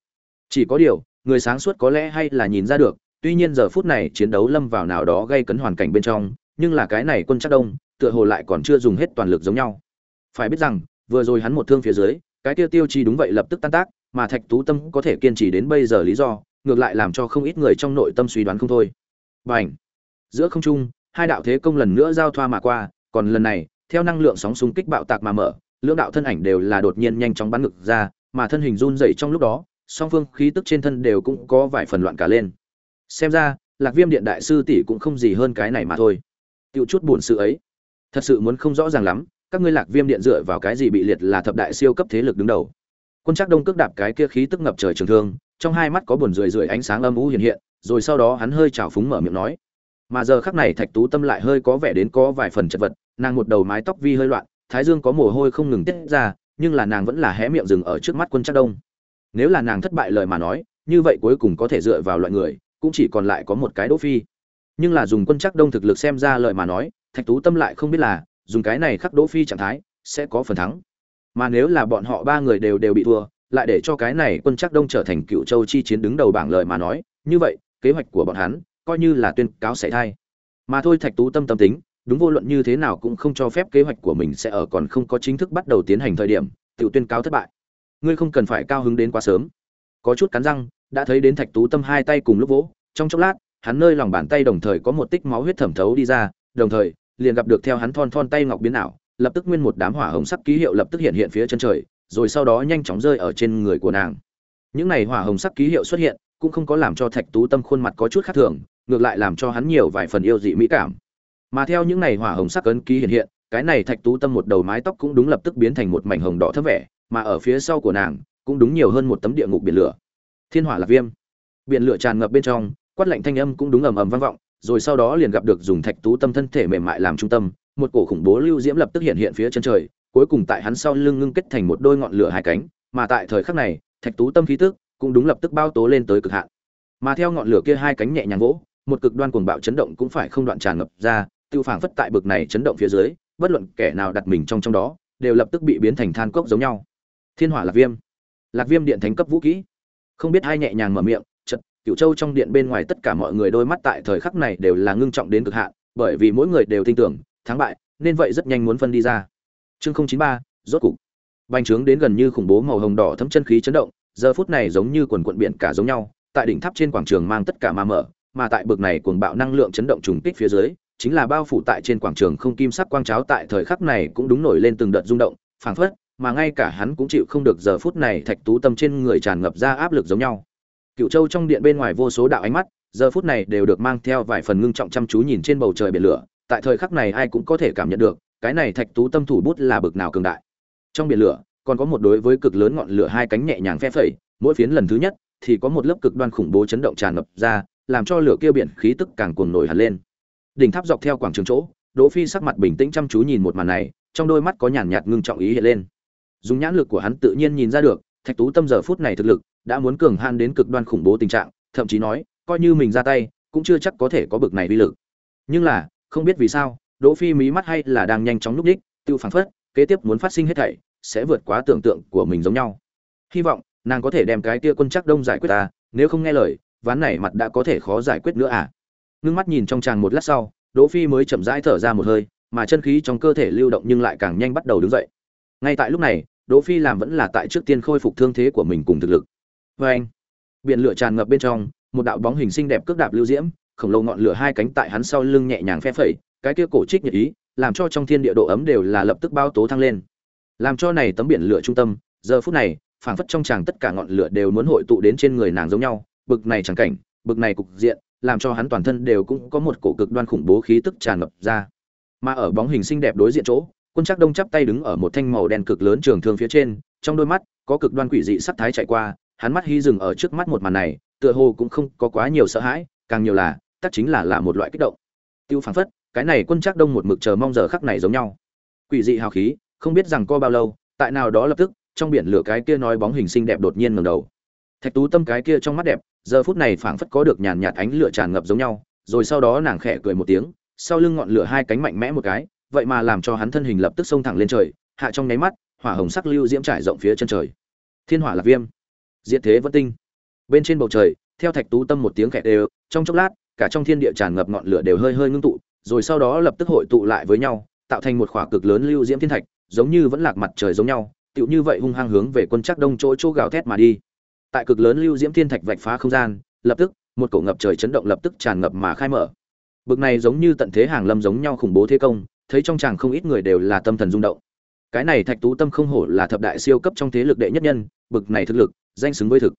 Chỉ có điều, người sáng suốt có lẽ hay là nhìn ra được tuy nhiên giờ phút này chiến đấu lâm vào nào đó gây cấn hoàn cảnh bên trong, nhưng là cái này quân chắc đông, tựa hồ lại còn chưa dùng hết toàn lực giống nhau. Phải biết rằng, vừa rồi hắn một thương phía dưới, cái tiêu tiêu chi đúng vậy lập tức tan tác, mà thạch tú tâm có thể kiên trì đến bây giờ lý do, ngược lại làm cho không ít người trong nội tâm suy đoán không thôi. B à giữa không trung, hai đạo thế công lần nữa giao thoa mà qua, còn lần này, theo năng lượng sóng xung kích bạo tạc mà mở, lưỡng đạo thân ảnh đều là đột nhiên nhanh chóng bắn ngực ra, mà thân hình run dậy trong lúc đó, song phương khí tức trên thân đều cũng có vài phần loạn cả lên xem ra, lạc viêm điện đại sư tỷ cũng không gì hơn cái này mà thôi. Tiêu chút buồn sự ấy. Thật sự muốn không rõ ràng lắm, các ngươi lạc viêm điện dựa vào cái gì bị liệt là thập đại siêu cấp thế lực đứng đầu. Quân chắc đông cước đạp cái kia khí tức ngập trời trường thương, trong hai mắt có buồn rười rượi ánh sáng âm u hiện hiện, rồi sau đó hắn hơi trào phúng mở miệng nói. Mà giờ khắc này thạch tú tâm lại hơi có vẻ đến có vài phần chật vật, nàng một đầu mái tóc vi hơi loạn, thái dương có mồ hôi không ngừng tiết ra, nhưng là nàng vẫn là hé miệng dừng ở trước mắt quân chắc đông. Nếu là nàng thất bại lời mà nói, như vậy cuối cùng có thể dựa vào loại người cũng chỉ còn lại có một cái đỗ phi. Nhưng là dùng quân chắc đông thực lực xem ra lời mà nói, thạch tú tâm lại không biết là, dùng cái này khắc đỗ phi trạng thái, sẽ có phần thắng. Mà nếu là bọn họ ba người đều đều bị thua, lại để cho cái này quân chắc đông trở thành cựu châu chi chiến đứng đầu bảng lời mà nói, như vậy, kế hoạch của bọn hắn, coi như là tuyên cáo sảy thai mà thôi thạch tú tâm tâm tính, đúng vô luận như thế nào cũng không cho phép kế hoạch của mình sẽ ở còn không có chính thức bắt đầu tiến hành thời điểm, tự tuyên cáo thất bại. Ngươi không cần phải cao hứng đến quá sớm. Có chút cắn răng đã thấy đến thạch tú tâm hai tay cùng lúc vỗ, trong chốc lát, hắn nơi lòng bàn tay đồng thời có một tích máu huyết thẩm thấu đi ra, đồng thời, liền gặp được theo hắn thon thon tay ngọc biến ảo, lập tức nguyên một đám hỏa hồng sắc ký hiệu lập tức hiện hiện phía chân trời, rồi sau đó nhanh chóng rơi ở trên người của nàng. Những này hỏa hồng sắc ký hiệu xuất hiện, cũng không có làm cho thạch tú tâm khuôn mặt có chút khác thường, ngược lại làm cho hắn nhiều vài phần yêu dị mỹ cảm. Mà theo những này hỏa hồng sắc ấn ký hiện hiện, cái này thạch tú tâm một đầu mái tóc cũng đúng lập tức biến thành một mảnh hồng đỏ thấp vẻ, mà ở phía sau của nàng, cũng đúng nhiều hơn một tấm địa ngục biển lửa thiên hỏa lạc viêm. Biển lửa tràn ngập bên trong, quát lạnh thanh âm cũng đúng ầm ầm vang vọng, rồi sau đó liền gặp được dùng thạch tú tâm thân thể mềm mại làm trung tâm, một cổ khủng bố lưu diễm lập tức hiện hiện phía chân trời, cuối cùng tại hắn sau lưng ngưng kết thành một đôi ngọn lửa hai cánh, mà tại thời khắc này, thạch tú tâm khí tức cũng đúng lập tức bao tố lên tới cực hạn. Mà theo ngọn lửa kia hai cánh nhẹ nhàng vỗ, một cực đoan cuồng bạo chấn động cũng phải không đoạn tràn ngập ra, tiêu phảng phất tại bực này chấn động phía dưới, bất luận kẻ nào đặt mình trong trong đó, đều lập tức bị biến thành than cốc giống nhau. Thiên hỏa lạc viêm. Lạc viêm điện thánh cấp vũ kỹ không biết hai nhẹ nhàng mở miệng chật cựu châu trong điện bên ngoài tất cả mọi người đôi mắt tại thời khắc này đều là ngưng trọng đến cực hạn, bởi vì mỗi người đều tin tưởng, thắng bại, nên vậy rất nhanh muốn phân đi ra. Chương không chín ba, rốt cục. Bành trướng đến gần như khủng bố màu hồng đỏ thấm chân khí chấn động, giờ phút này giống như quần quận biển cả giống nhau, tại đỉnh tháp trên quảng trường mang tất cả mà mở, mà tại bực này cuồng bạo năng lượng chấn động trùng kích phía dưới, chính là bao phủ tại trên quảng trường không kim sắc quang cháo tại thời khắc này cũng đúng nổi lên từng đợt rung động, phảng phất mà ngay cả hắn cũng chịu không được giờ phút này thạch tú tâm trên người tràn ngập ra áp lực giống nhau. Cựu châu trong điện bên ngoài vô số đạo ánh mắt, giờ phút này đều được mang theo vài phần ngưng trọng chăm chú nhìn trên bầu trời biển lửa, tại thời khắc này ai cũng có thể cảm nhận được, cái này thạch tú tâm thủ bút là bực nào cường đại. Trong biển lửa, còn có một đối với cực lớn ngọn lửa hai cánh nhẹ nhàng phe phẩy, mỗi phiến lần thứ nhất thì có một lớp cực đoan khủng bố chấn động tràn ngập ra, làm cho lửa kia biển khí tức càng cuồng nổi hẳn lên. Đỉnh tháp dọc theo quảng trường chỗ, đỗ phi sắc mặt bình tĩnh chăm chú nhìn một màn này, trong đôi mắt có nhàn nhạt ngưng trọng ý hiện lên dùng nhãn lực của hắn tự nhiên nhìn ra được, thạch tú tâm giờ phút này thực lực đã muốn cường han đến cực đoan khủng bố tình trạng, thậm chí nói, coi như mình ra tay, cũng chưa chắc có thể có bực này uy lực. Nhưng là, không biết vì sao, đỗ phi mí mắt hay là đang nhanh chóng lúc đích, tiêu phảng phất, kế tiếp muốn phát sinh hết thảy, sẽ vượt quá tưởng tượng của mình giống nhau. Hy vọng, nàng có thể đem cái kia quân chắc đông giải quyết ta, nếu không nghe lời, ván này mặt đã có thể khó giải quyết nữa à? Ngưng mắt nhìn trong tràng một lát sau, đỗ phi mới chậm rãi thở ra một hơi, mà chân khí trong cơ thể lưu động nhưng lại càng nhanh bắt đầu đứng dậy ngay tại lúc này, đỗ phi làm vẫn là tại trước tiên khôi phục thương thế của mình cùng thực lực. Với anh, biển lửa tràn ngập bên trong, một đạo bóng hình xinh đẹp cước đạp lưu diễm, khổng lồ ngọn lửa hai cánh tại hắn sau lưng nhẹ nhàng phe phẩy, cái kia cổ trích nhiệt ý, làm cho trong thiên địa độ ấm đều là lập tức bao tố thăng lên. Làm cho này tấm biển lửa trung tâm, giờ phút này, phảng phất trong tràng tất cả ngọn lửa đều muốn hội tụ đến trên người nàng giống nhau, bực này chẳng cảnh, bực này cục diện, làm cho hắn toàn thân đều cũng có một cổ cực đoan khủng bố khí tức tràn ngập ra. Mà ở bóng hình xinh đẹp đối diện chỗ quân Trác đông chắp tay đứng ở một thanh màu đen cực lớn trường thương phía trên, trong đôi mắt có cực đoan quỷ dị sắc thái chạy qua, hắn mắt hy dừng ở trước mắt một màn này, tựa hồ cũng không có quá nhiều sợ hãi, càng nhiều là tất chính là là một loại kích động. Tiêu phảng phất, cái này quân Trác đông một mực chờ mong giờ khắc này giống nhau. Quỷ dị hào khí, không biết rằng co bao lâu, tại nào đó lập tức, trong biển lửa cái kia nói bóng hình xinh đẹp đột nhiên ngẩng đầu. Thạch tú tâm cái kia trong mắt đẹp, giờ phút này phảng phất có được nhàn nhạt ánh lửa tràn ngập giống nhau, rồi sau đó nàng khẽ cười một tiếng, sau lưng ngọn lửa hai cánh mạnh mẽ một cái vậy mà làm cho hắn thân hình lập tức xông thẳng lên trời, hạ trong nháy mắt, hỏa hồng sắc lưu diễm trải rộng phía chân trời. Thiên hỏa lạc viêm. Diệt thế vân tinh. Bên trên bầu trời, theo thạch tú tâm một tiếng khẽ đều, trong chốc lát, cả trong thiên địa tràn ngập ngọn lửa đều hơi hơi ngưng tụ, rồi sau đó lập tức hội tụ lại với nhau, tạo thành một khỏa cực lớn lưu diễm thiên thạch, giống như vẫn lạc mặt trời giống nhau, tựu như vậy hung hăng hướng về quân chắc đông chỗ chỗ gào thét mà đi. Tại cực lớn lưu diễm thiên thạch vạch phá không gian, lập tức, một cổ ngập trời chấn động lập tức tràn ngập mà khai mở. Bực này giống như tận thế hàng lâm giống nhau khủng bố thế công thấy trong chàng không ít người đều là tâm thần rung động. Cái này thạch tú tâm không hổ là thập đại siêu cấp trong thế lực đệ nhất nhân, bực này thực lực, danh xứng với thực.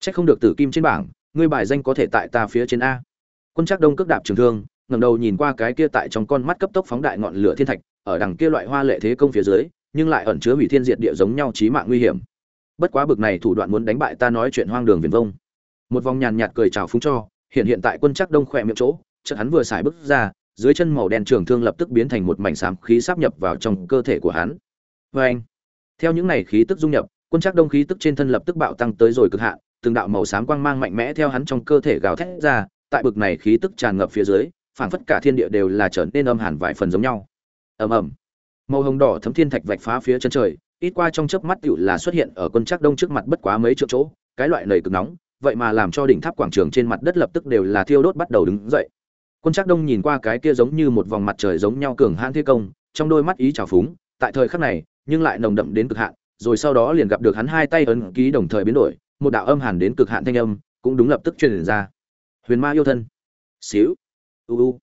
Trách không được tử kim trên bảng, ngươi bài danh có thể tại ta phía trên a. Quân Trác đông cước đạp trường thương, ngẩng đầu nhìn qua cái kia tại trong con mắt cấp tốc phóng đại ngọn lửa thiên thạch, ở đằng kia loại hoa lệ thế công phía dưới, nhưng lại ẩn chứa hủy thiên diệt địa giống nhau chí mạng nguy hiểm. Bất quá bực này thủ đoạn muốn đánh bại ta nói chuyện hoang đường viển vông. Một vòng nhàn nhạt cười chào phúng cho, hiện hiện tại quân Trác đông khỏe miệng chỗ, chợt hắn vừa xài bước ra dưới chân màu đen trường thương lập tức biến thành một mảnh xám khí sáp nhập vào trong cơ thể của hắn. Và anh, theo những này khí tức dung nhập, quân chắc đông khí tức trên thân lập tức bạo tăng tới rồi cực hạn, từng đạo màu xám quang mang mạnh mẽ theo hắn trong cơ thể gào thét ra, tại bực này khí tức tràn ngập phía dưới, phảng phất cả thiên địa đều là trở nên âm hẳn vài phần giống nhau. Ầm ầm. Màu hồng đỏ thấm thiên thạch vạch phá phía chân trời, ít qua trong chớp mắt tiểu là xuất hiện ở quân chắc đông trước mặt bất quá mấy triệu chỗ, cái loại nầy cực nóng, vậy mà làm cho đỉnh tháp quảng trường trên mặt đất lập tức đều là thiêu đốt bắt đầu đứng dậy quân Trác đông nhìn qua cái kia giống như một vòng mặt trời giống nhau cường hãn thế công, trong đôi mắt ý trào phúng, tại thời khắc này, nhưng lại nồng đậm đến cực hạn, rồi sau đó liền gặp được hắn hai tay ấn ký đồng thời biến đổi, một đạo âm hàn đến cực hạn thanh âm cũng đúng lập tức truyền ra. Huyền ma yêu thân. Xíu. U u.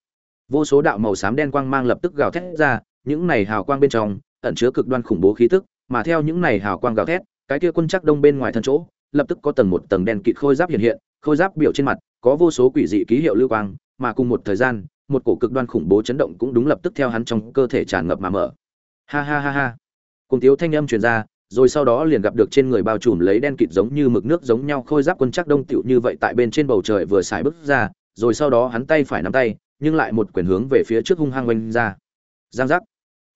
Vô số đạo màu xám đen quang mang lập tức gào thét ra, những này hào quang bên trong ẩn chứa cực đoan khủng bố khí tức, mà theo những này hào quang gào thét, cái kia quân chắc đông bên ngoài thân chỗ, lập tức có tầng một tầng đen kịt khôi giáp hiện hiện, khôi giáp biểu trên mặt, có vô số quỷ dị ký hiệu lưu quang mà cùng một thời gian, một cổ cực đoan khủng bố chấn động cũng đúng lập tức theo hắn trong cơ thể tràn ngập mà mở. Ha ha ha ha. Cùng tiếu thanh âm truyền ra, rồi sau đó liền gặp được trên người bao trùm lấy đen kịt giống như mực nước giống nhau khôi giáp quân chắc đông tựu như vậy tại bên trên bầu trời vừa xài bước ra, rồi sau đó hắn tay phải nắm tay, nhưng lại một quyền hướng về phía trước hung hăng oanh ra. Giang giác.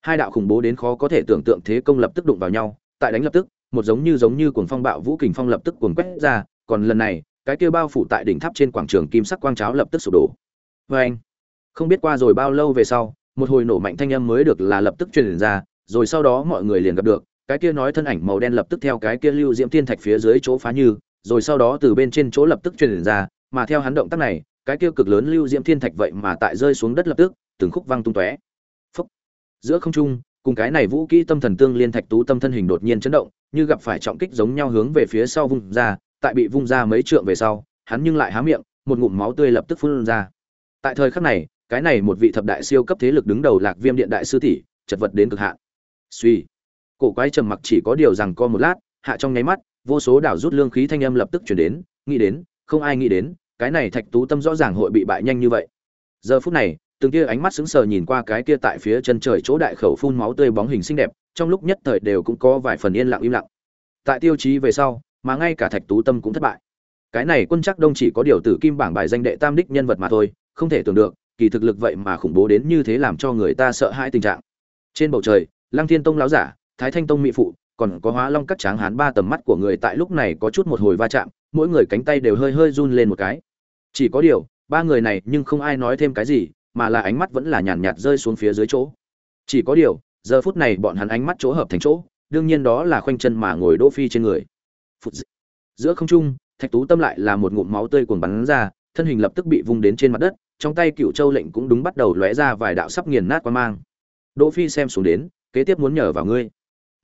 Hai đạo khủng bố đến khó có thể tưởng tượng thế công lập tức đụng vào nhau, tại đánh lập tức, một giống như giống như cuồng phong bạo vũ kình phong lập tức cuồng quét ra, còn lần này, cái kia bao phủ tại đỉnh tháp trên quảng trường kim sắc quang cháo lập tức sụp đổ vê anh, không biết qua rồi bao lâu về sau, một hồi nổ mạnh thanh âm mới được là lập tức truyền ra, rồi sau đó mọi người liền gặp được, cái kia nói thân ảnh màu đen lập tức theo cái kia lưu diễm thiên thạch phía dưới chỗ phá như, rồi sau đó từ bên trên chỗ lập tức truyền ra, mà theo hắn động tác này, cái kia cực lớn lưu diễm thiên thạch vậy mà tại rơi xuống đất lập tức, từng khúc văng tung tóe. Phúc. Giữa không trung, cùng cái này vũ kỹ tâm thần tương liên thạch tú tâm thân hình đột nhiên chấn động, như gặp phải trọng kích giống nhau hướng về phía sau vung ra, tại bị vung ra mấy trượng về sau, hắn nhưng lại há miệng, một ngụm máu tươi lập tức phun ra tại thời khắc này, cái này một vị thập đại siêu cấp thế lực đứng đầu lạc viêm điện đại sư tỷ, chật vật đến cực hạn. Suy. Cổ quái trầm mặc chỉ có điều rằng co một lát, hạ trong nháy mắt, vô số đảo rút lương khí thanh âm lập tức chuyển đến, nghĩ đến, không ai nghĩ đến, cái này thạch tú tâm rõ ràng hội bị bại nhanh như vậy. Giờ phút này, từng kia ánh mắt sững sờ nhìn qua cái kia tại phía chân trời chỗ đại khẩu phun máu tươi bóng hình xinh đẹp, trong lúc nhất thời đều cũng có vài phần yên lặng im lặng. Tại tiêu chí về sau, mà ngay cả thạch tú tâm cũng thất bại. Cái này quân chắc đông chỉ có điều tử kim bảng bài danh đệ tam đích nhân vật mà thôi không thể tưởng được, kỳ thực lực vậy mà khủng bố đến như thế làm cho người ta sợ hãi tình trạng. Trên bầu trời, lăng thiên tông láo giả, thái thanh tông mỹ phụ, còn có hóa long cắt tráng hán ba tầm mắt của người tại lúc này có chút một hồi va chạm, mỗi người cánh tay đều hơi hơi run lên một cái. Chỉ có điều, ba người này nhưng không ai nói thêm cái gì, mà là ánh mắt vẫn là nhàn nhạt rơi xuống phía dưới chỗ. Chỉ có điều, giờ phút này bọn hắn ánh mắt chỗ hợp thành chỗ, đương nhiên đó là khoanh chân mà ngồi đỗ phi trên người. Phụt giữa không trung, thạch tú tâm lại là một ngụm máu tươi cuồn bắn ra thân hình lập tức bị vung đến trên mặt đất, trong tay cựu châu lệnh cũng đúng bắt đầu lóe ra vài đạo sắp nghiền nát qua mang. Đỗ phi xem xuống đến, kế tiếp muốn nhờ vào ngươi.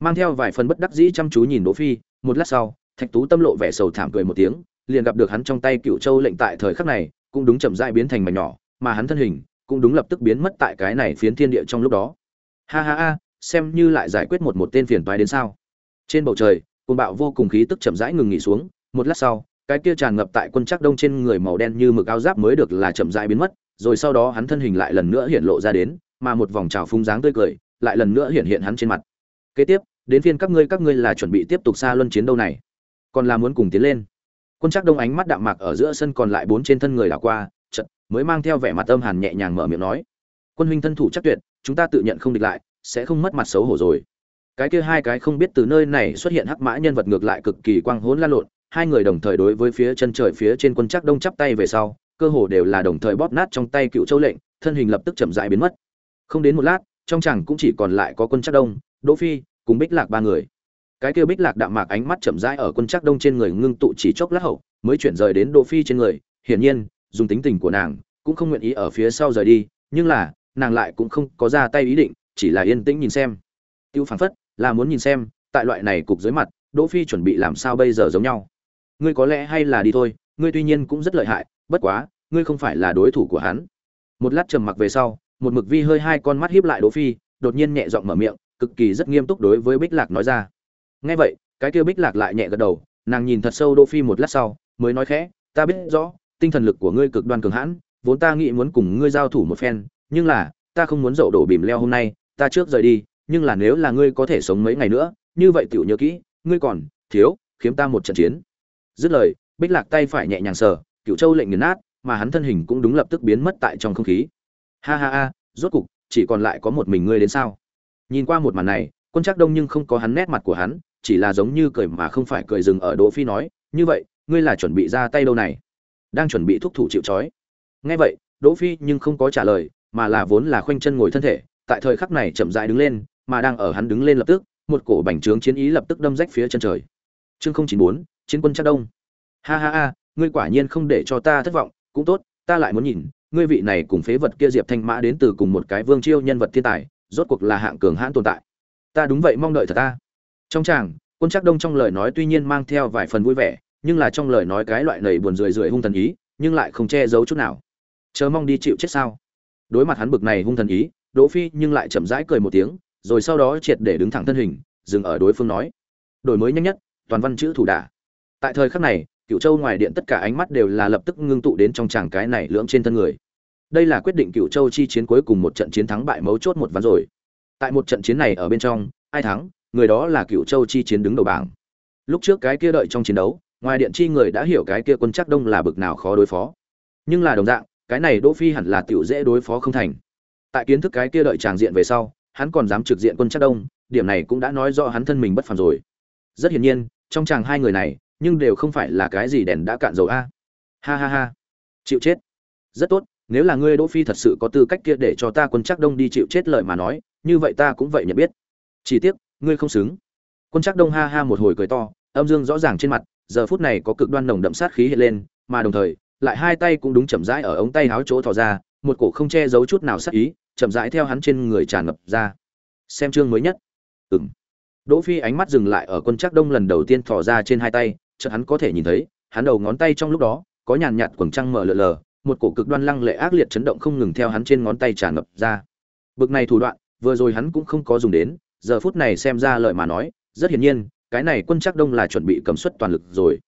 Mang theo vài phần bất đắc dĩ chăm chú nhìn đỗ phi, một lát sau, thạch tú tâm lộ vẻ sầu thảm cười một tiếng, liền gặp được hắn trong tay cựu châu lệnh tại thời khắc này, cũng đúng chậm rãi biến thành mảnh nhỏ, mà hắn thân hình cũng đúng lập tức biến mất tại cái này phiến thiên địa trong lúc đó. Ha ha ha, xem như lại giải quyết một một tên phiền toái đến sao. Trên bầu trời côn bạo vô cùng khí tức chậm rãi ngừng nghỉ xuống, một lát sau cái kia tràn ngập tại quân chắc đông trên người màu đen như mực áo giáp mới được là chậm rãi biến mất, rồi sau đó hắn thân hình lại lần nữa hiện lộ ra đến, mà một vòng trào phúng dáng tươi cười lại lần nữa hiện hiện hắn trên mặt. Kế tiếp, đến phiên các ngươi các ngươi là chuẩn bị tiếp tục xa luân chiến đâu này? Còn là muốn cùng tiến lên. Quân chắc đông ánh mắt đạm mạc ở giữa sân còn lại bốn trên thân người đảo qua, chợt mới mang theo vẻ mặt âm hàn nhẹ nhàng mở miệng nói, quân huynh thân thủ chắc tuyệt, chúng ta tự nhận không địch lại, sẽ không mất mặt xấu hổ rồi. Cái kia hai cái không biết từ nơi này xuất hiện hắc mã nhân vật ngược lại cực kỳ quang hỗn lan lộn hai người đồng thời đối với phía chân trời phía trên quân chắc đông chắp tay về sau, cơ hồ đều là đồng thời bóp nát trong tay cựu châu lệnh, thân hình lập tức chậm rãi biến mất. Không đến một lát, trong chẳng cũng chỉ còn lại có quân chắc đông, đỗ phi cùng bích lạc ba người. Cái kia bích lạc đạm mạc ánh mắt chậm rãi ở quân chắc đông trên người ngưng tụ chỉ chốc lát hậu, mới chuyển rời đến đỗ phi trên người. Hiển nhiên, dùng tính tình của nàng, cũng không nguyện ý ở phía sau rời đi, nhưng là, nàng lại cũng không có ra tay ý định, chỉ là yên tĩnh nhìn xem. Tiêu phảng phất, là muốn nhìn xem, tại loại này cục dưới mặt, đỗ phi chuẩn bị làm sao bây giờ giống nhau ngươi có lẽ hay là đi thôi, ngươi tuy nhiên cũng rất lợi hại, bất quá, ngươi không phải là đối thủ của hắn. Một lát trầm mặc về sau, một mực vi hơi hai con mắt hiếp lại đỗ phi, đột nhiên nhẹ giọng mở miệng, cực kỳ rất nghiêm túc đối với bích lạc nói ra. Nghe vậy, cái kia bích lạc lại nhẹ gật đầu, nàng nhìn thật sâu đỗ phi một lát sau, mới nói khẽ, ta biết rõ, tinh thần lực của ngươi cực đoan cường hãn, vốn ta nghĩ muốn cùng ngươi giao thủ một phen, nhưng là, ta không muốn dậu đổ bìm leo hôm nay, ta trước rời đi, nhưng là nếu là ngươi có thể sống mấy ngày nữa, như vậy tiểu nhớ kỹ, ngươi còn, thiếu, khiếm ta một trận chiến dứt lời, bích lạc tay phải nhẹ nhàng sờ cựu châu lệnh nghiền nát, mà hắn thân hình cũng đúng lập tức biến mất tại trong không khí. Ha ha ha, rốt cục, chỉ còn lại có một mình ngươi đến sao? Nhìn qua một màn này, quân chắc đông nhưng không có hắn nét mặt của hắn, chỉ là giống như cười mà không phải cười dừng ở đỗ phi nói, như vậy, ngươi là chuẩn bị ra tay đâu này? Đang chuẩn bị thúc thủ chịu trói. Nghe vậy, đỗ phi nhưng không có trả lời, mà là vốn là khoanh chân ngồi thân thể, tại thời khắc này chậm rãi đứng lên, mà đang ở hắn đứng lên lập tức, một cổ bành trướng chiến ý lập tức đâm rách phía chân trời. Chương không chín bốn chiến quân chắc đông. Ha ha ha, ngươi quả nhiên không để cho ta thất vọng, cũng tốt, ta lại muốn nhìn, ngươi vị này cùng phế vật kia diệp thanh mã đến từ cùng một cái vương chiêu nhân vật thiên tài, rốt cuộc là hạng cường hãn tồn tại. Ta đúng vậy mong đợi thật ta. Trong chàng quân chắc đông trong lời nói tuy nhiên mang theo vài phần vui vẻ, nhưng là trong lời nói cái loại nầy buồn rười rượi hung thần ý, nhưng lại không che giấu chút nào. Chờ mong đi chịu chết sao? Đối mặt hắn bực này hung thần ý, đỗ phi nhưng lại chậm rãi cười một tiếng, rồi sau đó triệt để đứng thẳng thân hình, dừng ở đối phương nói. Đổi mới nhanh nhất, toàn văn chữ thủ đả tại thời khắc này cựu châu ngoài điện tất cả ánh mắt đều là lập tức ngưng tụ đến trong tràng cái này lưỡng trên thân người. Đây là quyết định cựu châu chi chiến cuối cùng một trận chiến thắng bại mấu chốt một ván rồi. Tại một trận chiến này ở bên trong, ai thắng, người đó là cựu châu chi chiến đứng đầu bảng. Lúc trước cái kia đợi trong chiến đấu, ngoài điện chi người đã hiểu cái kia quân chắc đông là bực nào khó đối phó. Nhưng là đồng dạng, cái này đỗ phi hẳn là tiểu dễ đối phó không thành. Tại kiến thức cái kia đợi tràng diện về sau, hắn còn dám trực diện quân chắc đông, điểm này cũng đã nói rõ hắn thân mình bất phàm rồi. Rất hiển nhiên, trong chàng hai người này nhưng đều không phải là cái gì đèn đã cạn dầu a. Ha ha ha. Chịu chết. Rất tốt, nếu là ngươi đỗ phi thật sự có tư cách kia để cho ta quân chắc đông đi chịu chết lời mà nói, như vậy ta cũng vậy nhận biết. Chỉ tiếc, ngươi không xứng. Quân chắc đông ha ha một hồi cười to, âm dương rõ ràng trên mặt, giờ phút này có cực đoan nồng đậm sát khí hiện lên, mà đồng thời, lại hai tay cũng đúng chậm rãi ở ống tay áo chỗ thò ra, một cổ không che giấu chút nào sát ý, chậm rãi theo hắn trên người tràn ngập ra. Xem chương mới nhất. Ừm. Đỗ phi ánh mắt dừng lại ở quân chắc đông lần đầu tiên thò ra trên hai tay chợt hắn có thể nhìn thấy, hắn đầu ngón tay trong lúc đó, có nhàn nhạt quầng trăng mở lờ lờ, một cổ cực đoan lăng lệ ác liệt chấn động không ngừng theo hắn trên ngón tay tràn ngập ra. Bực này thủ đoạn, vừa rồi hắn cũng không có dùng đến, giờ phút này xem ra lời mà nói, rất hiển nhiên, cái này quân chắc đông là chuẩn bị cầm suất toàn lực rồi.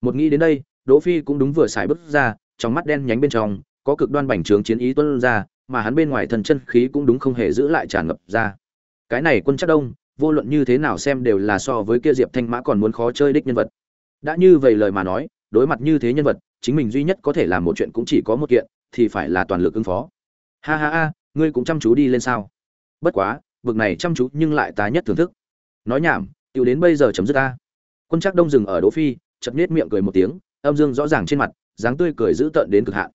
Một nghĩ đến đây, đỗ phi cũng đúng vừa xài bước ra, trong mắt đen nhánh bên trong, có cực đoan bành trướng chiến ý tuôn ra, mà hắn bên ngoài thần chân khí cũng đúng không hề giữ lại tràn ngập ra. Cái này quân chắc đông, vô luận như thế nào xem đều là so với kia diệp thanh mã còn muốn khó chơi đích nhân vật đã như vậy lời mà nói, đối mặt như thế nhân vật, chính mình duy nhất có thể làm một chuyện cũng chỉ có một kiện, thì phải là toàn lực ứng phó. Ha ha ha, ngươi cũng chăm chú đi lên sao? Bất quá vực này chăm chú nhưng lại ta nhất thưởng thức. Nói nhảm, tiểu đến bây giờ chấm dứt ta. Quân trắc đông dừng ở đỗ phi, chợt nết miệng cười một tiếng, âm dương rõ ràng trên mặt, dáng tươi cười giữ tợn đến cực hạn.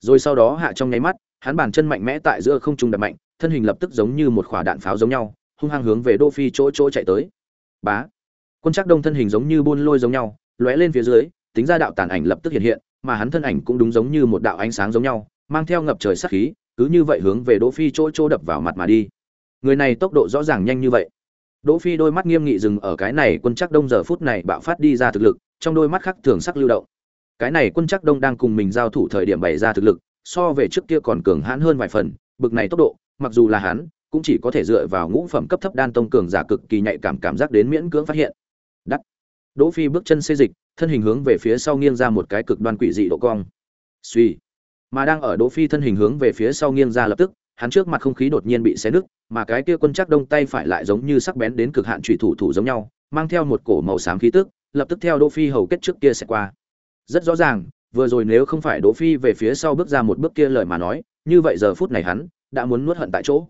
Rồi sau đó hạ trong nháy mắt, hắn bàn chân mạnh mẽ tại giữa không trung đập mạnh, thân hình lập tức giống như một quả đạn pháo giống nhau, hung hăng hướng về đỗ phi chỗ chỗ chạy tới. Bá! Quân trắc đông thân hình giống như buôn lôi giống nhau lóe lên phía dưới, tính ra đạo tàn ảnh lập tức hiện hiện, mà hắn thân ảnh cũng đúng giống như một đạo ánh sáng giống nhau, mang theo ngập trời sát khí, cứ như vậy hướng về đỗ phi chỗ chỗ đập vào mặt mà đi. Người này tốc độ rõ ràng nhanh như vậy. Đỗ phi đôi mắt nghiêm nghị dừng ở cái này quân chắc đông giờ phút này bạo phát đi ra thực lực, trong đôi mắt khác thường sắc lưu động. Cái này quân chắc đông đang cùng mình giao thủ thời điểm bày ra thực lực, so về trước kia còn cường hãn hơn vài phần, bực này tốc độ, mặc dù là hắn, cũng chỉ có thể dựa vào ngũ phẩm cấp thấp đan tông cường giả cực kỳ nhạy cảm cảm giác đến miễn cưỡng phát hiện. Đắt đỗ phi bước chân xê dịch, thân hình hướng về phía sau nghiêng ra một cái cực đoan quỷ dị độ cong. Suy mà đang ở đỗ phi thân hình hướng về phía sau nghiêng ra lập tức, hắn trước mặt không khí đột nhiên bị xé nứt, mà cái kia quân chắc đông tay phải lại giống như sắc bén đến cực hạn trụy thủ thủ giống nhau, mang theo một cổ màu xám khí tức, lập tức theo đỗ phi hầu kết trước kia sẽ qua. Rất rõ ràng, vừa rồi nếu không phải đỗ phi về phía sau bước ra một bước kia lời mà nói, như vậy giờ phút này hắn đã muốn nuốt hận tại chỗ.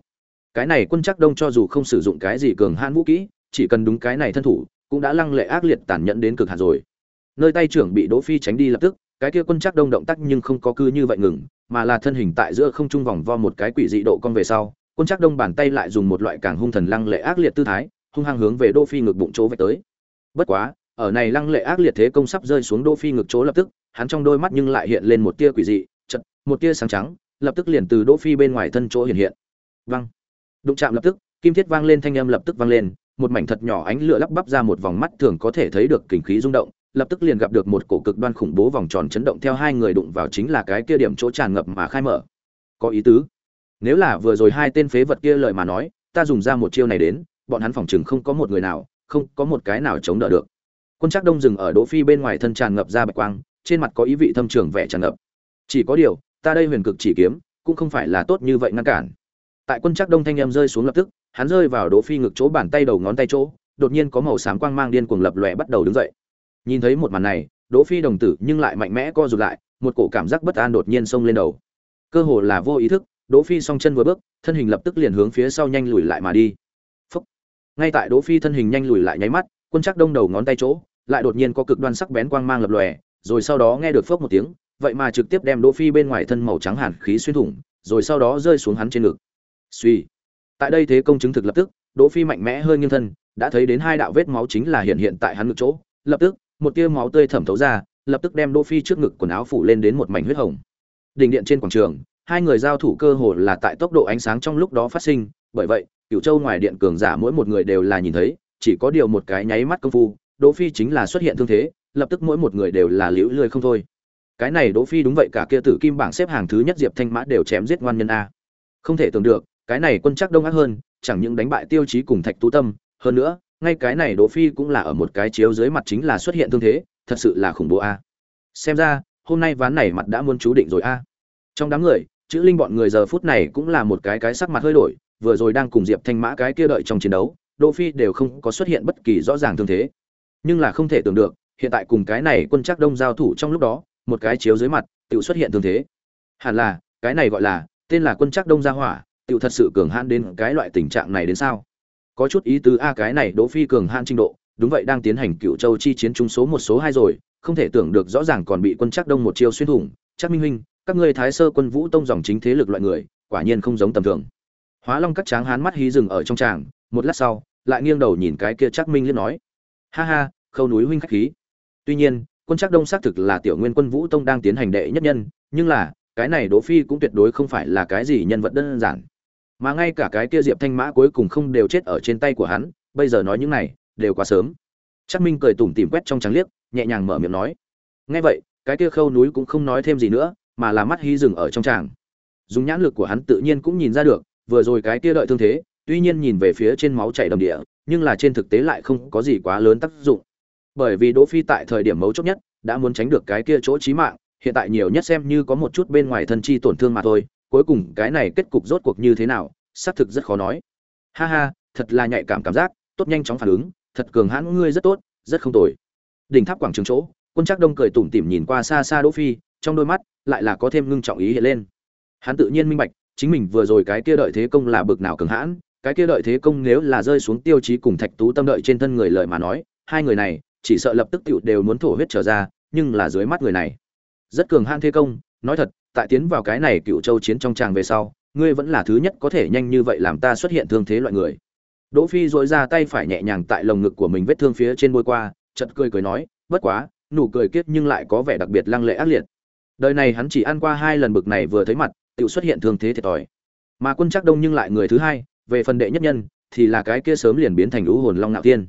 Cái này quân chắc đông cho dù không sử dụng cái gì cường hãn vũ kỹ chỉ cần đúng cái này thân thủ cũng đã lăng lệ ác liệt tàn nhẫn đến cực hạn rồi. Nơi tay trưởng bị đỗ phi tránh đi lập tức, cái kia quân chắc đông động tác nhưng không có cư như vậy ngừng, mà là thân hình tại giữa không trung vòng vo một cái quỷ dị độ con về sau, quân chắc đông bàn tay lại dùng một loại càng hung thần lăng lệ ác liệt tư thái, hung hăng hướng về đỗ phi ngực bụng chỗ về tới. Bất quá, ở này lăng lệ ác liệt thế công sắp rơi xuống đỗ phi ngực chỗ lập tức, hắn trong đôi mắt nhưng lại hiện lên một tia quỷ dị chật một tia sáng trắng, lập tức liền từ đỗ phi bên ngoài thân chỗ hiện hiện. Vang! Đụng chạm lập tức, kim thiết vang lên, thanh âm lập tức vang lên một mảnh thật nhỏ ánh lửa lắp bắp ra một vòng mắt thường có thể thấy được kình khí rung động, lập tức liền gặp được một cổ cực đoan khủng bố vòng tròn chấn động theo hai người đụng vào chính là cái kia điểm chỗ tràn ngập mà khai mở. Có ý tứ? Nếu là vừa rồi hai tên phế vật kia lời mà nói, ta dùng ra một chiêu này đến, bọn hắn phòng chừng không có một người nào, không có một cái nào chống đỡ được. Quân trác đông dừng ở đỗ phi bên ngoài thân tràn ngập ra bạch quang, trên mặt có ý vị thâm trường vẻ tràn ngập. Chỉ có điều, ta đây huyền cực chỉ kiếm, cũng không phải là tốt như vậy ngăn cản tại quân chắc đông thanh em rơi xuống lập tức, hắn rơi vào đỗ phi ngực chỗ bàn tay đầu ngón tay chỗ, đột nhiên có màu xám quang mang điên cuồng lập lòe bắt đầu đứng dậy. Nhìn thấy một màn này, đỗ phi đồng tử nhưng lại mạnh mẽ co rụt lại, một cổ cảm giác bất an đột nhiên xông lên đầu. Cơ hồ là vô ý thức, đỗ phi song chân vừa bước, thân hình lập tức liền hướng phía sau nhanh lùi lại mà đi. Phúc. ngay tại đỗ phi thân hình nhanh lùi lại nháy mắt, quân chắc đông đầu ngón tay chỗ, lại đột nhiên có cực đoan sắc bén quang mang lập lòe, rồi sau đó nghe được phốc một tiếng, vậy mà trực tiếp đem đỗ phi bên ngoài thân màu trắng hàn khí xuyên thủng, rồi sau đó rơi xuống hắn trên ngực suy. Tại đây thế công chứng thực lập tức, đỗ phi mạnh mẽ hơn nghiêng thân, đã thấy đến hai đạo vết máu chính là hiện hiện tại hắn ngực chỗ. Lập tức, một tia máu tươi thẩm thấu ra, lập tức đem đỗ phi trước ngực quần áo phủ lên đến một mảnh huyết hồng. Đỉnh điện trên quảng trường, hai người giao thủ cơ hồ là tại tốc độ ánh sáng trong lúc đó phát sinh, bởi vậy, cửu châu ngoài điện cường giả mỗi một người đều là nhìn thấy, chỉ có điều một cái nháy mắt công phu, đỗ phi chính là xuất hiện thương thế, lập tức mỗi một người đều là liễu lười không thôi. Cái này đỗ phi đúng vậy, cả kia tử kim bảng xếp hàng thứ nhất diệp thanh mã đều chém giết ngoan nhân a. Không thể tưởng được cái này quân chắc đông ác hơn, chẳng những đánh bại tiêu chí cùng thạch tú tâm, hơn nữa, ngay cái này đỗ phi cũng là ở một cái chiếu dưới mặt chính là xuất hiện thương thế, thật sự là khủng bố a. Xem ra, hôm nay ván này mặt đã muốn chú định rồi a. Trong đám người, chữ linh bọn người giờ phút này cũng là một cái cái sắc mặt hơi đổi, vừa rồi đang cùng diệp thanh mã cái kia đợi trong chiến đấu, đỗ phi đều không có xuất hiện bất kỳ rõ ràng thương thế. Nhưng là không thể tưởng được, hiện tại cùng cái này quân chắc đông giao thủ trong lúc đó, một cái chiếu dưới mặt tự xuất hiện thương thế. Hẳn là, cái này gọi là, tên là quân chắc đông gia hỏa Tiểu thật sự cường hãn đến cái loại tình trạng này đến sao? Có chút ý tứ, a, cái này đỗ phi cường hãn trình độ, đúng vậy, đang tiến hành cựu châu chi chiến trung số một, số hai rồi, không thể tưởng được rõ ràng còn bị quân Trác đông một chiêu xuyên thủng. Trác minh huynh, các ngươi thái sơ quân vũ tông dòng chính thế lực loại người, quả nhiên không giống tầm thường. Hóa long cắt tráng hán mắt hí dừng ở trong tràng, một lát sau, lại nghiêng đầu nhìn cái kia Trác minh liên nói, ha ha, khâu núi huynh khách khí. Tuy nhiên, quân Trác đông xác thực là tiểu nguyên quân vũ tông đang tiến hành đệ nhất nhân, nhưng là, cái này đỗ phi cũng tuyệt đối không phải là cái gì nhân vật đơn giản mà ngay cả cái kia diệp thanh mã cuối cùng không đều chết ở trên tay của hắn, bây giờ nói những này, đều quá sớm. Chắc minh cười tủm tỉm quét trong trắng liếc, nhẹ nhàng mở miệng nói. Nghe vậy, cái kia khâu núi cũng không nói thêm gì nữa, mà là mắt hy dừng ở trong tràng. Dùng nhãn lực của hắn tự nhiên cũng nhìn ra được, vừa rồi cái kia đợi thương thế, tuy nhiên nhìn về phía trên máu chảy đầm địa, nhưng là trên thực tế lại không có gì quá lớn tác dụng. Bởi vì đỗ phi tại thời điểm mấu chốt nhất, đã muốn tránh được cái kia chỗ chí mạng, hiện tại nhiều nhất xem như có một chút bên ngoài thân chi tổn thương mà thôi cuối cùng cái này kết cục rốt cuộc như thế nào, xác thực rất khó nói. Ha ha, thật là nhạy cảm cảm giác, tốt nhanh chóng phản ứng, thật cường hãn, ngươi rất tốt, rất không tồi. Đỉnh tháp quảng trường chỗ, quân trác đông cười tủm tỉm nhìn qua xa xa đỗ phi, trong đôi mắt lại là có thêm ngưng trọng ý hiện lên. Hắn tự nhiên minh bạch, chính mình vừa rồi cái kia đợi thế công là bực nào cường hãn, cái kia đợi thế công nếu là rơi xuống tiêu chí cùng thạch tú tâm đợi trên thân người lời mà nói, hai người này chỉ sợ lập tức tiểu đều muốn thổ huyết trở ra, nhưng là dưới mắt người này. Rất cường hãn thế công nói thật, tại tiến vào cái này cựu châu chiến trong tràng về sau, ngươi vẫn là thứ nhất có thể nhanh như vậy làm ta xuất hiện thương thế loại người. Đỗ phi dội ra tay phải nhẹ nhàng tại lồng ngực của mình vết thương phía trên môi qua, chợt cười cười nói, bất quá, nụ cười kiết nhưng lại có vẻ đặc biệt lăng lệ ác liệt. Đời này hắn chỉ ăn qua hai lần bực này vừa thấy mặt tự xuất hiện thương thế thiệt thòi. Mà quân chắc đông nhưng lại người thứ hai, về phần đệ nhất nhân, thì là cái kia sớm liền biến thành lũ hồn long nạo tiên.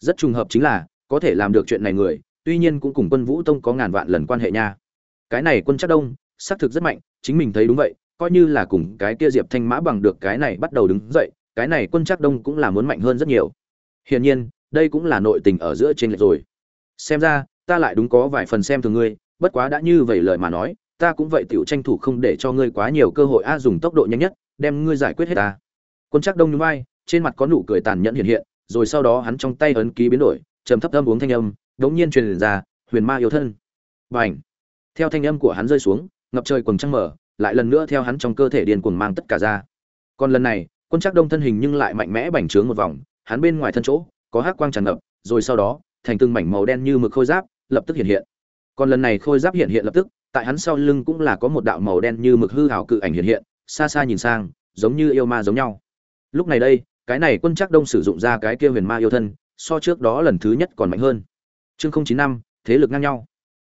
Rất trùng hợp chính là, có thể làm được chuyện này người, tuy nhiên cũng cùng quân vũ tông có ngàn vạn lần quan hệ nha cái này quân chắc đông, xác thực rất mạnh, chính mình thấy đúng vậy, coi như là cùng cái kia diệp thanh mã bằng được cái này bắt đầu đứng dậy, cái này quân chắc đông cũng là muốn mạnh hơn rất nhiều. Hiển nhiên, đây cũng là nội tình ở giữa trên lệch rồi. Xem ra, ta lại đúng có vài phần xem thường ngươi, bất quá đã như vậy lời mà nói, ta cũng vậy tiểu tranh thủ không để cho ngươi quá nhiều cơ hội a, dùng tốc độ nhanh nhất, đem ngươi giải quyết hết ta. Quân chắc đông nhún vai, trên mặt có nụ cười tàn nhẫn hiện hiện, rồi sau đó hắn trong tay ấn ký biến đổi, trầm thấp âm uống thanh âm, đống nhiên truyền ra, huyền ma yêu thân. Bảnh theo thanh âm của hắn rơi xuống, ngập trời quần trăng mở, lại lần nữa theo hắn trong cơ thể điên cuồng mang tất cả ra. Còn lần này, quân chắc đông thân hình nhưng lại mạnh mẽ bành trướng một vòng, hắn bên ngoài thân chỗ, có hắc quang tràn ngập, rồi sau đó, thành từng mảnh màu đen như mực khôi giáp, lập tức hiện hiện. Còn lần này khôi giáp hiện hiện lập tức, tại hắn sau lưng cũng là có một đạo màu đen như mực hư hảo cự ảnh hiện hiện, xa xa nhìn sang, giống như yêu ma giống nhau. Lúc này đây, cái này quân chắc đông sử dụng ra cái kia huyền ma yêu thân, so trước đó lần thứ nhất còn mạnh hơn. Chương không chín năm, thế lực ngang nhau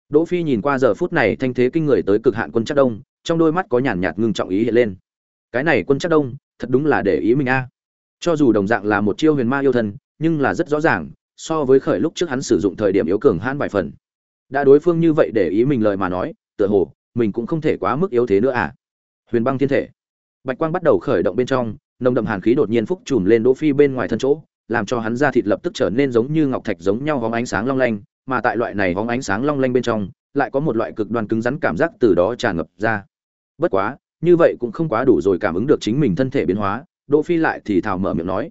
đỗ phi nhìn qua giờ phút này thanh thế kinh người tới cực hạn quân chắc đông trong đôi mắt có nhàn nhạt ngưng trọng ý hiện lên. Cái này quân chắc đông thật đúng là để ý mình a. Cho dù đồng dạng là một chiêu huyền ma yêu thần, nhưng là rất rõ ràng so với khởi lúc trước hắn sử dụng thời điểm yếu cường hãn vài phần. Đã đối phương như vậy để ý mình lời mà nói tựa hồ mình cũng không thể quá mức yếu thế nữa à. Huyền băng thiên thể. Bạch quang bắt đầu khởi động bên trong nồng đậm hàn khí đột nhiên phúc trùm lên đỗ phi bên ngoài thân chỗ làm cho hắn da thịt lập tức trở nên giống như ngọc thạch giống nhau hóng ánh sáng long lanh mà tại loại này hóng ánh sáng long lanh bên trong, lại có một loại cực đoan cứng rắn cảm giác từ đó tràn ngập ra. Bất quá, như vậy cũng không quá đủ rồi cảm ứng được chính mình thân thể biến hóa, đỗ phi lại thì thào mở miệng nói.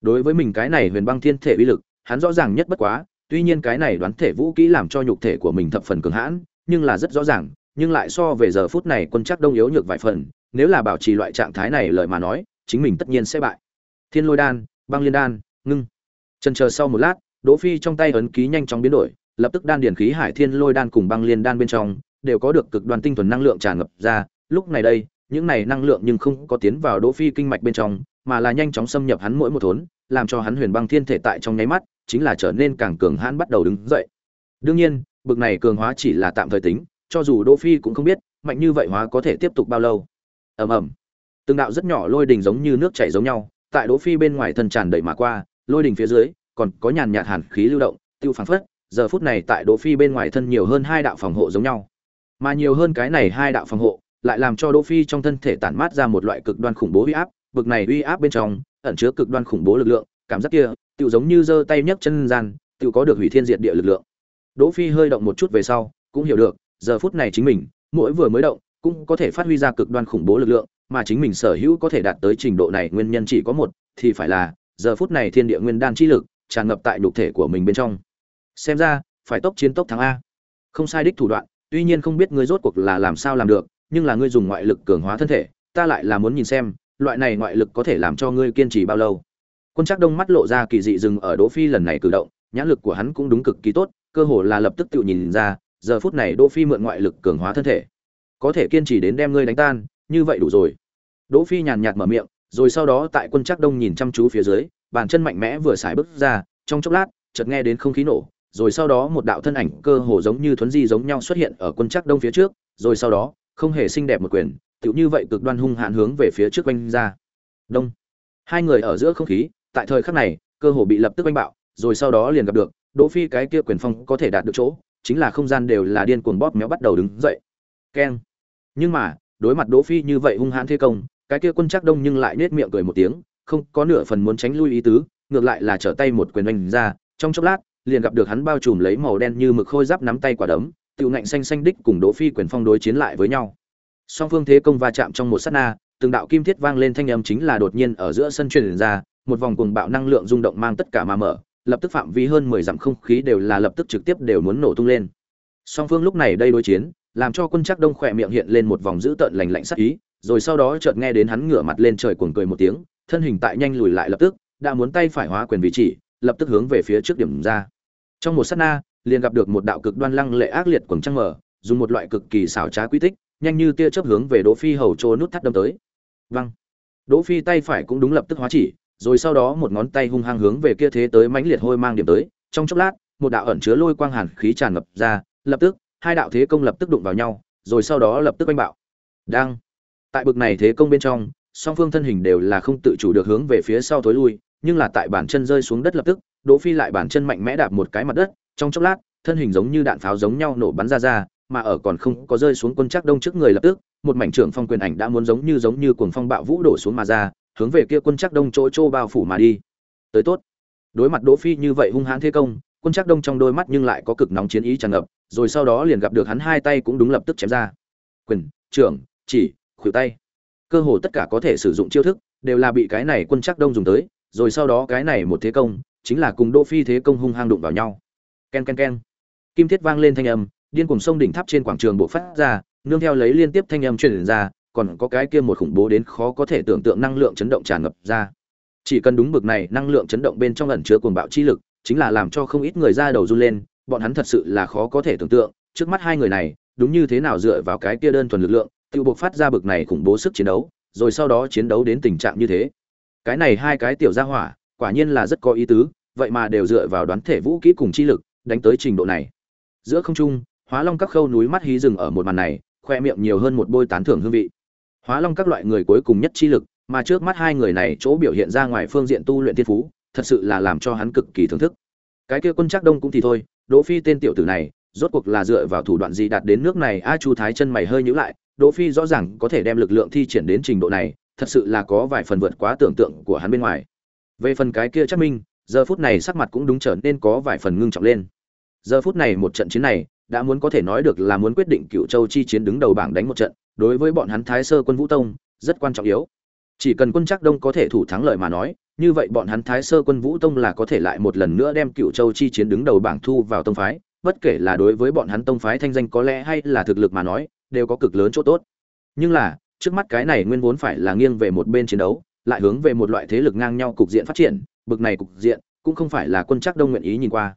Đối với mình cái này huyền băng thiên thể uy lực, hắn rõ ràng nhất bất quá, tuy nhiên cái này đoán thể vũ kỹ làm cho nhục thể của mình thập phần cường hãn, nhưng là rất rõ ràng, nhưng lại so về giờ phút này quân chắc đông yếu nhược vài phần, nếu là bảo trì loại trạng thái này lời mà nói, chính mình tất nhiên sẽ bại. Thiên lôi đan, băng liên đan, ngưng. Trần chờ sau một lát đỗ phi trong tay ấn ký nhanh chóng biến đổi, lập tức đan điển khí hải thiên lôi đan cùng băng liên đan bên trong, đều có được cực đoan tinh thuần năng lượng tràn ngập ra. Lúc này đây, những này năng lượng nhưng không có tiến vào đỗ phi kinh mạch bên trong, mà là nhanh chóng xâm nhập hắn mỗi một thốn, làm cho hắn huyền băng thiên thể tại trong nháy mắt, chính là trở nên càng cường hãn bắt đầu đứng dậy. Đương nhiên, bực này cường hóa chỉ là tạm thời tính, cho dù đỗ phi cũng không biết, mạnh như vậy hóa có thể tiếp tục bao lâu. Ầm ầm. Từng đạo rất nhỏ lôi đình giống như nước chảy giống nhau, tại đỗ phi bên ngoài thân tràn đầy mà qua, lôi đình phía dưới còn có nhàn nhạt hàn khí lưu động, tiêu phảng phất, giờ phút này tại đỗ phi bên ngoài thân nhiều hơn hai đạo phòng hộ giống nhau. Mà nhiều hơn cái này hai đạo phòng hộ, lại làm cho đỗ phi trong thân thể tản mát ra một loại cực đoan khủng bố uy áp, bực này uy áp bên trong, ẩn chứa cực đoan khủng bố lực lượng, cảm giác kia, tựu giống như giơ tay nhấc chân gian, tựu có được hủy thiên diệt địa lực lượng. Đỗ phi hơi động một chút về sau, cũng hiểu được, giờ phút này chính mình, mỗi vừa mới động, cũng có thể phát huy ra cực đoan khủng bố lực lượng, mà chính mình sở hữu có thể đạt tới trình độ này nguyên nhân chỉ có một, thì phải là, giờ phút này thiên địa nguyên đan chi lực tràn ngập tại nhục thể của mình bên trong. Xem ra, phải tốc chiến tốc thắng a. Không sai đích thủ đoạn, tuy nhiên không biết ngươi rốt cuộc là làm sao làm được, nhưng là ngươi dùng ngoại lực cường hóa thân thể, ta lại là muốn nhìn xem, loại này ngoại lực có thể làm cho ngươi kiên trì bao lâu. Quân Trác đông mắt lộ ra kỳ dị dừng ở đỗ phi lần này cử động, nhãn lực của hắn cũng đúng cực kỳ tốt, cơ hồ là lập tức tự nhìn ra, giờ phút này đỗ phi mượn ngoại lực cường hóa thân thể. Có thể kiên trì đến đem ngươi đánh tan, như vậy đủ rồi. Đỗ phi nhàn nhạt mở miệng, rồi sau đó tại quân Trác đông nhìn chăm chú phía dưới bàn chân mạnh mẽ vừa xài bước ra, trong chốc lát, chợt nghe đến không khí nổ, rồi sau đó một đạo thân ảnh cơ hồ giống như thuấn di giống nhau xuất hiện ở quân chắc đông phía trước, rồi sau đó, không hề xinh đẹp một quyền, tựu như vậy cực đoan hung hạn hướng về phía trước quanh ra. Đông. Hai người ở giữa không khí, tại thời khắc này, cơ hồ bị lập tức quanh bạo, rồi sau đó liền gặp được, đỗ phi cái kia quyền phong có thể đạt được chỗ, chính là không gian đều là điên cuồng bóp méo bắt đầu đứng dậy. Keng. Nhưng mà, đối mặt đỗ phi như vậy hung hãn thế công, cái kia quân chắc đông nhưng lại nết miệng cười một tiếng không có nửa phần muốn tránh lui ý tứ, ngược lại là trở tay một quyền đánh ra, trong chốc lát, liền gặp được hắn bao trùm lấy màu đen như mực khôi giáp nắm tay quả đấm tự ngạnh xanh xanh đích cùng đỗ phi quyền phong đối chiến lại với nhau. Song phương thế công va chạm trong một sát na, từng đạo kim thiết vang lên thanh âm chính là đột nhiên ở giữa sân truyền ra, một vòng cuồng bạo năng lượng rung động mang tất cả mà mở, lập tức phạm vi hơn mười dặm không khí đều là lập tức trực tiếp đều muốn nổ tung lên. Song phương lúc này đây đối chiến, làm cho quân chắc đông khỏe miệng hiện lên một vòng dữ tợn lành lạnh sắc ý, rồi sau đó chợt nghe đến hắn ngửa mặt lên trời cuồng cười một tiếng thân hình tại nhanh lùi lại lập tức, đã muốn tay phải hóa quyền vị chỉ, lập tức hướng về phía trước điểm ra. Trong một sát na, liền gặp được một đạo cực đoan lăng lệ ác liệt quần trăng mở, dùng một loại cực kỳ xảo trá quy tích, nhanh như tia chớp hướng về đỗ phi hầu trô nút thắt đâm tới. Văng đỗ phi tay phải cũng đúng lập tức hóa chỉ, rồi sau đó một ngón tay hung hăng hướng về kia thế tới mãnh liệt hôi mang điểm tới. Trong chốc lát, một đạo ẩn chứa lôi quang hàn khí tràn ngập ra, lập tức, hai đạo thế công lập tức đụng vào nhau, rồi sau đó lập tức oanh bạo. Đang. Tại bực này thế công bên trong song phương thân hình đều là không tự chủ được hướng về phía sau thối lui, nhưng là tại bản chân rơi xuống đất lập tức, đỗ phi lại bản chân mạnh mẽ đạp một cái mặt đất, trong chốc lát, thân hình giống như đạn pháo giống nhau nổ bắn ra ra, mà ở còn không có rơi xuống quân chắc đông trước người lập tức, một mảnh trưởng phong quyền ảnh đã muốn giống như giống như cuồng phong bạo vũ đổ xuống mà ra, hướng về kia quân chắc đông chỗ chỗ bao phủ mà đi. Tới tốt. Đối mặt đỗ phi như vậy hung hãn thế công, quân chắc đông trong đôi mắt nhưng lại có cực nóng chiến ý tràn ngập, rồi sau đó liền gặp được hắn hai tay cũng đúng lập tức chém ra. Quyền, trưởng, chỉ, khuỷu tay cơ hồ tất cả có thể sử dụng chiêu thức, đều là bị cái này quân chắc đông dùng tới, rồi sau đó cái này một thế công, chính là cùng đỗ phi thế công hung hăng đụng vào nhau. Ken ken ken. Kim thiết vang lên thanh âm, điên cùng sông đỉnh tháp trên quảng trường bộ phát ra, nương theo lấy liên tiếp thanh âm truyền ra, còn có cái kia một khủng bố đến khó có thể tưởng tượng năng lượng chấn động tràn ngập ra. Chỉ cần đúng bực này, năng lượng chấn động bên trong ẩn chứa cuồng bạo chi lực, chính là làm cho không ít người ra đầu run lên, bọn hắn thật sự là khó có thể tưởng tượng, trước mắt hai người này, đúng như thế nào dựa vào cái kia đơn thuần lực lượng tự buộc phát ra bực này khủng bố sức chiến đấu, rồi sau đó chiến đấu đến tình trạng như thế. Cái này hai cái tiểu gia hỏa, quả nhiên là rất có ý tứ, vậy mà đều dựa vào đoán thể vũ kỹ cùng chi lực, đánh tới trình độ này. Giữa không trung, hóa long các khâu núi mắt hí rừng ở một màn này, khoe miệng nhiều hơn một bôi tán thưởng hương vị. Hóa long các loại người cuối cùng nhất chi lực, mà trước mắt hai người này chỗ biểu hiện ra ngoài phương diện tu luyện thiên phú, thật sự là làm cho hắn cực kỳ thưởng thức. Cái kia quân trắc đông cũng thì thôi, đỗ phi tên tiểu tử này, rốt cuộc là dựa vào thủ đoạn gì đạt đến nước này, a chu thái chân mày hơi nhíu lại đỗ phi rõ ràng có thể đem lực lượng thi triển đến trình độ này, thật sự là có vài phần vượt quá tưởng tượng của hắn bên ngoài. Về phần cái kia chắc minh, giờ phút này sắc mặt cũng đúng trở nên có vài phần ngưng trọng lên. Giờ phút này một trận chiến này, đã muốn có thể nói được là muốn quyết định cựu châu chi chiến đứng đầu bảng đánh một trận, đối với bọn hắn thái sơ quân vũ tông, rất quan trọng yếu. Chỉ cần quân Trác đông có thể thủ thắng lợi mà nói, như vậy bọn hắn thái sơ quân vũ tông là có thể lại một lần nữa đem cựu châu chi chiến đứng đầu bảng thu vào tông phái, bất kể là đối với bọn hắn tông phái thanh danh có lẽ hay là thực lực mà nói đều có cực lớn chỗ tốt. Nhưng là, trước mắt cái này nguyên vốn phải là nghiêng về một bên chiến đấu, lại hướng về một loại thế lực ngang nhau cục diện phát triển, bực này cục diện, cũng không phải là quân chắc đông nguyện ý nhìn qua.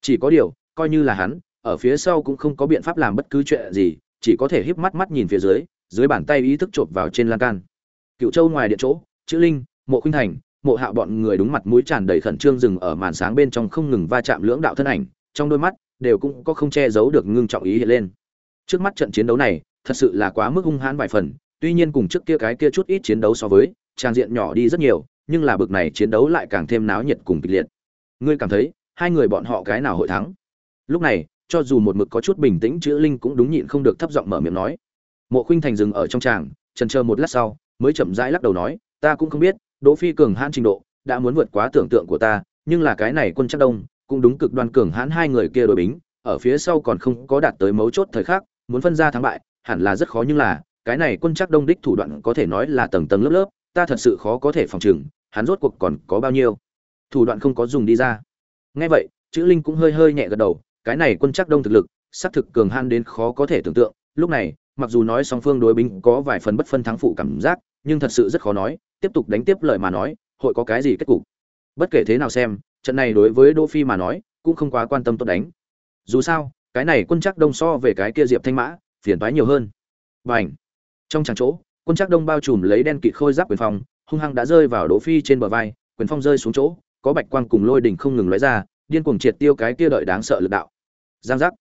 Chỉ có điều, coi như là hắn, ở phía sau cũng không có biện pháp làm bất cứ chuyện gì, chỉ có thể híp mắt mắt nhìn phía dưới dưới bàn tay ý thức chộp vào trên lan can. Cựu châu ngoài điện chỗ, chữ linh, mộ khuynh thành, mộ hạo bọn người đúng mặt mũi tràn đầy khẩn trương dừng ở màn sáng bên trong không ngừng va chạm lưỡng đạo thân ảnh, trong đôi mắt đều cũng có không che giấu được ngưng trọng ý hiện lên trước mắt trận chiến đấu này, thật sự là quá mức hung hãn vài phần, tuy nhiên cùng trước kia cái kia chút ít chiến đấu so với, trang diện nhỏ đi rất nhiều, nhưng là bực này chiến đấu lại càng thêm náo nhiệt cùng kịch liệt. Ngươi cảm thấy, hai người bọn họ cái nào hội thắng? Lúc này, cho dù một mực có chút bình tĩnh, chữ linh cũng đúng nhịn không được thấp giọng mở miệng nói. Mộ khuynh thành dừng ở trong tràng, trần chờ một lát sau, mới chậm rãi lắc đầu nói, ta cũng không biết, đỗ phi cường hãn trình độ, đã muốn vượt quá tưởng tượng của ta, nhưng là cái này quân chắc đông, cũng đúng cực đoan cường hãn hai người kia đối bính, ở phía sau còn không có đạt tới mấu chốt thời khắc muốn phân ra thắng bại, hẳn là rất khó nhưng là, cái này quân chắc đông đích thủ đoạn có thể nói là tầng tầng lớp lớp, ta thật sự khó có thể phòng trừng hắn rốt cuộc còn có bao nhiêu. Thủ đoạn không có dùng đi ra. Nghe vậy, chữ linh cũng hơi hơi nhẹ gật đầu, cái này quân chắc đông thực lực, xác thực cường han đến khó có thể tưởng tượng. Lúc này, mặc dù nói song phương đối binh có vài phần bất phân thắng phụ cảm giác, nhưng thật sự rất khó nói, tiếp tục đánh tiếp lời mà nói, hội có cái gì kết cục? Bất kể thế nào xem, trận này đối với đỗ phi mà nói, cũng không quá quan tâm tốt đánh. Dù sao cái này quân chắc đông so về cái kia diệp thanh mã phiền toái nhiều hơn ảnh trong tràng chỗ quân chắc đông bao trùm lấy đen kịt khôi giáp quyền phong hung hăng đã rơi vào đỗ phi trên bờ vai quyền phong rơi xuống chỗ có bạch quang cùng lôi đỉnh không ngừng lóe ra điên cuồng triệt tiêu cái kia đợi đáng sợ lực đạo giang giác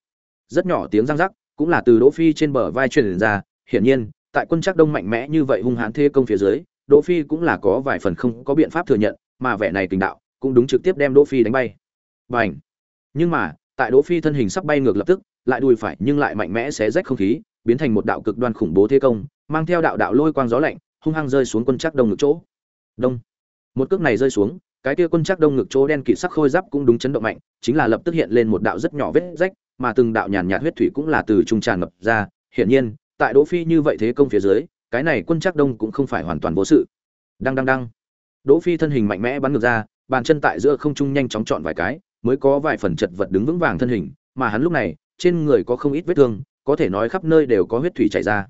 rất nhỏ tiếng giang giác cũng là từ đỗ phi trên bờ vai truyền ra hiển nhiên tại quân chắc đông mạnh mẽ như vậy hung hãn thế công phía dưới Đỗ Phi cũng là có vài phần không có biện pháp thừa nhận, mà vẻ này tình đạo cũng đúng trực tiếp đem Đỗ Phi đánh bay. Bành! Nhưng mà, tại Đỗ Phi thân hình sắp bay ngược lập tức, lại đùi phải nhưng lại mạnh mẽ xé rách không khí, biến thành một đạo cực đoan khủng bố thế công, mang theo đạo đạo lôi quang gió lạnh, hung hăng rơi xuống quân chắc đông ngực chỗ. Đông. Một cước này rơi xuống, cái kia quân chắc đông ngực chỗ đen kịt sắc khôi giáp cũng đúng chấn động mạnh, chính là lập tức hiện lên một đạo rất nhỏ vết rách, mà từng đạo nhàn nhạt huyết thủy cũng là từ trung tràn ngập ra, hiển nhiên, tại Đỗ Phi như vậy thế công phía dưới, cái này quân chắc đông cũng không phải hoàn toàn vô sự. Đang đang đang. Đỗ Phi thân hình mạnh mẽ bắn ngược ra, bàn chân tại giữa không trung nhanh chóng chọn vài cái, mới có vài phần chật vật đứng vững vàng thân hình, mà hắn lúc này, trên người có không ít vết thương, có thể nói khắp nơi đều có huyết thủy chảy ra.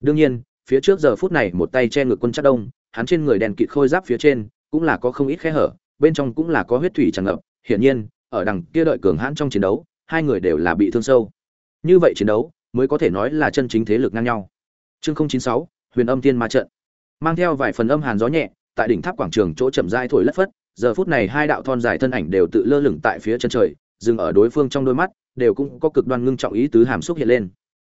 Đương nhiên, phía trước giờ phút này một tay che ngực quân chắc đông, hắn trên người đèn kịt khôi giáp phía trên, cũng là có không ít khe hở, bên trong cũng là có huyết thủy tràn ngập, hiển nhiên, ở đằng kia đợi cường hãn trong chiến đấu, hai người đều là bị thương sâu. Như vậy chiến đấu mới có thể nói là chân chính thế lực ngang nhau. Chương 096, Huyền Âm Tiên Ma trận. Mang theo vài phần âm hàn gió nhẹ, tại đỉnh tháp quảng trường chỗ chậm rãi thổi lất phất, giờ phút này hai đạo thon dài thân ảnh đều tự lơ lửng tại phía chân trời, dừng ở đối phương trong đôi mắt, đều cũng có cực đoan ngưng trọng ý tứ hàm xúc hiện lên.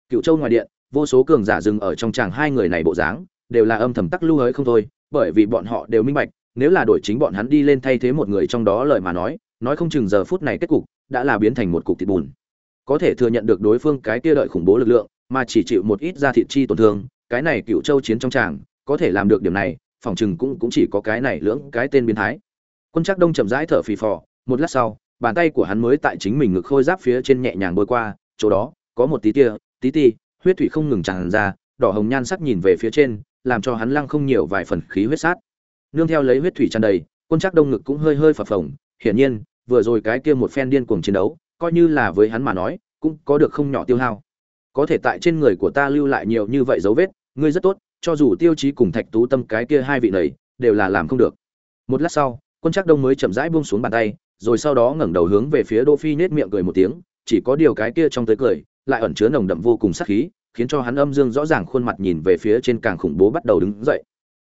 Cựu Châu ngoài điện, vô số cường giả dừng ở trong chàng hai người này bộ dáng, đều là âm thầm tắc lưu hới không thôi, bởi vì bọn họ đều minh bạch, nếu là đổi chính bọn hắn đi lên thay thế một người trong đó lời mà nói, nói không chừng giờ phút này kết cục đã là biến thành một cục thịt bùn. Có thể thừa nhận được đối phương cái kia đợi khủng bố lực lượng, mà chỉ chịu một ít da thịt chi tổn thương, cái này Cựu Châu chiến trong chàng, có thể làm được điểm này, phòng chừng cũng cũng chỉ có cái này lưỡng cái tên biến thái. Quân Trác Đông chậm rãi thở phì phò, một lát sau, bàn tay của hắn mới tại chính mình ngực khôi giáp phía trên nhẹ nhàng bôi qua, chỗ đó có một tí tia, tí ti, huyết thủy không ngừng tràn ra, đỏ hồng nhan sắc nhìn về phía trên, làm cho hắn lăng không nhiều vài phần khí huyết sát. Nương theo lấy huyết thủy tràn đầy, quân trắc đông ngực cũng hơi hơi phập phồng, hiển nhiên, vừa rồi cái kia một phen điên cuồng chiến đấu, coi như là với hắn mà nói, cũng có được không nhỏ tiêu hao. Có thể tại trên người của ta lưu lại nhiều như vậy dấu vết, ngươi rất tốt, cho dù tiêu chí cùng Thạch Tú Tâm cái kia hai vị này, đều là làm không được. Một lát sau, quân Trác đông mới chậm rãi buông xuống bàn tay, rồi sau đó ngẩng đầu hướng về phía Đỗ Phi nết miệng cười một tiếng, chỉ có điều cái kia trong tới cười, lại ẩn chứa nồng đậm vô cùng sát khí, khiến cho hắn âm dương rõ ràng khuôn mặt nhìn về phía trên càng khủng bố bắt đầu đứng dậy.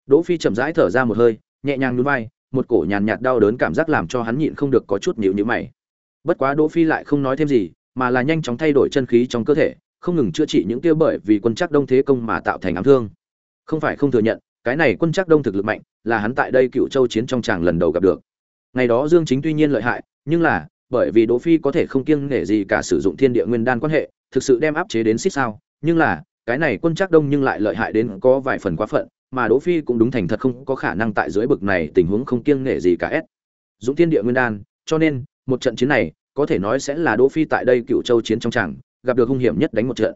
Đỗ Phi chậm rãi thở ra một hơi, nhẹ nhàng nhún vai, một cổ nhàn nhạt đau đớn cảm giác làm cho hắn nhịn không được có chút nhíu nhíu mày. Bất quá Đỗ Phi lại không nói thêm gì, mà là nhanh chóng thay đổi chân khí trong cơ thể, không ngừng chữa trị những kia bởi vì quân chắc đông thế công mà tạo thành ám thương. Không phải không thừa nhận, cái này quân chắc đông thực lực mạnh, là hắn tại đây Cựu Châu chiến trong tràng lần đầu gặp được. Ngày đó Dương Chính tuy nhiên lợi hại, nhưng là bởi vì Đỗ Phi có thể không kiêng nể gì cả sử dụng Thiên Địa Nguyên Đan quan hệ, thực sự đem áp chế đến xích sao, nhưng là cái này quân chắc đông nhưng lại lợi hại đến có vài phần quá phận, mà Đỗ Phi cũng đúng thành thật không có khả năng tại dưới bực này tình huống không kiêng nể gì cả ép. Dũng Thiên Địa Nguyên Đan, cho nên một trận chiến này có thể nói sẽ là Đỗ Phi tại đây Cựu Châu chiến trong tràng gặp được hung hiểm nhất đánh một trận.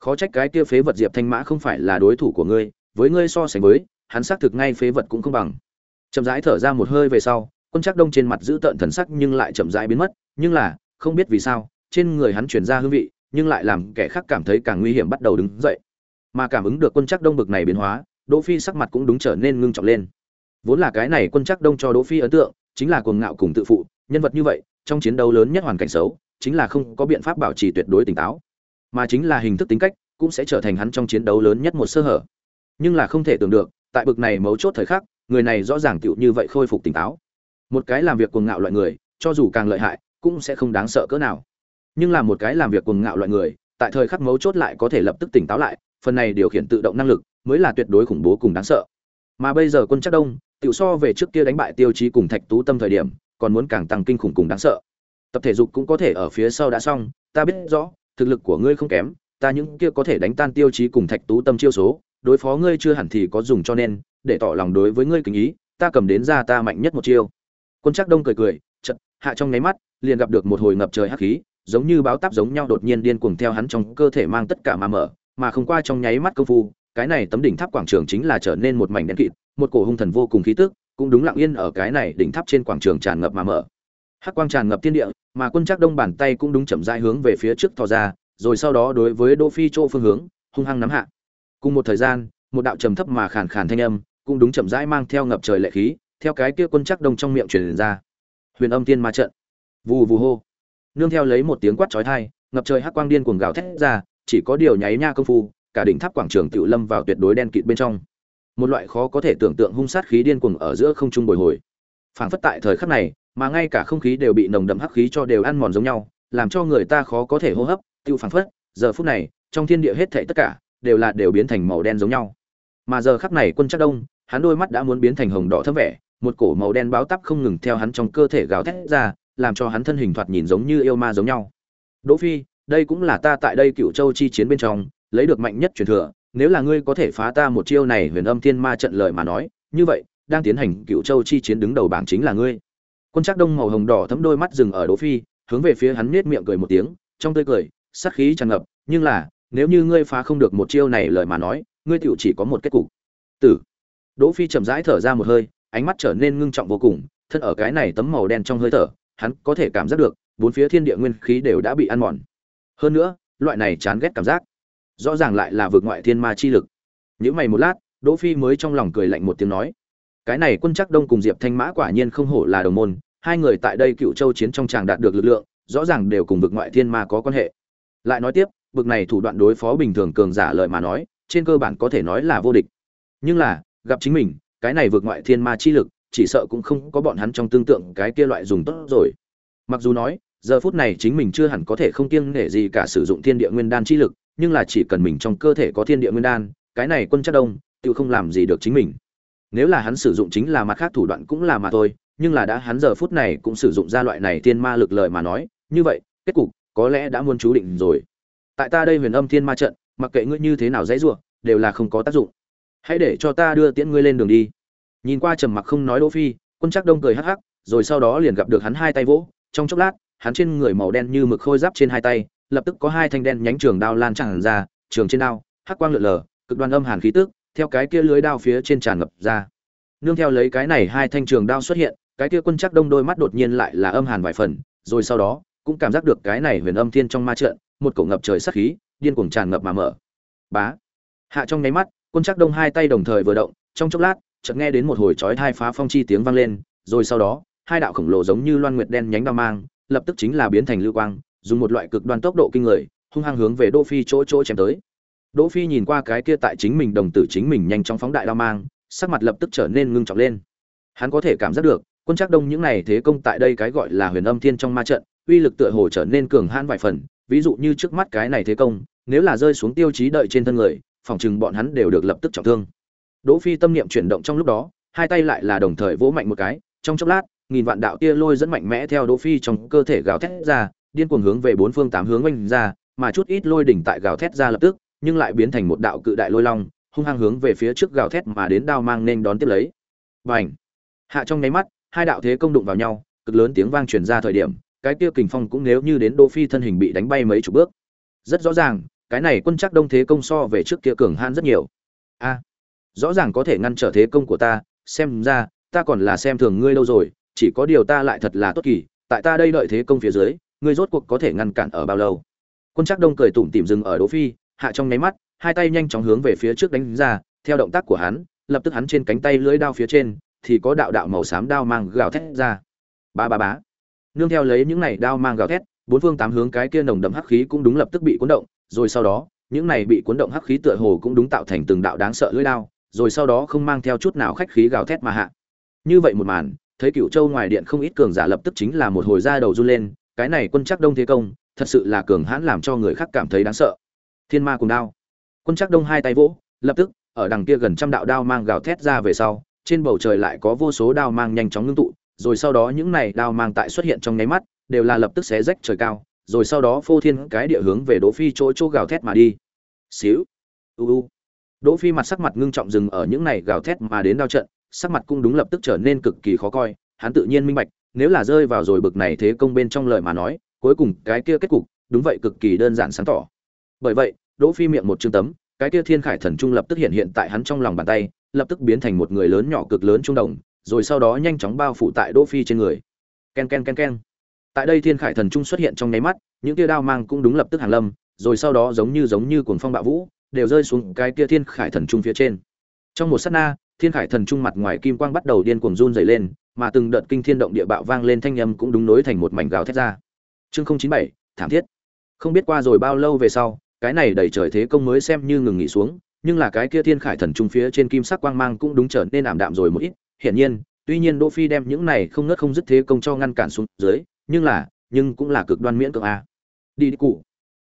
Khó trách cái kia phế vật Diệp Thanh Mã không phải là đối thủ của ngươi, với ngươi so sánh với, hắn xác thực ngay phế vật cũng không bằng. Chậm rãi thở ra một hơi về sau, quân trác đông trên mặt giữ tợn thần sắc nhưng lại chậm rãi biến mất, nhưng là không biết vì sao, trên người hắn truyền ra hương vị, nhưng lại làm kẻ khác cảm thấy càng nguy hiểm bắt đầu đứng dậy. Mà cảm ứng được quân trác đông bực này biến hóa đỗ phi sắc mặt cũng đúng trở nên ngưng trọng lên. Vốn là cái này quân trác đông cho đỗ phi ấn tượng chính là cuồng ngạo cùng tự phụ nhân vật như vậy trong chiến đấu lớn nhất hoàn cảnh xấu chính là không có biện pháp bảo trì tuyệt đối tỉnh táo. Mà chính là hình thức tính cách cũng sẽ trở thành hắn trong chiến đấu lớn nhất một sơ hở nhưng là không thể tưởng được, tại bực này mấu chốt thời khắc, người này rõ ràng tựu như vậy khôi phục tỉnh táo. Một cái làm việc cuồng ngạo loại người, cho dù càng lợi hại, cũng sẽ không đáng sợ cỡ nào. Nhưng là một cái làm việc cuồng ngạo loại người, tại thời khắc mấu chốt lại có thể lập tức tỉnh táo lại, phần này điều khiển tự động năng lực, mới là tuyệt đối khủng bố cùng đáng sợ. Mà bây giờ quân chắc đông, tựu so về trước kia đánh bại tiêu chí cùng thạch tú tâm thời điểm, còn muốn càng tăng kinh khủng cùng đáng sợ. Tập thể dục cũng có thể ở phía sau đã xong, ta biết rõ, thực lực của ngươi không kém, ta những kia có thể đánh tan tiêu chí cùng thạch tú tâm chiêu số đối phó ngươi chưa hẳn thì có dùng cho nên để tỏ lòng đối với ngươi kính ý ta cầm đến ra ta mạnh nhất một chiêu quân trắc đông cười cười chật hạ trong nháy mắt liền gặp được một hồi ngập trời hắc khí giống như báo táp giống nhau đột nhiên điên cuồng theo hắn trong cơ thể mang tất cả mà mở, mà không qua trong nháy mắt công phu, cái này tấm đỉnh tháp quảng trường chính là trở nên một mảnh đen kịt, một cổ hung thần vô cùng khí tức, cũng đúng lặng yên ở cái này đỉnh tháp trên quảng trường tràn ngập mà mở. Hắc quang tràn ngập thiên địa, mà quân trắc đông bàn tay cũng đúng chậm rãi hướng về phía trước thò ra, rồi sau đó đối với Đỗ Phi chỗ phương hướng, hung hăng nắm hạ. Cùng một thời gian, một đạo trầm thấp mà khàn khàn thanh âm, cũng đúng chậm rãi mang theo ngập trời lệ khí, theo cái kia quân chắc đông trong miệng truyền ra. Huyền âm tiên ma trận. Vù vù hô nương theo lấy một tiếng quát chói tai, ngập trời hắc quang điên cuồng gào thét ra, chỉ có điều nháy nha công phu, cả đỉnh tháp quảng trường tiểu lâm vào tuyệt đối đen kịt bên trong. Một loại khó có thể tưởng tượng hung sát khí điên cuồng ở giữa không trung bồi hồi. Phảng phất tại thời khắc này, mà ngay cả không khí đều bị nồng đậm hắc khí cho đều ăn mòn giống nhau, làm cho người ta khó có thể hô hấp, tiêu phảng phất, giờ phút này, trong thiên địa hết thảy tất cả đều là đều biến thành màu đen giống nhau. Mà giờ khắc này quân chắc đông, hắn đôi mắt đã muốn biến thành hồng đỏ thâm vẻ một cổ màu đen báo tắp không ngừng theo hắn trong cơ thể gào thét ra làm cho hắn thân hình thoạt nhìn giống như yêu ma giống nhau đỗ phi đây cũng là ta tại đây cựu châu chi chiến bên trong lấy được mạnh nhất truyền thừa nếu là ngươi có thể phá ta một chiêu này huyền âm thiên ma trận lời mà nói như vậy đang tiến hành cựu châu chi chiến đứng đầu bảng chính là ngươi quân Trác đông màu hồng đỏ thấm đôi mắt dừng ở đỗ phi hướng về phía hắn nết miệng cười một tiếng trong tươi cười sát khí tràn ngập nhưng là nếu như ngươi phá không được một chiêu này lời mà nói, ngươi tựu chỉ có một kết cục. Tử. Đỗ phi chậm rãi thở ra một hơi, ánh mắt trở nên ngưng trọng vô cùng, thân ở cái này tấm màu đen trong hơi thở, hắn có thể cảm giác được, bốn phía thiên địa nguyên khí đều đã bị ăn mòn. Hơn nữa, loại này chán ghét cảm giác, rõ ràng lại là vượt ngoại thiên ma chi lực. Những mày một lát, đỗ phi mới trong lòng cười lạnh một tiếng nói, cái này quân chắc đông cùng diệp thanh mã quả nhiên không hổ là đồng môn, hai người tại đây cựu châu chiến trong tràng đạt được lực lượng, rõ ràng đều cùng vực ngoại thiên ma có quan hệ. Lại nói tiếp Bực này thủ đoạn đối phó bình thường cường giả lợi mà nói, trên cơ bản có thể nói là vô địch. Nhưng là, gặp chính mình, cái này vượt ngoại thiên ma chi lực, chỉ sợ cũng không có bọn hắn trong tương tượng cái kia loại dùng tốt rồi. Mặc dù nói, giờ phút này chính mình chưa hẳn có thể không kiêng nể gì cả sử dụng thiên địa nguyên đan chi lực, nhưng là chỉ cần mình trong cơ thể có thiên địa nguyên đan, cái này quân chắc đông, tự không làm gì được chính mình. Nếu là hắn sử dụng chính là mặt khác thủ đoạn cũng là mà thôi, nhưng là đã hắn giờ phút này cũng sử dụng ra loại này thiên ma lực lợi mà nói, như vậy, kết cục, có lẽ đã muốn chú định rồi tại ta đây huyền âm thiên ma trận, mặc kệ ngươi như thế nào dễ dụa đều là không có tác dụng. Hãy để cho ta đưa tiễn ngươi lên đường đi. Nhìn qua trầm mặc không nói đỗ phi, quân chắc đông cười hắc hắc, rồi sau đó liền gặp được hắn hai tay vỗ, trong chốc lát, hắn trên người màu đen như mực khôi giáp trên hai tay, lập tức có hai thanh đen nhánh trường đao lan tràn ra, trường trên đao, hắc quang lượn lờ, cực đoan âm hàn khí tức, theo cái kia lưới đao phía trên tràn ngập ra. Nương theo lấy cái này hai thanh trường đao xuất hiện, cái kia quân chắc đông đôi mắt đột nhiên lại là âm hàn vài phần, rồi sau đó, cũng cảm giác được cái này huyền âm thiên trong ma trận một cổ ngập trời sát khí, điên cuồng tràn ngập mà mở. Bá. Hạ trong nháy mắt, quân chắc đông hai tay đồng thời vừa động, trong chốc lát, chợt nghe đến một hồi chói tai phá phong chi tiếng vang lên, rồi sau đó, hai đạo khổng lồ giống như loan nguyệt đen nhánh đao mang, lập tức chính là biến thành lưu quang, dùng một loại cực đoan tốc độ kinh người, hung hăng hướng về đỗ phi chỗ chỗ chém tới. Đỗ phi nhìn qua cái kia tại chính mình đồng tử chính mình nhanh chóng phóng đại đao mang, sắc mặt lập tức trở nên ngưng trọng lên. Hắn có thể cảm giác được, quân chắc đông những này thế công tại đây cái gọi là huyền âm thiên trong ma trận, uy lực tựa hồ trở nên cường hãn vài phần ví dụ như trước mắt cái này thế công, nếu là rơi xuống tiêu chí đợi trên thân người, phòng chừng bọn hắn đều được lập tức trọng thương. Đỗ phi tâm niệm chuyển động trong lúc đó, hai tay lại là đồng thời vỗ mạnh một cái, trong chốc lát, nghìn vạn đạo tia lôi dẫn mạnh mẽ theo đỗ phi trong cơ thể gào thét ra, điên cuồng hướng về bốn phương tám hướng oanh ra, mà chút ít lôi đỉnh tại gào thét ra lập tức, nhưng lại biến thành một đạo cự đại lôi long, hung hăng hướng về phía trước gào thét mà đến đao mang nên đón tiếp lấy. Bành! Hạ trong nháy mắt, hai đạo thế công đụng vào nhau, cực lớn tiếng vang truyền ra thời điểm cái kia kình phong cũng nếu như đến Đỗ Phi thân hình bị đánh bay mấy chục bước. Rất rõ ràng, cái này quân chắc đông thế công so về trước kia cường hãn rất nhiều. A, rõ ràng có thể ngăn trở thế công của ta, xem ra ta còn là xem thường ngươi lâu rồi, chỉ có điều ta lại thật là tốt kỳ, tại ta đây đợi thế công phía dưới, ngươi rốt cuộc có thể ngăn cản ở bao lâu? Quân chắc đông cười tủm tỉm dừng ở Đỗ Phi, hạ trong nháy mắt, hai tay nhanh chóng hướng về phía trước đánh ra, theo động tác của hắn, lập tức hắn trên cánh tay lưỡi đao phía trên thì có đạo đạo màu xám đao mang gào thét ra. Ba ba bá nương theo lấy những này đao mang gào thét, bốn phương tám hướng cái kia nồng đậm hắc khí cũng đúng lập tức bị cuốn động, rồi sau đó, những này bị cuốn động hắc khí tựa hồ cũng đúng tạo thành từng đạo đáng sợ lưỡi đao, rồi sau đó không mang theo chút nào khách khí gào thét mà hạ. Như vậy một màn, thấy cựu châu ngoài điện không ít cường giả lập tức chính là một hồi da đầu run lên, cái này quân chắc đông thế công, thật sự là cường hãn làm cho người khác cảm thấy đáng sợ. Thiên ma cùng đao. Quân chắc đông hai tay vỗ, lập tức, ở đằng kia gần trăm đạo đao mang gào thét ra về sau, trên bầu trời lại có vô số đao mang nhanh chóng ngưng tụ rồi sau đó những này đao mang tại xuất hiện trong nháy mắt, đều là lập tức xé rách trời cao, rồi sau đó phô thiên cái địa hướng về Đỗ Phi chỗ chỗ gào thét mà đi. Xíu. U u. Đỗ Phi mặt sắc mặt ngưng trọng dừng ở những này gào thét mà đến đao trận, sắc mặt cũng đúng lập tức trở nên cực kỳ khó coi, hắn tự nhiên minh bạch, nếu là rơi vào rồi bực này thế công bên trong lời mà nói, cuối cùng cái kia kết cục, đúng vậy cực kỳ đơn giản sáng tỏ. Bởi vậy, Đỗ Phi miệng một trương tấm, cái kia Thiên Khải Thần Trung lập tức hiện hiện tại hắn trong lòng bàn tay, lập tức biến thành một người lớn nhỏ cực lớn trung đồng, rồi sau đó nhanh chóng bao phủ tại Đỗ Phi trên người. Ken ken ken ken. Tại đây Thiên Khải Thần Trung xuất hiện trong nháy mắt, những tia đao mang cũng đúng lập tức hàng lâm, rồi sau đó giống như giống như cuồng phong bạo vũ, đều rơi xuống cái kia Thiên Khải Thần Trung phía trên. Trong một sát na, Thiên Khải Thần Trung mặt ngoài kim quang bắt đầu điên cuồng run rẩy lên, mà từng đợt kinh thiên động địa bạo vang lên thanh âm cũng đúng nối thành một mảnh gào thét ra. Chương 097, thảm thiết. Không biết qua rồi bao lâu về sau, cái này đẩy trời thế công mới xem như ngừng nghỉ xuống, nhưng là cái kia Thiên Khải Thần Trung phía trên kim sắc quang mang cũng đúng trở nên ảm đạm rồi một ít, hiển nhiên, tuy nhiên Đỗ Phi đem những này không ngớt không dứt thế công cho ngăn cản xuống dưới, nhưng là, nhưng cũng là cực đoan miễn cưỡng a. Đi đi cụ.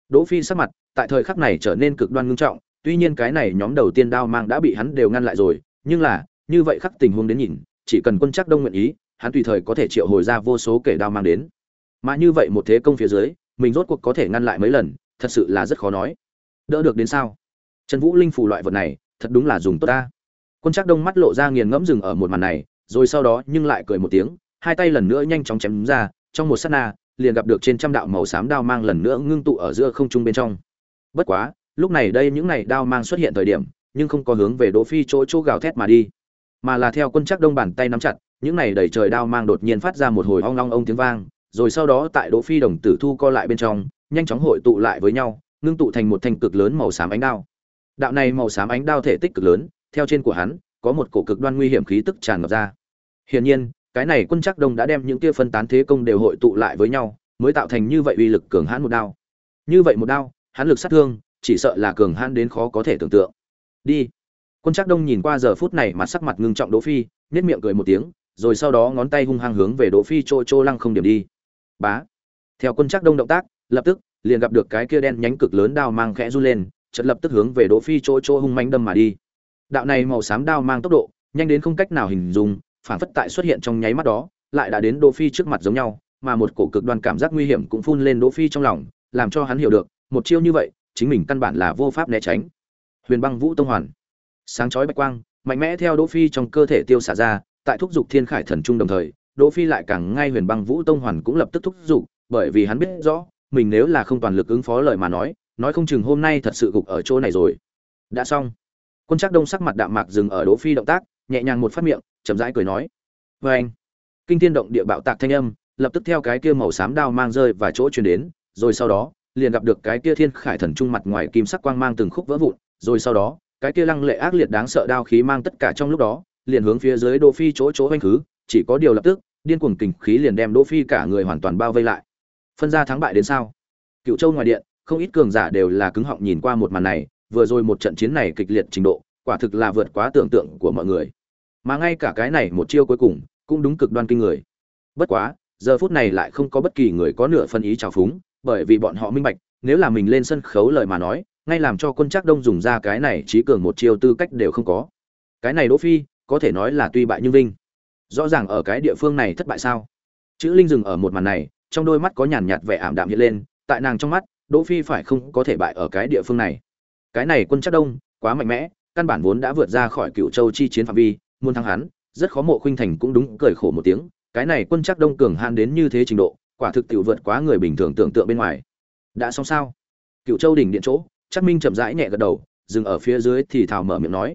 Đỗ Phi sắc mặt, tại thời khắc này trở nên cực đoan nghiêm trọng, tuy nhiên cái này nhóm đầu tiên đao mang đã bị hắn đều ngăn lại rồi, nhưng là, như vậy khắc tình huống đến nhìn chỉ cần quân chắc đông nguyện ý hắn tùy thời có thể triệu hồi ra vô số kẻ đao mang đến mà như vậy một thế công phía dưới mình rốt cuộc có thể ngăn lại mấy lần thật sự là rất khó nói đỡ được đến sao trần vũ linh phủ loại vật này thật đúng là dùng tốt ta quân Trác đông mắt lộ ra nghiền ngẫm rừng ở một màn này, rồi sau đó nhưng lại cười một tiếng, hai tay lần nữa nhanh chóng chém ra, trong một sát na, liền gặp được trên trăm đạo màu xám đao mang lần nữa ngưng tụ ở giữa không trung bên trong. Bất quá, lúc này đây những này đao mang xuất hiện thời điểm, nhưng không có hướng về đỗ phi chỗ chỗ gào thét mà đi, mà là theo quân Trác đông bàn tay nắm chặt, những này đẩy trời đao mang đột nhiên phát ra một hồi ong long ông tiếng vang, rồi sau đó tại đỗ phi đồng tử thu co lại bên trong, nhanh chóng hội tụ lại với nhau, ngưng tụ thành một thanh cực lớn màu xám ánh đao. Đạo này màu xám ánh đao thể tích cực lớn theo trên của hắn, có một cổ cực đoan nguy hiểm khí tức tràn ngập ra. Hiển nhiên, cái này quân chắc đông đã đem những kia phân tán thế công đều hội tụ lại với nhau, mới tạo thành như vậy uy lực cường hãn một đao. Như vậy một đao, hắn lực sát thương, chỉ sợ là cường hãn đến khó có thể tưởng tượng. Đi. Quân chắc đông nhìn qua giờ phút này mà sắc mặt ngưng trọng đỗ phi nét miệng cười một tiếng, rồi sau đó ngón tay hung hăng hướng về đỗ phi trô trô lăng không điểm đi. Bá. Theo quân chắc đông động tác, lập tức, liền gặp được cái kia đen nhánh cực lớn đao mang khẽ run lên, chợt lập tức hướng về đỗ phi trô trô hung mãnh đâm mà đi đạo này màu xám đao mang tốc độ, nhanh đến không cách nào hình dung phản phất tại xuất hiện trong nháy mắt đó, lại đã đến đỗ phi trước mặt giống nhau, mà một cổ cực đoan cảm giác nguy hiểm cũng phun lên đỗ phi trong lòng, làm cho hắn hiểu được, một chiêu như vậy, chính mình căn bản là vô pháp né tránh. Huyền băng vũ tông hoàn. Sáng chói bạch quang, mạnh mẽ theo đỗ phi trong cơ thể tiêu xả ra, tại thúc dục thiên khải thần trung đồng thời, đỗ phi lại càng ngay huyền băng vũ tông hoàn cũng lập tức thúc dục, bởi vì hắn biết rõ, mình nếu là không toàn lực ứng phó lời mà nói nói không chừng hôm nay thật sự gục ở chỗ này rồi. Đã xong quân trác đông sắc mặt đạm mạc dừng ở đỗ phi động tác, nhẹ nhàng một phát miệng, chậm rãi cười nói với anh. Kinh thiên động địa bạo tạc thanh âm, lập tức theo cái kia màu xám đao mang rơi và chỗ truyền đến, rồi sau đó, liền gặp được cái kia thiên khải thần trung mặt ngoài kim sắc quang mang từng khúc vỡ vụn, rồi sau đó, cái kia lăng lệ ác liệt đáng sợ đao khí mang tất cả trong lúc đó, liền hướng phía dưới đỗ phi chỗ chỗ anh khứ, chỉ có điều lập tức, điên cuồng kình khí liền đem đỗ phi cả người hoàn toàn bao vây lại. Phân ra thắng bại đến sao? Cựu châu ngoài điện, không ít cường giả đều là cứng họng nhìn qua một màn này vừa rồi một trận chiến này kịch liệt trình độ, quả thực là vượt quá tưởng tượng của mọi người. Mà ngay cả cái này một chiêu cuối cùng, cũng đúng cực đoan kinh người. Bất quá, giờ phút này lại không có bất kỳ người có nửa phân ý trào phúng, bởi vì bọn họ minh bạch, nếu là mình lên sân khấu lời mà nói, ngay làm cho quân chắc đông dùng ra cái này trí cường một chiêu tư cách đều không có. Cái này đỗ phi, có thể nói là tuy bại nhưng vinh. Rõ ràng ở cái địa phương này thất bại sao? Chữ linh dừng ở một màn này, trong đôi mắt có nhàn nhạt vẻ ảm đạm hiện lên, tại nàng trong mắt, đỗ phi phải không có thể bại ở cái địa phương này cái này quân chắc đông, quá mạnh mẽ, căn bản vốn đã vượt ra khỏi cựu châu chi chiến phạm vi, muốn thắng hắn, rất khó mộ khuynh thành cũng đúng cười khổ một tiếng, cái này quân chắc đông cường han đến như thế trình độ, quả thực tiểu vượt quá người bình thường tưởng tượng bên ngoài. Đã xong sao? Cựu châu đỉnh điện chỗ chắc minh chậm rãi nhẹ gật đầu, dừng ở phía dưới thì thào mở miệng nói.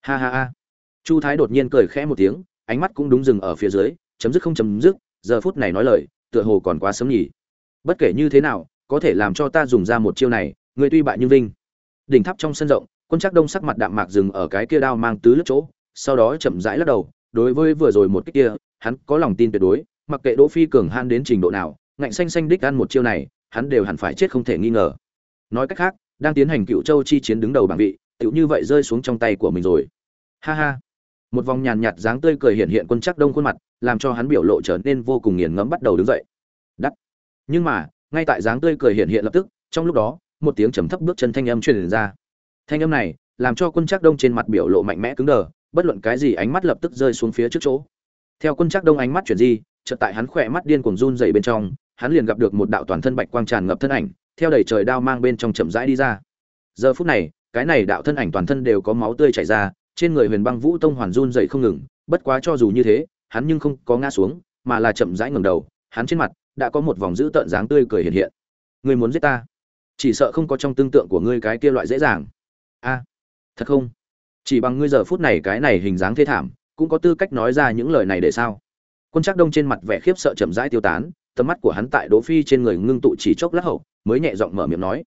Ha ha ha. Chu thái đột nhiên cười khẽ một tiếng, ánh mắt cũng đúng dừng ở phía dưới, chấm dứt không chấm dứt, giờ phút này nói lời, tựa hồ còn quá sớm nhỉ. Bất kể như thế nào, có thể làm cho ta dùng ra một chiêu này người tuy bại nhưng vinh đỉnh tháp trong sân rộng, quân trắc đông sắc mặt đạm mạc dừng ở cái kia đao mang tứ lướt chỗ, sau đó chậm rãi lắc đầu, đối với vừa rồi một cái kia, hắn có lòng tin tuyệt đối, mặc kệ đỗ phi cường han đến trình độ nào, ngạnh xanh xanh đích ăn một chiêu này, hắn đều hẳn phải chết không thể nghi ngờ. Nói cách khác, đang tiến hành cựu châu chi chiến đứng đầu bảng vị tựu như vậy rơi xuống trong tay của mình rồi. Ha ha. Một vòng nhàn nhạt dáng tươi cười hiện hiện quân chắc đông khuôn mặt, làm cho hắn biểu lộ trở nên vô cùng nghiền ngẫm bắt đầu đứng dậy. Đắt nhưng mà, ngay tại dáng tươi cười hiện hiện lập tức, trong lúc đó một tiếng trầm thấp bước chân thanh âm truyền ra. Thanh âm này làm cho quân trác đông trên mặt biểu lộ mạnh mẽ cứng đờ, bất luận cái gì ánh mắt lập tức rơi xuống phía trước chỗ. Theo quân trác đông ánh mắt chuyển di, chợt tại hắn khỏe mắt điên cuồng run rẩy bên trong, hắn liền gặp được một đạo toàn thân bạch quang tràn ngập thân ảnh, theo đầy trời đao mang bên trong chậm rãi đi ra. Giờ phút này, cái này đạo thân ảnh toàn thân đều có máu tươi chảy ra, trên người huyền băng vũ tông hoàn run rẩy không ngừng, bất quá cho dù như thế, hắn nhưng không có ngã xuống, mà là chậm rãi ngẩng đầu, hắn trên mặt đã có một vòng dữ tợn dáng tươi cười hiện hiện. Ngươi muốn giết ta? Chỉ sợ không có trong tương tượng của ngươi cái kia loại dễ dàng. A, thật không? Chỉ bằng ngươi giờ phút này cái này hình dáng thê thảm, cũng có tư cách nói ra những lời này để sao? Quân trác đông trên mặt vẻ khiếp sợ chậm rãi tiêu tán, tầm mắt của hắn tại đỗ phi trên người ngưng tụ chỉ chốc lát hậu, mới nhẹ giọng mở miệng nói.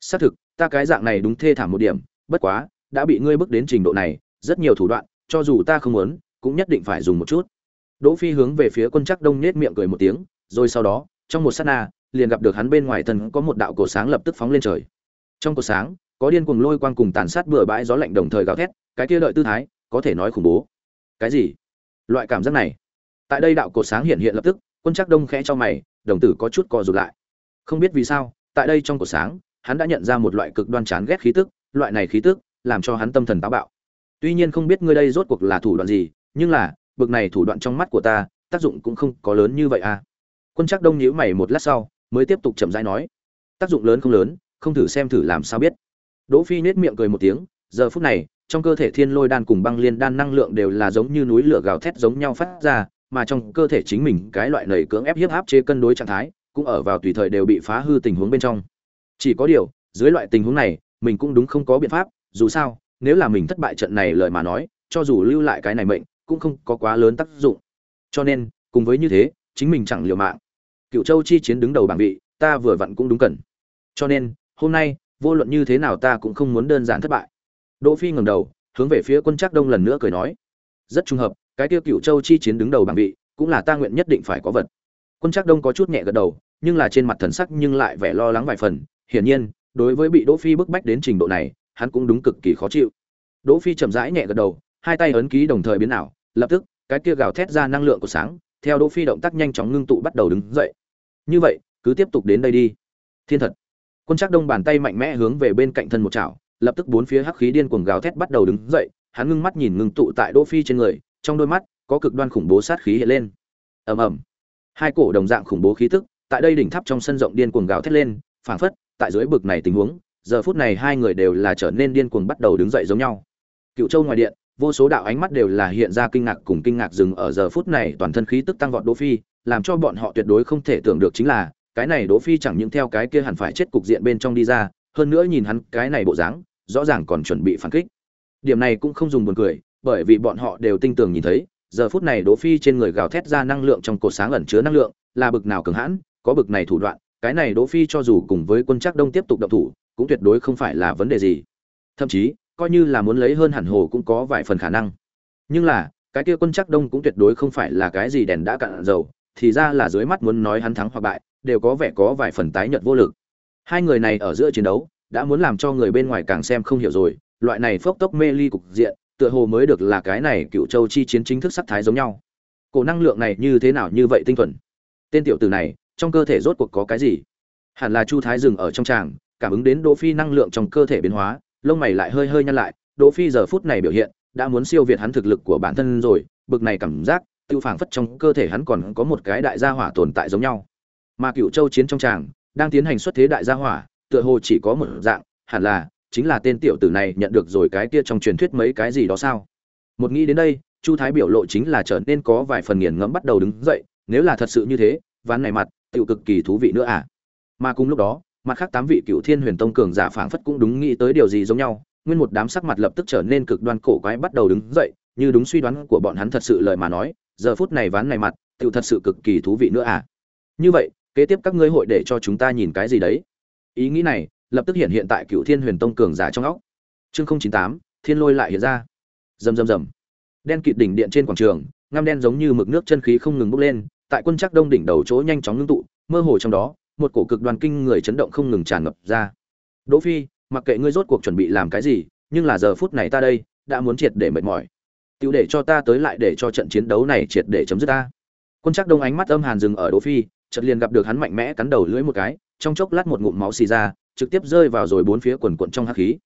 Xác thực, ta cái dạng này đúng thê thảm một điểm, bất quá, đã bị ngươi bước đến trình độ này, rất nhiều thủ đoạn, cho dù ta không muốn, cũng nhất định phải dùng một chút. Đỗ phi hướng về phía quân trác đông nết miệng cười một tiếng, rồi sau đó, trong một sát na liền gặp được hắn bên ngoài thân có một đạo cổ sáng lập tức phóng lên trời. Trong cổ sáng, có điên cuồng lôi quang cùng tàn sát bừa bãi gió lạnh đồng thời gào thét, cái kia đợi tư thái, có thể nói khủng bố. Cái gì? Loại cảm giác này. Tại đây đạo cổ sáng hiện hiện lập tức, quân trác đông khẽ cho mày, đồng tử có chút co rụt lại. Không biết vì sao, tại đây trong cổ sáng, hắn đã nhận ra một loại cực đoan chán ghét khí tức, loại này khí tức làm cho hắn tâm thần táo bạo. Tuy nhiên không biết ngươi đây rốt cuộc là thủ đoạn gì, nhưng là, bực này thủ đoạn trong mắt của ta, tác dụng cũng không có lớn như vậy à. Quân trác đông nhíu mày một lát sau mới tiếp tục chậm rãi nói. Tác dụng lớn không lớn, không thử xem thử làm sao biết. Đỗ phi nết miệng cười một tiếng, giờ phút này, trong cơ thể thiên lôi đan cùng băng liên đan năng lượng đều là giống như núi lửa gào thét giống nhau phát ra, mà trong cơ thể chính mình, cái loại nảy cưỡng ép hiếp áp chế cân đối trạng thái, cũng ở vào tùy thời đều bị phá hư tình huống bên trong. Chỉ có điều, dưới loại tình huống này, mình cũng đúng không có biện pháp, dù sao, nếu là mình thất bại trận này lời mà nói, cho dù lưu lại cái này mệnh, cũng không có quá lớn tác dụng. Cho nên, cùng với như thế, chính mình chẳng liều mạng cựu châu chi chiến đứng đầu bảng vị, ta vừa vặn cũng đúng cần. Cho nên, hôm nay, vô luận như thế nào ta cũng không muốn đơn giản thất bại. Đỗ phi ngẩng đầu, hướng về phía quân trác đông lần nữa cười nói. Rất trùng hợp, cái tiêu cựu châu chi chiến đứng đầu bảng vị, cũng là ta nguyện nhất định phải có vật. Quân trác đông có chút nhẹ gật đầu, nhưng là trên mặt thần sắc nhưng lại vẻ lo lắng vài phần. Hiển nhiên, đối với bị đỗ phi bức bách đến trình độ này, hắn cũng đúng cực kỳ khó chịu. Đỗ phi chậm rãi nhẹ gật đầu, hai tay ấn ký đồng thời biến ảo, lập tức, cái kia gào thét ra năng lượng của sáng, theo đỗ phi động tác nhanh chóng ngưng tụ bắt đầu đứng dậy như vậy, cứ tiếp tục đến đây đi. Thiên thật. Quân trác đông bàn tay mạnh mẽ hướng về bên cạnh thân một chảo, lập tức bốn phía hắc khí điên cuồng gào thét bắt đầu đứng dậy, hắn ngưng mắt nhìn ngưng tụ tại đỗ phi trên người, trong đôi mắt có cực đoan khủng bố sát khí hiện lên. Ầm ầm. Hai cổ đồng dạng khủng bố khí tức, tại đây đỉnh tháp trong sân rộng điên cuồng gào thét lên, phảng phất, tại dưới bực này tình huống, giờ phút này hai người đều là trở nên điên cuồng bắt đầu đứng dậy giống nhau. Cựu châu ngoài điện, vô số đạo ánh mắt đều là hiện ra kinh ngạc cùng kinh ngạc dừng ở giờ phút này toàn thân khí tức tăng vọt đỗ phi làm cho bọn họ tuyệt đối không thể tưởng được chính là, cái này đỗ phi chẳng những theo cái kia hẳn phải chết cục diện bên trong đi ra, hơn nữa nhìn hắn cái này bộ dáng, rõ ràng còn chuẩn bị phản kích. Điểm này cũng không dùng buồn cười, bởi vì bọn họ đều tinh tường nhìn thấy, giờ phút này đỗ phi trên người gào thét ra năng lượng trong cột sáng ẩn chứa năng lượng, là bực nào cường hãn, có bực này thủ đoạn, cái này đỗ phi cho dù cùng với quân chắc đông tiếp tục động thủ, cũng tuyệt đối không phải là vấn đề gì. Thậm chí, coi như là muốn lấy hơn hẳn hồ cũng có vài phần khả năng. Nhưng là, cái kia quân chắc đông cũng tuyệt đối không phải là cái gì đèn đã cạn dầu thì ra là dưới mắt muốn nói hắn thắng hoặc bại, đều có vẻ có vài phần tái nhợt vô lực. Hai người này ở giữa chiến đấu, đã muốn làm cho người bên ngoài càng xem không hiểu rồi, loại này phốc tốc mê ly cục diện, tựa hồ mới được là cái này cựu châu chi chiến chính thức sắc thái giống nhau. Cổ năng lượng này như thế nào như vậy tinh thuần? Tên tiểu tử này, trong cơ thể rốt cuộc có cái gì? Hẳn là chu thái dừng ở trong tràng, cảm ứng đến đỗ phi năng lượng trong cơ thể biến hóa, lông mày lại hơi hơi nhăn lại. Đỗ phi giờ phút này biểu hiện, đã muốn siêu việt hắn thực lực của bản thân rồi, bực này cảm giác tiêu phảng phất trong cơ thể hắn còn có một cái đại gia hỏa tồn tại giống nhau. Mà cựu châu chiến trong tràng, đang tiến hành xuất thế đại gia hỏa, tựa hồ chỉ có một dạng, hẳn là, chính là tên tiểu tử này nhận được rồi cái kia trong truyền thuyết mấy cái gì đó sao? Một nghĩ đến đây, chu thái biểu lộ chính là trở nên có vài phần nghiền ngẫm bắt đầu đứng dậy, nếu là thật sự như thế, ván này mặt tựu cực kỳ thú vị nữa à? Mà cùng lúc đó, mặt khác tám vị cựu thiên huyền tông cường giả phảng phất cũng đúng nghĩ tới điều gì giống nhau, nguyên một đám sắc mặt lập tức trở nên cực đoan cổ quái bắt đầu đứng dậy, như đúng suy đoán của bọn hắn thật sự lời mà nói giờ phút này ván này mặt, tựu thật sự cực kỳ thú vị nữa à. Như vậy, kế tiếp các ngươi hội để cho chúng ta nhìn cái gì đấy? Ý nghĩ này, lập tức hiện hiện tại cựu thiên huyền tông cường giả trong óc. Chương chín tám, thiên lôi lại hiện ra. Rầm rầm rầm. Đen kịt đỉnh điện trên quảng trường, ngăm đen giống như mực nước chân khí không ngừng bốc lên, tại quân chắc đông đỉnh đầu chỗ nhanh chóng ngưng tụ, mơ hồ trong đó, một cổ cực đoàn kinh người chấn động không ngừng tràn ngập ra. Đỗ phi, mặc kệ ngươi rốt cuộc chuẩn bị làm cái gì, nhưng là giờ phút này ta đây, đã muốn triệt để mệt mỏi tiêu để cho ta tới lại để cho trận chiến đấu này triệt để chấm dứt ta. Quân chắc đông ánh mắt âm hàn dừng ở đỗ phi, chợt liền gặp được hắn mạnh mẽ cắn đầu lưỡi một cái, trong chốc lát một ngụm máu xì ra, trực tiếp rơi vào rồi bốn phía quần cuộn trong hắc khí.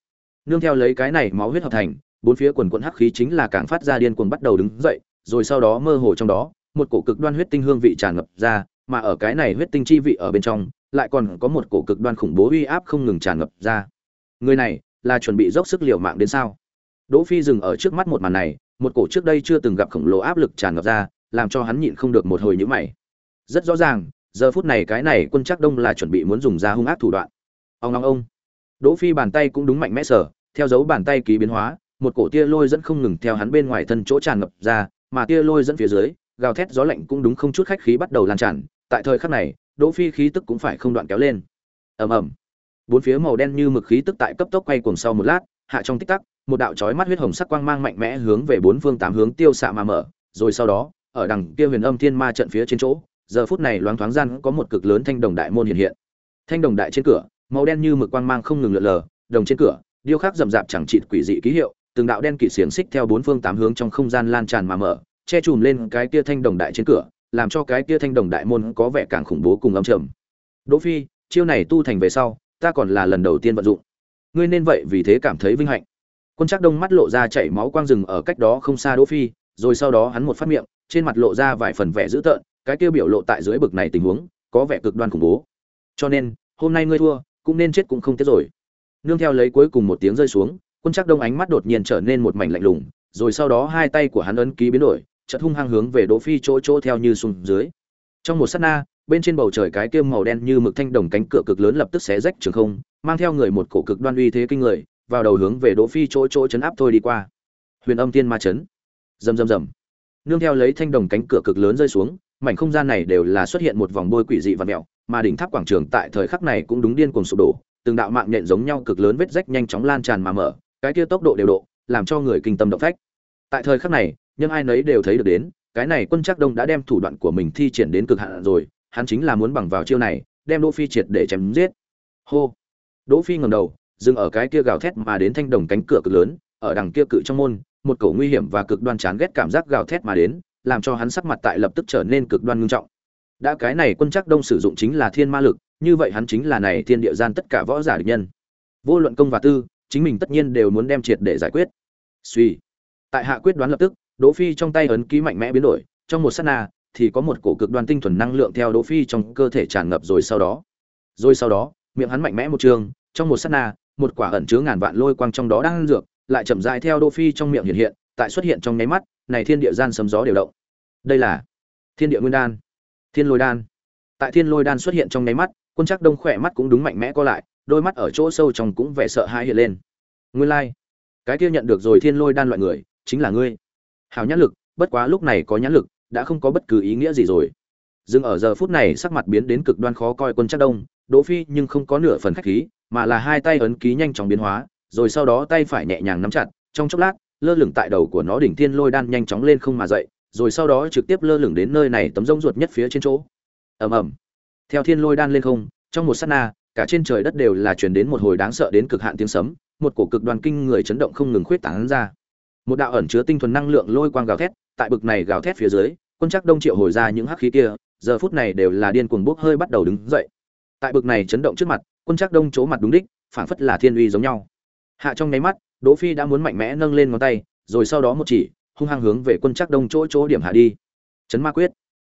Nương theo lấy cái này máu huyết hợp thành, bốn phía quần cuộn hắc khí chính là càng phát ra điên cuồng bắt đầu đứng dậy, rồi sau đó mơ hồ trong đó, một cổ cực đoan huyết tinh hương vị tràn ngập ra, mà ở cái này huyết tinh chi vị ở bên trong, lại còn có một cổ cực đoan khủng bố uy áp không ngừng tràn ngập ra. Người này là chuẩn bị dốc sức liều mạng đến sao? Đỗ phi dừng ở trước mắt một màn này một cổ trước đây chưa từng gặp khổng lồ áp lực tràn ngập ra, làm cho hắn nhịn không được một hồi nhữ mày. Rất rõ ràng, giờ phút này cái này quân chắc đông là chuẩn bị muốn dùng ra hung ác thủ đoạn. Ông long ông. Đỗ phi bàn tay cũng đúng mạnh mẽ sở theo dấu bàn tay ký biến hóa, một cổ tia lôi dẫn không ngừng theo hắn bên ngoài thân chỗ tràn ngập ra, mà tia lôi dẫn phía dưới, gào thét gió lạnh cũng đúng không chút khách khí bắt đầu lan tràn. Tại thời khắc này, đỗ phi khí tức cũng phải không đoạn kéo lên. Ầm ầm. Bốn phía màu đen như mực khí tức tại cấp tốc quay cuồng sau một lát, hạ trong tích tắc một đạo chói mắt huyết hồng sắc quang mang mạnh mẽ hướng về bốn phương tám hướng tiêu xạ mà mở, rồi sau đó, ở đằng kia huyền âm thiên ma trận phía trên chỗ, giờ phút này loáng thoáng gian có một cực lớn thanh đồng đại môn hiện hiện. Thanh đồng đại trên cửa, màu đen như mực quang mang không ngừng lượn lờ, đồng trên cửa, điêu khắc rậm rạp chẳng chịt quỷ dị ký hiệu, từng đạo đen kịt xiềng xích theo bốn phương tám hướng trong không gian lan tràn mà mở, che chùm lên cái kia thanh đồng đại trên cửa, làm cho cái kia thanh đồng đại môn có vẻ càng khủng bố cùng âm trầm. Đỗ phi, chiêu này tu thành về sau, ta còn là lần đầu tiên vận dụng. Ngươi nên vậy vì thế cảm thấy vinh hạnh quân Trác đông mắt lộ ra chảy máu quang rừng ở cách đó không xa đỗ phi, rồi sau đó hắn một phát miệng, trên mặt lộ ra vài phần vẻ dữ tợn, cái kia biểu lộ tại dưới bực này tình huống, có vẻ cực đoan khủng bố. Cho nên, hôm nay ngươi thua, cũng nên chết cũng không tiếc rồi. Nương theo lấy cuối cùng một tiếng rơi xuống, quân Trác đông ánh mắt đột nhiên trở nên một mảnh lạnh lùng, rồi sau đó hai tay của hắn ấn ký biến đổi, chợt hung hăng hướng về đỗ phi chỗ chỗ theo như xuống dưới. Trong một sát na, bên trên bầu trời cái kia màu đen như mực thanh đồng cánh cửa cực lớn lập tức xé rách trường không, mang theo người một cổ cực đoan uy thế kinh người vào đầu hướng về đỗ phi chỗ chỗ chấn áp thôi đi qua. Huyền âm tiên ma chấn. Rầm rầm rầm. Nương theo lấy thanh đồng cánh cửa cực lớn rơi xuống, mảnh không gian này đều là xuất hiện một vòng bôi quỷ dị và mèo mà đỉnh tháp quảng trường tại thời khắc này cũng đúng điên cuồng sụp đổ, từng đạo mạng nhện giống nhau cực lớn vết rách nhanh chóng lan tràn mà mở, cái kia tốc độ đều độ, làm cho người kinh tâm động phách. Tại thời khắc này, nhưng ai nấy đều thấy được đến, cái này quân chắc đông đã đem thủ đoạn của mình thi triển đến cực hạn rồi, hắn chính là muốn bằng vào chiêu này, đem đỗ phi triệt để chém giết. Hô. Đỗ phi ngẩng đầu dừng ở cái kia gào thét mà đến thanh đồng cánh cửa cực lớn, ở đằng kia cự trong môn, một cổ nguy hiểm và cực đoan chán ghét cảm giác gào thét mà đến, làm cho hắn sắc mặt tại lập tức trở nên cực đoan nghiêm trọng. Đã cái này quân chắc đông sử dụng chính là thiên ma lực, như vậy hắn chính là này thiên địa gian tất cả võ giả địch nhân. Vô luận công và tư, chính mình tất nhiên đều muốn đem triệt để giải quyết. Suy. Tại hạ quyết đoán lập tức, đỗ phi trong tay ấn ký mạnh mẽ biến đổi, trong một sát na, thì có một cổ cực đoan tinh thuần năng lượng theo đỗ phi trong cơ thể tràn ngập rồi sau đó. Rồi sau đó, miệng hắn mạnh mẽ một trường, trong một sát na một quả ẩn chứa ngàn vạn lôi quang trong đó đang ăn dược, lại chậm rãi theo đỗ phi trong miệng hiện hiện, tại xuất hiện trong nháy mắt, này thiên địa gian sấm gió đều động. Đây là thiên địa nguyên đan, thiên lôi đan. Tại thiên lôi đan xuất hiện trong nháy mắt, quân chắc đông khỏe mắt cũng đúng mạnh mẽ co lại, đôi mắt ở chỗ sâu trong cũng vẻ sợ hãi hiện lên. Nguyên lai like. cái kia nhận được rồi thiên lôi đan loại người, chính là ngươi. Hào nhãn lực, bất quá lúc này có nhãn lực, đã không có bất cứ ý nghĩa gì rồi. Dừng ở giờ phút này, sắc mặt biến đến cực đoan khó coi quân chắc đông, đỗ phi nhưng không có nửa phần khách khí mà là hai tay ấn ký nhanh chóng biến hóa, rồi sau đó tay phải nhẹ nhàng nắm chặt, trong chốc lát, lơ lửng tại đầu của nó đỉnh thiên lôi đan nhanh chóng lên không mà dậy, rồi sau đó trực tiếp lơ lửng đến nơi này tấm rông ruột nhất phía trên chỗ. Ầm ầm. Theo thiên lôi đan lên không, trong một sát na, cả trên trời đất đều là truyền đến một hồi đáng sợ đến cực hạn tiếng sấm, một cổ cực đoàn kinh người chấn động không ngừng khuyết tán ra. Một đạo ẩn chứa tinh thuần năng lượng lôi quang gào thét, tại bực này gào thét phía dưới, quân chắc đông triệu hồi ra những hắc khí kia, giờ phút này đều là điên cuồng bốc hơi bắt đầu đứng dậy. Tại bực này chấn động trước mặt quân Trắc đông chỗ mặt đúng đích, phảng phất là thiên uy giống nhau. Hạ trong nháy mắt, đỗ phi đã muốn mạnh mẽ nâng lên ngón tay, rồi sau đó một chỉ, hung hăng hướng về quân Trắc đông chỗ chỗ điểm hạ đi. Chấn ma quyết.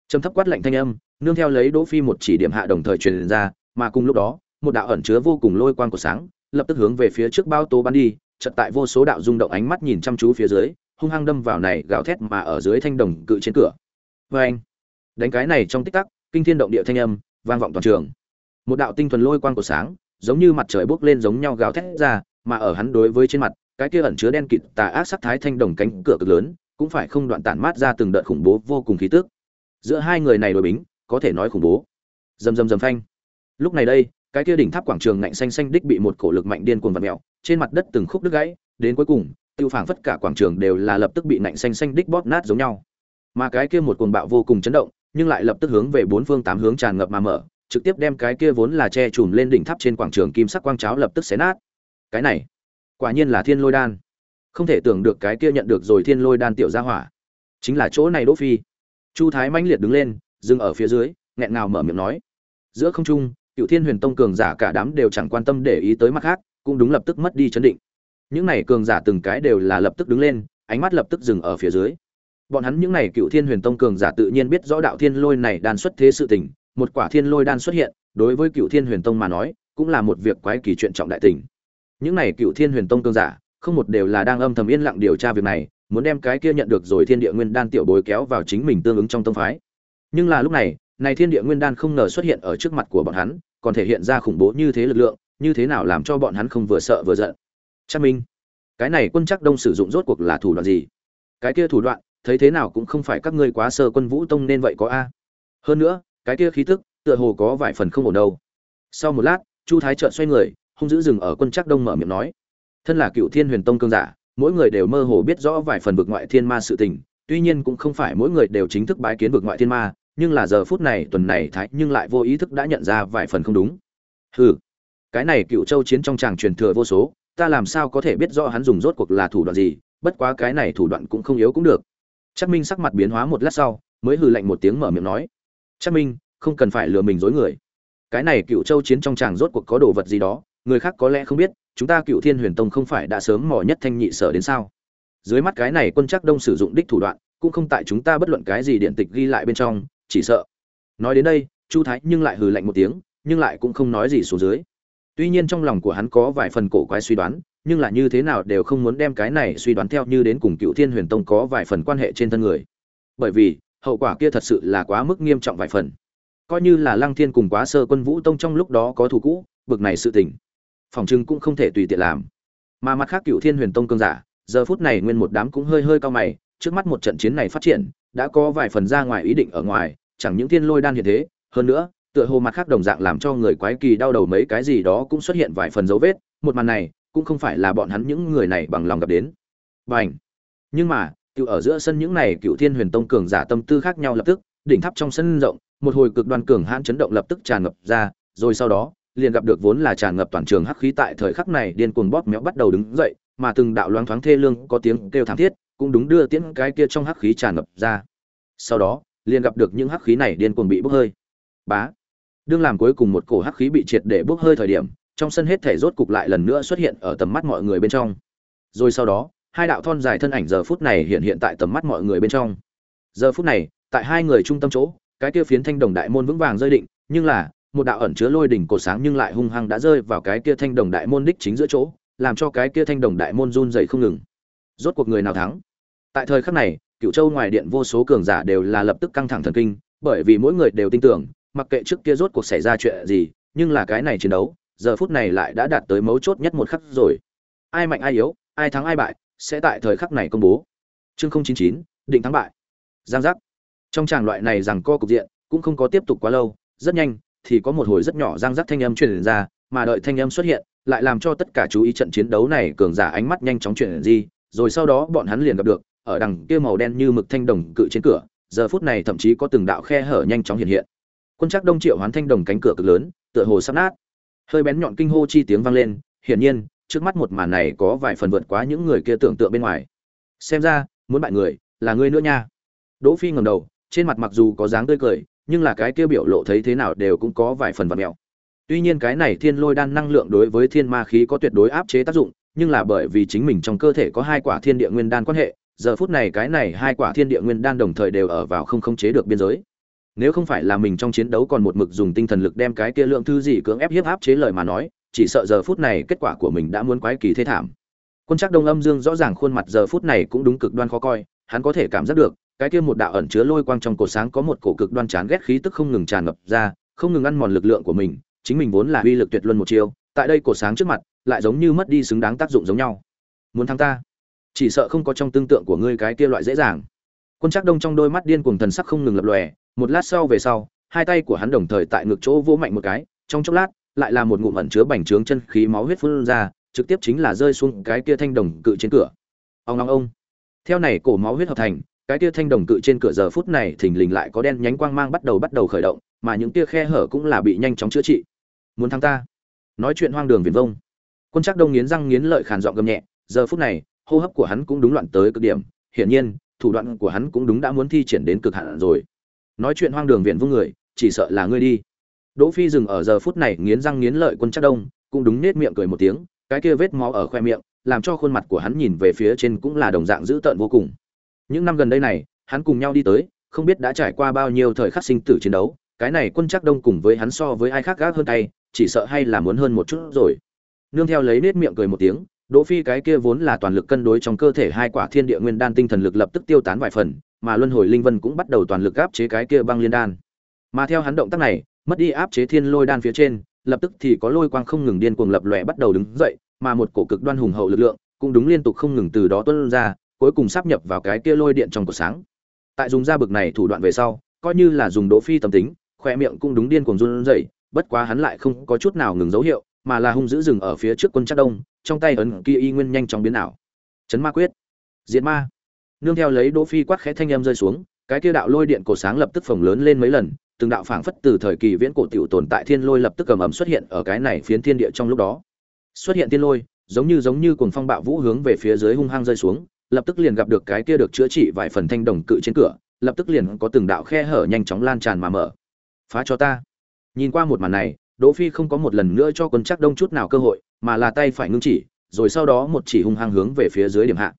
Trầm thấp quát lạnh thanh âm, nương theo lấy đỗ phi một chỉ điểm hạ đồng thời truyền ra, mà cùng lúc đó, một đạo ẩn chứa vô cùng lôi quang của sáng, lập tức hướng về phía trước bao tố bắn đi, chợt tại vô số đạo rung động ánh mắt nhìn chăm chú phía dưới, hung hăng đâm vào này gào thét mà ở dưới thanh đồng cự trên cửa. Vê anh đánh cái này trong tích tắc, kinh thiên động địa thanh âm, vang vọng toàn trường một đạo tinh thuần lôi quang của sáng, giống như mặt trời bốc lên giống nhau gào thét ra, mà ở hắn đối với trên mặt, cái kia ẩn chứa đen kịt tà ác sắc thái thanh đồng cánh cửa cực lớn, cũng phải không đoạn tản mát ra từng đợt khủng bố vô cùng khí tức. Giữa hai người này đối bính, có thể nói khủng bố. Dầm dầm dầm phanh. Lúc này đây, cái kia đỉnh tháp quảng trường ngạnh xanh xanh đích bị một cổ lực mạnh điên cuồng vặn mèo, trên mặt đất từng khúc đứt gãy, đến cuối cùng, tiêu phảng tất cả quảng trường đều là lập tức bị ngạnh xanh xanh đích bóp nát giống nhau. Mà cái kia một cuồng bạo vô cùng chấn động, nhưng lại lập tức hướng về bốn phương tám hướng tràn ngập mà mở trực tiếp đem cái kia vốn là che chùm lên đỉnh tháp trên quảng trường kim sắc quang cháo lập tức xé nát. Cái này, quả nhiên là thiên lôi đan. Không thể tưởng được cái kia nhận được rồi thiên lôi đan tiểu gia hỏa. Chính là chỗ này đỗ phi. Chu thái mãnh liệt đứng lên, dừng ở phía dưới, nghẹn ngào mở miệng nói. Giữa không trung, cửu thiên huyền tông cường giả cả đám đều chẳng quan tâm để ý tới mặt khác, cũng đúng lập tức mất đi chấn định. Những này cường giả từng cái đều là lập tức đứng lên, ánh mắt lập tức dừng ở phía dưới. Bọn hắn những này cửu thiên huyền tông cường giả tự nhiên biết rõ đạo thiên lôi này đan xuất thế sự tình một quả thiên lôi đan xuất hiện, đối với cựu thiên huyền tông mà nói, cũng là một việc quái kỳ chuyện trọng đại tình. Những này cựu thiên huyền tông cương giả, không một đều là đang âm thầm yên lặng điều tra việc này, muốn đem cái kia nhận được rồi thiên địa nguyên đan tiểu bối kéo vào chính mình tương ứng trong tông phái. Nhưng là lúc này này thiên địa nguyên đan không ngờ xuất hiện ở trước mặt của bọn hắn, còn thể hiện ra khủng bố như thế lực lượng, như thế nào làm cho bọn hắn không vừa sợ vừa giận. Chắc minh, cái này quân chắc đông sử dụng rốt cuộc là thủ đoạn gì? Cái kia thủ đoạn, thấy thế nào cũng không phải các ngươi quá sơ quân vũ tông nên vậy có a. Hơn nữa cái kia khí tức, tựa hồ có vài phần không ổn đâu. Sau một lát, chu thái trợn xoay người, hung dữ dừng ở quân trắc đông mở miệng nói, thân là cựu thiên huyền tông cương giả, mỗi người đều mơ hồ biết rõ vài phần vực ngoại thiên ma sự tình, tuy nhiên cũng không phải mỗi người đều chính thức bái kiến vực ngoại thiên ma, nhưng là giờ phút này tuần này thái nhưng lại vô ý thức đã nhận ra vài phần không đúng. Hừ, cái này cựu châu chiến trong tràng truyền thừa vô số, ta làm sao có thể biết rõ hắn dùng rốt cuộc là thủ đoạn gì, bất quá cái này thủ đoạn cũng không yếu cũng được. Chắc minh sắc mặt biến hóa một lát sau, mới hừ lạnh một tiếng mở miệng nói chắc minh, không cần phải lừa mình dối người. Cái này cựu châu chiến trong tràng rốt cuộc có đồ vật gì đó, người khác có lẽ không biết, chúng ta cựu thiên huyền tông không phải đã sớm mò nhất thanh nhị sở đến sao? Dưới mắt cái này quân chắc đông sử dụng đích thủ đoạn, cũng không tại chúng ta bất luận cái gì điện tịch ghi lại bên trong, chỉ sợ. Nói đến đây, chu thái nhưng lại hừ lạnh một tiếng, nhưng lại cũng không nói gì xuống dưới. Tuy nhiên trong lòng của hắn có vài phần cổ quái suy đoán, nhưng là như thế nào đều không muốn đem cái này suy đoán theo như đến cùng cựu thiên huyền tông có vài phần quan hệ trên thân người. Bởi vì hậu quả kia thật sự là quá mức nghiêm trọng vài phần. Coi như là lăng thiên cùng quá sơ quân vũ tông trong lúc đó có thù cũ, bực này sự tình, phòng trưng cũng không thể tùy tiện làm. Mà mặt khác cựu thiên huyền tông cương giả, giờ phút này nguyên một đám cũng hơi hơi cao mày, trước mắt một trận chiến này phát triển, đã có vài phần ra ngoài ý định ở ngoài, chẳng những thiên lôi đan hiện thế, hơn nữa, tựa hồ mặt khác đồng dạng làm cho người quái kỳ đau đầu mấy cái gì đó cũng xuất hiện vài phần dấu vết, một màn này, cũng không phải là bọn hắn những người này bằng lòng gặp đến. Bành! Nhưng mà cựu ở giữa sân những này cựu thiên huyền tông cường giả tâm tư khác nhau lập tức, đỉnh tháp trong sân rộng, một hồi cực đoan cường hãn chấn động lập tức tràn ngập ra, rồi sau đó, liền gặp được vốn là tràn ngập toàn trường hắc khí tại thời khắc này điên cuồng bóp méo bắt đầu đứng dậy, mà từng đạo loáng thoáng thê lương có tiếng kêu thảm thiết, cũng đúng đưa tiễn cái kia trong hắc khí tràn ngập ra. Sau đó, liền gặp được những hắc khí này điên cuồng bị bốc hơi. Bá! Đương làm cuối cùng một cổ hắc khí bị triệt để bốc hơi thời điểm, trong sân hết thể rốt cục lại lần nữa xuất hiện ở tầm mắt mọi người bên trong. Rồi sau đó hai đạo thon dài thân ảnh giờ phút này hiện hiện tại tầm mắt mọi người bên trong. Giờ phút này, tại hai người trung tâm chỗ, cái kia phiến thanh đồng đại môn vững vàng rơi định, nhưng là, một đạo ẩn chứa lôi đỉnh cổ sáng nhưng lại hung hăng đã rơi vào cái kia thanh đồng đại môn đích chính giữa chỗ, làm cho cái kia thanh đồng đại môn run rẩy không ngừng. Rốt cuộc người nào thắng? Tại thời khắc này cựu châu ngoài điện vô số cường giả đều là lập tức căng thẳng thần kinh, bởi vì mỗi người đều tin tưởng, mặc kệ trước kia rốt cuộc xảy ra chuyện gì, nhưng là cái này chiến đấu, giờ phút này lại đã đạt tới mấu chốt nhất một khắc rồi. Ai mạnh ai yếu, ai thắng ai bại sẽ tại thời khắc này công bố. Chương không chín chín, định thắng bại. Giang giác. Trong tràng loại này rằng co cục diện cũng không có tiếp tục quá lâu, rất nhanh thì có một hồi rất nhỏ giang giác thanh âm truyền ra, mà đợi thanh âm xuất hiện, lại làm cho tất cả chú ý trận chiến đấu này cường giả ánh mắt nhanh chóng chuyển di, rồi sau đó bọn hắn liền gặp được, ở đằng kia màu đen như mực thanh đồng cự trên cửa, giờ phút này thậm chí có từng đạo khe hở nhanh chóng hiện hiện. Quân chắc đông triệu hoán thanh đồng cánh cửa cực lớn, tựa hồ sắp nát. Hơi bén nhọn kinh hô chi tiếng vang lên, hiển nhiên trước mắt một màn này có vài phần vượt quá những người kia tưởng tượng bên ngoài. Xem ra, muốn bại người, là ngươi nữa nha. Đỗ phi ngẩng đầu, trên mặt mặc dù có dáng tươi cười, nhưng là cái kia biểu lộ thấy thế nào đều cũng có vài phần vật mèo tuy nhiên cái này thiên lôi đan năng lượng đối với thiên ma khí có tuyệt đối áp chế tác dụng, nhưng là bởi vì chính mình trong cơ thể có hai quả thiên địa nguyên đan quan hệ, giờ phút này cái này hai quả thiên địa nguyên đan đồng thời đều ở vào không khống chế được biên giới. Nếu không phải là mình trong chiến đấu còn một mực dùng tinh thần lực đem cái kia lượng thư gì cưỡng ép hiếp áp chế lời mà nói chỉ sợ giờ phút này kết quả của mình đã muốn quái kỳ thế thảm. Quân chắc đông âm dương rõ ràng khuôn mặt giờ phút này cũng đúng cực đoan khó coi, hắn có thể cảm giác được, cái kia một đạo ẩn chứa lôi quang trong cổ sáng có một cổ cực đoan chán ghét khí tức không ngừng tràn ngập ra, không ngừng ăn mòn lực lượng của mình, chính mình vốn là uy lực tuyệt luân một chiêu, tại đây cổ sáng trước mặt, lại giống như mất đi xứng đáng tác dụng giống nhau. Muốn thắng ta? Chỉ sợ không có trong tương tượng của ngươi cái kia loại dễ dàng. Quân chắc đông trong đôi mắt điên cuồng thần sắc không ngừng lập lòe, một lát sau về sau, hai tay của hắn đồng thời tại ngực chỗ vỗ mạnh một cái, trong chốc lát lại là một ngụm ẩn chứa bành trướng chân khí máu huyết phun ra, trực tiếp chính là rơi xuống cái kia thanh đồng cự trên cửa. Ông ông ông. Theo này cổ máu huyết hợp thành, cái kia thanh đồng cự trên cửa giờ phút này thình lình lại có đen nhánh quang mang bắt đầu bắt đầu khởi động, mà những tia khe hở cũng là bị nhanh chóng chữa trị. Muốn thắng ta? Nói chuyện hoang đường viển vông. Quân Trác đông nghiến răng nghiến lợi khàn giọng gầm nhẹ, giờ phút này, hô hấp của hắn cũng đúng loạn tới cực điểm, hiển nhiên, thủ đoạn của hắn cũng đúng đã muốn thi triển đến cực hạn rồi. Nói chuyện hoang đường viện vông người, chỉ sợ là ngươi đi đỗ phi dừng ở giờ phút này nghiến răng nghiến lợi quân chắc đông, cũng đúng nết miệng cười một tiếng, cái kia vết máu ở khoe miệng, làm cho khuôn mặt của hắn nhìn về phía trên cũng là đồng dạng dữ tợn vô cùng. Những năm gần đây này, hắn cùng nhau đi tới, không biết đã trải qua bao nhiêu thời khắc sinh tử chiến đấu, cái này quân chắc đông cùng với hắn so với ai khác gác hơn tay, chỉ sợ hay là muốn hơn một chút rồi. Nương theo lấy nết miệng cười một tiếng, đỗ phi cái kia vốn là toàn lực cân đối trong cơ thể hai quả thiên địa nguyên đan tinh thần lực lập tức tiêu tán vài phần, mà luân hồi linh vân cũng bắt đầu toàn lực áp chế cái kia băng liên đan. Mà theo hắn động tác này mất đi áp chế thiên lôi đan phía trên, lập tức thì có lôi quang không ngừng điên cuồng lập lòe bắt đầu đứng dậy, mà một cổ cực đoan hùng hậu lực lượng cũng đúng liên tục không ngừng từ đó tuôn ra, cuối cùng sắp nhập vào cái kia lôi điện trong cột sáng. Tại dùng ra bực này thủ đoạn về sau, coi như là dùng đỗ phi tâm tính khoe miệng cũng đúng điên cuồng run rẩy, bất quá hắn lại không có chút nào ngừng dấu hiệu, mà là hung dữ dừng ở phía trước quân chắc đông, trong tay ấn kia y nguyên nhanh chóng biến ảo. Chấn ma quyết. Diệt ma. Nương theo lấy đỗ phi quát khẽ thanh âm rơi xuống, cái kia đạo lôi điện cổ sáng lập tức phồng lớn lên mấy lần từng đạo phảng phất từ thời kỳ viễn cổ tiểu tồn tại thiên lôi lập tức cầm ẩm xuất hiện ở cái này phiến thiên địa trong lúc đó. Xuất hiện thiên lôi, giống như giống như cuồng phong bạo vũ hướng về phía dưới hung hăng rơi xuống, lập tức liền gặp được cái kia được chữa trị vài phần thanh đồng cự trên cửa, lập tức liền có từng đạo khe hở nhanh chóng lan tràn mà mở. Phá cho ta. Nhìn qua một màn này, đỗ phi không có một lần nữa cho quân chắc đông chút nào cơ hội, mà là tay phải ngưng chỉ, rồi sau đó một chỉ hung hăng hướng về phía dưới điểm hạ.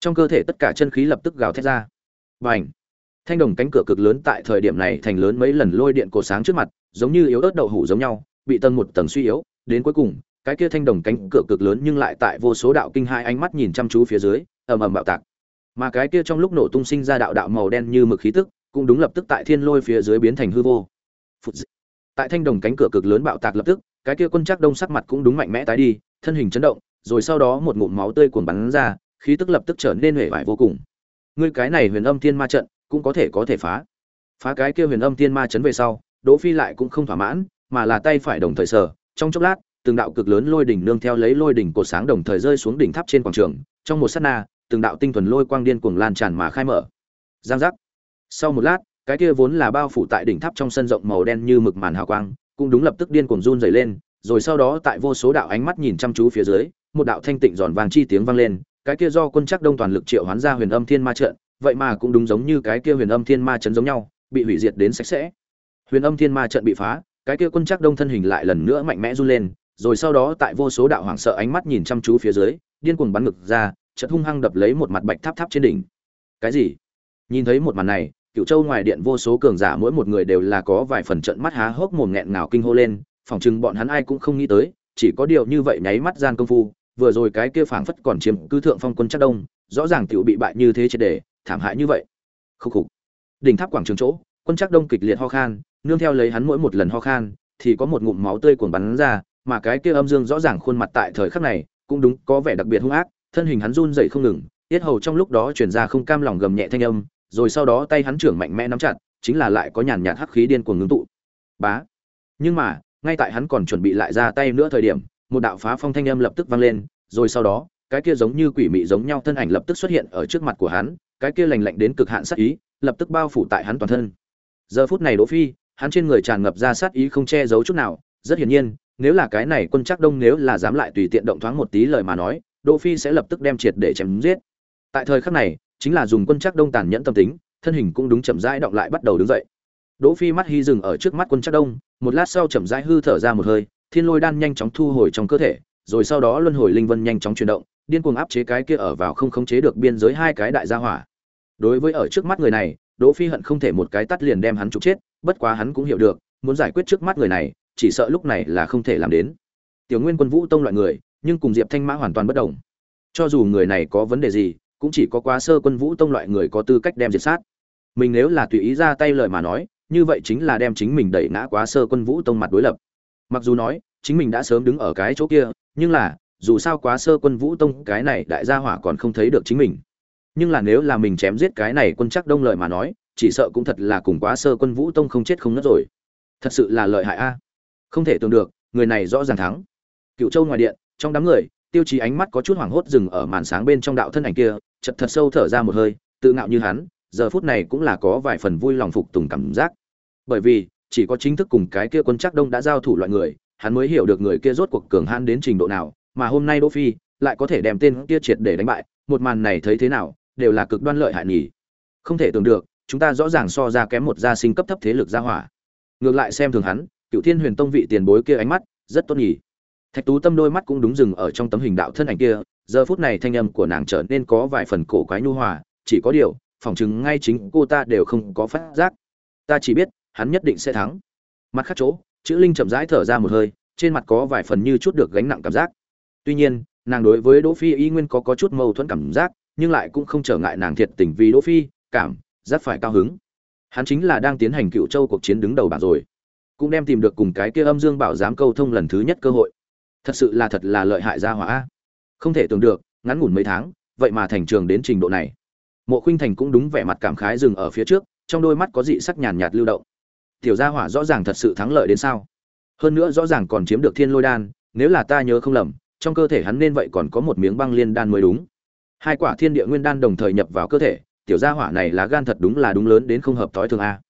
Trong cơ thể tất cả chân khí lập tức gào thét ra. Bành thanh đồng cánh cửa cực lớn tại thời điểm này thành lớn mấy lần lôi điện cổ sáng trước mặt, giống như yếu ớt đậu hủ giống nhau, bị tầng một tầng suy yếu. Đến cuối cùng, cái kia thanh đồng cánh cửa cực lớn nhưng lại tại vô số đạo kinh hai ánh mắt nhìn chăm chú phía dưới, ầm ầm bạo tạc. Mà cái kia trong lúc nổ tung sinh ra đạo đạo màu đen như mực khí tức, cũng đúng lập tức tại thiên lôi phía dưới biến thành hư vô. Phụt tại thanh đồng cánh cửa cực lớn bạo tạc lập tức, cái kia quân chắc đông sắc mặt cũng đúng mạnh mẽ tái đi, thân hình chấn động, rồi sau đó một ngụm máu tươi cuồn bắn ra, khí tức lập tức trở nên hể vải vô cùng. Ngươi cái này huyền âm thiên ma trận cũng có thể có thể phá. Phá cái kia huyền âm tiên ma chấn về sau, đỗ phi lại cũng không thỏa mãn, mà là tay phải đồng thời sở trong chốc lát, từng đạo cực lớn lôi đỉnh nương theo lấy lôi đỉnh cột sáng đồng thời rơi xuống đỉnh tháp trên quảng trường, trong một sát na, từng đạo tinh thuần lôi quang điên cuồng lan tràn mà khai mở. Giang giác. Sau một lát, cái kia vốn là bao phủ tại đỉnh tháp trong sân rộng màu đen như mực màn hào quang, cũng đúng lập tức điên cuồng run rẩy lên, rồi sau đó tại vô số đạo ánh mắt nhìn chăm chú phía dưới, một đạo thanh tịnh giòn vàng chi tiếng vang lên, cái kia do quân chắc đông toàn lực triệu hoán ra huyền âm thiên ma trận vậy mà cũng đúng giống như cái kia huyền âm thiên ma trận giống nhau, bị hủy diệt đến sạch sẽ. Huyền âm thiên ma trận bị phá, cái kia quân chắc đông thân hình lại lần nữa mạnh mẽ run lên, rồi sau đó tại vô số đạo hoảng sợ ánh mắt nhìn chăm chú phía dưới, điên cuồng bắn ngực ra, chợt hung hăng đập lấy một mặt bạch tháp tháp trên đỉnh. Cái gì? Nhìn thấy một màn này cựu châu ngoài điện vô số cường giả mỗi một người đều là có vài phần trận mắt há hốc mồm nghẹn ngào kinh hô lên, phỏng chừng bọn hắn ai cũng không nghĩ tới, chỉ có điều như vậy nháy mắt gian công phu, vừa rồi cái kia phảng phất còn chiếm cứ thượng phong quân chắc đông, rõ ràng tiểu bị bại như thế triệt để thảm hại như vậy. Khúc khục. Đỉnh tháp quảng trường chỗ, quân chắc đông kịch liệt ho khan, nương theo lấy hắn mỗi một lần ho khan, thì có một ngụm máu tươi cuồn bắn ra, mà cái kia âm dương rõ ràng khuôn mặt tại thời khắc này, cũng đúng có vẻ đặc biệt hung ác, thân hình hắn run dậy không ngừng, tiết hầu trong lúc đó chuyển ra không cam lòng gầm nhẹ thanh âm, rồi sau đó tay hắn trưởng mạnh mẽ nắm chặt, chính là lại có nhàn nhạt hắc khí điên cuồng ngưng tụ. Bá. Nhưng mà, ngay tại hắn còn chuẩn bị lại ra tay nữa thời điểm, một đạo phá phong thanh âm lập tức vang lên, rồi sau đó, cái kia giống như quỷ mị giống nhau thân ảnh lập tức xuất hiện ở trước mặt của hắn cái kia lành lạnh đến cực hạn sát ý, lập tức bao phủ tại hắn toàn thân. Giờ phút này đỗ phi, hắn trên người tràn ngập ra sát ý không che giấu chút nào, rất hiển nhiên, nếu là cái này quân chắc đông nếu là dám lại tùy tiện động thoáng một tí lời mà nói, đỗ phi sẽ lập tức đem triệt để chém giết. Tại thời khắc này, chính là dùng quân chắc đông tàn nhẫn tâm tính, thân hình cũng đúng chậm rãi động lại bắt đầu đứng dậy. Đỗ phi mắt hi dừng ở trước mắt quân chắc đông, một lát sau chậm rãi hư thở ra một hơi, thiên lôi đan nhanh chóng thu hồi trong cơ thể, rồi sau đó luân hồi linh vân nhanh chóng chuyển động điên cuồng áp chế cái kia ở vào không khống chế được biên giới hai cái đại gia hỏa. Đối với ở trước mắt người này, đỗ phi hận không thể một cái tắt liền đem hắn trục chết, bất quá hắn cũng hiểu được, muốn giải quyết trước mắt người này, chỉ sợ lúc này là không thể làm đến. Tiểu nguyên quân vũ tông loại người, nhưng cùng diệp thanh mã hoàn toàn bất đồng. Cho dù người này có vấn đề gì, cũng chỉ có quá sơ quân vũ tông loại người có tư cách đem diệt sát. Mình nếu là tùy ý ra tay lời mà nói, như vậy chính là đem chính mình đẩy ngã quá sơ quân vũ tông mặt đối lập. Mặc dù nói, chính mình đã sớm đứng ở cái chỗ kia, nhưng là dù sao quá sơ quân vũ tông, cái này đại gia hỏa còn không thấy được chính mình. Nhưng là nếu là mình chém giết cái này quân chắc đông lợi mà nói, chỉ sợ cũng thật là cùng quá sơ quân vũ tông không chết không nứt rồi. Thật sự là lợi hại a. Không thể tưởng được, người này rõ ràng thắng. Cựu châu ngoài điện, trong đám người, tiêu chí ánh mắt có chút hoảng hốt dừng ở màn sáng bên trong đạo thân ảnh kia chật thật sâu thở ra một hơi, tự ngạo như hắn, giờ phút này cũng là có vài phần vui lòng phục tùng cảm giác. Bởi vì, chỉ có chính thức cùng cái kia quân chắc đông đã giao thủ loại người, hắn mới hiểu được người kia rốt cuộc cường hãn đến trình độ nào mà hôm nay đỗ phi lại có thể đem tên kia triệt để đánh bại, một màn này thấy thế nào, đều là cực đoan lợi hại nhỉ. Không thể tưởng được, chúng ta rõ ràng so ra kém một gia sinh cấp thấp thế lực gia hỏa. Ngược lại xem thường hắn, cựu thiên huyền tông vị tiền bối kia ánh mắt, rất tốt nhỉ. Thạch tú tâm đôi mắt cũng đúng dừng ở trong tấm hình đạo thân ảnh kia, giờ phút này thanh âm của nàng trở nên có vài phần cổ quái nhu hòa, chỉ có điều, phỏng chừng ngay chính cô ta đều không có phát giác. Ta chỉ biết, hắn nhất định sẽ thắng. Mặt khác chỗ, chữ linh chậm rãi thở ra một hơi, trên mặt có vài phần như chút được gánh nặng cảm giác tuy nhiên, nàng đối với đỗ phi y nguyên có có chút mâu thuẫn cảm giác, nhưng lại cũng không trở ngại nàng thiệt tình vì đỗ phi, cảm giác phải cao hứng. Hắn chính là đang tiến hành cựu châu cuộc chiến đứng đầu bảng rồi. Cũng đem tìm được cùng cái kia âm dương bảo giám câu thông lần thứ nhất cơ hội. Thật sự là thật là lợi hại gia hỏa. Không thể tưởng được, ngắn ngủn mấy tháng, vậy mà thành trường đến trình độ này. Mộ khuynh thành cũng đúng vẻ mặt cảm khái dừng ở phía trước, trong đôi mắt có dị sắc nhàn nhạt lưu động. Tiểu gia hỏa rõ ràng thật sự thắng lợi đến sao? Hơn nữa rõ ràng còn chiếm được thiên lôi đan, nếu là ta nhớ không lầm trong cơ thể hắn nên vậy còn có một miếng băng liên đan mới đúng. Hai quả thiên địa nguyên đan đồng thời nhập vào cơ thể, tiểu gia hỏa này là gan thật đúng là đúng lớn đến không hợp thói thường a.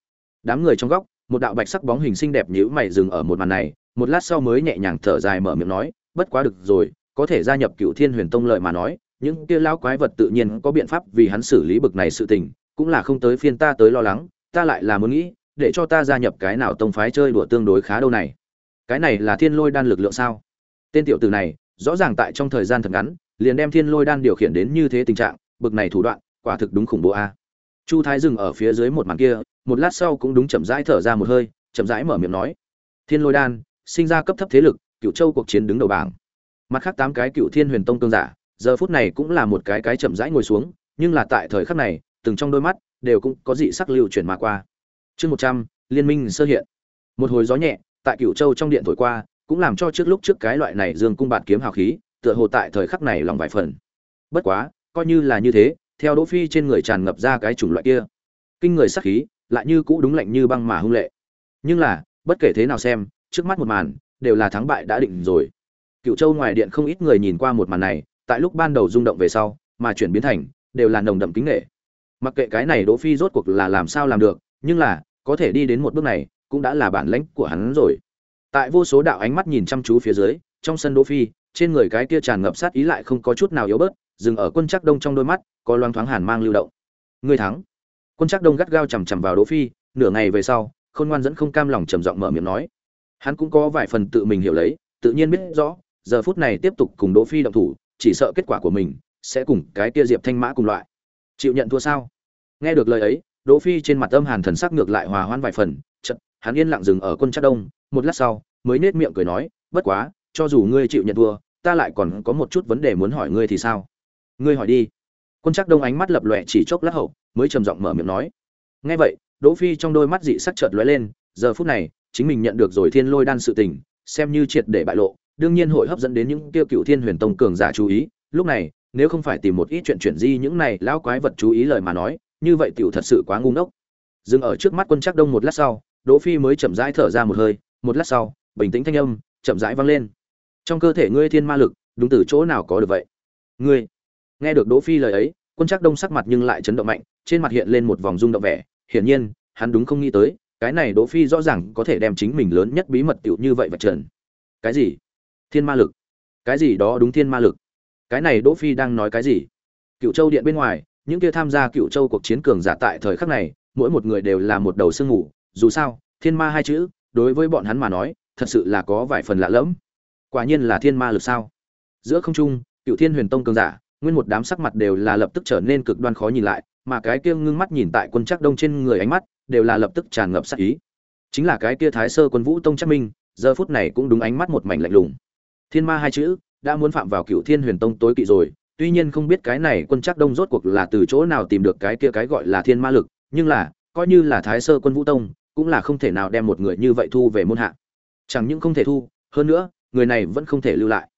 Đám người trong góc, một đạo bạch sắc bóng hình xinh đẹp nhíu mày dừng ở một màn này, một lát sau mới nhẹ nhàng thở dài mở miệng nói, bất quá được rồi, có thể gia nhập cựu thiên huyền tông lợi mà nói, những kia lão quái vật tự nhiên có biện pháp vì hắn xử lý bực này sự tình, cũng là không tới phiên ta tới lo lắng, ta lại là muốn nghĩ, để cho ta gia nhập cái nào tông phái chơi đùa tương đối khá đâu này. Cái này là thiên lôi đan lực lượng sao? Tên tiểu tử này rõ ràng tại trong thời gian thật ngắn, liền đem thiên lôi đan điều khiển đến như thế tình trạng, bực này thủ đoạn, quả thực đúng khủng bố a. Chu thái dừng ở phía dưới một màn kia, một lát sau cũng đúng chậm rãi thở ra một hơi, chậm rãi mở miệng nói, thiên lôi đan, sinh ra cấp thấp thế lực cựu châu cuộc chiến đứng đầu bảng. Mặt khác tám cái cựu thiên huyền tông cương giả, giờ phút này cũng là một cái cái chậm rãi ngồi xuống, nhưng là tại thời khắc này, từng trong đôi mắt đều cũng có dị sắc lưu chuyển mà qua. Chương một trăm, liên minh sơ hiện. Một hồi gió nhẹ, tại cựu châu trong điện thổi qua cũng làm cho trước lúc trước cái loại này dương cung bạt kiếm hào khí, tựa hồ tại thời khắc này lòng vài phần. Bất quá, coi như là như thế, theo đỗ phi trên người tràn ngập ra cái chủng loại kia, kinh người sắc khí, lại như cũ đúng lạnh như băng mà hung lệ. Nhưng là, bất kể thế nào xem, trước mắt một màn, đều là thắng bại đã định rồi. Cựu châu ngoài điện không ít người nhìn qua một màn này, tại lúc ban đầu rung động về sau, mà chuyển biến thành, đều là nồng đậm kính nghệ. Mặc kệ cái này đỗ phi rốt cuộc là làm sao làm được, nhưng là, có thể đi đến một bước này, cũng đã là bản lãnh của hắn rồi tại vô số đạo ánh mắt nhìn chăm chú phía dưới, trong sân đỗ phi, trên người cái kia tràn ngập sát ý lại không có chút nào yếu bớt, dừng ở quân chắc đông trong đôi mắt, có loang thoáng hàn mang lưu động. Người thắng. Quân chắc đông gắt gao chằm chằm vào đỗ phi, nửa ngày về sau, khôn ngoan dẫn không cam lòng trầm giọng mở miệng nói. Hắn cũng có vài phần tự mình hiểu lấy, tự nhiên biết rõ, giờ phút này tiếp tục cùng đỗ phi động thủ, chỉ sợ kết quả của mình sẽ cùng cái kia diệp thanh mã cùng loại. Chịu nhận thua sao? Nghe được lời ấy, đỗ phi trên mặt âm hàn thần sắc ngược lại hòa hoãn vài phần, chợt, hắn yên lặng dừng ở quân chắc đông một lát sau, mới nết miệng cười nói, bất quá, cho dù ngươi chịu nhận thua, ta lại còn có một chút vấn đề muốn hỏi ngươi thì sao? Ngươi hỏi đi. Quân chắc đông ánh mắt lập lòe chỉ chốc lát hậu, mới trầm giọng mở miệng nói, nghe vậy, đỗ phi trong đôi mắt dị sắc chợt lóe lên, giờ phút này, chính mình nhận được rồi thiên lôi đan sự tình, xem như triệt để bại lộ, đương nhiên hội hấp dẫn đến những tiêu cựu thiên huyền tông cường giả chú ý, lúc này, nếu không phải tìm một ít chuyện chuyển di những này lão quái vật chú ý lời mà nói, như vậy tiểu thật sự quá ngu ngốc. Dừng ở trước mắt quân chắc đông một lát sau, đỗ phi mới chậm rãi thở ra một hơi một lát sau, bình tĩnh thanh âm chậm rãi vang lên. Trong cơ thể ngươi thiên ma lực, đúng từ chỗ nào có được vậy? Ngươi, nghe được đỗ phi lời ấy, quân chắc đông sắc mặt nhưng lại chấn động mạnh, trên mặt hiện lên một vòng rung động vẻ. Hiển nhiên, hắn đúng không nghĩ tới, cái này đỗ phi rõ ràng có thể đem chính mình lớn nhất bí mật tiểu như vậy vạch trần. Cái gì? Thiên ma lực. Cái gì đó đúng thiên ma lực. Cái này đỗ phi đang nói cái gì? Cựu châu điện bên ngoài, những kia tham gia cựu châu cuộc chiến cường giả tại thời khắc này, mỗi một người đều là một đầu sương ngủ dù sao, thiên ma hai chữ đối với bọn hắn mà nói, thật sự là có vài phần lạ lẫm. Quả nhiên là thiên ma lực sao? Giữa không trung cựu thiên huyền tông cường giả, nguyên một đám sắc mặt đều là lập tức trở nên cực đoan khó nhìn lại, mà cái kia ngưng mắt nhìn tại quân chắc đông trên người ánh mắt, đều là lập tức tràn ngập sát ý. Chính là cái kia thái sơ quân vũ tông chắc minh, giờ phút này cũng đúng ánh mắt một mảnh lạnh lùng. Thiên ma hai chữ, đã muốn phạm vào cựu thiên huyền tông tối kỵ rồi, tuy nhiên không biết cái này quân chắc đông rốt cuộc là từ chỗ nào tìm được cái kia cái gọi là thiên ma lực, nhưng là, coi như là thái sơ quân vũ tông cũng là không thể nào đem một người như vậy thu về môn hạ. Chẳng những không thể thu, hơn nữa, người này vẫn không thể lưu lại.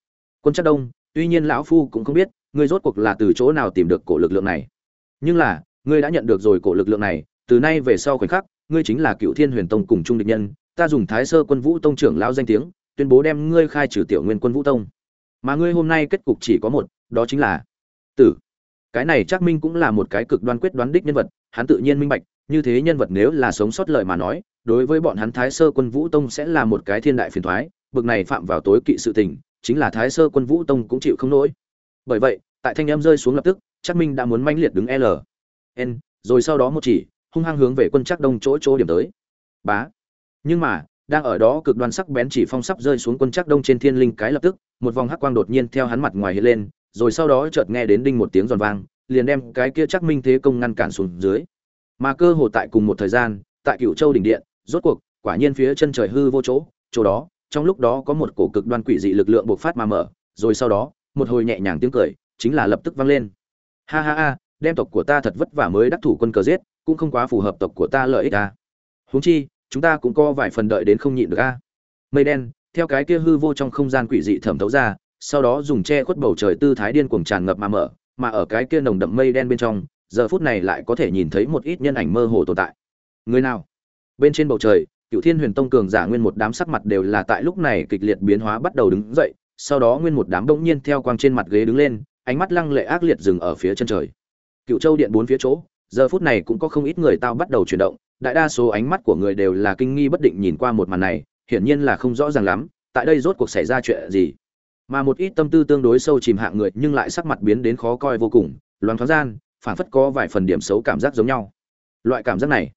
Quân chắc đông, tuy nhiên lão phu cũng không biết, ngươi rốt cuộc là từ chỗ nào tìm được cổ lực lượng này. Nhưng là, ngươi đã nhận được rồi cổ lực lượng này, từ nay về sau khoảnh khắc, ngươi chính là cựu thiên huyền tông cùng trung địch nhân, ta dùng thái sơ quân vũ tông trưởng lão danh tiếng, tuyên bố đem ngươi khai trừ tiểu nguyên quân vũ tông. Mà ngươi hôm nay kết cục chỉ có một, đó chính là tử. Cái này chắc minh cũng là một cái cực đoan quyết đoán đích nhân vật, hắn tự nhiên minh bạch như thế nhân vật nếu là sống sót lợi mà nói, đối với bọn hắn thái sơ quân vũ tông sẽ là một cái thiên đại phiền thoái, bực này phạm vào tối kỵ sự tình, chính là thái sơ quân vũ tông cũng chịu không nổi. Bởi vậy, tại thanh em rơi xuống lập tức chắc minh đã muốn manh liệt đứng l, n, rồi sau đó một chỉ, hung hăng hướng về quân chắc đông chỗ chỗ điểm tới. Bá. Nhưng mà, đang ở đó cực đoan sắc bén chỉ phong sắp rơi xuống quân chắc đông trên thiên linh cái lập tức, một vòng hắc quang đột nhiên theo hắn mặt ngoài hiện lên, rồi sau đó chợt nghe đến đinh một tiếng giòn vang, liền đem cái kia chắc minh thế công ngăn cản xuống dưới mà cơ hồ tại cùng một thời gian, tại cựu châu đỉnh điện, rốt cuộc, quả nhiên phía chân trời hư vô chỗ chỗ đó, trong lúc đó có một cổ cực đoan quỷ dị lực lượng bộc phát mà mở, rồi sau đó, một hồi nhẹ nhàng tiếng cười, chính là lập tức vang lên. Ha ha ha, đem tộc của ta thật vất vả mới đắc thủ quân cờ giết, cũng không quá phù hợp tộc của ta lợi ích ta huống chi, chúng ta cũng có vài phần đợi đến không nhịn được a mây đen, theo cái kia hư vô trong không gian quỷ dị thẩm thấu ra, sau đó dùng che khuất bầu trời tư thái điên cuồng tràn ngập mà mở, mà ở cái kia nồng đậm mây đen bên trong giờ phút này lại có thể nhìn thấy một ít nhân ảnh mơ hồ tồn tại. Người nào? Bên trên bầu trời cựu thiên huyền tông cường giả nguyên một đám sắc mặt đều là tại lúc này kịch liệt biến hóa bắt đầu đứng dậy, sau đó nguyên một đám đông nhiên theo quang trên mặt ghế đứng lên, ánh mắt lăng lệ ác liệt dừng ở phía chân trời. Cựu châu điện bốn phía chỗ, giờ phút này cũng có không ít người tao bắt đầu chuyển động, đại đa số ánh mắt của người đều là kinh nghi bất định nhìn qua một màn này, hiển nhiên là không rõ ràng lắm, tại đây rốt cuộc xảy ra chuyện gì. Mà một ít tâm tư tương đối sâu chìm hạng người nhưng lại sắc mặt biến đến khó coi vô cùng, loáng thoáng gian phản phất có vài phần điểm xấu cảm giác giống nhau. Loại cảm giác này,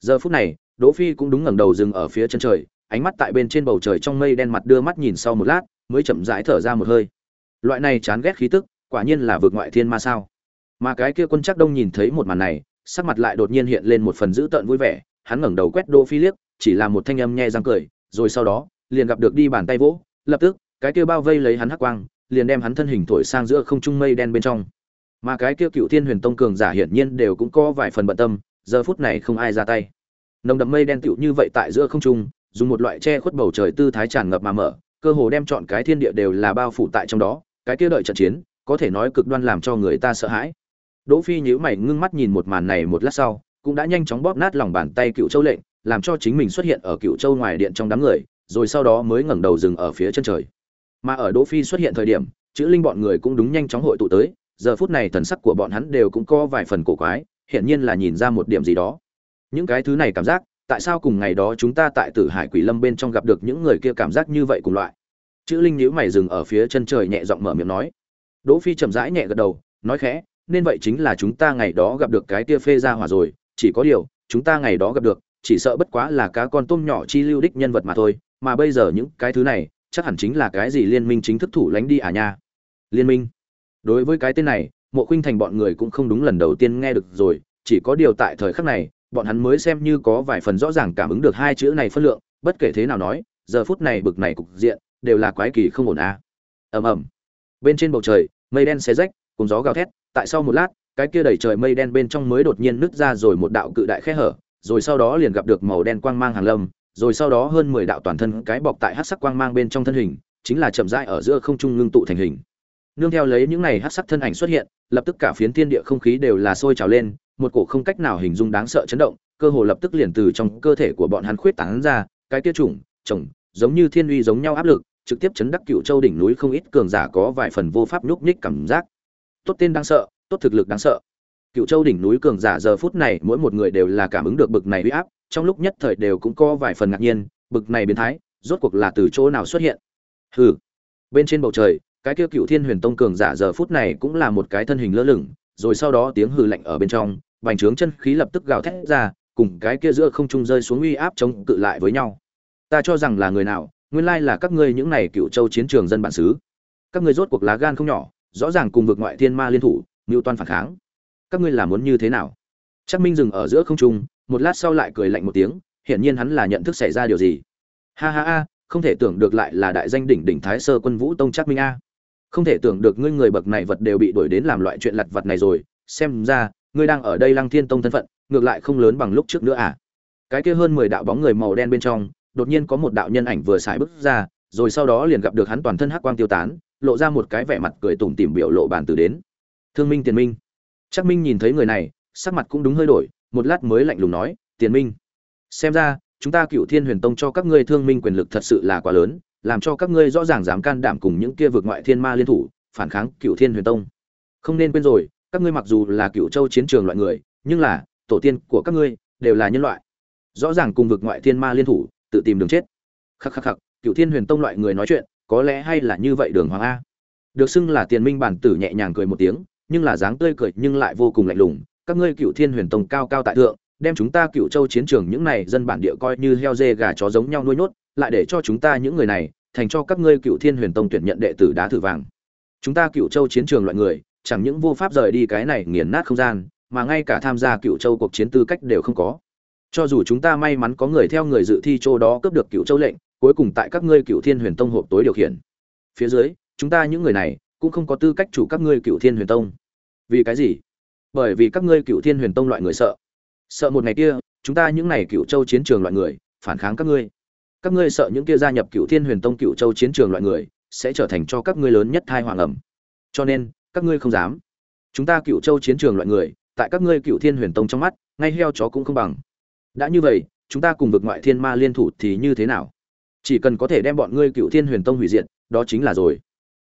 giờ phút này, đỗ phi cũng đúng ngẩng đầu dừng ở phía chân trời, ánh mắt tại bên trên bầu trời trong mây đen mặt đưa mắt nhìn sau một lát, mới chậm rãi thở ra một hơi. Loại này chán ghét khí tức, quả nhiên là vượt ngoại thiên ma sao. Mà cái kia quân chắc đông nhìn thấy một màn này, sắc mặt lại đột nhiên hiện lên một phần dữ tợn vui vẻ, hắn ngẩng đầu quét đỗ phi liếc, chỉ là một thanh âm nhẹ răng cười, rồi sau đó, liền gặp được đi bàn tay vỗ, lập tức, cái kia bao vây lấy hắn hắc quang, liền đem hắn thân hình thổi sang giữa không trung mây đen bên trong mà cái kia cựu thiên huyền tông cường giả hiển nhiên đều cũng có vài phần bận tâm, giờ phút này không ai ra tay. Nồng đậm mây đen tựu như vậy tại giữa không trung, dùng một loại che khuất bầu trời tư thái tràn ngập mà mở, cơ hồ đem chọn cái thiên địa đều là bao phủ tại trong đó, cái kia đợi trận chiến, có thể nói cực đoan làm cho người ta sợ hãi. Đỗ phi nhíu mày ngưng mắt nhìn một màn này một lát sau, cũng đã nhanh chóng bóp nát lòng bàn tay cựu châu lệnh, làm cho chính mình xuất hiện ở cựu châu ngoài điện trong đám người, rồi sau đó mới ngẩng đầu dừng ở phía chân trời. Mà ở đỗ phi xuất hiện thời điểm, chữ linh bọn người cũng đúng nhanh chóng hội tụ tới giờ phút này thần sắc của bọn hắn đều cũng có vài phần cổ quái hiện nhiên là nhìn ra một điểm gì đó. Những cái thứ này cảm giác, tại sao cùng ngày đó chúng ta tại tử hải quỷ lâm bên trong gặp được những người kia cảm giác như vậy cùng loại? Chữ linh nhíu mày dừng ở phía chân trời nhẹ giọng mở miệng nói. Đỗ phi chậm rãi nhẹ gật đầu, nói khẽ, nên vậy chính là chúng ta ngày đó gặp được cái kia phê ra hỏa rồi, chỉ có điều, chúng ta ngày đó gặp được, chỉ sợ bất quá là cá con tôm nhỏ chi lưu đích nhân vật mà thôi, mà bây giờ những cái thứ này, chắc hẳn chính là cái gì liên minh chính thức thủ lánh đi à nha? Liên minh? Đối với cái tên này, mộ khuynh thành bọn người cũng không đúng lần đầu tiên nghe được rồi, chỉ có điều tại thời khắc này, bọn hắn mới xem như có vài phần rõ ràng cảm ứng được hai chữ này phân lượng, bất kể thế nào nói, giờ phút này bực này cục diện, đều là quái kỳ không ổn à. ầm ầm bên trên bầu trời, mây đen xé rách, cùng gió gào thét, tại sau một lát, cái kia đầy trời mây đen bên trong mới đột nhiên nứt ra rồi một đạo cự đại khe hở, rồi sau đó liền gặp được màu đen quang mang hàng lâm, rồi sau đó hơn mười đạo toàn thân cái bọc tại hắc sắc quang mang bên trong thân hình, chính là chậm rãi ở giữa không trung ngưng tụ thành hình nương theo lấy những này hắc sắc thân ảnh xuất hiện, lập tức cả phiến thiên địa không khí đều là sôi trào lên, một cổ không cách nào hình dung đáng sợ chấn động, cơ hồ lập tức liền từ trong cơ thể của bọn hắn khuyết tán ra, cái kia trùng chồng, giống như thiên uy giống nhau áp lực, trực tiếp chấn đắc cựu châu đỉnh núi không ít cường giả có vài phần vô pháp nhúc nhích cảm giác. Tốt tên đáng sợ, tốt thực lực đáng sợ. Cựu châu đỉnh núi cường giả giờ phút này, mỗi một người đều là cảm ứng được bực này uy áp, trong lúc nhất thời đều cũng có vài phần ngạc nhiên, bực này biến thái, rốt cuộc là từ chỗ nào xuất hiện? Hừ. Bên trên bầu trời cái kia cựu thiên huyền tông cường giả giờ phút này cũng là một cái thân hình lơ lửng, rồi sau đó tiếng hừ lạnh ở bên trong bành trướng chân khí lập tức gào thét ra, cùng cái kia giữa không trung rơi xuống uy áp chống cự lại với nhau. Ta cho rằng là người nào, nguyên lai là các ngươi những này cựu châu chiến trường dân bản xứ. Các ngươi rốt cuộc lá gan không nhỏ, rõ ràng cùng vực ngoại thiên ma liên thủ ngưu toan phản kháng. Các ngươi là muốn như thế nào? Chắc minh dừng ở giữa không trung, một lát sau lại cười lạnh một tiếng, hiển nhiên hắn là nhận thức xảy ra điều gì. Ha ha ha, không thể tưởng được lại là đại danh đỉnh đỉnh thái sơ quân vũ tông chắc minh a không thể tưởng được ngươi người bậc này vật đều bị đuổi đến làm loại chuyện lặt vặt này rồi, xem ra, ngươi đang ở đây lăng thiên tông thân phận, ngược lại không lớn bằng lúc trước nữa à? Cái kia hơn mười đạo bóng người màu đen bên trong, đột nhiên có một đạo nhân ảnh vừa xài bước ra, rồi sau đó liền gặp được hắn toàn thân hắc quang tiêu tán, lộ ra một cái vẻ mặt cười tủm tỉm biểu lộ bàn từ đến. Thương minh tiền minh. Chắc minh nhìn thấy người này, sắc mặt cũng đúng hơi đổi, một lát mới lạnh lùng nói, tiền minh, xem ra, chúng ta cựu thiên huyền tông cho các ngươi thương minh quyền lực thật sự là quá lớn làm cho các ngươi rõ ràng dám can đảm cùng những kia vượt ngoại thiên ma liên thủ, phản kháng cựu thiên huyền tông. Không nên quên rồi, các ngươi mặc dù là cựu châu chiến trường loại người, nhưng là, tổ tiên của các ngươi đều là nhân loại. Rõ ràng cùng vực ngoại thiên ma liên thủ, tự tìm đường chết. Khắc khắc khắc cựu thiên huyền tông loại người nói chuyện, có lẽ hay là như vậy đường hoàng a. Được xưng là tiền minh bản tử nhẹ nhàng cười một tiếng, nhưng là dáng tươi cười nhưng lại vô cùng lạnh lùng. Các ngươi cựu thiên huyền tông cao cao tại thượng, đem chúng ta cựu châu chiến trường những này dân bản địa coi như heo dê gà chó giống nhau nuôi nhốt lại để cho chúng ta những người này, thành cho các ngươi cựu thiên huyền tông tuyển nhận đệ tử đá thử vàng. Chúng ta cựu châu chiến trường loại người, chẳng những vô pháp rời đi cái này nghiền nát không gian, mà ngay cả tham gia cựu châu cuộc chiến tư cách đều không có. Cho dù chúng ta may mắn có người theo người dự thi châu đó cướp được cựu châu lệnh, cuối cùng tại các ngươi cựu thiên huyền tông hộp tối điều khiển. Phía dưới, chúng ta những người này cũng không có tư cách chủ các ngươi cựu thiên huyền tông. Vì cái gì? Bởi vì các ngươi cựu thiên huyền tông loại người sợ. Sợ một ngày kia, chúng ta những này cựu châu chiến trường loại người, phản kháng các ngươi các ngươi sợ những kia gia nhập cựu thiên huyền tông cựu châu chiến trường loại người, sẽ trở thành cho các ngươi lớn nhất thai hoàng ẩm. Cho nên, các ngươi không dám. Chúng ta cựu châu chiến trường loại người, tại các ngươi cựu thiên huyền tông trong mắt, ngay heo chó cũng không bằng. Đã như vậy, chúng ta cùng vực ngoại thiên ma liên thủ thì như thế nào? Chỉ cần có thể đem bọn ngươi cựu thiên huyền tông hủy diệt, đó chính là rồi.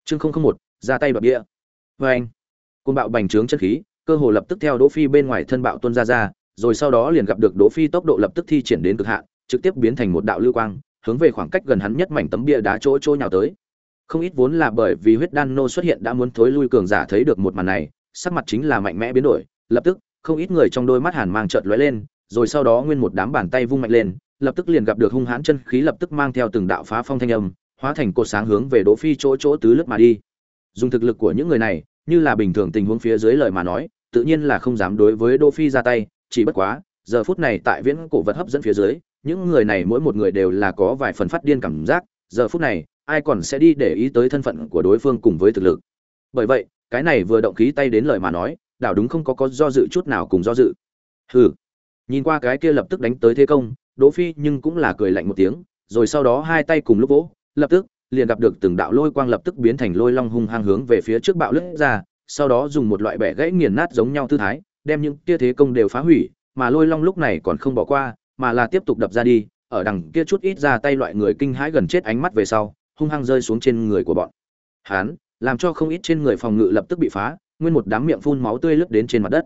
Chương không không một, ra tay bạc địa vê anh côn bạo bành trướng chân khí, cơ hồ lập tức theo đỗ phi bên ngoài thân bạo tuân ra ra, rồi sau đó liền gặp được đỗ phi tốc độ lập tức thi triển đến cực hạn trực tiếp biến thành một đạo lưu quang, hướng về khoảng cách gần hắn nhất mảnh tấm bia đá chỗ chỗ nhào tới. Không ít vốn là bởi vì huyết đan nô xuất hiện đã muốn thối lui cường giả thấy được một màn này, sắc mặt chính là mạnh mẽ biến đổi, lập tức, không ít người trong đôi mắt hàn mang trợn lóe lên, rồi sau đó nguyên một đám bàn tay vung mạnh lên, lập tức liền gặp được hung hãn chân khí lập tức mang theo từng đạo phá phong thanh âm, hóa thành cột sáng hướng về đỗ phi chỗ chỗ tứ lướt mà đi. Dùng thực lực của những người này, như là bình thường tình huống phía dưới lời mà nói, tự nhiên là không dám đối với đỗ phi ra tay, chỉ bất quá, giờ phút này tại viễn cổ vật hấp dẫn phía dưới những người này mỗi một người đều là có vài phần phát điên cảm giác, giờ phút này, ai còn sẽ đi để ý tới thân phận của đối phương cùng với thực lực. Bởi vậy, cái này vừa động khí tay đến lời mà nói, đảo đúng không có có do dự chút nào cùng do dự. Hừ. Nhìn qua cái kia lập tức đánh tới thế công, đỗ phi nhưng cũng là cười lạnh một tiếng, rồi sau đó hai tay cùng lúc vỗ, lập tức, liền gặp được từng đạo lôi quang lập tức biến thành lôi long hung hăng hướng về phía trước bạo lướt ra, sau đó dùng một loại bẻ gãy nghiền nát giống nhau tư thái, đem những kia thế công đều phá hủy, mà lôi long lúc này còn không bỏ qua mà là tiếp tục đập ra đi, ở đằng kia chút ít ra tay loại người kinh hãi gần chết ánh mắt về sau, hung hăng rơi xuống trên người của bọn. Hắn làm cho không ít trên người phòng ngự lập tức bị phá, nguyên một đám miệng phun máu tươi lướt đến trên mặt đất.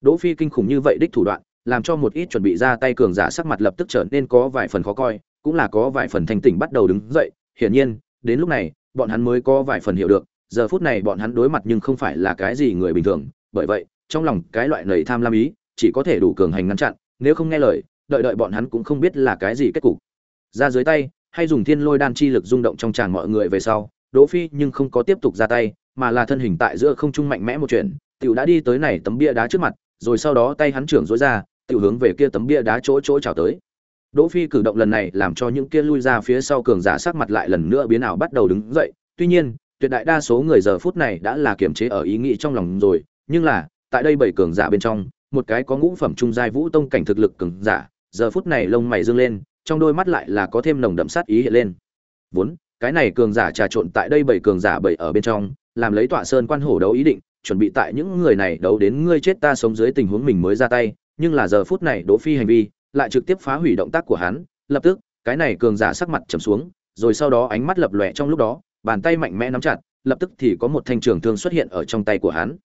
Đỗ phi kinh khủng như vậy đích thủ đoạn, làm cho một ít chuẩn bị ra tay cường giả sắc mặt lập tức trở nên có vài phần khó coi, cũng là có vài phần thành tỉnh bắt đầu đứng dậy. Hiển nhiên, đến lúc này, bọn hắn mới có vài phần hiểu được, giờ phút này bọn hắn đối mặt nhưng không phải là cái gì người bình thường. Bởi vậy, trong lòng cái loại nầy tham lam ý, chỉ có thể đủ cường hành ngăn chặn, nếu không nghe lời đợi đợi bọn hắn cũng không biết là cái gì kết cục. Ra dưới tay, hay dùng thiên lôi đan chi lực rung động trong tràng mọi người về sau, đỗ phi nhưng không có tiếp tục ra tay, mà là thân hình tại giữa không trung mạnh mẽ một chuyện tiểu đã đi tới này tấm bia đá trước mặt, rồi sau đó tay hắn trưởng dối ra, tiểu hướng về kia tấm bia đá chỗ chỗ chào tới. Đỗ phi cử động lần này làm cho những kia lui ra phía sau cường giả sắc mặt lại lần nữa biến ảo bắt đầu đứng dậy. Tuy nhiên, tuyệt đại đa số người giờ phút này đã là kiềm chế ở ý nghĩ trong lòng rồi, nhưng là, tại đây bảy cường giả bên trong, một cái có ngũ phẩm trung giai vũ tông cảnh thực lực cường giả giờ phút này lông mày dương lên, trong đôi mắt lại là có thêm nồng đậm sát ý hiện lên. Vốn, cái này cường giả trà trộn tại đây bảy cường giả bảy ở bên trong, làm lấy tọa sơn quan hổ đấu ý định, chuẩn bị tại những người này đấu đến ngươi chết ta sống dưới tình huống mình mới ra tay, nhưng là giờ phút này đỗ phi hành vi, lại trực tiếp phá hủy động tác của hắn, lập tức, cái này cường giả sắc mặt trầm xuống, rồi sau đó ánh mắt lập lòe trong lúc đó, bàn tay mạnh mẽ nắm chặt, lập tức thì có một thanh trường thương xuất hiện ở trong tay của hắn.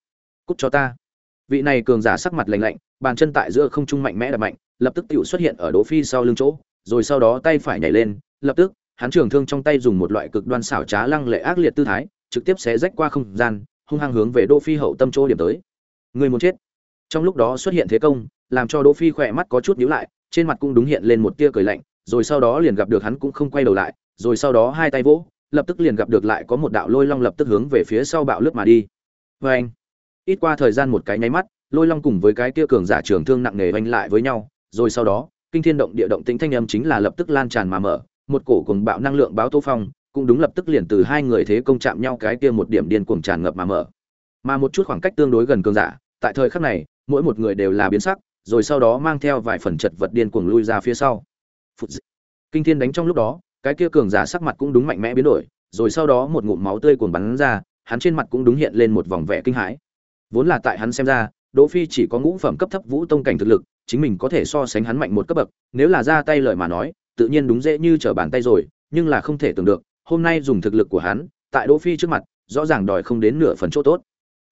Cút cho ta. Vị này cường giả sắc mặt lạnh lạnh bàn chân tại giữa không trung mạnh mẽ đập mạnh, lập tức tiểu xuất hiện ở đỗ phi sau lưng chỗ, rồi sau đó tay phải nhảy lên, lập tức, hắn trường thương trong tay dùng một loại cực đoan xảo trá lăng lệ ác liệt tư thái, trực tiếp xé rách qua không gian, hung hăng hướng về đỗ phi hậu tâm chỗ điểm tới. Người muốn chết. Trong lúc đó xuất hiện thế công, làm cho đỗ phi khỏe mắt có chút nhíu lại, trên mặt cũng đúng hiện lên một tia cười lạnh, rồi sau đó liền gặp được hắn cũng không quay đầu lại, rồi sau đó hai tay vỗ, lập tức liền gặp được lại có một đạo lôi long lập tức hướng về phía sau bạo lướt mà đi. Và anh ít qua thời gian một cái nháy mắt lôi long cùng với cái kia cường giả trường thương nặng nề oanh lại với nhau, rồi sau đó, kinh thiên động địa động tĩnh thanh âm chính là lập tức lan tràn mà mở, một cổ cùng bạo năng lượng báo tô phong, cũng đúng lập tức liền từ hai người thế công chạm nhau cái kia một điểm điên cuồng tràn ngập mà mở. Mà một chút khoảng cách tương đối gần cường giả, tại thời khắc này, mỗi một người đều là biến sắc, rồi sau đó mang theo vài phần chật vật điên cuồng lui ra phía sau. Kinh thiên đánh trong lúc đó, cái kia cường giả sắc mặt cũng đúng mạnh mẽ biến đổi, rồi sau đó một ngụm máu tươi cuồng bắn ra, hắn trên mặt cũng đúng hiện lên một vòng vẻ kinh hãi. Vốn là tại hắn xem ra đỗ phi chỉ có ngũ phẩm cấp thấp vũ tông cảnh thực lực, chính mình có thể so sánh hắn mạnh một cấp bậc, nếu là ra tay lời mà nói, tự nhiên đúng dễ như trở bàn tay rồi, nhưng là không thể tưởng được, hôm nay dùng thực lực của hắn, tại đỗ phi trước mặt, rõ ràng đòi không đến nửa phần chỗ tốt.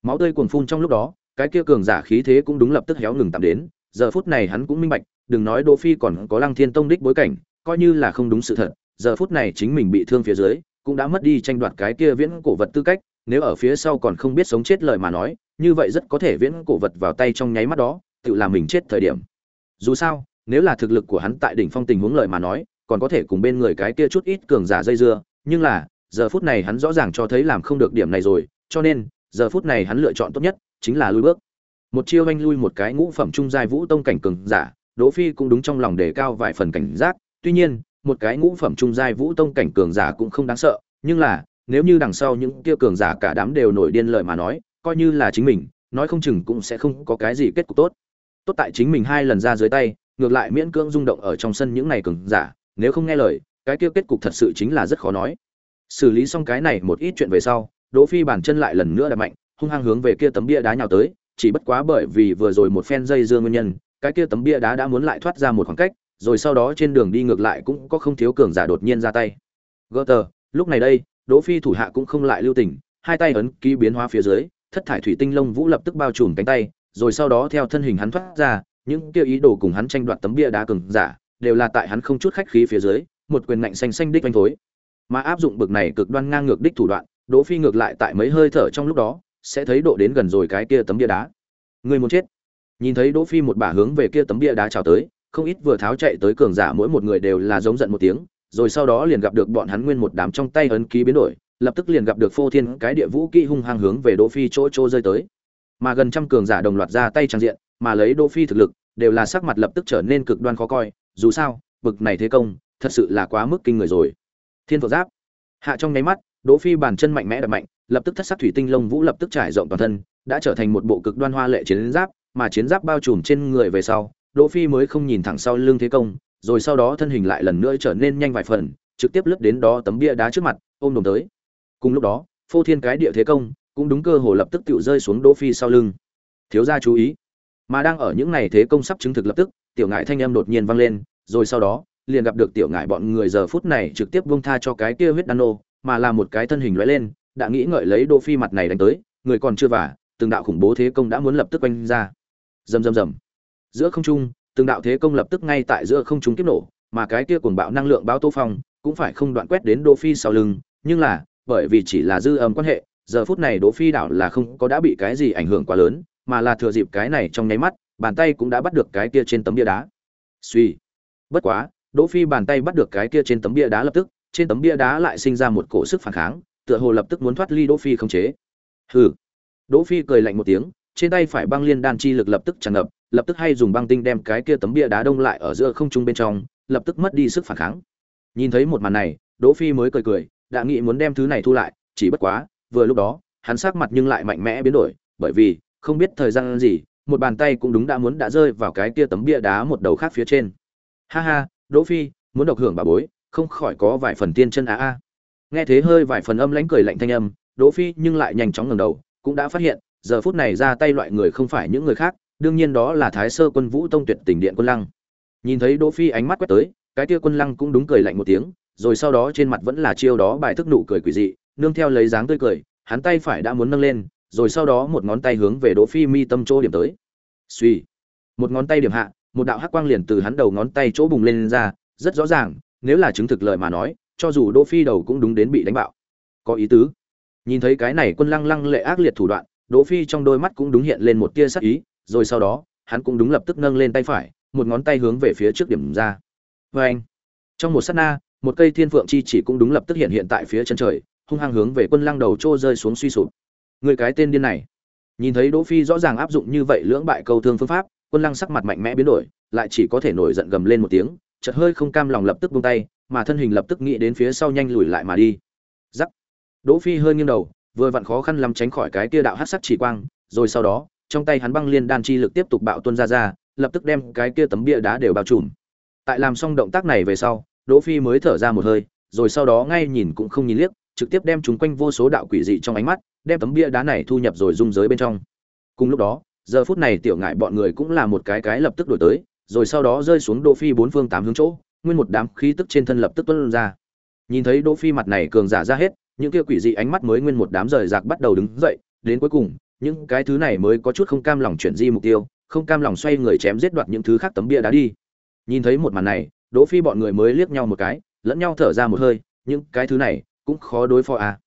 Máu tươi cuồn phun trong lúc đó, cái kia cường giả khí thế cũng đúng lập tức héo ngừng tạm đến, giờ phút này hắn cũng minh bạch, đừng nói đỗ phi còn có lăng thiên tông đích bối cảnh, coi như là không đúng sự thật, giờ phút này chính mình bị thương phía dưới, cũng đã mất đi tranh đoạt cái kia viễn cổ vật tư cách, nếu ở phía sau còn không biết sống chết lời mà nói như vậy rất có thể viễn cổ vật vào tay trong nháy mắt đó, tự làm mình chết thời điểm. Dù sao, nếu là thực lực của hắn tại đỉnh phong tình huống lợi mà nói, còn có thể cùng bên người cái kia chút ít cường giả dây dưa, nhưng là, giờ phút này hắn rõ ràng cho thấy làm không được điểm này rồi, cho nên, giờ phút này hắn lựa chọn tốt nhất chính là lui bước. Một chiêu anh lui một cái ngũ phẩm trung giai vũ tông cảnh cường giả, đỗ phi cũng đúng trong lòng đề cao vài phần cảnh giác, tuy nhiên, một cái ngũ phẩm trung giai vũ tông cảnh cường giả cũng không đáng sợ, nhưng là, nếu như đằng sau những kia cường giả cả đám đều nổi điên lợi mà nói coi như là chính mình, nói không chừng cũng sẽ không có cái gì kết cục tốt. Tốt tại chính mình hai lần ra dưới tay, ngược lại miễn cưỡng rung động ở trong sân những này cường giả, nếu không nghe lời, cái kia kết cục thật sự chính là rất khó nói. Xử lý xong cái này một ít chuyện về sau, đỗ phi bàn chân lại lần nữa đạp mạnh, hung hăng hướng về kia tấm bia đá nhào tới, chỉ bất quá bởi vì vừa rồi một phen dây dưa nguyên nhân, cái kia tấm bia đá đã muốn lại thoát ra một khoảng cách, rồi sau đó trên đường đi ngược lại cũng có không thiếu cường giả đột nhiên ra tay. Gỡ tờ lúc này đây, đỗ phi thủ hạ cũng không lại lưu tình, hai tay ấn ký biến hóa phía dưới thất thải thủy tinh lông vũ lập tức bao trùm cánh tay, rồi sau đó theo thân hình hắn thoát ra, những kia ý đồ cùng hắn tranh đoạt tấm bia đá cường giả, đều là tại hắn không chút khách khí phía dưới, một quyền nạnh xanh xanh đích vánh thối. Mà áp dụng bực này cực đoan ngang ngược đích thủ đoạn, đỗ phi ngược lại tại mấy hơi thở trong lúc đó, sẽ thấy độ đến gần rồi cái kia tấm bia đá. Người muốn chết. Nhìn thấy đỗ phi một bả hướng về kia tấm bia đá chào tới, không ít vừa tháo chạy tới cường giả mỗi một người đều là giống giận một tiếng, rồi sau đó liền gặp được bọn hắn nguyên một đám trong tay ấn ký biến đổi lập tức liền gặp được phô thiên cái địa vũ kỹ hung hăng hướng về đỗ phi chỗ chỗ rơi tới. Mà gần trăm cường giả đồng loạt ra tay trang diện, mà lấy đỗ phi thực lực, đều là sắc mặt lập tức trở nên cực đoan khó coi. Dù sao, bực này thế công, thật sự là quá mức kinh người rồi. Thiên phượng giáp. Hạ trong nháy mắt, đỗ phi bàn chân mạnh mẽ đập mạnh, lập tức thất sắc thủy tinh lông vũ lập tức trải rộng toàn thân, đã trở thành một bộ cực đoan hoa lệ chiến giáp, mà chiến giáp bao trùm trên người về sau, đỗ phi mới không nhìn thẳng sau lưng thế công, rồi sau đó thân hình lại lần nữa trở nên nhanh vài phần, trực tiếp lướt đến đó tấm bia đá trước mặt, ôm đồm tới cùng lúc đó, phô thiên cái địa thế công cũng đúng cơ hồ lập tức tự rơi xuống đỗ phi sau lưng. Thiếu gia chú ý. Mà đang ở những này thế công sắp chứng thực lập tức, tiểu ngải thanh âm đột nhiên vang lên, rồi sau đó, liền gặp được tiểu ngải bọn người giờ phút này trực tiếp buông tha cho cái kia huyết đan nô mà là một cái thân hình lóe lên, đã nghĩ ngợi lấy đỗ phi mặt này đánh tới, người còn chưa vả từng đạo khủng bố thế công đã muốn lập tức quanh ra. Rầm rầm rầm. Giữa không trung, từng đạo thế công lập tức ngay tại giữa không trung kiếp nổ, mà cái kia cuồng bạo năng lượng báo tô phong cũng phải không đoạn quét đến đỗ phi sau lưng, nhưng là bởi vì chỉ là dư âm quan hệ, giờ phút này đỗ phi đảo là không có đã bị cái gì ảnh hưởng quá lớn, mà là thừa dịp cái này trong nháy mắt, bàn tay cũng đã bắt được cái kia trên tấm bia đá. Suy bất quá, đỗ phi bàn tay bắt được cái kia trên tấm bia đá lập tức, trên tấm bia đá lại sinh ra một cổ sức phản kháng, tựa hồ lập tức muốn thoát ly đỗ phi không chế. Hừ. Đỗ phi cười lạnh một tiếng, trên tay phải băng liên đan chi lực lập tức tràn ngập, lập tức hay dùng băng tinh đem cái kia tấm bia đá đông lại ở giữa không trung bên trong, lập tức mất đi sức phản kháng. Nhìn thấy một màn này, đỗ phi mới cười cười đã nghĩ muốn đem thứ này thu lại, chỉ bất quá, vừa lúc đó, hắn sắc mặt nhưng lại mạnh mẽ biến đổi, bởi vì, không biết thời gian gì, một bàn tay cũng đúng đã muốn đã rơi vào cái kia tấm bia đá một đầu khác phía trên. Ha ha, đỗ phi, muốn độc hưởng bà bối, không khỏi có vài phần tiên chân á a nghe thế hơi vài phần âm lãnh cười lạnh thanh âm, đỗ phi nhưng lại nhanh chóng ngẩng đầu, cũng đã phát hiện, giờ phút này ra tay loại người không phải những người khác, đương nhiên đó là thái sơ quân vũ tông tuyệt tình điện quân lăng. Nhìn thấy đỗ phi ánh mắt quét tới, cái kia quân lăng cũng đúng cười lạnh một tiếng rồi sau đó trên mặt vẫn là chiêu đó bài thức nụ cười quỷ dị nương theo lấy dáng tươi cười hắn tay phải đã muốn nâng lên rồi sau đó một ngón tay hướng về đỗ phi mi tâm chỗ điểm tới. Suy một ngón tay điểm hạ một đạo hắc quang liền từ hắn đầu ngón tay chỗ bùng lên, lên ra rất rõ ràng nếu là chứng thực lời mà nói cho dù đỗ phi đầu cũng đúng đến bị đánh bạo. Có ý tứ. Nhìn thấy cái này quân lăng lăng lệ ác liệt thủ đoạn đỗ phi trong đôi mắt cũng đúng hiện lên một tia sắc ý rồi sau đó hắn cũng đúng lập tức nâng lên tay phải một ngón tay hướng về phía trước điểm ra. Với anh trong một sát na một cây thiên phượng chi chỉ cũng đúng lập tức hiện hiện tại phía chân trời, hung hăng hướng về quân lăng đầu trô rơi xuống suy sụp. Người cái tên điên này. Nhìn thấy đỗ phi rõ ràng áp dụng như vậy lưỡng bại câu thương phương pháp, quân lăng sắc mặt mạnh mẽ biến đổi, lại chỉ có thể nổi giận gầm lên một tiếng, chợt hơi không cam lòng lập tức buông tay, mà thân hình lập tức nghĩ đến phía sau nhanh lùi lại mà đi. Giắc đỗ phi hơi nghiêng đầu, vừa vặn khó khăn lắm tránh khỏi cái kia đạo hắc sắc chỉ quang, rồi sau đó, trong tay hắn băng liên đan chi lực tiếp tục bạo tuôn ra ra, lập tức đem cái kia tấm bia đá đều bao trùm. Tại làm xong động tác này về sau đỗ phi mới thở ra một hơi, rồi sau đó ngay nhìn cũng không nhìn liếc, trực tiếp đem chúng quanh vô số đạo quỷ dị trong ánh mắt, đem tấm bia đá này thu nhập rồi dung giới bên trong. Cùng lúc đó, giờ phút này tiểu ngại bọn người cũng là một cái cái lập tức đổi tới, rồi sau đó rơi xuống đỗ phi bốn phương tám hướng chỗ, nguyên một đám khí tức trên thân lập tức tuôn ra. Nhìn thấy đỗ phi mặt này cường giả ra hết, những kia quỷ dị ánh mắt mới nguyên một đám rời rạc bắt đầu đứng dậy, đến cuối cùng, những cái thứ này mới có chút không cam lòng chuyển di mục tiêu, không cam lòng xoay người chém giết đoạt những thứ khác tấm bia đá đi. Nhìn thấy một màn này đỗ phi bọn người mới liếc nhau một cái, lẫn nhau thở ra một hơi, những cái thứ này cũng khó đối phó à?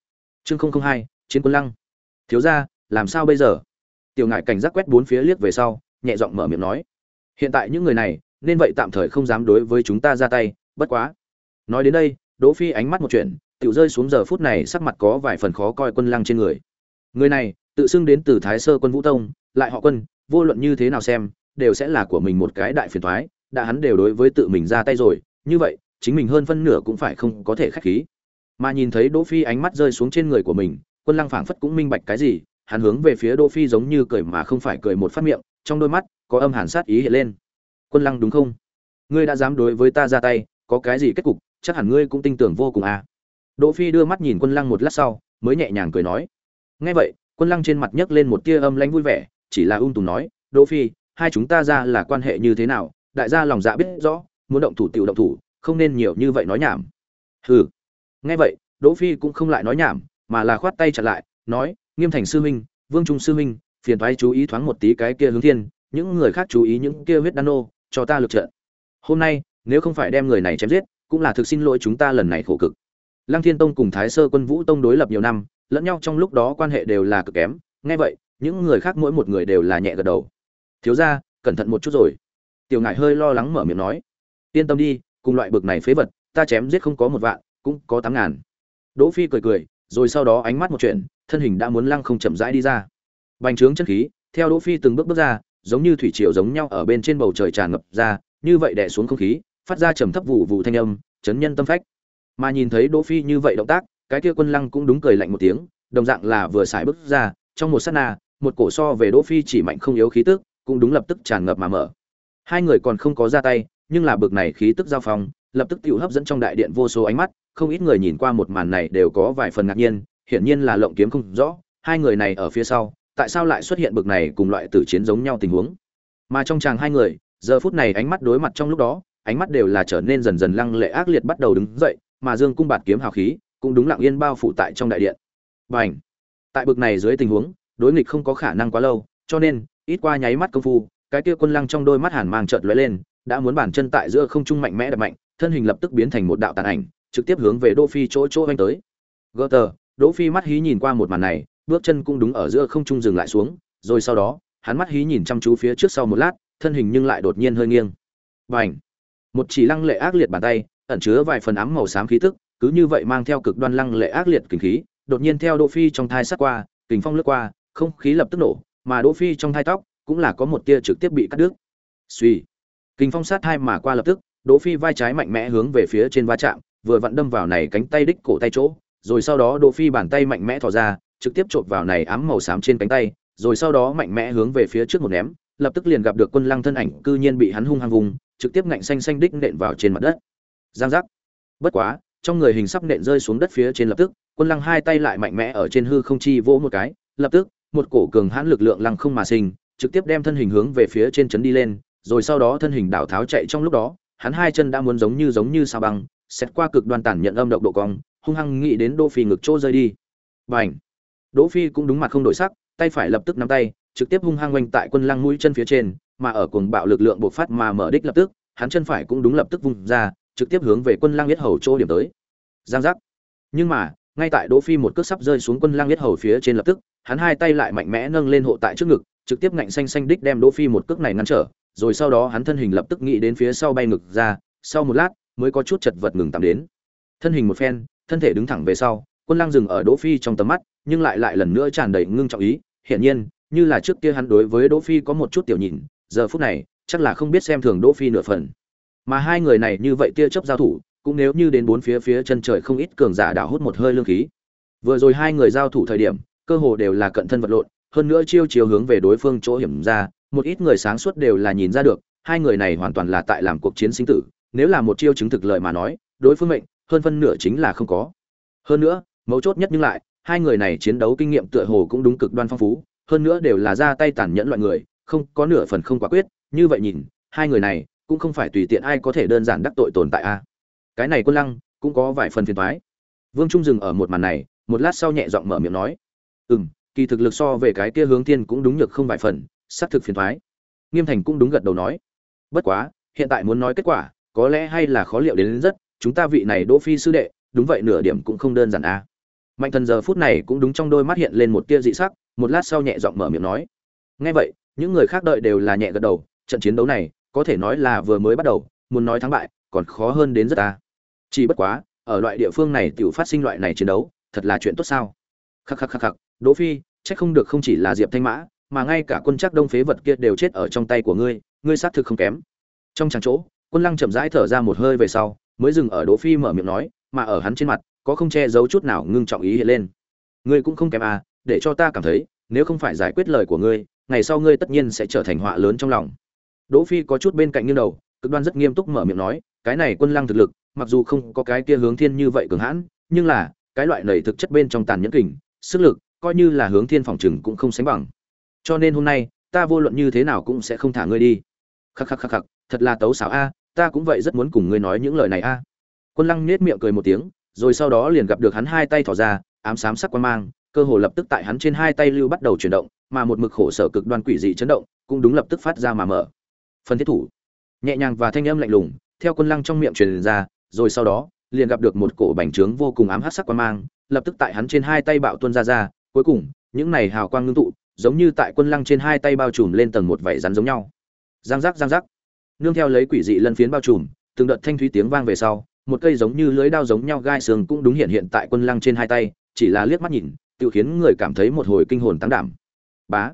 Chương không không hai, chiến quân lăng. Thiếu gia, làm sao bây giờ? Tiểu ngải cảnh giác quét bốn phía liếc về sau, nhẹ giọng mở miệng nói, hiện tại những người này, nên vậy tạm thời không dám đối với chúng ta ra tay, bất quá. Nói đến đây, đỗ phi ánh mắt một chuyện, tiểu rơi xuống giờ phút này sắc mặt có vài phần khó coi quân lăng trên người. Người này, tự xưng đến từ thái sơ quân vũ tông, lại họ quân, vô luận như thế nào xem, đều sẽ là của mình một cái đại phiền toái đã hắn đều đối với tự mình ra tay rồi, như vậy, chính mình hơn phân nửa cũng phải không có thể khách khí. Mà nhìn thấy đỗ phi ánh mắt rơi xuống trên người của mình, quân lăng phảng phất cũng minh bạch cái gì, hắn hướng về phía đỗ phi giống như cười mà không phải cười một phát miệng, trong đôi mắt, có âm hàn sát ý hiện lên. Quân lăng đúng không? Ngươi đã dám đối với ta ra tay, có cái gì kết cục, chắc hẳn ngươi cũng tin tưởng vô cùng à. Đỗ phi đưa mắt nhìn quân lăng một lát sau, mới nhẹ nhàng cười nói. Nghe vậy, quân lăng trên mặt nhấc lên một tia âm lãnh vui vẻ, chỉ là ung tùng nói, đỗ phi, hai chúng ta ra là quan hệ như thế nào đại gia lòng dạ biết rõ, muốn động thủ tiểu động thủ, không nên nhiều như vậy nói nhảm. Hừ. Nghe vậy, đỗ phi cũng không lại nói nhảm, mà là khoát tay chặn lại, nói, nghiêm thành sư huynh, vương trung sư huynh, phiền thoái chú ý thoáng một tí cái kia hướng thiên, những người khác chú ý những kia huyết đan nô, cho ta lực trận hôm nay, nếu không phải đem người này chém giết, cũng là thực xin lỗi chúng ta lần này khổ cực. Lăng thiên tông cùng thái sơ quân vũ tông đối lập nhiều năm, lẫn nhau trong lúc đó quan hệ đều là cực kém. Nghe vậy, những người khác mỗi một người đều là nhẹ gật đầu. Thiếu gia, cẩn thận một chút rồi tiểu ngải hơi lo lắng mở miệng nói, yên tâm đi, cùng loại bực này phế vật, ta chém giết không có một vạn, cũng có tám ngàn. Đỗ phi cười cười, rồi sau đó ánh mắt một chuyện, thân hình đã muốn lăng không chậm rãi đi ra. Bành trướng chân khí, theo đỗ phi từng bước bước ra, giống như thủy triều giống nhau ở bên trên bầu trời tràn ngập ra, như vậy đè xuống không khí, phát ra trầm thấp vụ vụ thanh âm, chấn nhân tâm phách. Mà nhìn thấy đỗ phi như vậy động tác, cái kia quân lăng cũng đúng cười lạnh một tiếng, đồng dạng là vừa xài bước ra, trong một sát na, một cổ so về đỗ phi chỉ mạnh không yếu khí tức, cũng đúng lập tức tràn ngập mà mở hai người còn không có ra tay, nhưng là bực này khí tức giao phong, lập tức tự hấp dẫn trong đại điện vô số ánh mắt, không ít người nhìn qua một màn này đều có vài phần ngạc nhiên, hiển nhiên là lộng kiếm không rõ, hai người này ở phía sau, tại sao lại xuất hiện bực này cùng loại tử chiến giống nhau tình huống mà trong chàng hai người, giờ phút này ánh mắt đối mặt trong lúc đó, ánh mắt đều là trở nên dần dần lăng lệ ác liệt bắt đầu đứng dậy, mà dương cung bạt kiếm hào khí, cũng đúng lặng yên bao phủ tại trong đại điện Bành. tại bực này dưới tình huống, đối nghịch không có khả năng quá lâu, cho nên, ít qua nháy mắt công phu cái kia quân lăng trong đôi mắt hàn mang chợt lóe lên đã muốn bản chân tại giữa không trung mạnh mẽ đập mạnh thân hình lập tức biến thành một đạo tàn ảnh trực tiếp hướng về đỗ phi chỗ chỗ anh tới. Gutter, đỗ phi mắt hí nhìn qua một màn này bước chân cũng đúng ở giữa không trung dừng lại xuống rồi sau đó hắn mắt hí nhìn chăm chú phía trước sau một lát thân hình nhưng lại đột nhiên hơi nghiêng. Bành! Một chỉ lăng lệ ác liệt bàn tay ẩn chứa vài phần ám màu xám khí tức cứ như vậy mang theo cực đoan lăng lệ ác liệt kình khí đột nhiên theo đỗ phi trong thai sát qua kình phong lướt qua không khí lập tức nổ mà đỗ phi trong thai tóc cũng là có một tia trực tiếp bị cắt đứt. Suy. Kình phong sát thai mà qua lập tức, đỗ phi vai trái mạnh mẽ hướng về phía trên va chạm, vừa vặn đâm vào này cánh tay đích cổ tay chỗ, rồi sau đó đỗ phi bàn tay mạnh mẽ thò ra, trực tiếp chộp vào này ám màu xám trên cánh tay, rồi sau đó mạnh mẽ hướng về phía trước một ném, lập tức liền gặp được quân lăng thân ảnh cư nhiên bị hắn hung hăng vùng, trực tiếp ngạnh xanh xanh đích nện vào trên mặt đất. Giang giác. Bất quá, trong người hình sắp nện rơi xuống đất phía trên lập tức, quân lăng hai tay lại mạnh mẽ ở trên hư không chi vỗ một cái, lập tức, một cổ cường hãn lực lượng lăng không mà sinh trực tiếp đem thân hình hướng về phía trên chấn đi lên, rồi sau đó thân hình đảo tháo chạy trong lúc đó, hắn hai chân đã muốn giống như giống như sao băng xét qua cực đoan tản nhận âm độc độ cong, hung hăng nghĩ đến đỗ phi ngực chỗ rơi đi. Bành! Đỗ phi cũng đúng mặt không đổi sắc, tay phải lập tức nắm tay, trực tiếp hung hăng quanh tại quân lăng mũi chân phía trên, mà ở cuồng bạo lực lượng bộc phát mà mở đích lập tức, hắn chân phải cũng đúng lập tức vung ra, trực tiếp hướng về quân lăng huyết hầu chỗ điểm tới. Giang giác! Nhưng mà, ngay tại đỗ phi một cước sắp rơi xuống quân lăng huyết hầu phía trên lập tức hắn hai tay lại mạnh mẽ nâng lên hộ tại trước ngực, trực tiếp ngạnh xanh xanh đích đem đỗ phi một cước này ngăn trở, rồi sau đó hắn thân hình lập tức nghĩ đến phía sau bay ngực ra, sau một lát mới có chút chật vật ngừng tạm đến. Thân hình một phen, thân thể đứng thẳng về sau, quân Lang dừng ở đỗ phi trong tầm mắt, nhưng lại lại lần nữa tràn đầy ngưng trọng ý, hiển nhiên, như là trước kia hắn đối với đỗ phi có một chút tiểu nhìn, giờ phút này, chắc là không biết xem thường đỗ phi nửa phần. Mà hai người này như vậy tia chớp giao thủ, cũng nếu như đến bốn phía phía chân trời không ít cường giả đảo hút một hơi lương khí. Vừa rồi hai người giao thủ thời điểm cơ hồ đều là cận thân vật lộn, hơn nữa chiêu chiếu hướng về đối phương chỗ hiểm ra, một ít người sáng suốt đều là nhìn ra được, hai người này hoàn toàn là tại làm cuộc chiến sinh tử, nếu là một chiêu chứng thực lợi mà nói, đối phương mệnh, hơn phân nửa chính là không có hơn nữa, mấu chốt nhất nhưng lại, hai người này chiến đấu kinh nghiệm tựa hồ cũng đúng cực đoan phong phú, hơn nữa đều là ra tay tàn nhẫn loại người, không có nửa phần không quả quyết, như vậy nhìn, hai người này cũng không phải tùy tiện ai có thể đơn giản đắc tội tồn tại a cái này quân lăng cũng có vài phần phiền toái. vương trung dừng ở một màn này, một lát sau nhẹ giọng mở miệng nói Ừm, kỳ thực lực so về cái kia hướng tiên cũng đúng nhược không vài phần xác thực phiền thoái. Nghiêm thành cũng đúng gật đầu nói. Bất quá hiện tại muốn nói kết quả có lẽ hay là khó liệu đến, đến rất chúng ta vị này đỗ phi sư đệ đúng vậy nửa điểm cũng không đơn giản a mạnh thần giờ phút này cũng đúng trong đôi mắt hiện lên một tia dị sắc một lát sau nhẹ giọng mở miệng nói. Nghe vậy những người khác đợi đều là nhẹ gật đầu trận chiến đấu này có thể nói là vừa mới bắt đầu muốn nói thắng bại còn khó hơn đến rất ta chỉ bất quá ở loại địa phương này tiểu phát sinh loại này chiến đấu thật là chuyện tốt sao. Khắc khắc khắc khắc đỗ phi chắc không được không chỉ là diệp thanh mã, mà ngay cả quân chắc đông phế vật kia đều chết ở trong tay của ngươi ngươi sát thực không kém. Trong tràng chỗ, quân lăng chậm rãi thở ra một hơi về sau, mới dừng ở đỗ phi mở miệng nói, mà ở hắn trên mặt, có không che giấu chút nào ngưng trọng ý hiện lên. Ngươi cũng không kém à để cho ta cảm thấy, nếu không phải giải quyết lời của ngươi, ngày sau ngươi tất nhiên sẽ trở thành họa lớn trong lòng. Đỗ phi có chút bên cạnh nghiêng đầu, cực đoan rất nghiêm túc mở miệng nói, cái này quân lăng thực lực, mặc dù không có cái kia hướng thiên như vậy cường hãn, nhưng là, cái loại này thực chất bên trong tàn nhẫn kình, sức lực coi như là hướng thiên phòng trừng cũng không sánh bằng. Cho nên hôm nay, ta vô luận như thế nào cũng sẽ không thả ngươi đi. Khắc khắc khắc khắc, thật là tấu xảo a, ta cũng vậy rất muốn cùng ngươi nói những lời này a. Quân lăng nết miệng cười một tiếng, rồi sau đó liền gặp được hắn hai tay thỏ ra, ám xám sắc quan mang, cơ hồ lập tức tại hắn trên hai tay lưu bắt đầu chuyển động, mà một mực khổ sở cực đoan quỷ dị chấn động, cũng đúng lập tức phát ra mà mở. Phần thiết thủ. Nhẹ nhàng và thanh âm lạnh lùng, theo quân lăng trong miệng truyền ra, rồi sau đó, liền gặp được một cổ bành trướng vô cùng ám hắc sắc quan mang, lập tức tại hắn trên hai tay bạo tuôn ra ra cuối cùng, những này hào quang ngưng tụ, giống như tại quân lăng trên hai tay bao trùm lên tầng một vảy rắn giống nhau. Giang giác giang giác. Nương theo lấy quỷ dị lân phiến bao trùm, từng đợt thanh thúy tiếng vang về sau, một cây giống như lưới đao giống nhau gai xương cũng đúng hiện hiện tại quân lăng trên hai tay, chỉ là liếc mắt nhìn, tự khiến người cảm thấy một hồi kinh hồn tăng đảm. Bá.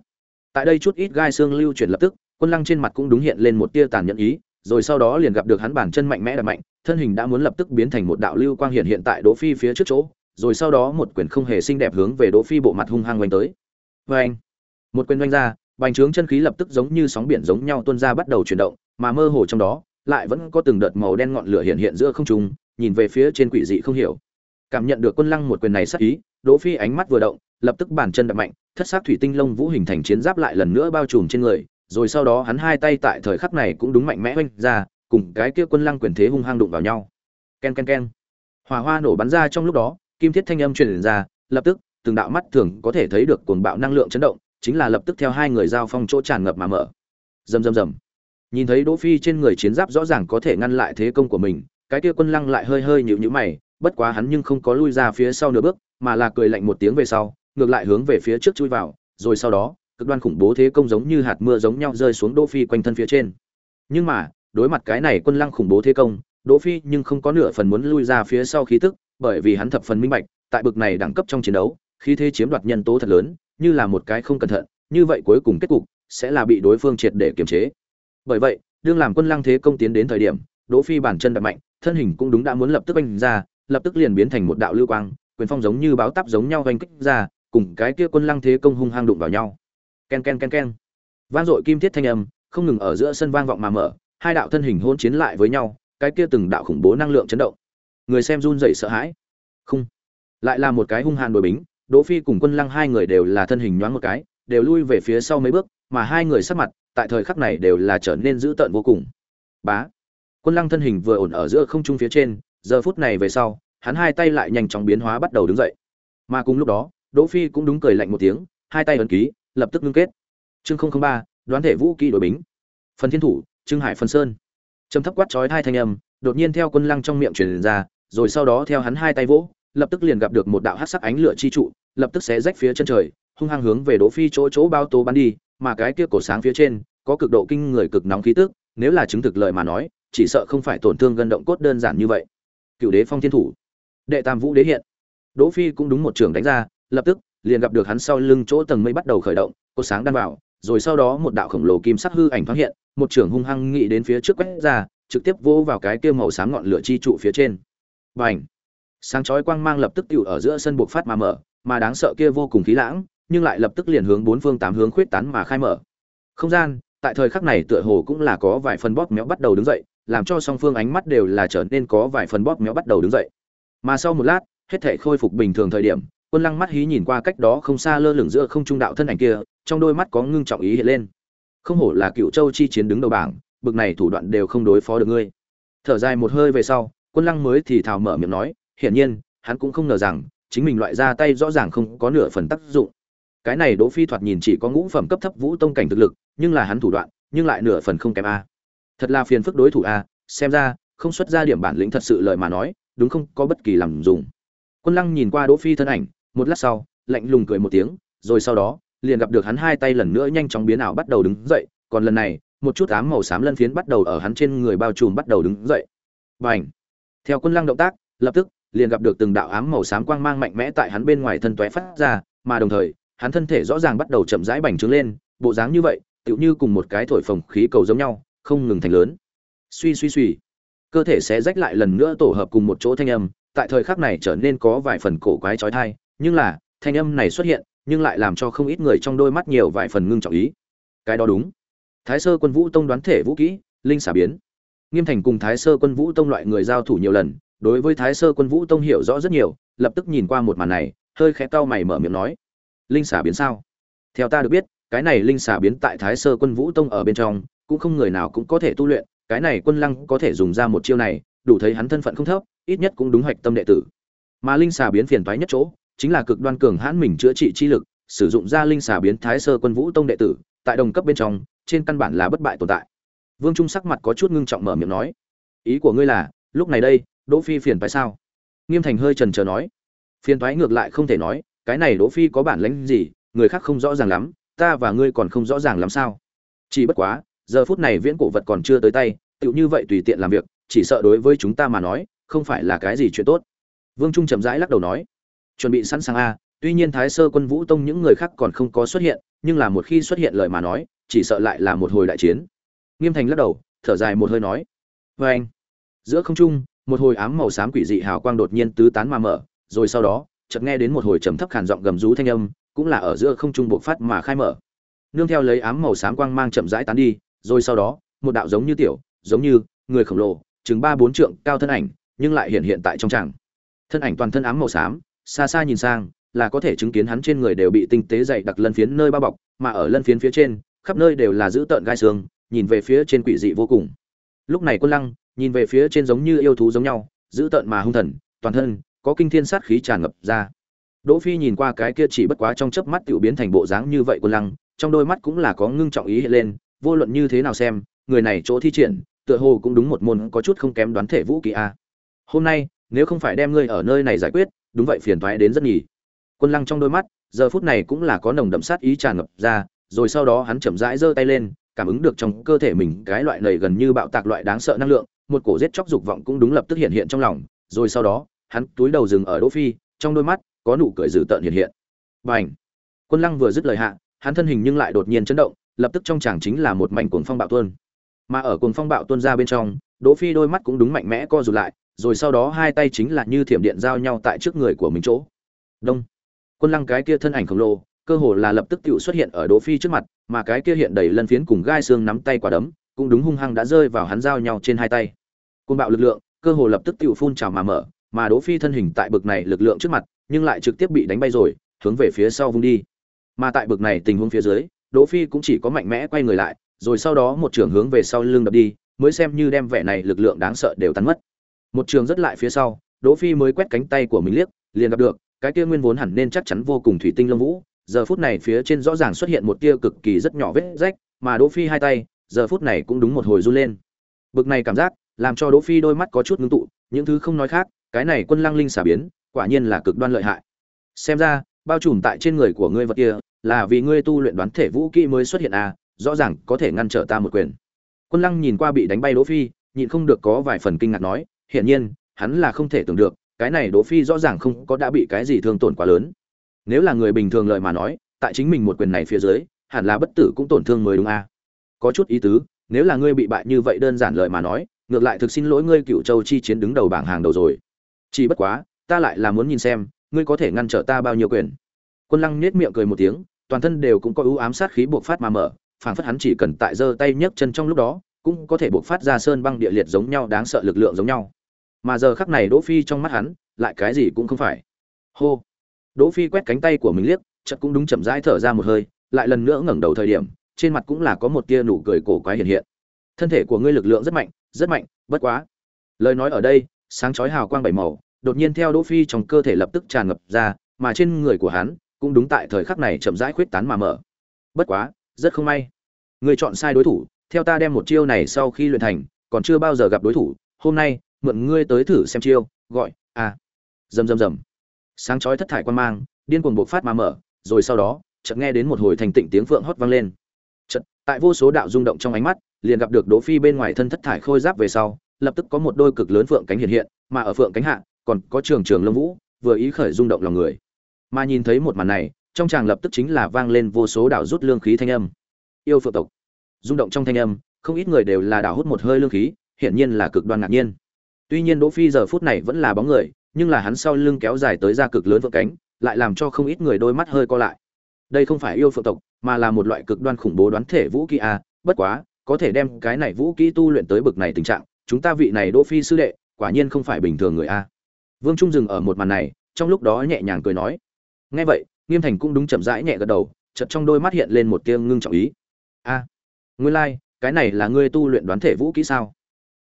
Tại đây chút ít gai xương lưu chuyển lập tức, quân lăng trên mặt cũng đúng hiện lên một tia tàn nhẫn ý, rồi sau đó liền gặp được hắn bản chân mạnh mẽ đập mạnh, thân hình đã muốn lập tức biến thành một đạo lưu quang hiện hiện tại đỗ phi phía trước chỗ rồi sau đó một quyền không hề xinh đẹp hướng về đỗ phi bộ mặt hung hăng quanh tới. Với anh một quyền quanh ra, bành trướng chân khí lập tức giống như sóng biển giống nhau tuôn ra bắt đầu chuyển động, mà mơ hồ trong đó, lại vẫn có từng đợt màu đen ngọn lửa hiện hiện giữa không trung, nhìn về phía trên quỷ dị không hiểu. Cảm nhận được quân lăng một quyền này sắc ý, đỗ phi ánh mắt vừa động, lập tức bàn chân đập mạnh, thất sắc thủy tinh lông vũ hình thành chiến giáp lại lần nữa bao trùm trên người, rồi sau đó hắn hai tay tại thời khắc này cũng đúng mạnh mẽ quanh ra, cùng cái kia quân lăng quyền thế hung hăng đụng vào nhau. Ken ken ken hỏa hoa nổ bắn ra trong lúc đó kim thiết thanh âm truyền ra, lập tức, từng đạo mắt thường có thể thấy được cuồng bạo năng lượng chấn động, chính là lập tức theo hai người giao phong chỗ tràn ngập mà mở. Rầm rầm rầm. Nhìn thấy đỗ phi trên người chiến giáp rõ ràng có thể ngăn lại thế công của mình, cái kia quân lăng lại hơi hơi nhíu nhíu mày, bất quá hắn nhưng không có lui ra phía sau nửa bước, mà là cười lạnh một tiếng về sau, ngược lại hướng về phía trước chui vào, rồi sau đó, cực đoan khủng bố thế công giống như hạt mưa giống nhau rơi xuống đỗ phi quanh thân phía trên. Nhưng mà, đối mặt cái này quân lăng khủng bố thế công, đỗ phi nhưng không có nửa phần muốn lui ra phía sau khí tức bởi vì hắn thập phần minh bạch, tại bực này đẳng cấp trong chiến đấu, khí thế chiếm đoạt nhân tố thật lớn, như là một cái không cẩn thận, như vậy cuối cùng kết cục sẽ là bị đối phương triệt để kiềm chế. Bởi vậy, đương làm quân lăng thế công tiến đến thời điểm, đỗ phi bản chân đập mạnh, thân hình cũng đúng đã muốn lập tức bành ra, lập tức liền biến thành một đạo lưu quang, quyền phong giống như báo táp giống nhau oanh kích ra, cùng cái kia quân lăng thế công hung hăng đụng vào nhau. Ken ken ken ken. Vang dội kim thiết thanh âm, không ngừng ở giữa sân vang vọng mà mở, hai đạo thân hình hôn chiến lại với nhau, cái kia từng đạo khủng bố năng lượng chấn động người xem run rẩy sợ hãi. Không, lại là một cái hung hàn đối bính, đỗ phi cùng quân lăng hai người đều là thân hình nhoáng một cái, đều lui về phía sau mấy bước, mà hai người sát mặt, tại thời khắc này đều là trở nên dữ tợn vô cùng. Bá, quân lăng thân hình vừa ổn ở giữa không trung phía trên, giờ phút này về sau, hắn hai tay lại nhanh chóng biến hóa bắt đầu đứng dậy. Mà cùng lúc đó, đỗ phi cũng đúng cười lạnh một tiếng, hai tay ấn ký, lập tức ngưng kết. Chương không ba, đoán thể vũ kỹ đổi bính. Phần thiên thủ, trương hải phần sơn. Trầm thấp quát chói hai thanh âm, đột nhiên theo quân lăng trong miệng truyền ra rồi sau đó theo hắn hai tay vỗ, lập tức liền gặp được một đạo hắc sắc ánh lửa chi trụ, lập tức xé rách phía chân trời, hung hăng hướng về đỗ phi chỗ chỗ bao tố bắn đi, mà cái kia cổ sáng phía trên, có cực độ kinh người cực nóng khí tức, nếu là chứng thực lời mà nói, chỉ sợ không phải tổn thương gân động cốt đơn giản như vậy. Cựu đế phong thiên thủ. Đệ tam vũ đế hiện. Đỗ phi cũng đúng một trường đánh ra, lập tức, liền gặp được hắn sau lưng chỗ tầng mây bắt đầu khởi động cột sáng đan vào, rồi sau đó một đạo khổng lồ kim sắc hư ảnh thoáng hiện, một trường hung hăng nghĩ đến phía trước quét ra, trực tiếp vô vào cái kia màu sáng ngọn lửa chi trụ phía trên bành sáng chói quang mang lập tức tựu ở giữa sân buộc phát mà mở, mà đáng sợ kia vô cùng khí lãng, nhưng lại lập tức liền hướng bốn phương tám hướng khuyết tán mà khai mở. Không gian, tại thời khắc này tựa hồ cũng là có vài phần bóp méo bắt đầu đứng dậy, làm cho song phương ánh mắt đều là trở nên có vài phần bóp méo bắt đầu đứng dậy. Mà sau một lát, hết thể khôi phục bình thường thời điểm, quân lăng mắt hí nhìn qua cách đó không xa lơ lửng giữa không trung đạo thân ảnh kia, trong đôi mắt có ngưng trọng ý hiện lên. Không hổ là cựu châu chi chiến đứng đầu bảng, bực này thủ đoạn đều không đối phó được ngươi. Thở dài một hơi về sau quân lăng mới thì thào mở miệng nói, hiển nhiên, hắn cũng không ngờ rằng, chính mình loại ra tay rõ ràng không có nửa phần tác dụng. Cái này đỗ phi thoạt nhìn chỉ có ngũ phẩm cấp thấp vũ tông cảnh thực lực, nhưng là hắn thủ đoạn, nhưng lại nửa phần không kém a. Thật là phiền phức đối thủ a, xem ra, không xuất ra điểm bản lĩnh thật sự lời mà nói, đúng không có bất kỳ làm dùng. Quân lăng nhìn qua đỗ phi thân ảnh, một lát sau, lạnh lùng cười một tiếng, rồi sau đó, liền gặp được hắn hai tay lần nữa nhanh chóng biến ảo bắt đầu đứng dậy, còn lần này, một chút ám màu xám lân phiến bắt đầu ở hắn trên người bao trùm bắt đầu đứng dậy. Bành! Theo quân lăng động tác, lập tức, liền gặp được từng đạo ám màu xám quang mang mạnh mẽ tại hắn bên ngoài thân tóe phát ra, mà đồng thời, hắn thân thể rõ ràng bắt đầu chậm rãi bành trướng lên, bộ dáng như vậy, tựu như cùng một cái thổi phồng khí cầu giống nhau, không ngừng thành lớn. Suy suy suy. Cơ thể sẽ rách lại lần nữa tổ hợp cùng một chỗ thanh âm, tại thời khắc này trở nên có vài phần cổ quái trói thai nhưng là, thanh âm này xuất hiện, nhưng lại làm cho không ít người trong đôi mắt nhiều vài phần ngưng trọng ý. Cái đó đúng. Thái sơ quân vũ tông đoán thể vũ kỹ, linh xả biến nghiêm thành cùng thái sơ quân vũ tông loại người giao thủ nhiều lần, đối với thái sơ quân vũ tông hiểu rõ rất nhiều, lập tức nhìn qua một màn này, hơi khẽ cau mày mở miệng nói, linh Xà biến sao? Theo ta được biết, cái này linh Xà biến tại thái sơ quân vũ tông ở bên trong, cũng không người nào cũng có thể tu luyện, cái này quân lăng có thể dùng ra một chiêu này, đủ thấy hắn thân phận không thấp, ít nhất cũng đúng hoạch tâm đệ tử. Mà linh xà biến phiền toái nhất chỗ, chính là cực đoan cường hãn mình chữa trị chi lực, sử dụng ra linh xà biến thái sơ quân vũ tông đệ tử, tại đồng cấp bên trong, trên căn bản là bất bại tồn tại vương trung sắc mặt có chút ngưng trọng mở miệng nói, ý của ngươi là, lúc này đây, đỗ phi phiền phải sao? Nghiêm thành hơi chần chờ nói, phiền toái ngược lại không thể nói, cái này đỗ phi có bản lĩnh gì, người khác không rõ ràng lắm, ta và ngươi còn không rõ ràng lắm sao? Chỉ bất quá, giờ phút này viễn cổ vật còn chưa tới tay, tựu như vậy tùy tiện làm việc, chỉ sợ đối với chúng ta mà nói, không phải là cái gì chuyện tốt. Vương trung chậm rãi lắc đầu nói, chuẩn bị sẵn sàng a, tuy nhiên thái sơ quân vũ tông những người khác còn không có xuất hiện, nhưng là một khi xuất hiện lời mà nói, chỉ sợ lại là một hồi đại chiến nghiêm thành lắc đầu, thở dài một hơi nói vê anh. Giữa không trung, một hồi ám màu xám quỷ dị hào quang đột nhiên tứ tán mà mở, rồi sau đó, chợt nghe đến một hồi trầm thấp khàn giọng gầm rú thanh âm, cũng là ở giữa không trung bộc phát mà khai mở. Nương theo lấy ám màu xám quang mang chậm rãi tán đi, rồi sau đó, một đạo giống như tiểu, giống như người khổng lồ, chừng ba bốn trượng cao thân ảnh, nhưng lại hiện hiện tại trong tràng. Thân ảnh toàn thân ám màu xám, xa xa nhìn sang, là có thể chứng kiến hắn trên người đều bị tinh tế dày đặc lân phiến nơi bao bọc, mà ở lân phiến phía trên, khắp nơi đều là giữ tợn gai xương nhìn về phía trên quỷ dị vô cùng. Lúc này quân lăng nhìn về phía trên giống như yêu thú giống nhau giữ tợn mà hung thần, toàn thân có kinh thiên sát khí tràn ngập ra. Đỗ phi nhìn qua cái kia chỉ bất quá trong chớp mắt tiểu biến thành bộ dáng như vậy quân lăng, trong đôi mắt cũng là có ngưng trọng ý hiện lên, vô luận như thế nào xem, người này chỗ thi triển, tựa hồ cũng đúng một môn có chút không kém đoán thể vũ khí a. Hôm nay, nếu không phải đem ngươi ở nơi này giải quyết, đúng vậy phiền toái đến rất nhỉ. Quân lăng trong đôi mắt, giờ phút này cũng là có nồng đậm sát ý tràn ngập ra, rồi sau đó hắn chậm rãi giơ tay lên cảm ứng được trong cơ thể mình cái loại này gần như bạo tạc loại đáng sợ năng lượng, một cổ giết chóc dục vọng cũng đúng lập tức hiện hiện trong lòng, rồi sau đó, hắn túi đầu dừng ở đỗ phi, trong đôi mắt có nụ cười dữ tợn hiện hiện. Bành! Quân lăng vừa dứt lời hạ, hắn thân hình nhưng lại đột nhiên chấn động, lập tức trong chàng chính là một mảnh cuồng phong bạo tuôn. Mà ở cuồng phong bạo tuôn ra bên trong, đỗ phi đôi mắt cũng đúng mạnh mẽ co rụt lại, rồi sau đó hai tay chính là như thiểm điện giao nhau tại trước người của mình chỗ. Đông! Quân lăng cái kia thân ảnh khổng lồ cơ hồ là lập tức tựu xuất hiện ở đỗ phi trước mặt, mà cái kia hiện đầy lân phiến cùng gai xương nắm tay quả đấm, cũng đúng hung hăng đã rơi vào hắn giao nhau trên hai tay. Côn bạo lực lượng, cơ hồ lập tức tựu phun trào mà mở, mà đỗ phi thân hình tại bực này lực lượng trước mặt, nhưng lại trực tiếp bị đánh bay rồi, hướng về phía sau vung đi. Mà tại bực này tình huống phía dưới, đỗ phi cũng chỉ có mạnh mẽ quay người lại, rồi sau đó một trường hướng về sau lưng đập đi, mới xem như đem vẻ này lực lượng đáng sợ đều tan mất. Một trường rất lại phía sau, đỗ phi mới quét cánh tay của mình liếc, liền gặp được, cái kia nguyên vốn hẳn nên chắc chắn vô cùng thủy tinh lông vũ giờ phút này phía trên rõ ràng xuất hiện một tia cực kỳ rất nhỏ vết rách, mà đỗ phi hai tay, giờ phút này cũng đúng một hồi run lên. Bực này cảm giác, làm cho đỗ phi đôi mắt có chút ngưng tụ, những thứ không nói khác, cái này quân lăng linh xả biến, quả nhiên là cực đoan lợi hại. Xem ra, bao trùm tại trên người của ngươi vật kia, là vì ngươi tu luyện đoán thể vũ kỹ mới xuất hiện à rõ ràng có thể ngăn trở ta một quyền. Quân lăng nhìn qua bị đánh bay đỗ phi, nhịn không được có vài phần kinh ngạc nói, hiển nhiên, hắn là không thể tưởng được, cái này đỗ phi rõ ràng không có đã bị cái gì thương tổn quá lớn nếu là người bình thường lời mà nói, tại chính mình một quyền này phía dưới, hẳn là bất tử cũng tổn thương mới đúng à có chút ý tứ, nếu là ngươi bị bại như vậy đơn giản lời mà nói, ngược lại thực xin lỗi ngươi cựu châu chi chiến đứng đầu bảng hàng đầu rồi. Chỉ bất quá, ta lại là muốn nhìn xem, ngươi có thể ngăn trở ta bao nhiêu quyền. Quân lăng nết miệng cười một tiếng, toàn thân đều cũng có ưu ám sát khí buộc phát mà mở, phảng phất hắn chỉ cần tại giơ tay nhấc chân trong lúc đó, cũng có thể buộc phát ra sơn băng địa liệt giống nhau đáng sợ lực lượng giống nhau. Mà giờ khắc này đỗ phi trong mắt hắn, lại cái gì cũng không phải. Hô đỗ phi quét cánh tay của mình liếc, chợt cũng đúng chậm rãi thở ra một hơi, lại lần nữa ngẩng đầu thời điểm, trên mặt cũng là có một tia nụ cười cổ quái hiện hiện. Thân thể của ngươi lực lượng rất mạnh rất mạnh, bất quá. Lời nói ở đây, sáng chói hào quang bảy màu, đột nhiên theo đỗ phi trong cơ thể lập tức tràn ngập ra, mà trên người của hắn cũng đúng tại thời khắc này chậm rãi khuyết tán mà mở. Bất quá, rất không may. Người chọn sai đối thủ, theo ta đem một chiêu này sau khi luyện thành, còn chưa bao giờ gặp đối thủ, hôm nay, mượn ngươi tới thử xem chiêu, gọi à. Rầm rầm rầm sáng chói thất thải quan mang, điên cuồng bộc phát mà mở, rồi sau đó, chợt nghe đến một hồi thành tịnh tiếng phượng hót vang lên. Chợt, tại vô số đạo rung động trong ánh mắt, liền gặp được đỗ phi bên ngoài thân thất thải khôi giáp về sau, lập tức có một đôi cực lớn phượng cánh hiện hiện, mà ở phượng cánh hạ, còn có trường trường lông vũ, vừa ý khởi rung động lòng người. Mà nhìn thấy một màn này, trong chàng lập tức chính là vang lên vô số đảo rút lương khí thanh âm. Yêu phượng tộc. Rung động trong thanh âm, không ít người đều là đảo hút một hơi lương khí, hiển nhiên là cực đoan ngạc nhiên. Tuy nhiên đỗ phi giờ phút này vẫn là bóng người nhưng là hắn sau lưng kéo dài tới ra cực lớn vượng cánh lại làm cho không ít người đôi mắt hơi co lại. Đây không phải yêu phượng tộc mà là một loại cực đoan khủng bố đoán thể vũ kỹ a bất quá có thể đem cái này vũ kỹ tu luyện tới bực này tình trạng chúng ta vị này đỗ phi sư đệ quả nhiên không phải bình thường người a. Vương trung dừng ở một màn này trong lúc đó nhẹ nhàng cười nói. Nghe vậy nghiêm thành cũng đúng chậm rãi nhẹ gật đầu chợt trong đôi mắt hiện lên một tia ngưng trọng ý. A à, nguyên lai cái này là ngươi tu luyện đoán thể vũ kỹ sao?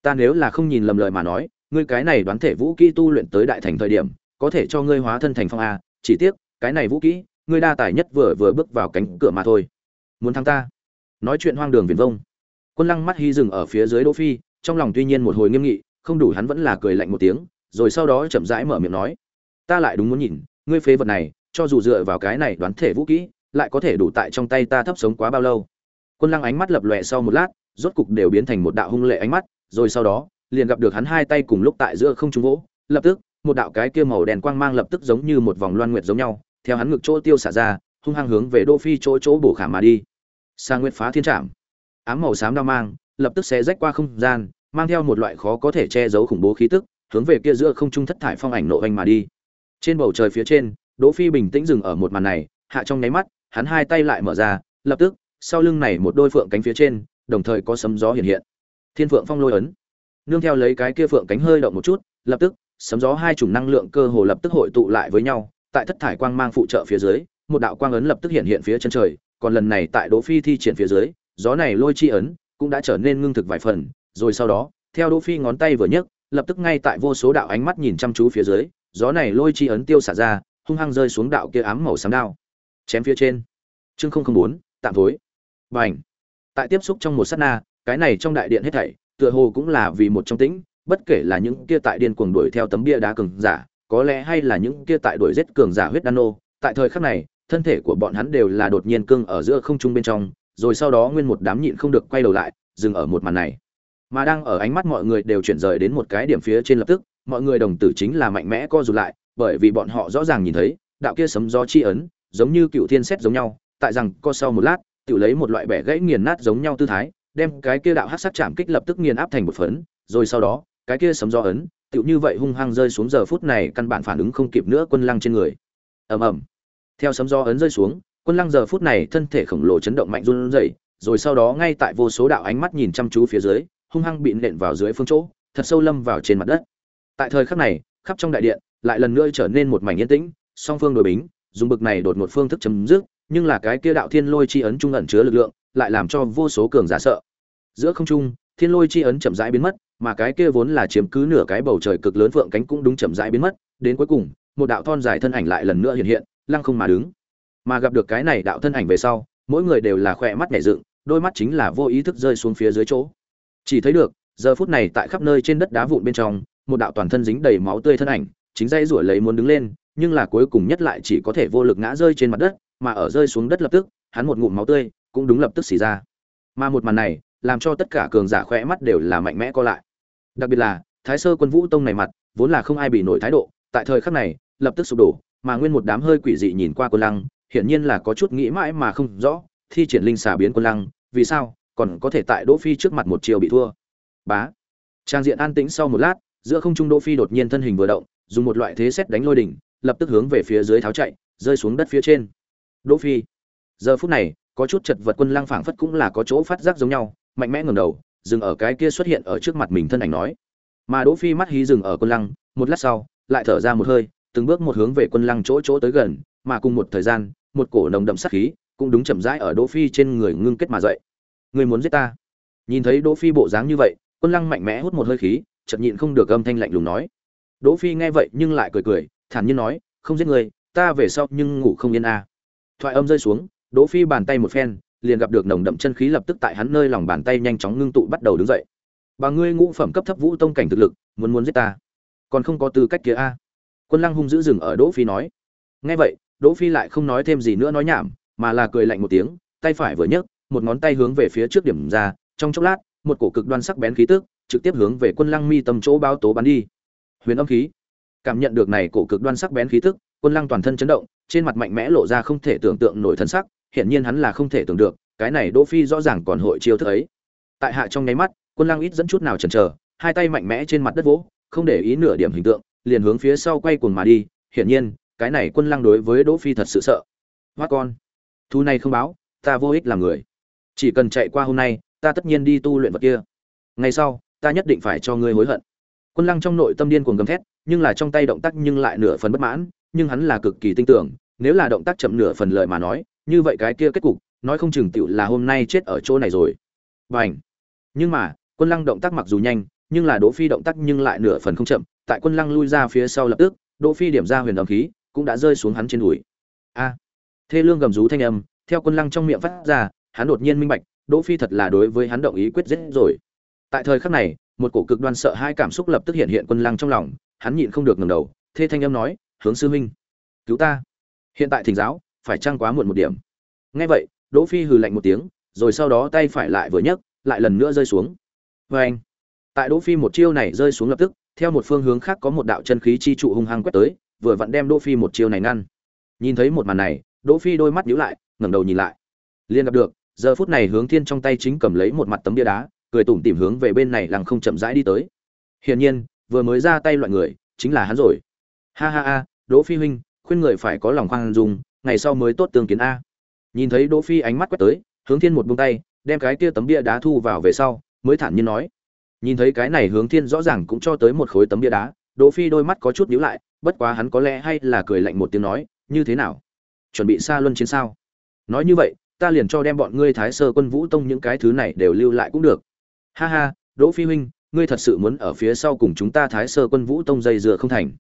Ta nếu là không nhìn lầm lời mà nói ngươi cái này đoán thể vũ kỹ tu luyện tới đại thành thời điểm, có thể cho ngươi hóa thân thành phong a, chỉ tiếc, cái này vũ kỹ, ngươi đa tài nhất vừa vừa bước vào cánh cửa mà thôi. Muốn thắng ta? Nói chuyện hoang đường viền vông. Quân lăng mắt hy dừng ở phía dưới đỗ phi, trong lòng tuy nhiên một hồi nghiêm nghị, không đủ hắn vẫn là cười lạnh một tiếng, rồi sau đó chậm rãi mở miệng nói. Ta lại đúng muốn nhìn, ngươi phế vật này, cho dù dựa vào cái này đoán thể vũ kỹ, lại có thể đủ tại trong tay ta thấp sống quá bao lâu? Quân lăng ánh mắt lập lòe sau một lát, rốt cục đều biến thành một đạo hung lệ ánh mắt, rồi sau đó liền gặp được hắn hai tay cùng lúc tại giữa không trung vỗ, lập tức, một đạo cái kia màu đen quang mang lập tức giống như một vòng loan nguyệt giống nhau, theo hắn ngực chỗ tiêu xả ra, hung hăng hướng về đỗ phi chỗ chỗ bổ khảm mà đi. Sa nguyệt phá thiên trảm. Ám màu xám đao mang, lập tức xé rách qua không gian, mang theo một loại khó có thể che giấu khủng bố khí tức, hướng về kia giữa không trung thất thải phong ảnh nộ anh mà đi. Trên bầu trời phía trên, đỗ phi bình tĩnh dừng ở một màn này, hạ trong nháy mắt, hắn hai tay lại mở ra, lập tức, sau lưng này một đôi phượng cánh phía trên, đồng thời có sấm gió hiện hiện. Thiên phượng phong lôi ấn nương theo lấy cái kia phượng cánh hơi động một chút, lập tức, sấm gió hai chủng năng lượng cơ hồ lập tức hội tụ lại với nhau, tại thất thải quang mang phụ trợ phía dưới, một đạo quang ấn lập tức hiện hiện phía chân trời, còn lần này tại đỗ phi thi triển phía dưới, gió này lôi chi ấn cũng đã trở nên ngưng thực vài phần, rồi sau đó, theo đỗ phi ngón tay vừa nhấc, lập tức ngay tại vô số đạo ánh mắt nhìn chăm chú phía dưới, gió này lôi chi ấn tiêu xả ra, hung hăng rơi xuống đạo kia ám màu xám đao. Chém phía trên. Chương không không bốn, tạm thối. Bành. Tại tiếp xúc trong một sát na, cái này trong đại điện hết thảy tựa hồ cũng là vì một trong tĩnh, bất kể là những kia tại điên cuồng đuổi theo tấm bia đá cường giả, có lẽ hay là những kia tại đuổi giết cường giả huyết đan nô, tại thời khắc này, thân thể của bọn hắn đều là đột nhiên cương ở giữa không trung bên trong, rồi sau đó nguyên một đám nhịn không được quay đầu lại, dừng ở một màn này. Mà đang ở ánh mắt mọi người đều chuyển rời đến một cái điểm phía trên lập tức, mọi người đồng tử chính là mạnh mẽ co rụt lại, bởi vì bọn họ rõ ràng nhìn thấy, đạo kia sấm gió chi ấn, giống như cựu thiên xét giống nhau, tại rằng co sau một lát, tự lấy một loại bẻ gãy nghiền nát giống nhau tư thái đem cái kia đạo hắc sát chạm kích lập tức nghiền áp thành một phấn, rồi sau đó, cái kia sấm gió ấn, tựu như vậy hung hăng rơi xuống giờ phút này căn bản phản ứng không kịp nữa quân lăng trên người. Ầm ầm. Theo sấm gió ấn rơi xuống, quân lăng giờ phút này thân thể khổng lồ chấn động mạnh run rẩy, rồi sau đó ngay tại vô số đạo ánh mắt nhìn chăm chú phía dưới, hung hăng bị nện vào dưới phương chỗ, thật sâu lâm vào trên mặt đất. Tại thời khắc này, khắp trong đại điện, lại lần nữa trở nên một mảnh yên tĩnh, song phương đối bính, dùng bực này đột ngột phương thức chấm dứt, nhưng là cái kia đạo thiên lôi chi ấn trung ẩn chứa lực lượng, lại làm cho vô số cường giả sợ giữa không trung, thiên lôi chi ấn chậm rãi biến mất, mà cái kia vốn là chiếm cứ nửa cái bầu trời cực lớn phượng cánh cũng đúng chậm rãi biến mất, đến cuối cùng, một đạo thon dài thân ảnh lại lần nữa hiện hiện, lăng không mà đứng. Mà gặp được cái này đạo thân ảnh về sau, mỗi người đều là khỏe mắt nhảy dựng, đôi mắt chính là vô ý thức rơi xuống phía dưới chỗ. Chỉ thấy được, giờ phút này tại khắp nơi trên đất đá vụn bên trong, một đạo toàn thân dính đầy máu tươi thân ảnh, chính dây rủi lấy muốn đứng lên, nhưng là cuối cùng nhất lại chỉ có thể vô lực ngã rơi trên mặt đất, mà ở rơi xuống đất lập tức, hắn một ngụm máu tươi cũng đúng lập tức xì ra. Mà một màn này làm cho tất cả cường giả khỏe mắt đều là mạnh mẽ co lại. Đặc biệt là, thái sơ quân vũ tông này mặt, vốn là không ai bị nổi thái độ, tại thời khắc này, lập tức sụp đổ, mà nguyên một đám hơi quỷ dị nhìn qua quân lăng, hiển nhiên là có chút nghĩ mãi mà không rõ, thi triển linh xà biến quân lăng, vì sao còn có thể tại đỗ phi trước mặt một chiều bị thua? Bá. Trang diện an tĩnh sau một lát, giữa không trung đỗ phi đột nhiên thân hình vừa động, dùng một loại thế xét đánh lôi đỉnh, lập tức hướng về phía dưới tháo chạy, rơi xuống đất phía trên. Đỗ phi. Giờ phút này, có chút chật vật quân lăng phảng phất cũng là có chỗ phát giác giống nhau mạnh mẽ ngẩng đầu, dừng ở cái kia xuất hiện ở trước mặt mình thân ảnh nói. Mà đỗ phi mắt hí dừng ở quân lăng, một lát sau, lại thở ra một hơi, từng bước một hướng về quân lăng chỗ chỗ tới gần, mà cùng một thời gian, một cổ nồng đậm sát khí cũng đúng chậm rãi ở đỗ phi trên người ngưng kết mà dậy. Người muốn giết ta? Nhìn thấy đỗ phi bộ dáng như vậy, quân lăng mạnh mẽ hút một hơi khí, chợt nhịn không được âm thanh lạnh lùng nói. Đỗ phi nghe vậy nhưng lại cười cười, thản nhiên nói, không giết người, ta về sau nhưng ngủ không yên a à. thoại âm rơi xuống, đỗ phi bàn tay một phen liền gặp được nồng đậm chân khí lập tức tại hắn nơi lòng bàn tay nhanh chóng ngưng tụ bắt đầu đứng dậy. Bà ngươi ngũ phẩm cấp thấp vũ tông cảnh thực lực, muốn muốn giết ta? Còn không có tư cách kia a. Quân lăng hung dữ dừng ở đỗ phi nói. Nghe vậy, đỗ phi lại không nói thêm gì nữa nói nhảm, mà là cười lạnh một tiếng, tay phải vừa nhấc, một ngón tay hướng về phía trước điểm ra, trong chốc lát, một cổ cực đoan sắc bén khí tức, trực tiếp hướng về quân lăng mi tâm chỗ bao tố bắn đi. Huyền âm khí. Cảm nhận được này cổ cực đoan sắc bén khí tức, quân lăng toàn thân chấn động, trên mặt mạnh mẽ lộ ra không thể tưởng tượng nổi thần sắc hiển nhiên hắn là không thể tưởng được, cái này đỗ phi rõ ràng còn hội chiêu thức ấy. Tại hạ trong nháy mắt, quân Lang ít dẫn chút nào chần chờ, hai tay mạnh mẽ trên mặt đất vỗ, không để ý nửa điểm hình tượng, liền hướng phía sau quay cuồng mà đi. Hiển nhiên, cái này quân Lang đối với đỗ phi thật sự sợ. Hoa con, thu này không báo, ta vô ích làm người. Chỉ cần chạy qua hôm nay, ta tất nhiên đi tu luyện vật kia. Ngày sau, ta nhất định phải cho ngươi hối hận. Quân lăng trong nội tâm điên cuồng gầm thét, nhưng là trong tay động tác nhưng lại nửa phần bất mãn, nhưng hắn là cực kỳ tin tưởng, nếu là động tác chậm nửa phần lời mà nói như vậy cái kia kết cục, nói không chừng tựu là hôm nay chết ở chỗ này rồi. Bành. nhưng mà, quân lăng động tác mặc dù nhanh, nhưng là đỗ phi động tác nhưng lại nửa phần không chậm. Tại quân lăng lui ra phía sau lập tức, đỗ phi điểm ra huyền âm khí, cũng đã rơi xuống hắn trên đùi. A. Thê lương gầm rú thanh âm, theo quân lăng trong miệng phát ra, hắn đột nhiên minh bạch, đỗ phi thật là đối với hắn động ý quyết giết rồi. Tại thời khắc này, một cổ cực đoan sợ hai cảm xúc lập tức hiện hiện quân lăng trong lòng, hắn nhịn không được ngẩng đầu, thê thanh âm nói, hướng sư huynh, cứu ta. Hiện tại thỉnh giáo phải chăng quá muộn một điểm? Nghe vậy, đỗ phi hừ lạnh một tiếng, rồi sau đó tay phải lại vừa nhấc, lại lần nữa rơi xuống. Với anh, tại đỗ phi một chiêu này rơi xuống lập tức, theo một phương hướng khác có một đạo chân khí chi trụ hung hăng quét tới, vừa vặn đem đỗ phi một chiêu này ngăn. Nhìn thấy một màn này, đỗ phi đôi mắt nhíu lại, ngẩng đầu nhìn lại. Liền gặp được, giờ phút này hướng thiên trong tay chính cầm lấy một mặt tấm bia đá, cười tủm tỉm hướng về bên này lằng không chậm rãi đi tới. Hiển nhiên, vừa mới ra tay loại người, chính là hắn rồi. Ha ha ha, đỗ phi huynh, khuyên người phải có lòng khoan dung ngày sau mới tốt tương kiến a. Nhìn thấy đỗ phi ánh mắt quét tới, hướng thiên một buông tay, đem cái kia tấm bia đá thu vào về sau, mới thản nhiên nói. Nhìn thấy cái này hướng thiên rõ ràng cũng cho tới một khối tấm bia đá, đỗ phi đôi mắt có chút nhíu lại, bất quá hắn có lẽ hay là cười lạnh một tiếng nói, như thế nào? Chuẩn bị xa luân chiến sao? Nói như vậy, ta liền cho đem bọn ngươi thái sơ quân vũ tông những cái thứ này đều lưu lại cũng được. Ha ha, đỗ phi huynh, ngươi thật sự muốn ở phía sau cùng chúng ta thái sơ quân vũ tông dây dưa không thành?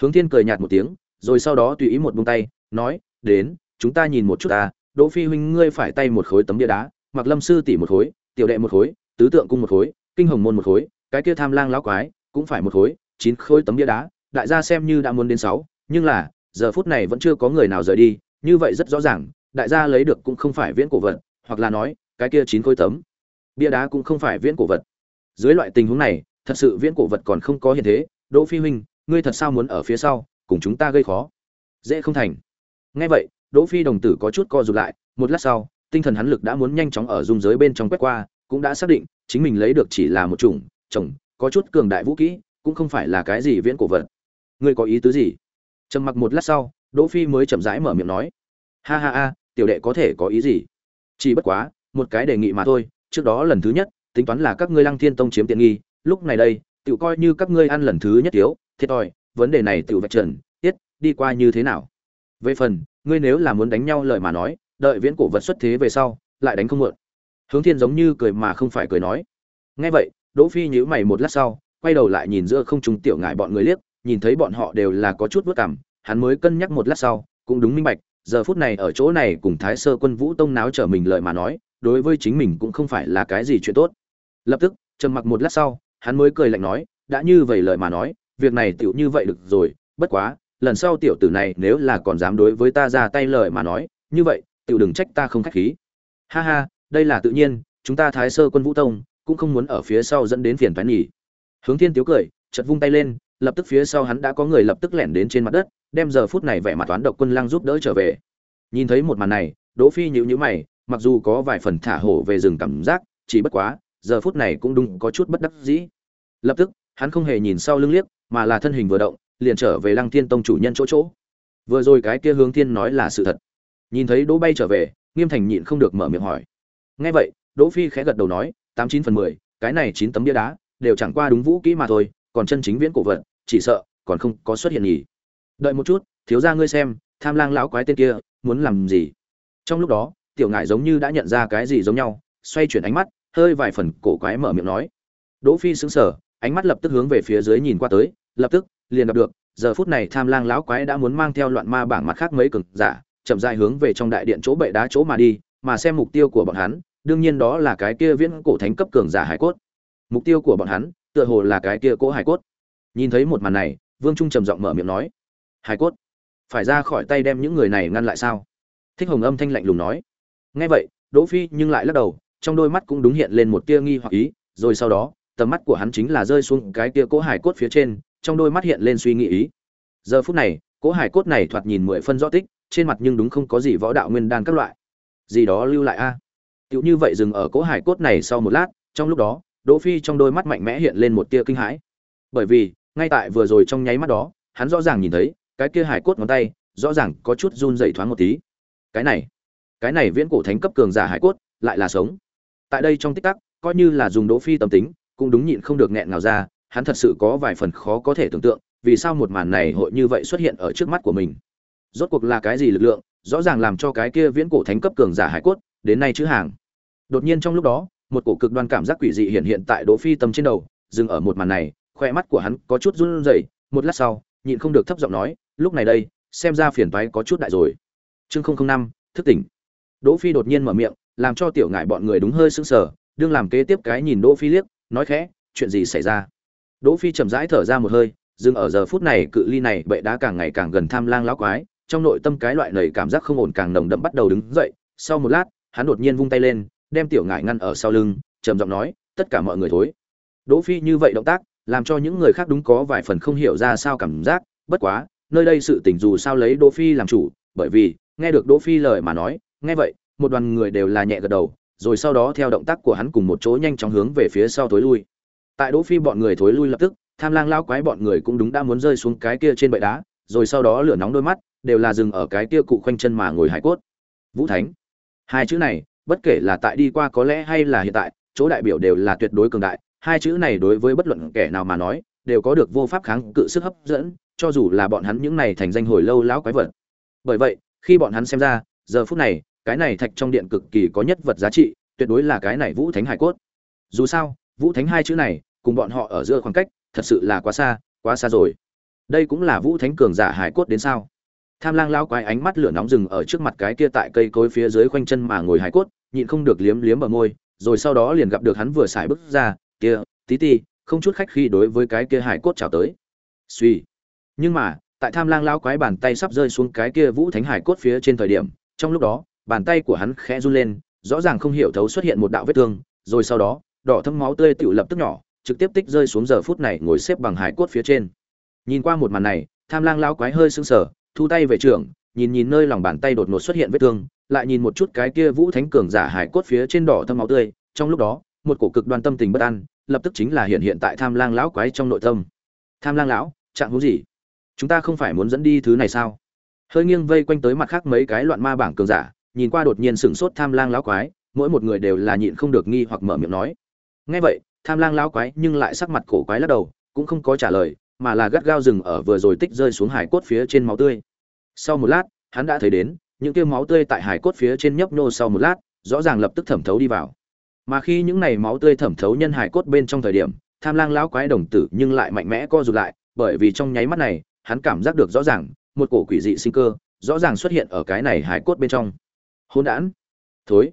Hướng thiên cười nhạt một tiếng, rồi sau đó tùy ý một buông tay, nói đến, chúng ta nhìn một chút ta, đỗ phi huynh ngươi phải tay một khối tấm bia đá mặc lâm sư tỷ một khối, tiểu đệ một khối, tứ tượng cung một khối, kinh hồng môn một khối, cái kia tham lang lão quái cũng phải một khối, chín khối tấm bia đá, đại gia xem như đã muốn đến sáu, nhưng là, giờ phút này vẫn chưa có người nào rời đi, như vậy rất rõ ràng, đại gia lấy được cũng không phải viễn cổ vật, hoặc là nói, cái kia chín khối tấm bia đá cũng không phải viễn cổ vật. Dưới loại tình huống này, thật sự viễn cổ vật còn không có hiện thế, đỗ phi huynh, ngươi thật sao muốn ở phía sau, cùng chúng ta gây khó? Dễ không thành nghe vậy đỗ phi đồng tử có chút co rụt lại một lát sau tinh thần hắn lực đã muốn nhanh chóng ở dung giới bên trong quét qua cũng đã xác định chính mình lấy được chỉ là một chủng chồng có chút cường đại vũ khí, cũng không phải là cái gì viễn cổ vật. Ngươi có ý tứ gì? Trầm mặc một lát sau đỗ phi mới chậm rãi mở miệng nói. Ha ha ha tiểu đệ có thể có ý gì? Chỉ bất quá một cái đề nghị mà thôi trước đó lần thứ nhất tính toán là các ngươi lăng thiên tông chiếm tiện nghi lúc này đây tiểu coi như các ngươi ăn lần thứ nhất thiếu, thiệt thòi vấn đề này tiểu vạch trần tiết đi qua như thế nào? Về phần, ngươi nếu là muốn đánh nhau lời mà nói, đợi viễn cổ vật xuất thế về sau, lại đánh không mượn. Hướng thiên giống như cười mà không phải cười nói. Nghe vậy, đỗ phi nhíu mày một lát sau, quay đầu lại nhìn giữa không trung tiểu ngại bọn người liếc, nhìn thấy bọn họ đều là có chút vất cảm, hắn mới cân nhắc một lát sau, cũng đúng minh bạch, giờ phút này ở chỗ này cùng thái sơ quân vũ tông náo trở mình lợi mà nói, đối với chính mình cũng không phải là cái gì chuyện tốt. Lập tức, trầm mặc một lát sau, hắn mới cười lạnh nói, đã như vậy lời mà nói, việc này tựu như vậy được rồi, bất quá lần sau tiểu tử này nếu là còn dám đối với ta ra tay lời mà nói, như vậy, tiểu đừng trách ta không khách khí. Ha ha, đây là tự nhiên, chúng ta thái sơ quân vũ tông, cũng không muốn ở phía sau dẫn đến phiền phái nhỉ. Hướng thiên tiếu cười, chợt vung tay lên, lập tức phía sau hắn đã có người lập tức lẻn đến trên mặt đất, đem giờ phút này vẻ mặt toán độc quân lăng giúp đỡ trở về. Nhìn thấy một màn này, đỗ phi nhíu nhíu mày, mặc dù có vài phần thả hổ về rừng cảm giác, chỉ bất quá, giờ phút này cũng đúng có chút bất đắc dĩ. Lập tức, hắn không hề nhìn sau lưng liếc, mà là thân hình vừa động liền trở về lăng thiên tông chủ nhân chỗ chỗ. Vừa rồi cái kia hướng thiên nói là sự thật. Nhìn thấy đỗ bay trở về, nghiêm thành nhịn không được mở miệng hỏi. Nghe vậy, đỗ phi khẽ gật đầu nói, tám chín phần mười, cái này chín tấm bia đá, đều chẳng qua đúng vũ kỹ mà thôi, còn chân chính viễn cổ vật, chỉ sợ, còn không có xuất hiện nhỉ. Đợi một chút, thiếu gia ngươi xem, tham lang lão quái tên kia, muốn làm gì? Trong lúc đó, tiểu ngải giống như đã nhận ra cái gì giống nhau, xoay chuyển ánh mắt, hơi vài phần cổ quái mở miệng nói. Đỗ phi sững sờ, ánh mắt lập tức hướng về phía dưới nhìn qua tới, lập tức liền gặp được, giờ phút này tham lang lão quái đã muốn mang theo loạn ma bảng mặt khác mấy cường giả, chậm rãi hướng về trong đại điện chỗ bệ đá chỗ mà đi, mà xem mục tiêu của bọn hắn, đương nhiên đó là cái kia viễn cổ thánh cấp cường giả hải cốt. Mục tiêu của bọn hắn, tựa hồ là cái kia cỗ hải cốt. Nhìn thấy một màn này, vương trung trầm giọng mở miệng nói, hải cốt, phải ra khỏi tay đem những người này ngăn lại sao? Thích hồng âm thanh lạnh lùng nói. Nghe vậy, đỗ phi nhưng lại lắc đầu, trong đôi mắt cũng đúng hiện lên một tia nghi hoặc ý, rồi sau đó, tầm mắt của hắn chính là rơi xuống cái kia cỗ hải cốt phía trên trong đôi mắt hiện lên suy nghĩ ý. Giờ phút này, cỗ hải cốt này thoạt nhìn mười phân rõ tích, trên mặt nhưng đúng không có gì võ đạo nguyên đan các loại. Gì đó lưu lại a. À. tựu như vậy dừng ở cỗ hải cốt này sau một lát, trong lúc đó, đỗ phi trong đôi mắt mạnh mẽ hiện lên một tia kinh hãi. Bởi vì, ngay tại vừa rồi trong nháy mắt đó, hắn rõ ràng nhìn thấy, cái kia hải cốt ngón tay, rõ ràng có chút run rẩy thoáng một tí. Cái này cái này viễn cổ thánh cấp cường giả hải cốt, lại là sống. Tại đây trong tích tắc, coi như là dùng đỗ phi tâm tính, cũng đúng nhịn không được nghẹn nào ra hắn thật sự có vài phần khó có thể tưởng tượng, vì sao một màn này hội như vậy xuất hiện ở trước mắt của mình. Rốt cuộc là cái gì lực lượng, rõ ràng làm cho cái kia viễn cổ thánh cấp cường giả hải cốt, đến nay chữ hàng. Đột nhiên trong lúc đó, một cổ cực đoan cảm giác quỷ dị hiện hiện tại đỗ phi tâm trên đầu, dừng ở một màn này, khoe mắt của hắn có chút run rẩy, một lát sau, nhịn không được thấp giọng nói, lúc này đây, xem ra phiền toái có chút đại rồi. Chương không năm, thức tỉnh. Đỗ phi đột nhiên mở miệng, làm cho tiểu ngại bọn người đúng hơi sững sờ, đương làm kế tiếp cái nhìn đỗ phi liếc, nói khẽ, chuyện gì xảy ra? Đỗ phi chậm rãi thở ra một hơi, dừng ở giờ phút này cự ly này, bệ đá càng ngày càng gần tham lang lão quái, trong nội tâm cái loại nảy cảm giác không ổn càng nồng đậm bắt đầu đứng dậy, sau một lát, hắn đột nhiên vung tay lên, đem tiểu ngải ngăn ở sau lưng, trầm giọng nói, tất cả mọi người thối. Đỗ phi như vậy động tác, làm cho những người khác đúng có vài phần không hiểu ra sao cảm giác, bất quá, nơi đây sự tình dù sao lấy đỗ phi làm chủ, bởi vì, nghe được đỗ phi lời mà nói, nghe vậy, một đoàn người đều là nhẹ gật đầu, rồi sau đó theo động tác của hắn cùng một chỗ nhanh chóng hướng về phía sau tối lui tại đỗ phi bọn người thối lui lập tức, tham lang lao quái bọn người cũng đúng đã muốn rơi xuống cái kia trên bệ đá, rồi sau đó lửa nóng đôi mắt, đều là dừng ở cái kia cụ khoanh chân mà ngồi hải cốt. Vũ thánh, hai chữ này, bất kể là tại đi qua có lẽ hay là hiện tại, chỗ đại biểu đều là tuyệt đối cường đại, hai chữ này đối với bất luận kẻ nào mà nói, đều có được vô pháp kháng cự sức hấp dẫn, cho dù là bọn hắn những này thành danh hồi lâu lão quái vật. Bởi vậy, khi bọn hắn xem ra, giờ phút này, cái này thạch trong điện cực kỳ có nhất vật giá trị, tuyệt đối là cái này vũ thánh hải cốt. Dù sao vũ thánh hai chữ này, cùng bọn họ ở giữa khoảng cách, thật sự là quá xa quá xa rồi. Đây cũng là vũ thánh cường giả hải cốt đến sao? Tham lang lao quái ánh mắt lửa nóng rừng ở trước mặt cái kia tại cây cối phía dưới khoanh chân mà ngồi hải cốt, nhịn không được liếm liếm ở môi, rồi sau đó liền gặp được hắn vừa xài bước ra, kia, tí ti, không chút khách khi đối với cái kia hải cốt chào tới. Suy nhưng mà, tại tham lang lao quái bàn tay sắp rơi xuống cái kia vũ thánh hải cốt phía trên thời điểm, trong lúc đó, bàn tay của hắn khẽ run lên, rõ ràng không hiểu thấu xuất hiện một đạo vết thương, rồi sau đó đỏ thâm máu tươi tựu lập tức nhỏ, trực tiếp tích rơi xuống giờ phút này ngồi xếp bằng hải cốt phía trên. Nhìn qua một màn này, tham lang lao quái hơi sưng sờ, thu tay về trường nhìn nhìn nơi lòng bàn tay đột ngột xuất hiện vết thương, lại nhìn một chút cái kia vũ thánh cường giả hải cốt phía trên đỏ thâm máu tươi, trong lúc đó, một cổ cực đoan tâm tình bất an, lập tức chính là hiện hiện tại tham lang lão quái trong nội tâm. Tham lang lão, trạng hữu gì? Chúng ta không phải muốn dẫn đi thứ này sao? Hơi nghiêng vây quanh tới mặt khác mấy cái loạn ma bảng cường giả, nhìn qua đột nhiên sửng sốt tham lang lão quái, mỗi một người đều là nhịn không được nghi hoặc mở miệng nói nghe vậy, tham lang lão quái nhưng lại sắc mặt cổ quái lắc đầu, cũng không có trả lời, mà là gắt gao dừng ở vừa rồi tích rơi xuống hải cốt phía trên máu tươi. Sau một lát, hắn đã thấy đến, những kia máu tươi tại hải cốt phía trên nhấp nhô sau một lát, rõ ràng lập tức thẩm thấu đi vào. Mà khi những này máu tươi thẩm thấu nhân hải cốt bên trong thời điểm, tham lang lão quái đồng tử nhưng lại mạnh mẽ co rụt lại, bởi vì trong nháy mắt này, hắn cảm giác được rõ ràng, một cổ quỷ dị sinh cơ, rõ ràng xuất hiện ở cái này hải cốt bên trong. Hỗn đản! Thối!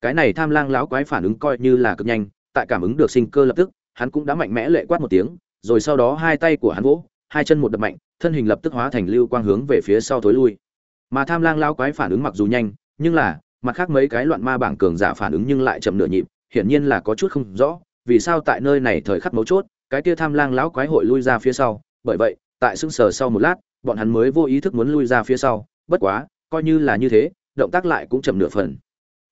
Cái này tham lang lão quái phản ứng coi như là cực nhanh tại cảm ứng được sinh cơ lập tức hắn cũng đã mạnh mẽ lệ quát một tiếng rồi sau đó hai tay của hắn vỗ hai chân một đập mạnh thân hình lập tức hóa thành lưu quang hướng về phía sau thối lui. Mà tham lang lão quái phản ứng mặc dù nhanh nhưng là mặt khác mấy cái loạn ma bảng cường giả phản ứng nhưng lại chậm nửa nhịp hiển nhiên là có chút không rõ vì sao tại nơi này thời khắc mấu chốt cái kia tham lang lão quái hội lui ra phía sau. Bởi vậy tại sững sờ sau một lát bọn hắn mới vô ý thức muốn lui ra phía sau bất quá coi như là như thế động tác lại cũng chậm nửa phần.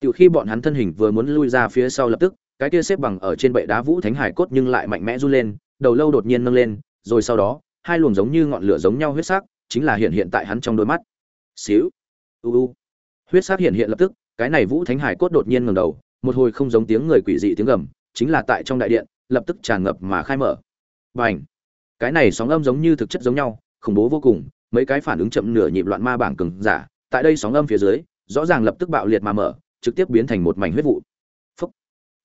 Từ khi bọn hắn thân hình vừa muốn lui ra phía sau lập tức, cái kia xếp bằng ở trên bệ đá vũ thánh hải cốt nhưng lại mạnh mẽ run lên, đầu lâu đột nhiên nâng lên, rồi sau đó, hai luồng giống như ngọn lửa giống nhau huyết sắc, chính là hiện hiện tại hắn trong đôi mắt. Xíu. U u. Huyết sắc hiện hiện lập tức, cái này vũ thánh hải cốt đột nhiên ngẩng đầu, một hồi không giống tiếng người quỷ dị tiếng gầm, chính là tại trong đại điện, lập tức tràn ngập mà khai mở. Bành. Cái này sóng âm giống như thực chất giống nhau, khủng bố vô cùng, mấy cái phản ứng chậm nửa nhịp loạn ma bảng cường giả, tại đây sóng âm phía dưới, rõ ràng lập tức bạo liệt mà mở, trực tiếp biến thành một mảnh huyết vụ.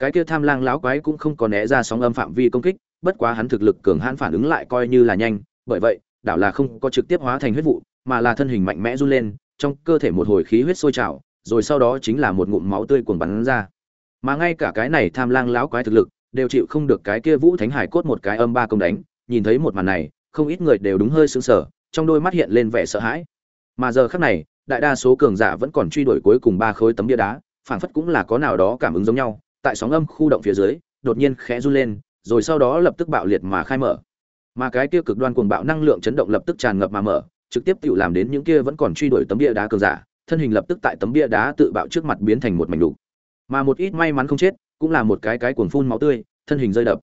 Cái kia tham lang lão quái cũng không có né ra sóng âm phạm vi công kích, bất quá hắn thực lực cường hãn phản ứng lại coi như là nhanh, bởi vậy, đảo là không có trực tiếp hóa thành huyết vụ, mà là thân hình mạnh mẽ run lên, trong cơ thể một hồi khí huyết sôi trào, rồi sau đó chính là một ngụm máu tươi cuồng bắn ra. Mà ngay cả cái này tham lang lão quái thực lực, đều chịu không được cái kia Vũ Thánh Hải cốt một cái âm ba công đánh, nhìn thấy một màn này, không ít người đều đúng hơi sững sờ, trong đôi mắt hiện lên vẻ sợ hãi. Mà giờ khắc này, đại đa số cường giả vẫn còn truy đuổi cuối cùng ba khối tấm bia đá, phảng phất cũng là có nào đó cảm ứng giống nhau, tại sóng âm khu động phía dưới, đột nhiên khẽ run lên, rồi sau đó lập tức bạo liệt mà khai mở. Mà cái kia cực đoan cuồng bạo năng lượng chấn động lập tức tràn ngập mà mở, trực tiếp tự làm đến những kia vẫn còn truy đuổi tấm bia đá cường giả, thân hình lập tức tại tấm bia đá tự bạo trước mặt biến thành một mảnh đủ. Mà một ít may mắn không chết, cũng là một cái cái cuồng phun máu tươi, thân hình rơi đập.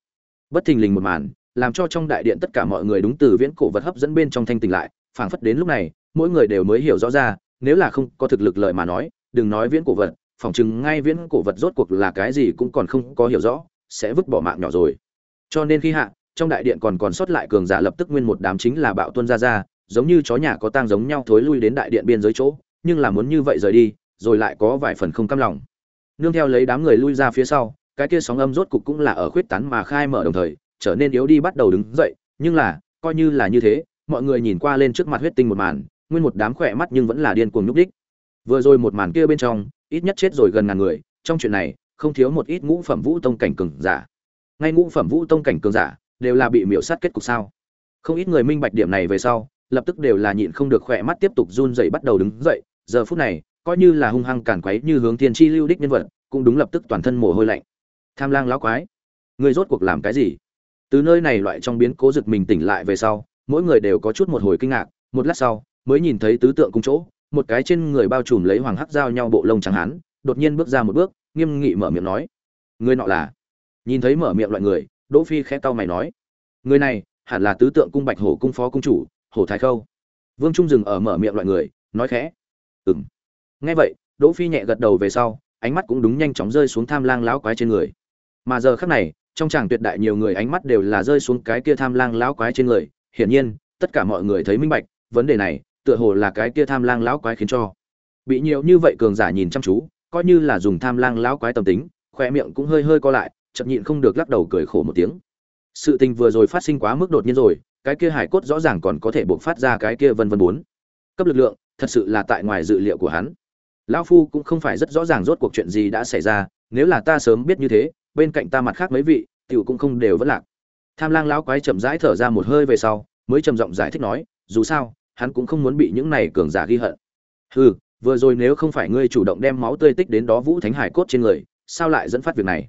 Bất thình lình một màn, làm cho trong đại điện tất cả mọi người đúng từ viễn cổ vật hấp dẫn bên trong thanh tỉnh lại, phảng phất đến lúc này, mỗi người đều mới hiểu rõ ra, nếu là không có thực lực lợi mà nói, đừng nói viễn cổ vật, phỏng chừng ngay viễn cổ vật rốt cuộc là cái gì cũng còn không có hiểu rõ, sẽ vứt bỏ mạng nhỏ rồi. Cho nên khi hạ, trong đại điện còn còn sót lại cường giả lập tức nguyên một đám chính là bạo tuân ra ra, giống như chó nhà có tang giống nhau thối lui đến đại điện biên giới chỗ, nhưng là muốn như vậy rời đi, rồi lại có vài phần không cam lòng. Nương theo lấy đám người lui ra phía sau, cái kia sóng âm rốt cục cũng là ở khuyết tán mà khai mở đồng thời, trở nên yếu đi bắt đầu đứng dậy, nhưng là, coi như là như thế, mọi người nhìn qua lên trước mặt huyết tinh một màn, nguyên một đám khỏe mắt nhưng vẫn là điên cuồng nhúc đích vừa rồi một màn kia bên trong ít nhất chết rồi gần ngàn người, trong chuyện này, không thiếu một ít ngũ phẩm vũ tông cảnh cường giả. Ngay ngũ phẩm vũ tông cảnh cường giả đều là bị miểu sát kết cục sao? Không ít người minh bạch điểm này về sau, lập tức đều là nhịn không được khỏe mắt tiếp tục run dậy bắt đầu đứng dậy, giờ phút này, coi như là hung hăng càn quấy như hướng tiên chi lưu đích nhân vật, cũng đúng lập tức toàn thân mồ hôi lạnh. Tham lang lão quái, người rốt cuộc làm cái gì? Từ nơi này loại trong biến cố giật mình tỉnh lại về sau, mỗi người đều có chút một hồi kinh ngạc, một lát sau, mới nhìn thấy tứ tượng cung chỗ một cái trên người bao trùm lấy hoàng hắc giao nhau bộ lông trắng hán, đột nhiên bước ra một bước, nghiêm nghị mở miệng nói, người nọ là? Nhìn thấy mở miệng loại người, đỗ phi khẽ cau mày nói, người này, hẳn là tứ tượng cung bạch hổ cung phó cung chủ, hổ thái khâu. Vương trung dừng ở mở miệng loại người, nói khẽ, ừm. Nghe vậy, đỗ phi nhẹ gật đầu về sau, ánh mắt cũng đúng nhanh chóng rơi xuống tham lang lão quái trên người. Mà giờ khắc này, trong chàng tuyệt đại nhiều người ánh mắt đều là rơi xuống cái kia tham lang lão quái trên người, hiển nhiên, tất cả mọi người thấy minh bạch, vấn đề này tựa hồ là cái kia tham lang lão quái khiến cho. Bị nhiều như vậy cường giả nhìn chăm chú, coi như là dùng tham lang lão quái tâm tính khoe miệng cũng hơi hơi co lại, chậm nhịn không được lắc đầu cười khổ một tiếng. Sự tình vừa rồi phát sinh quá mức đột nhiên rồi, cái kia hải cốt rõ ràng còn có thể buộc phát ra cái kia vân vân bốn. Cấp lực lượng, thật sự là tại ngoài dự liệu của hắn. Lão phu cũng không phải rất rõ ràng rốt cuộc chuyện gì đã xảy ra, nếu là ta sớm biết như thế, bên cạnh ta mặt khác mấy vị, tiểu cũng không đều vẫn lạc. Tham lang lão quái chậm rãi thở ra một hơi về sau, mới trầm giọng giải thích nói, dù sao hắn cũng không muốn bị những này cường giả ghi hận. Hừ, vừa rồi nếu không phải ngươi chủ động đem máu tươi tích đến đó vũ thánh hải cốt trên người, sao lại dẫn phát việc này?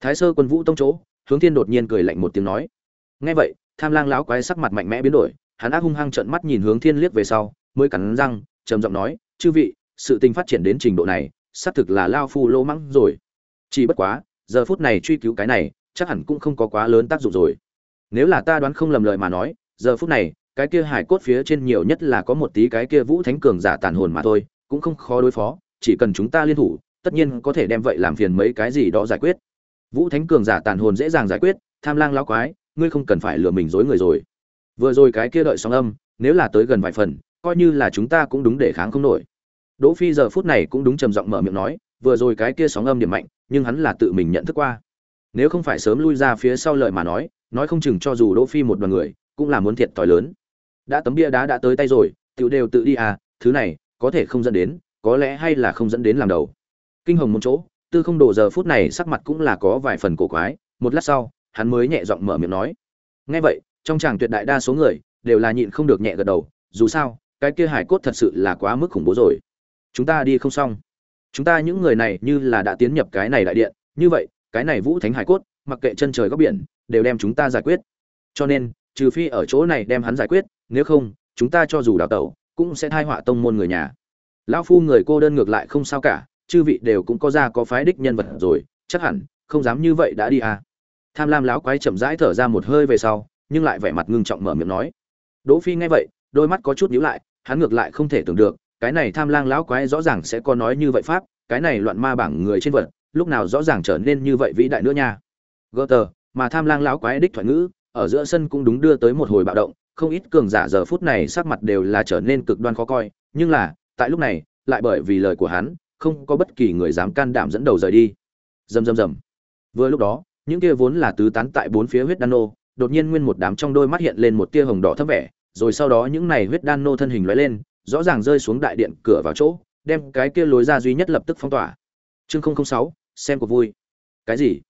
Thái sơ quân vũ tông chỗ, hướng thiên đột nhiên cười lạnh một tiếng nói. Nghe vậy, tham lang lão quái sắc mặt mạnh mẽ biến đổi, hắn ác hung hăng trợn mắt nhìn hướng thiên liếc về sau, mới cắn răng, trầm giọng nói, chư vị, sự tình phát triển đến trình độ này, xác thực là lao phu lô mắng rồi. Chỉ bất quá, giờ phút này truy cứu cái này, chắc hẳn cũng không có quá lớn tác dụng rồi. Nếu là ta đoán không lầm lời mà nói, giờ phút này cái kia hải cốt phía trên nhiều nhất là có một tí cái kia vũ thánh cường giả tàn hồn mà thôi, cũng không khó đối phó, chỉ cần chúng ta liên thủ, tất nhiên có thể đem vậy làm phiền mấy cái gì đó giải quyết. Vũ thánh cường giả tàn hồn dễ dàng giải quyết, tham lang lão quái, ngươi không cần phải lừa mình dối người rồi. Vừa rồi cái kia đợi sóng âm, nếu là tới gần vài phần, coi như là chúng ta cũng đúng để kháng không nổi. Đỗ phi giờ phút này cũng đúng trầm giọng mở miệng nói, vừa rồi cái kia sóng âm điểm mạnh, nhưng hắn là tự mình nhận thức qua. Nếu không phải sớm lui ra phía sau lời mà nói nói không chừng cho dù đỗ phi một đoàn người, cũng là muốn thiệt thòi lớn đã tấm bia đá đã tới tay rồi tự đều tự đi à thứ này, có thể không dẫn đến, có lẽ hay là không dẫn đến làm đầu. Kinh hồng một chỗ, tư không đồ giờ phút này sắc mặt cũng là có vài phần cổ quái, một lát sau, hắn mới nhẹ giọng mở miệng nói. Nghe vậy, trong chàng tuyệt đại đa số người, đều là nhịn không được nhẹ gật đầu, dù sao, cái kia hải cốt thật sự là quá mức khủng bố rồi. Chúng ta đi không xong. Chúng ta những người này như là đã tiến nhập cái này đại điện, như vậy, cái này vũ thánh hải cốt, mặc kệ chân trời góc biển, đều đem chúng ta giải quyết. Cho nên trừ phi ở chỗ này đem hắn giải quyết, nếu không, chúng ta cho dù đào tẩu, cũng sẽ thai họa tông môn người nhà. Lão phu người cô đơn ngược lại không sao cả, chư vị đều cũng có ra có phái đích nhân vật rồi, chắc hẳn, không dám như vậy đã đi à. Tham lam lão quái chậm rãi thở ra một hơi về sau, nhưng lại vẻ mặt ngưng trọng mở miệng nói. Đỗ phi nghe vậy, đôi mắt có chút nhíu lại, hắn ngược lại không thể tưởng được, cái này tham lang lão quái rõ ràng sẽ có nói như vậy pháp, cái này loạn ma bảng người trên vật, lúc nào rõ ràng trở nên như vậy vĩ đại nữa nha. Gỡ tờ, mà tham lang lão quái đích thoại ngữ ở giữa sân cũng đúng đưa tới một hồi bạo động, không ít cường giả giờ phút này sắc mặt đều là trở nên cực đoan khó coi, nhưng là, tại lúc này, lại bởi vì lời của hắn, không có bất kỳ người dám can đảm dẫn đầu rời đi. Rầm rầm rầm. Vừa lúc đó, những kia vốn là tứ tán tại bốn phía huyết đan nô, đột nhiên nguyên một đám trong đôi mắt hiện lên một tia hồng đỏ thấp vẻ, rồi sau đó những này huyết đan nô thân hình lóe lên, rõ ràng rơi xuống đại điện cửa vào chỗ, đem cái kia lối ra duy nhất lập tức phong tỏa. Chương không không sáu, xem cuộc vui. Cái gì?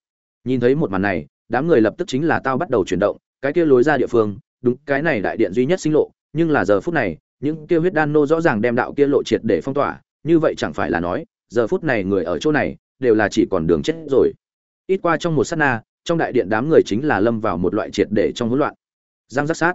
Nhìn thấy một màn này đám người lập tức chính là tao bắt đầu chuyển động, cái kia lối ra địa phương, đúng, cái này đại điện duy nhất sinh lộ, nhưng là giờ phút này, những kia huyết đan nô rõ ràng đem đạo kia lộ triệt để phong tỏa, như vậy chẳng phải là nói, giờ phút này người ở chỗ này, đều là chỉ còn đường chết rồi. Ít qua trong một sát na, trong đại điện đám người chính là lâm vào một loại triệt để trong hỗn loạn. Giang giác sát.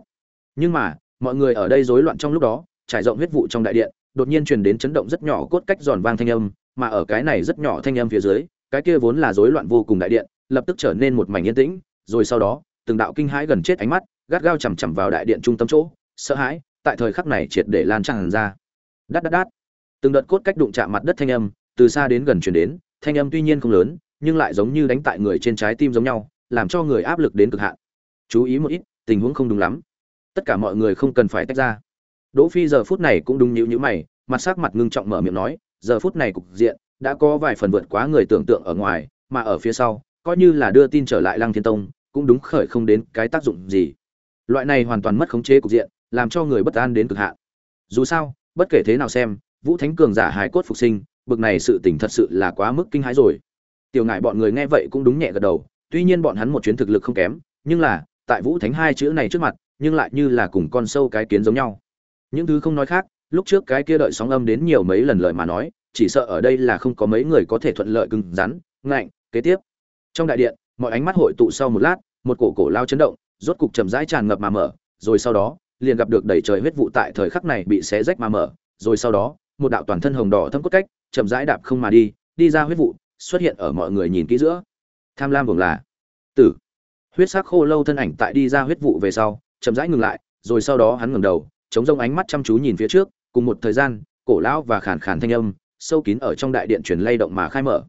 Nhưng mà, mọi người ở đây rối loạn trong lúc đó, trải rộng huyết vụ trong đại điện, đột nhiên truyền đến chấn động rất nhỏ cốt cách giòn vang thanh âm, mà ở cái này rất nhỏ thanh âm phía dưới, cái kia vốn là rối loạn vô cùng đại điện lập tức trở nên một mảnh yên tĩnh, rồi sau đó, từng đạo kinh hãi gần chết ánh mắt, gắt gao chằm chằm vào đại điện trung tâm chỗ, sợ hãi, tại thời khắc này triệt để lan tràn ra. Đát đát đát. Từng đợt cốt cách đụng chạm mặt đất thanh âm, từ xa đến gần truyền đến, thanh âm tuy nhiên không lớn, nhưng lại giống như đánh tại người trên trái tim giống nhau, làm cho người áp lực đến cực hạn. Chú ý một ít, tình huống không đúng lắm. Tất cả mọi người không cần phải tách ra. Đỗ phi giờ phút này cũng đúng nhíu nhíu mày, mặt sắc mặt ngưng trọng mở miệng nói, giờ phút này cục diện, đã có vài phần vượt quá người tưởng tượng ở ngoài, mà ở phía sau coi như là đưa tin trở lại lăng thiên tông, cũng đúng khởi không đến cái tác dụng gì. Loại này hoàn toàn mất khống chế cục diện, làm cho người bất an đến cực hạn. Dù sao, bất kể thế nào xem, vũ thánh cường giả hài cốt phục sinh, bực này sự tình thật sự là quá mức kinh hãi rồi. Tiểu ngại bọn người nghe vậy cũng đúng nhẹ gật đầu, tuy nhiên bọn hắn một chuyến thực lực không kém, nhưng là, tại vũ thánh hai chữ này trước mặt, nhưng lại như là cùng con sâu cái kiến giống nhau. Những thứ không nói khác, lúc trước cái kia đợi sóng âm đến nhiều mấy lần lời mà nói, chỉ sợ ở đây là không có mấy người có thể thuận lợi cứng rắn, ngạnh, kế tiếp trong đại điện, mọi ánh mắt hội tụ sau một lát, một cổ cổ lao chấn động, rốt cục chậm rãi tràn ngập mà mở, rồi sau đó, liền gặp được đẩy trời huyết vụ tại thời khắc này bị xé rách mà mở, rồi sau đó, một đạo toàn thân hồng đỏ thâm cốt cách, chậm rãi đạp không mà đi đi ra huyết vụ, xuất hiện ở mọi người nhìn kỹ giữa. Tham lam vùng là tử. Huyết sắc khô lâu thân ảnh tại đi ra huyết vụ về sau, chậm rãi ngừng lại, rồi sau đó hắn ngẩng đầu, chống rông ánh mắt chăm chú nhìn phía trước, cùng một thời gian, cổ lão và khàn khàn thanh âm, sâu kín ở trong đại điện truyền lay động mà khai mở.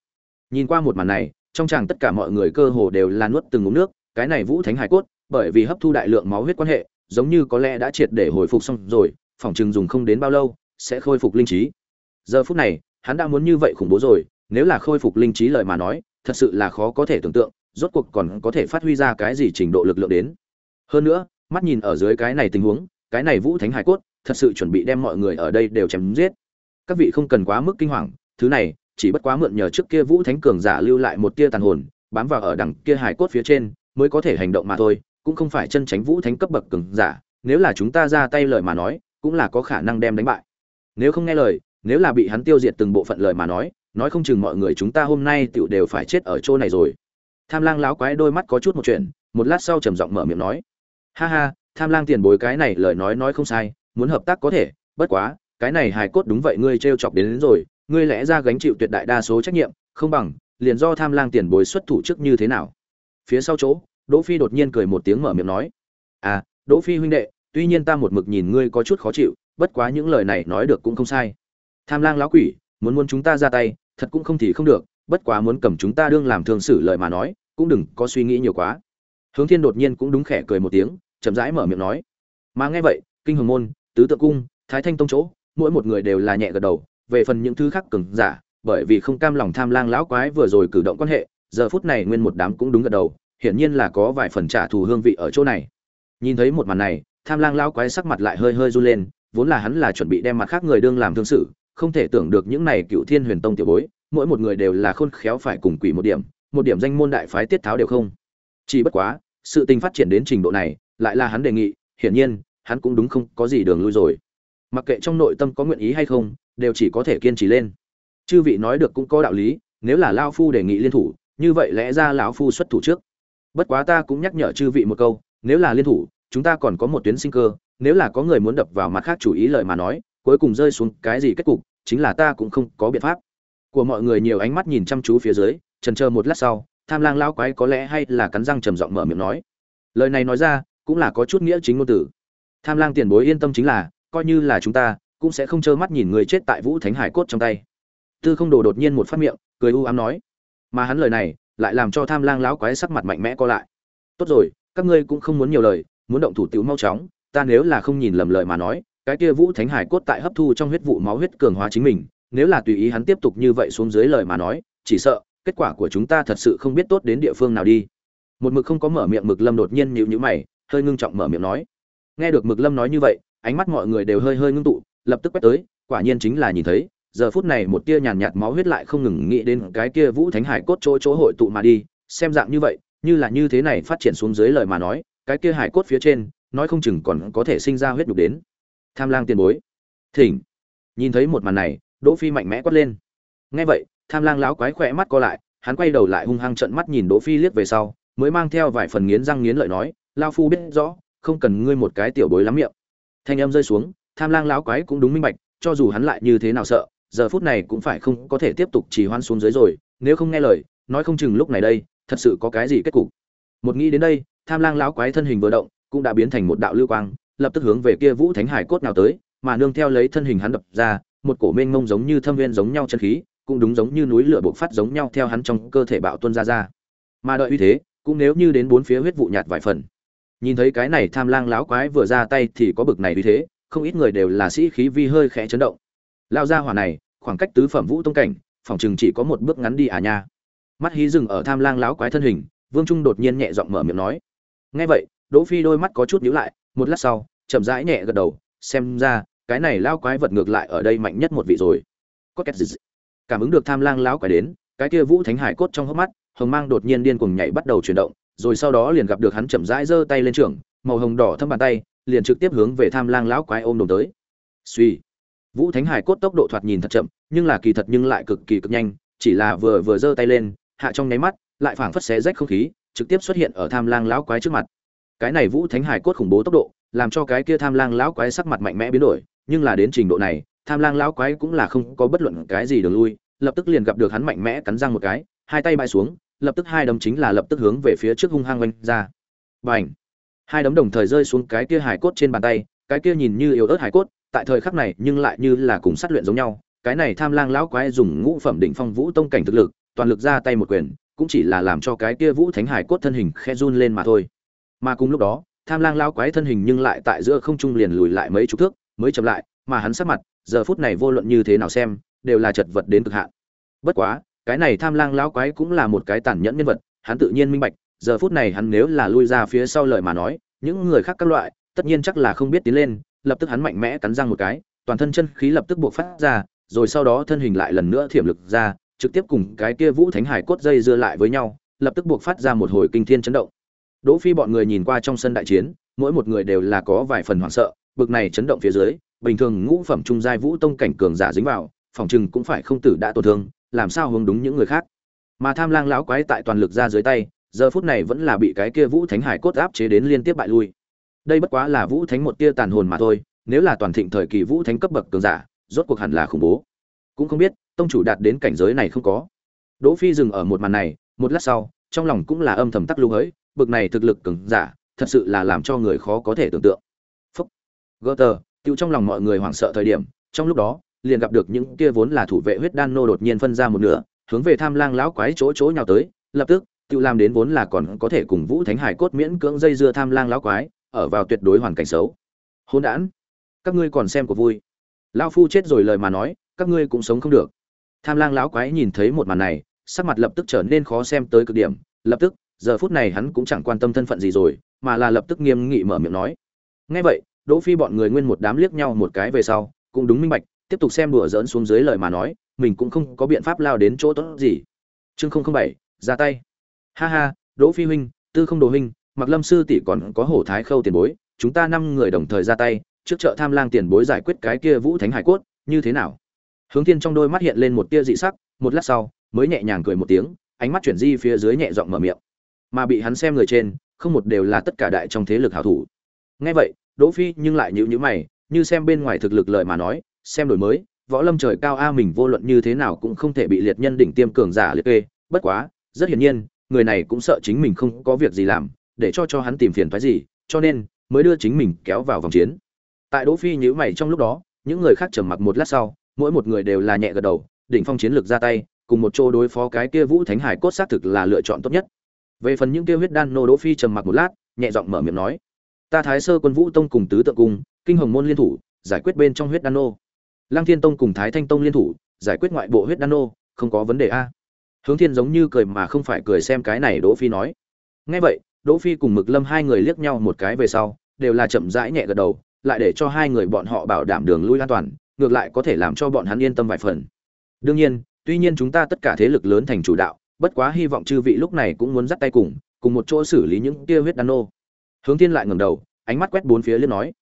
Nhìn qua một màn này trong chàng tất cả mọi người cơ hồ đều là nuốt từng ngụm nước, cái này vũ thánh hải cốt, bởi vì hấp thu đại lượng máu huyết quan hệ, giống như có lẽ đã triệt để hồi phục xong rồi, phòng chừng dùng không đến bao lâu, sẽ khôi phục linh trí. Giờ phút này, hắn đã muốn như vậy khủng bố rồi, nếu là khôi phục linh trí lời mà nói, thật sự là khó có thể tưởng tượng, rốt cuộc còn có thể phát huy ra cái gì trình độ lực lượng đến. Hơn nữa, mắt nhìn ở dưới cái này tình huống, cái này vũ thánh hải cốt, thật sự chuẩn bị đem mọi người ở đây đều chém giết. Các vị không cần quá mức kinh hoàng, thứ này chỉ bất quá mượn nhờ trước kia vũ thánh cường giả lưu lại một tia tàn hồn bám vào ở đằng kia hải cốt phía trên mới có thể hành động mà thôi cũng không phải chân tránh vũ thánh cấp bậc cường giả nếu là chúng ta ra tay lời mà nói cũng là có khả năng đem đánh bại. Nếu không nghe lời nếu là bị hắn tiêu diệt từng bộ phận lời mà nói nói không chừng mọi người chúng ta hôm nay tựu đều phải chết ở chỗ này rồi. Tham lang láo quái đôi mắt có chút một chuyện một lát sau trầm giọng mở miệng nói. Ha ha tham lang tiền bối cái này lời nói nói không sai muốn hợp tác có thể bất quá cái này hài cốt đúng vậy ngươi t chọc đến, đến rồi ngươi lẽ ra gánh chịu tuyệt đại đa số trách nhiệm, không bằng, liền do tham lang tiền bối xuất thủ trước như thế nào? Phía sau chỗ, đỗ phi đột nhiên cười một tiếng mở miệng nói à đỗ phi huynh đệ, tuy nhiên ta một mực nhìn ngươi có chút khó chịu, bất quá những lời này nói được cũng không sai. Tham lang lão quỷ, muốn muốn chúng ta ra tay, thật cũng không thì không được, bất quá muốn cầm chúng ta đương làm thường xử lời mà nói, cũng đừng có suy nghĩ nhiều quá. Hướng thiên đột nhiên cũng đúng khẽ cười một tiếng, chậm rãi mở miệng nói, mà nghe vậy, kinh hồng môn, tứ tượng cung, thái thanh tông chỗ, mỗi một người đều là nhẹ gật đầu về phần những thứ khác cường giả, bởi vì không cam lòng tham lang lão quái vừa rồi cử động quan hệ, giờ phút này nguyên một đám cũng đúng gật đầu, hiển nhiên là có vài phần trả thù hương vị ở chỗ này. Nhìn thấy một màn này, tham lang lão quái sắc mặt lại hơi hơi run lên, vốn là hắn là chuẩn bị đem mặt khác người đương làm thương sự, không thể tưởng được những này cựu thiên huyền tông tiểu bối, mỗi một người đều là khôn khéo phải cùng quỷ một điểm một điểm danh môn đại phái tiết tháo đều không. Chỉ bất quá, sự tình phát triển đến trình độ này, lại là hắn đề nghị, hiển nhiên, hắn cũng đúng không có gì đường lui rồi mặc kệ trong nội tâm có nguyện ý hay không, đều chỉ có thể kiên trì lên. Chư vị nói được cũng có đạo lý, nếu là lao phu đề nghị liên thủ, như vậy lẽ ra lão phu xuất thủ trước. Bất quá ta cũng nhắc nhở chư vị một câu, nếu là liên thủ, chúng ta còn có một tuyến sinh cơ, nếu là có người muốn đập vào mặt khác chủ ý lời mà nói, cuối cùng rơi xuống cái gì kết cục, chính là ta cũng không có biện pháp. Của mọi người nhiều ánh mắt nhìn chăm chú phía dưới, trần chờ một lát sau, tham lang lao quái có lẽ hay là cắn răng trầm giọng mở miệng nói. Lời này nói ra, cũng là có chút nghĩa chính ngôn tử tham lang tiền bối yên tâm chính là coi như là chúng ta, cũng sẽ không trơ mắt nhìn người chết tại vũ thánh hải cốt trong tay. Tư không đồ đột nhiên một phát miệng, cười u ám nói. Mà hắn lời này, lại làm cho tham lang lão quái sắc mặt mạnh mẽ co lại. Tốt rồi, các ngươi cũng không muốn nhiều lời, muốn động thủ tiểu mau chóng, ta nếu là không nhìn lầm lời mà nói, cái kia vũ thánh hải cốt tại hấp thu trong huyết vụ máu huyết cường hóa chính mình, nếu là tùy ý hắn tiếp tục như vậy xuống dưới lời mà nói, chỉ sợ, kết quả của chúng ta thật sự không biết tốt đến địa phương nào đi. Một mực không có mở miệng, mực lâm đột nhiên nhíu nhíu mày, hơi ngưng trọng mở miệng nói. Nghe được mực lâm nói như vậy ánh mắt mọi người đều hơi hơi ngưng tụ, lập tức quét tới, quả nhiên chính là nhìn thấy, giờ phút này một tia nhàn nhạt máu huyết lại không ngừng nghĩ đến cái kia vũ thánh hải cốt chỗ chỗ hội tụ mà đi, xem dạng như vậy, như là như thế này phát triển xuống dưới lời mà nói, cái kia hải cốt phía trên, nói không chừng còn có thể sinh ra huyết nhục đến. Tham lang tiền bối. Thỉnh. Nhìn thấy một màn này, đỗ phi mạnh mẽ quát lên. Nghe vậy, tham lang láo quái khỏe mắt co lại, hắn quay đầu lại hung hăng trợn mắt nhìn đỗ phi liếc về sau, mới mang theo vài phần nghiến răng nghiến lợi nói lao phu biết rõ, không cần ngươi một cái tiểu bối lắm miệng thanh âm rơi xuống, tham lang láo quái cũng đúng minh bạch, cho dù hắn lại như thế nào sợ, giờ phút này cũng phải không có thể tiếp tục chỉ hoan xuống dưới rồi, nếu không nghe lời, nói không chừng lúc này đây, thật sự có cái gì kết cục. Một nghĩ đến đây, tham lang lão quái thân hình vừa động, cũng đã biến thành một đạo lưu quang, lập tức hướng về kia vũ thánh hải cốt nào tới, mà nương theo lấy thân hình hắn đập ra, một cổ mênh mông giống như thâm viên giống nhau chân khí, cũng đúng giống như núi lửa bộc phát giống nhau theo hắn trong cơ thể bạo tuôn ra ra. Mà đợi uy thế, cũng nếu như đến bốn phía huyết vụ nhạt vài phần nhìn thấy cái này tham lang láo quái vừa ra tay thì có bực này vì thế, không ít người đều là sĩ khí vi hơi khẽ chấn động. Lao ra hỏa này, khoảng cách tứ phẩm vũ tông cảnh, phòng chừng chỉ có một bước ngắn đi à nha. Mắt hí dừng ở tham lang láo quái thân hình, vương trung đột nhiên nhẹ giọng mở miệng nói. Nghe vậy, đỗ phi đôi mắt có chút nhíu lại, một lát sau, chậm rãi nhẹ gật đầu, xem ra, cái này lao quái vật ngược lại ở đây mạnh nhất một vị rồi. Có kẹt gì cảm ứng được tham lang láo quái đến, cái kia vũ thánh hải cốt trong hốc mắt, hồng mang đột nhiên điên cuồng nhảy bắt đầu chuyển động rồi sau đó liền gặp được hắn chậm rãi giơ tay lên trường, màu hồng đỏ thâm bàn tay, liền trực tiếp hướng về tham lang lão quái ôm đồm tới. Suy vũ thánh hải cốt tốc độ thoạt nhìn thật chậm, nhưng là kỳ thật nhưng lại cực kỳ cực nhanh, chỉ là vừa vừa giơ tay lên, hạ trong nháy mắt, lại phảng phất xé rách không khí, trực tiếp xuất hiện ở tham lang lão quái trước mặt. Cái này vũ thánh hải cốt khủng bố tốc độ, làm cho cái kia tham lang lão quái sắc mặt mạnh mẽ biến đổi, nhưng là đến trình độ này, tham lang lão quái cũng là không có bất luận cái gì đường lui, lập tức liền gặp được hắn mạnh mẽ cắn răng một cái, hai tay bay xuống lập tức hai đấm chính là lập tức hướng về phía trước hung hăng oanh ra. Bành! Hai đấm đồng thời rơi xuống cái kia hải cốt trên bàn tay, cái kia nhìn như yếu ớt hải cốt, tại thời khắc này nhưng lại như là cùng sát luyện giống nhau. Cái này tham lang lão quái dùng ngũ phẩm đỉnh phong vũ tông cảnh thực lực, toàn lực ra tay một quyền, cũng chỉ là làm cho cái kia vũ thánh hải cốt thân hình khe run lên mà thôi. Mà cùng lúc đó, tham lang lão quái thân hình nhưng lại tại giữa không trung liền lùi lại mấy chục thước, mới chậm lại, mà hắn sắc mặt, giờ phút này vô luận như thế nào xem, đều là chật vật đến cực hạn. Bất quá cái này tham lang lão quái cũng là một cái tàn nhẫn nhân vật, hắn tự nhiên minh bạch, giờ phút này hắn nếu là lui ra phía sau lời mà nói, những người khác các loại, tất nhiên chắc là không biết tiến lên, lập tức hắn mạnh mẽ cắn răng một cái, toàn thân chân khí lập tức buộc phát ra, rồi sau đó thân hình lại lần nữa thiểm lực ra, trực tiếp cùng cái kia vũ thánh hải cốt dây dưa lại với nhau, lập tức buộc phát ra một hồi kinh thiên chấn động. Đỗ phi bọn người nhìn qua trong sân đại chiến, mỗi một người đều là có vài phần hoảng sợ, bực này chấn động phía dưới, bình thường ngũ phẩm trung giai vũ tông cảnh cường giả dính vào, phòng chừng cũng phải không tử đã tổn thương làm sao hướng đúng những người khác. Mà tham lang lão quái tại toàn lực ra dưới tay, giờ phút này vẫn là bị cái kia vũ thánh hải cốt áp chế đến liên tiếp bại lui. Đây bất quá là vũ thánh một tia tàn hồn mà thôi, nếu là toàn thịnh thời kỳ vũ thánh cấp bậc cường giả, rốt cuộc hẳn là khủng bố. Cũng không biết, tông chủ đạt đến cảnh giới này không có. Đỗ phi dừng ở một màn này, một lát sau, trong lòng cũng là âm thầm tắc lưu ấy bậc này thực lực cường giả, thật sự là làm cho người khó có thể tưởng tượng. Phúc. Gutter, tiêu trong lòng mọi người hoảng sợ thời điểm, trong lúc đó liền gặp được những kia vốn là thủ vệ huyết đan nô đột nhiên phân ra một nửa, hướng về tham lang lão quái chỗ chỗ nhào tới, lập tức tiêu làm đến vốn là còn có thể cùng vũ thánh hải cốt miễn cưỡng dây dưa tham lang lão quái, ở vào tuyệt đối hoàn cảnh xấu. Hỗn đản, các ngươi còn xem của vui. Lão phu chết rồi lời mà nói, các ngươi cũng sống không được. Tham lang lão quái nhìn thấy một màn này, sắc mặt lập tức trở nên khó xem tới cực điểm, lập tức, giờ phút này hắn cũng chẳng quan tâm thân phận gì rồi, mà là lập tức nghiêm nghị mở miệng nói. Ngay vậy, đỗ phi bọn người nguyên một đám liếc nhau một cái về sau, cũng đúng minh bạch tiếp tục xem đùa dỡn xuống dưới lời mà nói, mình cũng không có biện pháp lao đến chỗ tốt gì. Chương không không bảy, ra tay. Ha ha, đỗ phi huynh, tư không đồ huynh mặc lâm sư tỷ còn có hổ thái khâu tiền bối, chúng ta năm người đồng thời ra tay, trước chợ tham lang tiền bối giải quyết cái kia vũ thánh hải cốt, như thế nào? Hướng thiên trong đôi mắt hiện lên một tia dị sắc, một lát sau, mới nhẹ nhàng cười một tiếng, ánh mắt chuyển di phía dưới nhẹ giọng mở miệng. Mà bị hắn xem người trên, không một đều là tất cả đại trong thế lực hảo thủ. Nghe vậy, đỗ phi nhưng lại nhíu nhíu mày, như xem bên ngoài thực lực lợi mà nói xem đổi mới, võ lâm trời cao a mình vô luận như thế nào cũng không thể bị liệt nhân đỉnh tiêm cường giả liệt kê, bất quá, rất hiển nhiên, người này cũng sợ chính mình không có việc gì làm, để cho cho hắn tìm phiền thoái gì, cho nên mới đưa chính mình kéo vào vòng chiến. Tại đỗ phi nhíu mày trong lúc đó, những người khác trầm mặc một lát sau, mỗi một người đều là nhẹ gật đầu, đỉnh phong chiến lược ra tay, cùng một chỗ đối phó cái kia vũ thánh hải cốt xác thực là lựa chọn tốt nhất. Về phần những kia huyết đan nô đỗ phi trầm mặc một lát, nhẹ giọng mở miệng nói, ta thái sơ quân vũ tông cùng tứ tượng cung, kinh hồng môn liên thủ, giải quyết bên trong huyết đan nô lăng thiên tông cùng thái thanh tông liên thủ, giải quyết ngoại bộ huyết đan nô, không có vấn đề a. Hướng thiên giống như cười mà không phải cười xem cái này đỗ phi nói. Nghe vậy, đỗ phi cùng mực lâm hai người liếc nhau một cái về sau, đều là chậm rãi nhẹ gật đầu, lại để cho hai người bọn họ bảo đảm đường lui an toàn, ngược lại có thể làm cho bọn hắn yên tâm vài phần. Đương nhiên, tuy nhiên chúng ta tất cả thế lực lớn thành chủ đạo, bất quá hy vọng chư vị lúc này cũng muốn dắt tay cùng cùng một chỗ xử lý những kia huyết đan nô. Hướng thiên lại ngẩng đầu, ánh mắt quét bốn phía liên nói.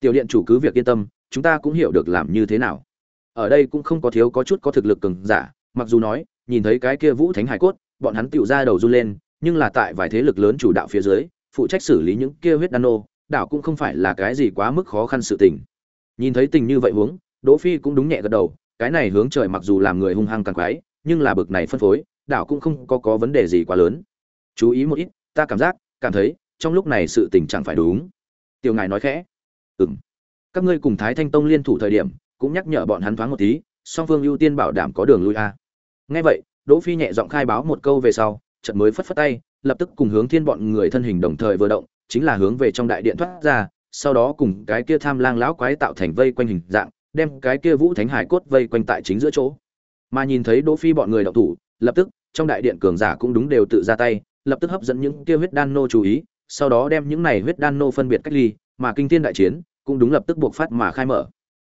Tiểu điện chủ cứ việc yên tâm chúng ta cũng hiểu được làm như thế nào. Ở đây cũng không có thiếu có chút có thực lực cường giả, mặc dù nói, nhìn thấy cái kia vũ thánh hải cốt, bọn hắn tựu ra đầu run lên, nhưng là tại vài thế lực lớn chủ đạo phía dưới, phụ trách xử lý những kia huyết đan nô, đảo cũng không phải là cái gì quá mức khó khăn sự tình. Nhìn thấy tình như vậy huống, đỗ phi cũng đúng nhẹ gật đầu, cái này hướng trời mặc dù làm người hung hăng càng quái, nhưng là bực này phân phối, đảo cũng không có có vấn đề gì quá lớn. Chú ý một ít, ta cảm giác, cảm thấy, trong lúc này sự tình chẳng phải đúng. Tiểu ngài nói khẽ. Ừm các ngươi cùng thái thanh tông liên thủ thời điểm, cũng nhắc nhở bọn hắn thoáng một tí, song phương ưu tiên bảo đảm có đường lui a. Nghe vậy, đỗ phi nhẹ giọng khai báo một câu về sau, chợt mới phất phất tay, lập tức cùng hướng thiên bọn người thân hình đồng thời vừa động, chính là hướng về trong đại điện thoát ra, sau đó cùng cái kia tham lang lão quái tạo thành vây quanh hình dạng, đem cái kia vũ thánh hải cốt vây quanh tại chính giữa chỗ. Mà nhìn thấy đỗ phi bọn người động thủ, lập tức, trong đại điện cường giả cũng đúng đều tự ra tay, lập tức hấp dẫn những kia huyết đan nô chú ý, sau đó đem những này huyết đan nô phân biệt cách ly, mà kinh thiên đại chiến cũng đúng lập tức buộc phát mà khai mở.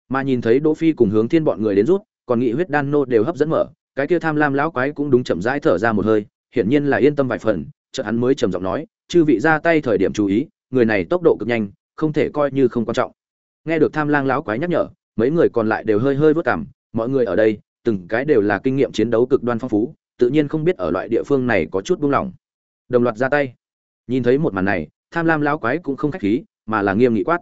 Mà nhìn thấy đỗ phi cùng hướng thiên bọn người đến rút, còn nghị huyết đan nô đều hấp dẫn mở, cái kia tham lam lão quái cũng đúng chậm rãi thở ra một hơi, hiển nhiên là yên tâm vài phần, chợt hắn mới trầm giọng nói, chư vị ra tay thời điểm chú ý, người này tốc độ cực nhanh, không thể coi như không quan trọng. Nghe được tham lang lão quái nhắc nhở, mấy người còn lại đều hơi hơi vớt cảm mọi người ở đây, từng cái đều là kinh nghiệm chiến đấu cực đoan phong phú, tự nhiên không biết ở loại địa phương này có chút buông lỏng. Đồng loạt ra tay. Nhìn thấy một màn này, tham lam lão quái cũng không khách khí, mà là nghiêm nghị quát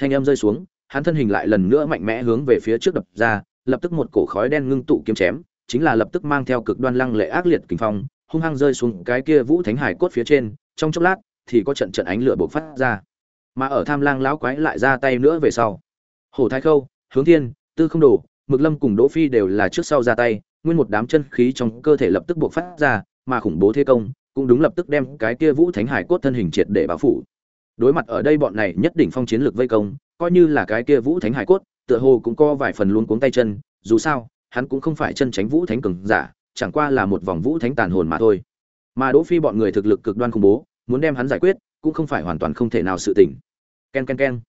thanh âm rơi xuống, hắn thân hình lại lần nữa mạnh mẽ hướng về phía trước đập ra, lập tức một cổ khói đen ngưng tụ kiếm chém, chính là lập tức mang theo cực đoan lăng lệ ác liệt kình phong, hung hăng rơi xuống cái kia vũ thánh hải cốt phía trên, trong chốc lát thì có trận trận ánh lửa bộc phát ra. Mà ở tham lang lão quái lại ra tay nữa về sau. Hổ thái khâu, hướng thiên, tư không đủ mực lâm cùng đỗ phi đều là trước sau ra tay, nguyên một đám chân khí trong cơ thể lập tức bộc phát ra, mà khủng bố thế công cũng đúng lập tức đem cái kia vũ thánh hải cốt thân hình triệt để bao phủ đối mặt ở đây bọn này nhất định phong chiến lược vây công, coi như là cái kia vũ thánh hải cốt, tựa hồ cũng có vài phần luôn cuống tay chân, dù sao, hắn cũng không phải chân tránh vũ thánh cường giả, chẳng qua là một vòng vũ thánh tàn hồn mà thôi. Mà đỗ phi bọn người thực lực cực đoan khủng bố, muốn đem hắn giải quyết, cũng không phải hoàn toàn không thể nào sự tỉnh ken ken ken.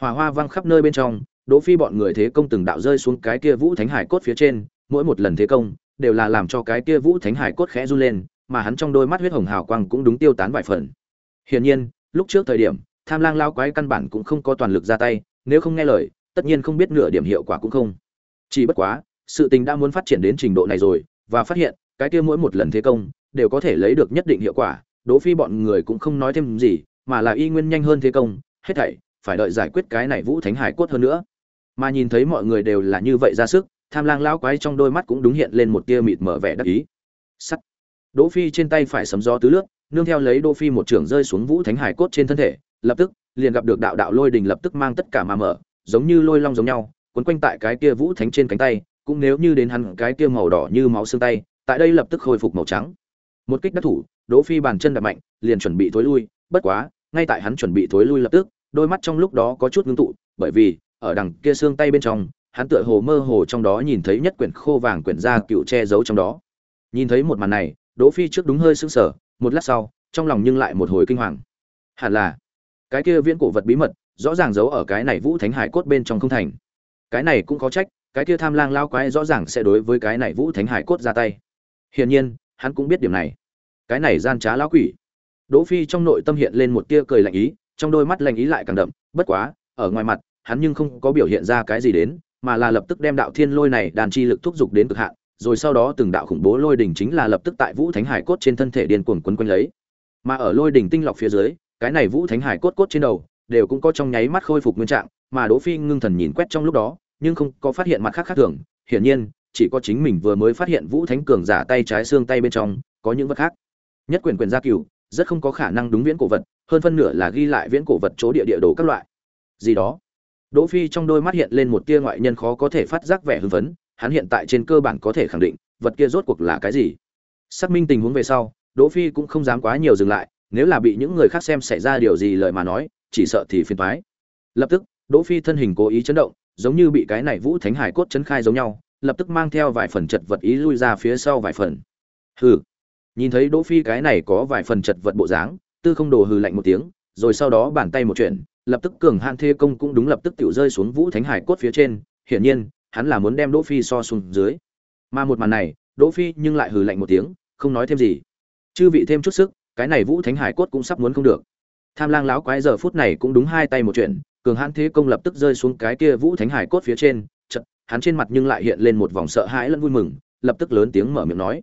Hỏa hoa vang khắp nơi bên trong, đỗ phi bọn người thế công từng đạo rơi xuống cái kia vũ thánh hải cốt phía trên, mỗi một lần thế công, đều là làm cho cái kia vũ thánh hải cốt khẽ run lên, mà hắn trong đôi mắt huyết hồng hào quang cũng đúng tiêu tán vài phần. Hiển nhiên lúc trước thời điểm, tham lang lao quái căn bản cũng không có toàn lực ra tay, nếu không nghe lời, tất nhiên không biết nửa điểm hiệu quả cũng không. Chỉ bất quá, sự tình đã muốn phát triển đến trình độ này rồi, và phát hiện, cái kia mỗi một lần thế công, đều có thể lấy được nhất định hiệu quả đỗ phi bọn người cũng không nói thêm gì, mà là y nguyên nhanh hơn thế công, hết thảy, phải đợi giải quyết cái này vũ thánh hải cốt hơn nữa. Mà nhìn thấy mọi người đều là như vậy ra sức, tham lang lão quái trong đôi mắt cũng đúng hiện lên một tia mịt mở vẻ đắc ý. Sắt. Đỗ phi trên tay phải sấm gió tứ lướt nương theo lấy đỗ phi một trường rơi xuống vũ thánh hải cốt trên thân thể, lập tức, liền gặp được đạo đạo lôi đình lập tức mang tất cả mà mở, giống như lôi long giống nhau, quấn quanh tại cái kia vũ thánh trên cánh tay, cũng nếu như đến hắn cái kia màu đỏ như máu xương tay, tại đây lập tức khôi phục màu trắng. Một kích đắc thủ đỗ phi bàn chân đạp mạnh, liền chuẩn bị thối lui, bất quá, ngay tại hắn chuẩn bị thối lui lập tức, đôi mắt trong lúc đó có chút ngưng tụ, bởi vì, ở đằng kia xương tay bên trong, hắn tựa hồ mơ hồ trong đó nhìn thấy nhất quyển khô vàng quyển da cựu che giấu trong đó. Nhìn thấy một màn này, đỗ phi trước đúng hơi sững sờ một lát sau, trong lòng nhưng lại một hồi kinh hoàng. Hẳn là, cái kia viễn cổ vật bí mật, rõ ràng giấu ở cái này vũ thánh hải cốt bên trong không thành. Cái này cũng có trách, cái kia tham lang lao quái rõ ràng sẽ đối với cái này vũ thánh hải cốt ra tay. Hiển nhiên, hắn cũng biết điểm này. Cái này gian trá lão quỷ. Đỗ phi trong nội tâm hiện lên một tia cười lạnh ý, trong đôi mắt lạnh ý lại càng đậm, bất quá, ở ngoài mặt, hắn nhưng không có biểu hiện ra cái gì đến, mà là lập tức đem đạo thiên lôi này đàn chi lực thúc giục đến cực hạn rồi sau đó từng đạo khủng bố lôi đỉnh chính là lập tức tại vũ thánh hải cốt trên thân thể điên cuồng quấn quanh lấy. Mà ở lôi đỉnh tinh lọc phía dưới, cái này vũ thánh hải cốt cốt trên đầu đều cũng có trong nháy mắt khôi phục nguyên trạng, mà đỗ phi ngưng thần nhìn quét trong lúc đó, nhưng không có phát hiện mặt khác khác thường. Hiển nhiên, chỉ có chính mình vừa mới phát hiện vũ thánh cường giả tay trái xương tay bên trong, có những vật khác. Nhất quyền quyền gia cửu, rất không có khả năng đúng viễn cổ vật, hơn phân nửa là ghi lại viễn cổ vật chỗ địa địa đồ các loại. Gì đó? Đỗ phi trong đôi mắt hiện lên một tia ngoại nhân khó có thể phát giác vẻ hưng phấn hắn hiện tại trên cơ bản có thể khẳng định, vật kia rốt cuộc là cái gì. Xác minh tình huống về sau, đỗ phi cũng không dám quá nhiều dừng lại, nếu là bị những người khác xem xảy ra điều gì lời mà nói, chỉ sợ thì phiền toái. Lập tức, đỗ phi thân hình cố ý chấn động, giống như bị cái này vũ thánh hải cốt chấn khai giống nhau, lập tức mang theo vài phần chật vật ý lui ra phía sau vài phần. Hừ. Nhìn thấy đỗ phi cái này có vài phần chật vật bộ dáng, tư không đồ hừ lạnh một tiếng, rồi sau đó bàn tay một chuyện, lập tức cường hạn thê công cũng đúng lập tức tiểu rơi xuống vũ thánh hải cốt phía trên. Hiển nhiên hắn là muốn đem đỗ phi so xuống dưới. Mà một màn này đỗ phi nhưng lại hừ lạnh một tiếng không nói thêm gì. Chư vị thêm chút sức cái này vũ thánh hải cốt cũng sắp muốn không được. Tham lang láo quái giờ phút này cũng đúng hai tay một chuyện cường hãn thế công lập tức rơi xuống cái kia vũ thánh hải cốt phía trên chợt, hắn trên mặt nhưng lại hiện lên một vòng sợ hãi lẫn vui mừng lập tức lớn tiếng mở miệng nói.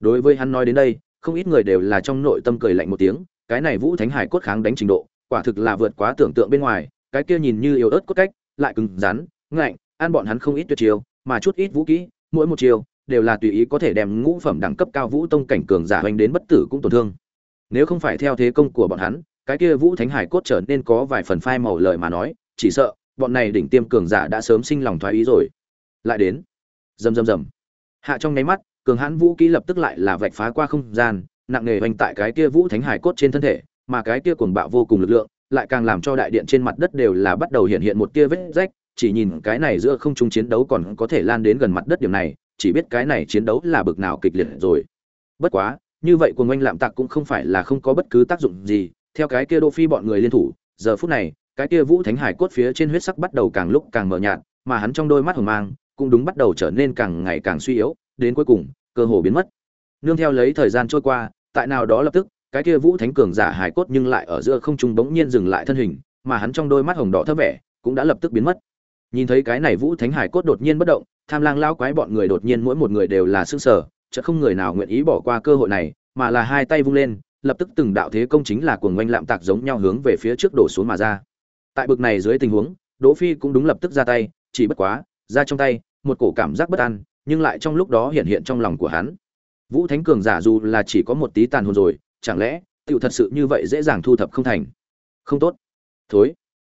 Đối với hắn nói đến đây không ít người đều là trong nội tâm cười lạnh một tiếng cái này vũ thánh hải cốt kháng đánh trình độ quả thực là vượt quá tưởng tượng bên ngoài cái kia nhìn như yếu ớt cốt cách lại cứng rắn ngạnh ăn bọn hắn không ít tuyệt chiêu, mà chút ít vũ kỹ, mỗi một chiêu đều là tùy ý có thể đem ngũ phẩm đẳng cấp cao vũ tông cảnh cường giả hoành đến bất tử cũng tổn thương. Nếu không phải theo thế công của bọn hắn, cái kia vũ thánh hải cốt trở nên có vài phần phai màu lời mà nói, chỉ sợ bọn này đỉnh tiêm cường giả đã sớm sinh lòng thoái ý rồi. Lại đến. Rầm rầm rầm. Hạ trong nháy mắt, cường hãn vũ kỹ lập tức lại là vạch phá qua không gian, nặng nề hoành tại cái kia vũ thánh hải cốt trên thân thể, mà cái kia cuồng bạo vô cùng lực lượng lại càng làm cho đại điện trên mặt đất đều là bắt đầu hiện hiện một tia vết rách chỉ nhìn cái này giữa không trung chiến đấu còn có thể lan đến gần mặt đất điểm này, chỉ biết cái này chiến đấu là bực nào kịch liệt rồi. Bất quá, như vậy cuồng oanh lạm tạc cũng không phải là không có bất cứ tác dụng gì, theo cái kia đô phi bọn người liên thủ, giờ phút này, cái kia vũ thánh hải cốt phía trên huyết sắc bắt đầu càng lúc càng mờ nhạt, mà hắn trong đôi mắt hồng mang cũng đúng bắt đầu trở nên càng ngày càng suy yếu, đến cuối cùng, cơ hồ biến mất. Nương theo lấy thời gian trôi qua, tại nào đó lập tức, cái kia vũ thánh cường giả hải cốt nhưng lại ở giữa không trung bỗng nhiên dừng lại thân hình, mà hắn trong đôi mắt hồng đỏ thấp vẻ, cũng đã lập tức biến mất nhìn thấy cái này vũ thánh hải cốt đột nhiên bất động, tham lang lao quái bọn người đột nhiên mỗi một người đều là sững sờ, chợt không người nào nguyện ý bỏ qua cơ hội này, mà là hai tay vung lên, lập tức từng đạo thế công chính là cuồng oanh lạm tạc giống nhau hướng về phía trước đổ xuống mà ra. Tại bực này dưới tình huống, đỗ phi cũng đúng lập tức ra tay, chỉ bất quá, ra trong tay, một cổ cảm giác bất an, nhưng lại trong lúc đó hiện hiện trong lòng của hắn. Vũ thánh cường giả dù là chỉ có một tí tàn hồn rồi, chẳng lẽ tựu thật sự như vậy dễ dàng thu thập không thành? Không tốt. Thối.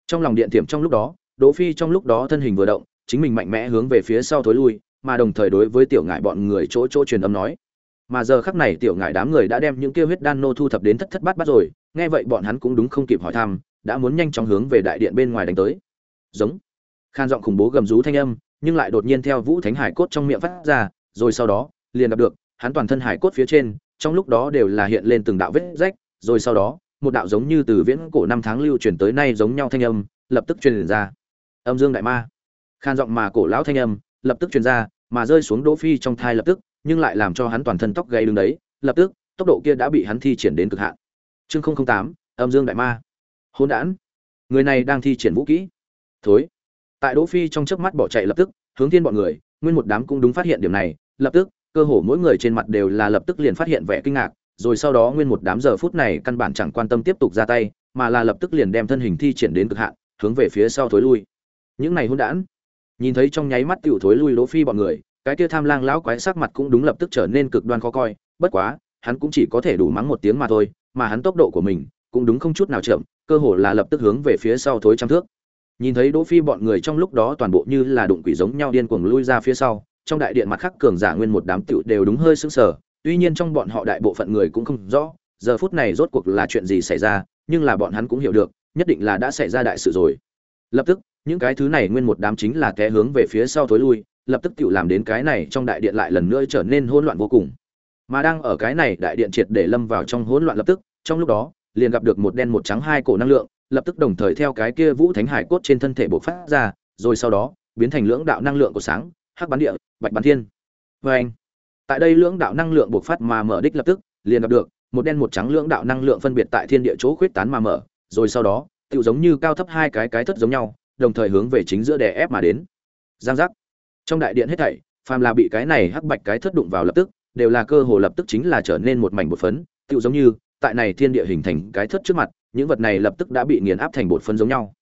Trong lòng điện tiệm trong lúc đó đỗ phi trong lúc đó thân hình vừa động, chính mình mạnh mẽ hướng về phía sau thối lui, mà đồng thời đối với tiểu ngải bọn người chỗ chỗ truyền âm nói. Mà giờ khắc này tiểu ngải đám người đã đem những kia huyết đan nô thu thập đến thất thất bát bát rồi, nghe vậy bọn hắn cũng đúng không kịp hỏi thăm, đã muốn nhanh chóng hướng về đại điện bên ngoài đánh tới. Giống. Khan giọng khủng bố gầm rú thanh âm, nhưng lại đột nhiên theo vũ thánh hải cốt trong miệng phát ra, rồi sau đó, liền gặp được, hắn toàn thân hải cốt phía trên, trong lúc đó đều là hiện lên từng đạo vết rách, rồi sau đó, một đạo giống như từ viễn cổ năm tháng lưu truyền tới nay giống nhau thanh âm, lập tức truyền ra âm dương đại ma. Khan giọng mà cổ lão thanh âm lập tức truyền ra, mà rơi xuống đỗ phi trong thai lập tức, nhưng lại làm cho hắn toàn thân tóc gáy đứng đấy, lập tức, tốc độ kia đã bị hắn thi triển đến cực hạn. Chương tám, âm dương đại ma. Hỗn đản. Người này đang thi triển vũ kỹ. Thối. Tại đỗ phi trong chớp mắt bỏ chạy lập tức, hướng thiên bọn người, nguyên một đám cũng đúng phát hiện điểm này, lập tức, cơ hồ mỗi người trên mặt đều là lập tức liền phát hiện vẻ kinh ngạc, rồi sau đó nguyên một đám giờ phút này căn bản chẳng quan tâm tiếp tục ra tay, mà là lập tức liền đem thân hình thi triển đến cực hạn, hướng về phía sau thối lui những này hỗn đản. Nhìn thấy trong nháy mắt tiểu thối lui lỗ phi bọn người, cái kia tham lang lão quái sắc mặt cũng đúng lập tức trở nên cực đoan khó coi, bất quá, hắn cũng chỉ có thể đủ mắng một tiếng mà thôi, mà hắn tốc độ của mình cũng đúng không chút nào chậm, cơ hồ là lập tức hướng về phía sau thối trăm thước. Nhìn thấy đỗ phi bọn người trong lúc đó toàn bộ như là đụng quỷ giống nhau điên cuồng lui ra phía sau, trong đại điện mặt khắc cường giả nguyên một đám tiểu đều đúng hơi sững sờ, tuy nhiên trong bọn họ đại bộ phận người cũng không rõ, giờ phút này rốt cuộc là chuyện gì xảy ra, nhưng là bọn hắn cũng hiểu được, nhất định là đã xảy ra đại sự rồi. Lập tức những cái thứ này nguyên một đám chính là té hướng về phía sau thối lui, lập tức tự làm đến cái này trong đại điện lại lần nữa trở nên hỗn loạn vô cùng. Mà đang ở cái này đại điện triệt để lâm vào trong hỗn loạn lập tức, trong lúc đó, liền gặp được một đen một trắng hai cổ năng lượng, lập tức đồng thời theo cái kia vũ thánh hải cốt trên thân thể bộc phát ra, rồi sau đó, biến thành lưỡng đạo năng lượng của sáng, hắc bán địa, bạch bán thiên. Vê anh, tại đây lưỡng đạo năng lượng bộc phát mà mở đích lập tức, liền gặp được một đen một trắng lưỡng đạo năng lượng phân biệt tại thiên địa chỗ khuyết tán mà mở, rồi sau đó tự giống như cao thấp hai cái cái thất giống nhau đồng thời hướng về chính giữa đè ép mà đến. Giang giác. Trong đại điện hết thảy, phàm là bị cái này hắc bạch cái thất đụng vào lập tức, đều là cơ hồ lập tức chính là trở nên một mảnh bột phấn, tựu giống như, tại này thiên địa hình thành cái thất trước mặt, những vật này lập tức đã bị nghiền áp thành bột phấn giống nhau.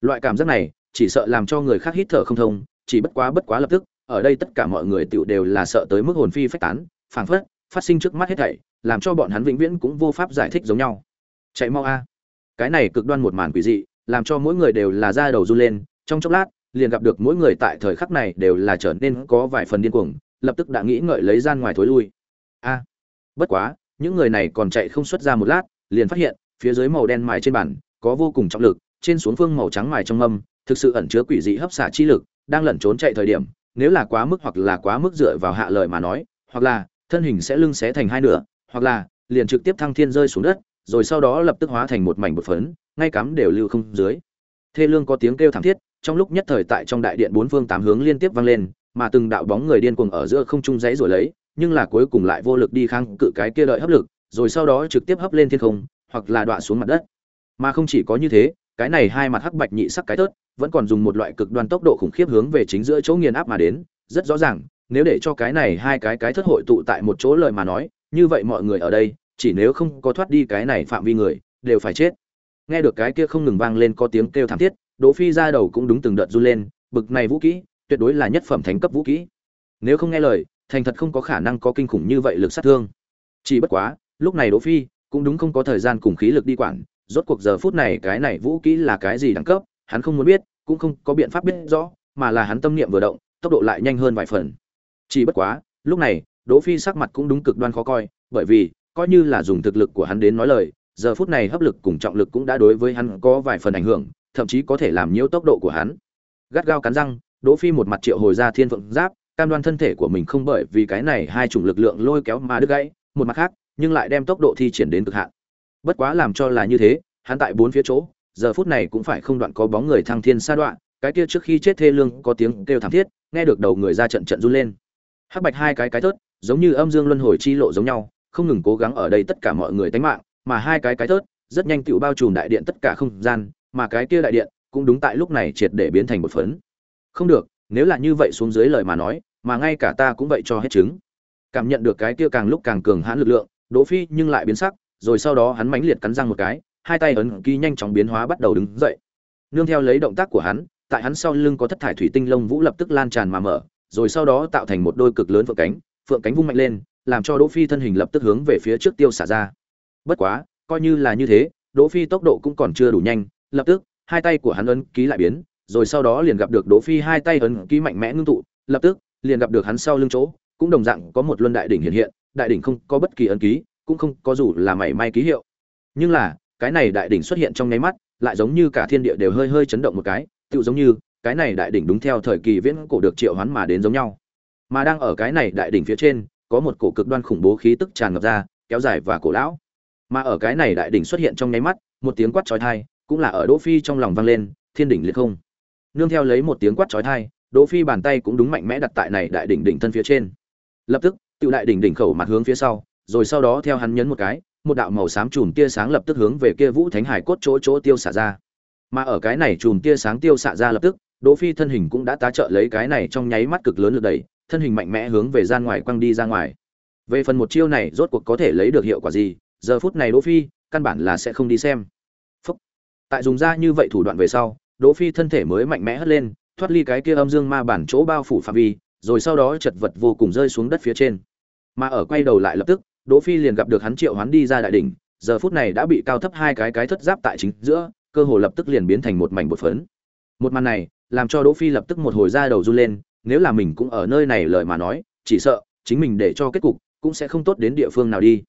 Loại cảm giác này, chỉ sợ làm cho người khác hít thở không thông, chỉ bất quá bất quá lập tức, ở đây tất cả mọi người tựu đều là sợ tới mức hồn phi phách tán, phảng phất, phát sinh trước mắt hết thảy, làm cho bọn hắn vĩnh viễn cũng vô pháp giải thích giống nhau. Chạy mau a. Cái này cực đoan một màn quỷ dị làm cho mỗi người đều là da đầu run lên, trong chốc lát, liền gặp được mỗi người tại thời khắc này đều là trở nên có vài phần điên cuồng, lập tức đã nghĩ ngợi lấy gian ngoài thối lui. A à, bất quá, những người này còn chạy không xuất ra một lát, liền phát hiện, phía dưới màu đen mài trên bàn, có vô cùng trọng lực, trên xuống phương màu trắng mài trong âm thực sự ẩn chứa quỷ dị hấp xả chi lực, đang lẩn trốn chạy thời điểm, nếu là quá mức hoặc là quá mức dựa vào hạ lời mà nói, hoặc là, thân hình sẽ lưng xé thành hai nửa, hoặc là, liền trực tiếp thăng thiên rơi xuống đất rồi sau đó lập tức hóa thành một mảnh bột phấn, ngay cắm đều lưu không dưới. Thê lương có tiếng kêu thảm thiết, trong lúc nhất thời tại trong đại điện bốn phương tám hướng liên tiếp vang lên, mà từng đạo bóng người điên cuồng ở giữa không trung giãy rồi lấy, nhưng là cuối cùng lại vô lực đi kháng cự cái kia đợi hấp lực, rồi sau đó trực tiếp hấp lên thiên không, hoặc là đọa xuống mặt đất. Mà không chỉ có như thế, cái này hai mặt hắc bạch nhị sắc cái tớt, vẫn còn dùng một loại cực đoan tốc độ khủng khiếp hướng về chính giữa chỗ nghiền áp mà đến, rất rõ ràng, nếu để cho cái này hai cái cái thất hội tụ tại một chỗ lời mà nói, như vậy mọi người ở đây chỉ nếu không có thoát đi cái này phạm vi người, đều phải chết. Nghe được cái kia không ngừng vang lên có tiếng kêu thảm thiết, đỗ phi ra đầu cũng đúng từng đợt run lên, bực này vũ kỹ, tuyệt đối là nhất phẩm thánh cấp vũ kỹ. Nếu không nghe lời, thành thật không có khả năng có kinh khủng như vậy lực sát thương. Chỉ bất quá, lúc này đỗ phi cũng đúng không có thời gian cùng khí lực đi quản, rốt cuộc giờ phút này cái này vũ kỹ là cái gì đẳng cấp, hắn không muốn biết, cũng không có biện pháp biết rõ, mà là hắn tâm niệm vừa động, tốc độ lại nhanh hơn vài phần. Chỉ bất quá, lúc này, đỗ phi sắc mặt cũng đúng cực đoan khó coi, bởi vì coi như là dùng thực lực của hắn đến nói lời, giờ phút này hấp lực cùng trọng lực cũng đã đối với hắn có vài phần ảnh hưởng, thậm chí có thể làm nhiễu tốc độ của hắn. Gắt gao cắn răng, đỗ phi một mặt triệu hồi ra thiên phượng giáp, cam đoan thân thể của mình không bởi vì cái này hai chủng lực lượng lôi kéo mà đứt gãy, một mặt khác, nhưng lại đem tốc độ thi triển đến cực hạn. Bất quá làm cho là như thế, hắn tại bốn phía chỗ, giờ phút này cũng phải không đoạn có bóng người thăng thiên xa đoạn, cái kia trước khi chết thê lương có tiếng kêu thảm thiết, nghe được đầu người ra trận trận run lên. Hắc bạch hai cái cái thớt, giống như âm dương luân hồi chi lộ giống nhau không ngừng cố gắng ở đây tất cả mọi người tánh mạng, mà hai cái cái thớt rất nhanh tựu bao trùm đại điện tất cả không gian, mà cái kia đại điện cũng đúng tại lúc này triệt để biến thành một phấn. Không được, nếu là như vậy xuống dưới lời mà nói, mà ngay cả ta cũng vậy cho hết chứng. Cảm nhận được cái kia càng lúc càng cường hãn lực lượng, đỗ phi nhưng lại biến sắc, rồi sau đó hắn mãnh liệt cắn răng một cái, hai tay ấn ký nhanh chóng biến hóa bắt đầu đứng dậy. Nương theo lấy động tác của hắn, tại hắn sau lưng có thất thải thủy tinh lông vũ lập tức lan tràn mà mở, rồi sau đó tạo thành một đôi cực lớn phượng cánh phượng cánh vung mạnh lên làm cho đỗ phi thân hình lập tức hướng về phía trước tiêu xả ra. Bất quá, coi như là như thế, đỗ phi tốc độ cũng còn chưa đủ nhanh, lập tức, hai tay của hắn ấn ký lại biến, rồi sau đó liền gặp được đỗ phi hai tay ấn ký mạnh mẽ ngưng tụ, lập tức, liền gặp được hắn sau lưng chỗ, cũng đồng dạng có một luân đại đỉnh hiện hiện, đại đỉnh không có bất kỳ ấn ký, cũng không có dù là mảy may ký hiệu. Nhưng là, cái này đại đỉnh xuất hiện trong nháy mắt, lại giống như cả thiên địa đều hơi hơi chấn động một cái, tựu giống như, cái này đại đỉnh đúng theo thời kỳ viễn cổ được triệu hoán mà đến giống nhau. Mà đang ở cái này đại đỉnh phía trên có một cổ cực đoan khủng bố khí tức tràn ngập ra, kéo dài và cổ lão. Mà ở cái này đại đỉnh xuất hiện trong nháy mắt, một tiếng quát chói tai cũng là ở đỗ phi trong lòng vang lên, thiên đỉnh liệt không. Nương theo lấy một tiếng quát chói tai, đỗ phi bàn tay cũng đúng mạnh mẽ đặt tại này đại đỉnh đỉnh thân phía trên. Lập tức, tiểu đại đỉnh đỉnh khẩu mặt hướng phía sau, rồi sau đó theo hắn nhấn một cái, một đạo màu xám chùm tia sáng lập tức hướng về kia vũ thánh hải cốt chỗ chỗ tiêu xả ra. Mà ở cái này chùm tia sáng tiêu xả ra lập tức, đỗ phi thân hình cũng đã tá trợ lấy cái này trong nháy mắt cực lớn lực đẩy thân hình mạnh mẽ hướng về gian ngoài quăng đi ra ngoài. Về phần một chiêu này, rốt cuộc có thể lấy được hiệu quả gì, giờ phút này đỗ phi, căn bản là sẽ không đi xem. Phúc. tại dùng ra như vậy thủ đoạn về sau, đỗ phi thân thể mới mạnh mẽ hất lên, thoát ly cái kia âm dương ma bản chỗ bao phủ phạm vi, rồi sau đó chật vật vô cùng rơi xuống đất phía trên. Mà ở quay đầu lại lập tức, đỗ phi liền gặp được hắn triệu hắn đi ra đại đỉnh, giờ phút này đã bị cao thấp hai cái cái thất giáp tại chính giữa, cơ hồ lập tức liền biến thành một mảnh bột phấn. Một màn này, làm cho đỗ phi lập tức một hồi ra đầu run lên nếu là mình cũng ở nơi này lời mà nói, chỉ sợ, chính mình để cho kết cục, cũng sẽ không tốt đến địa phương nào đi.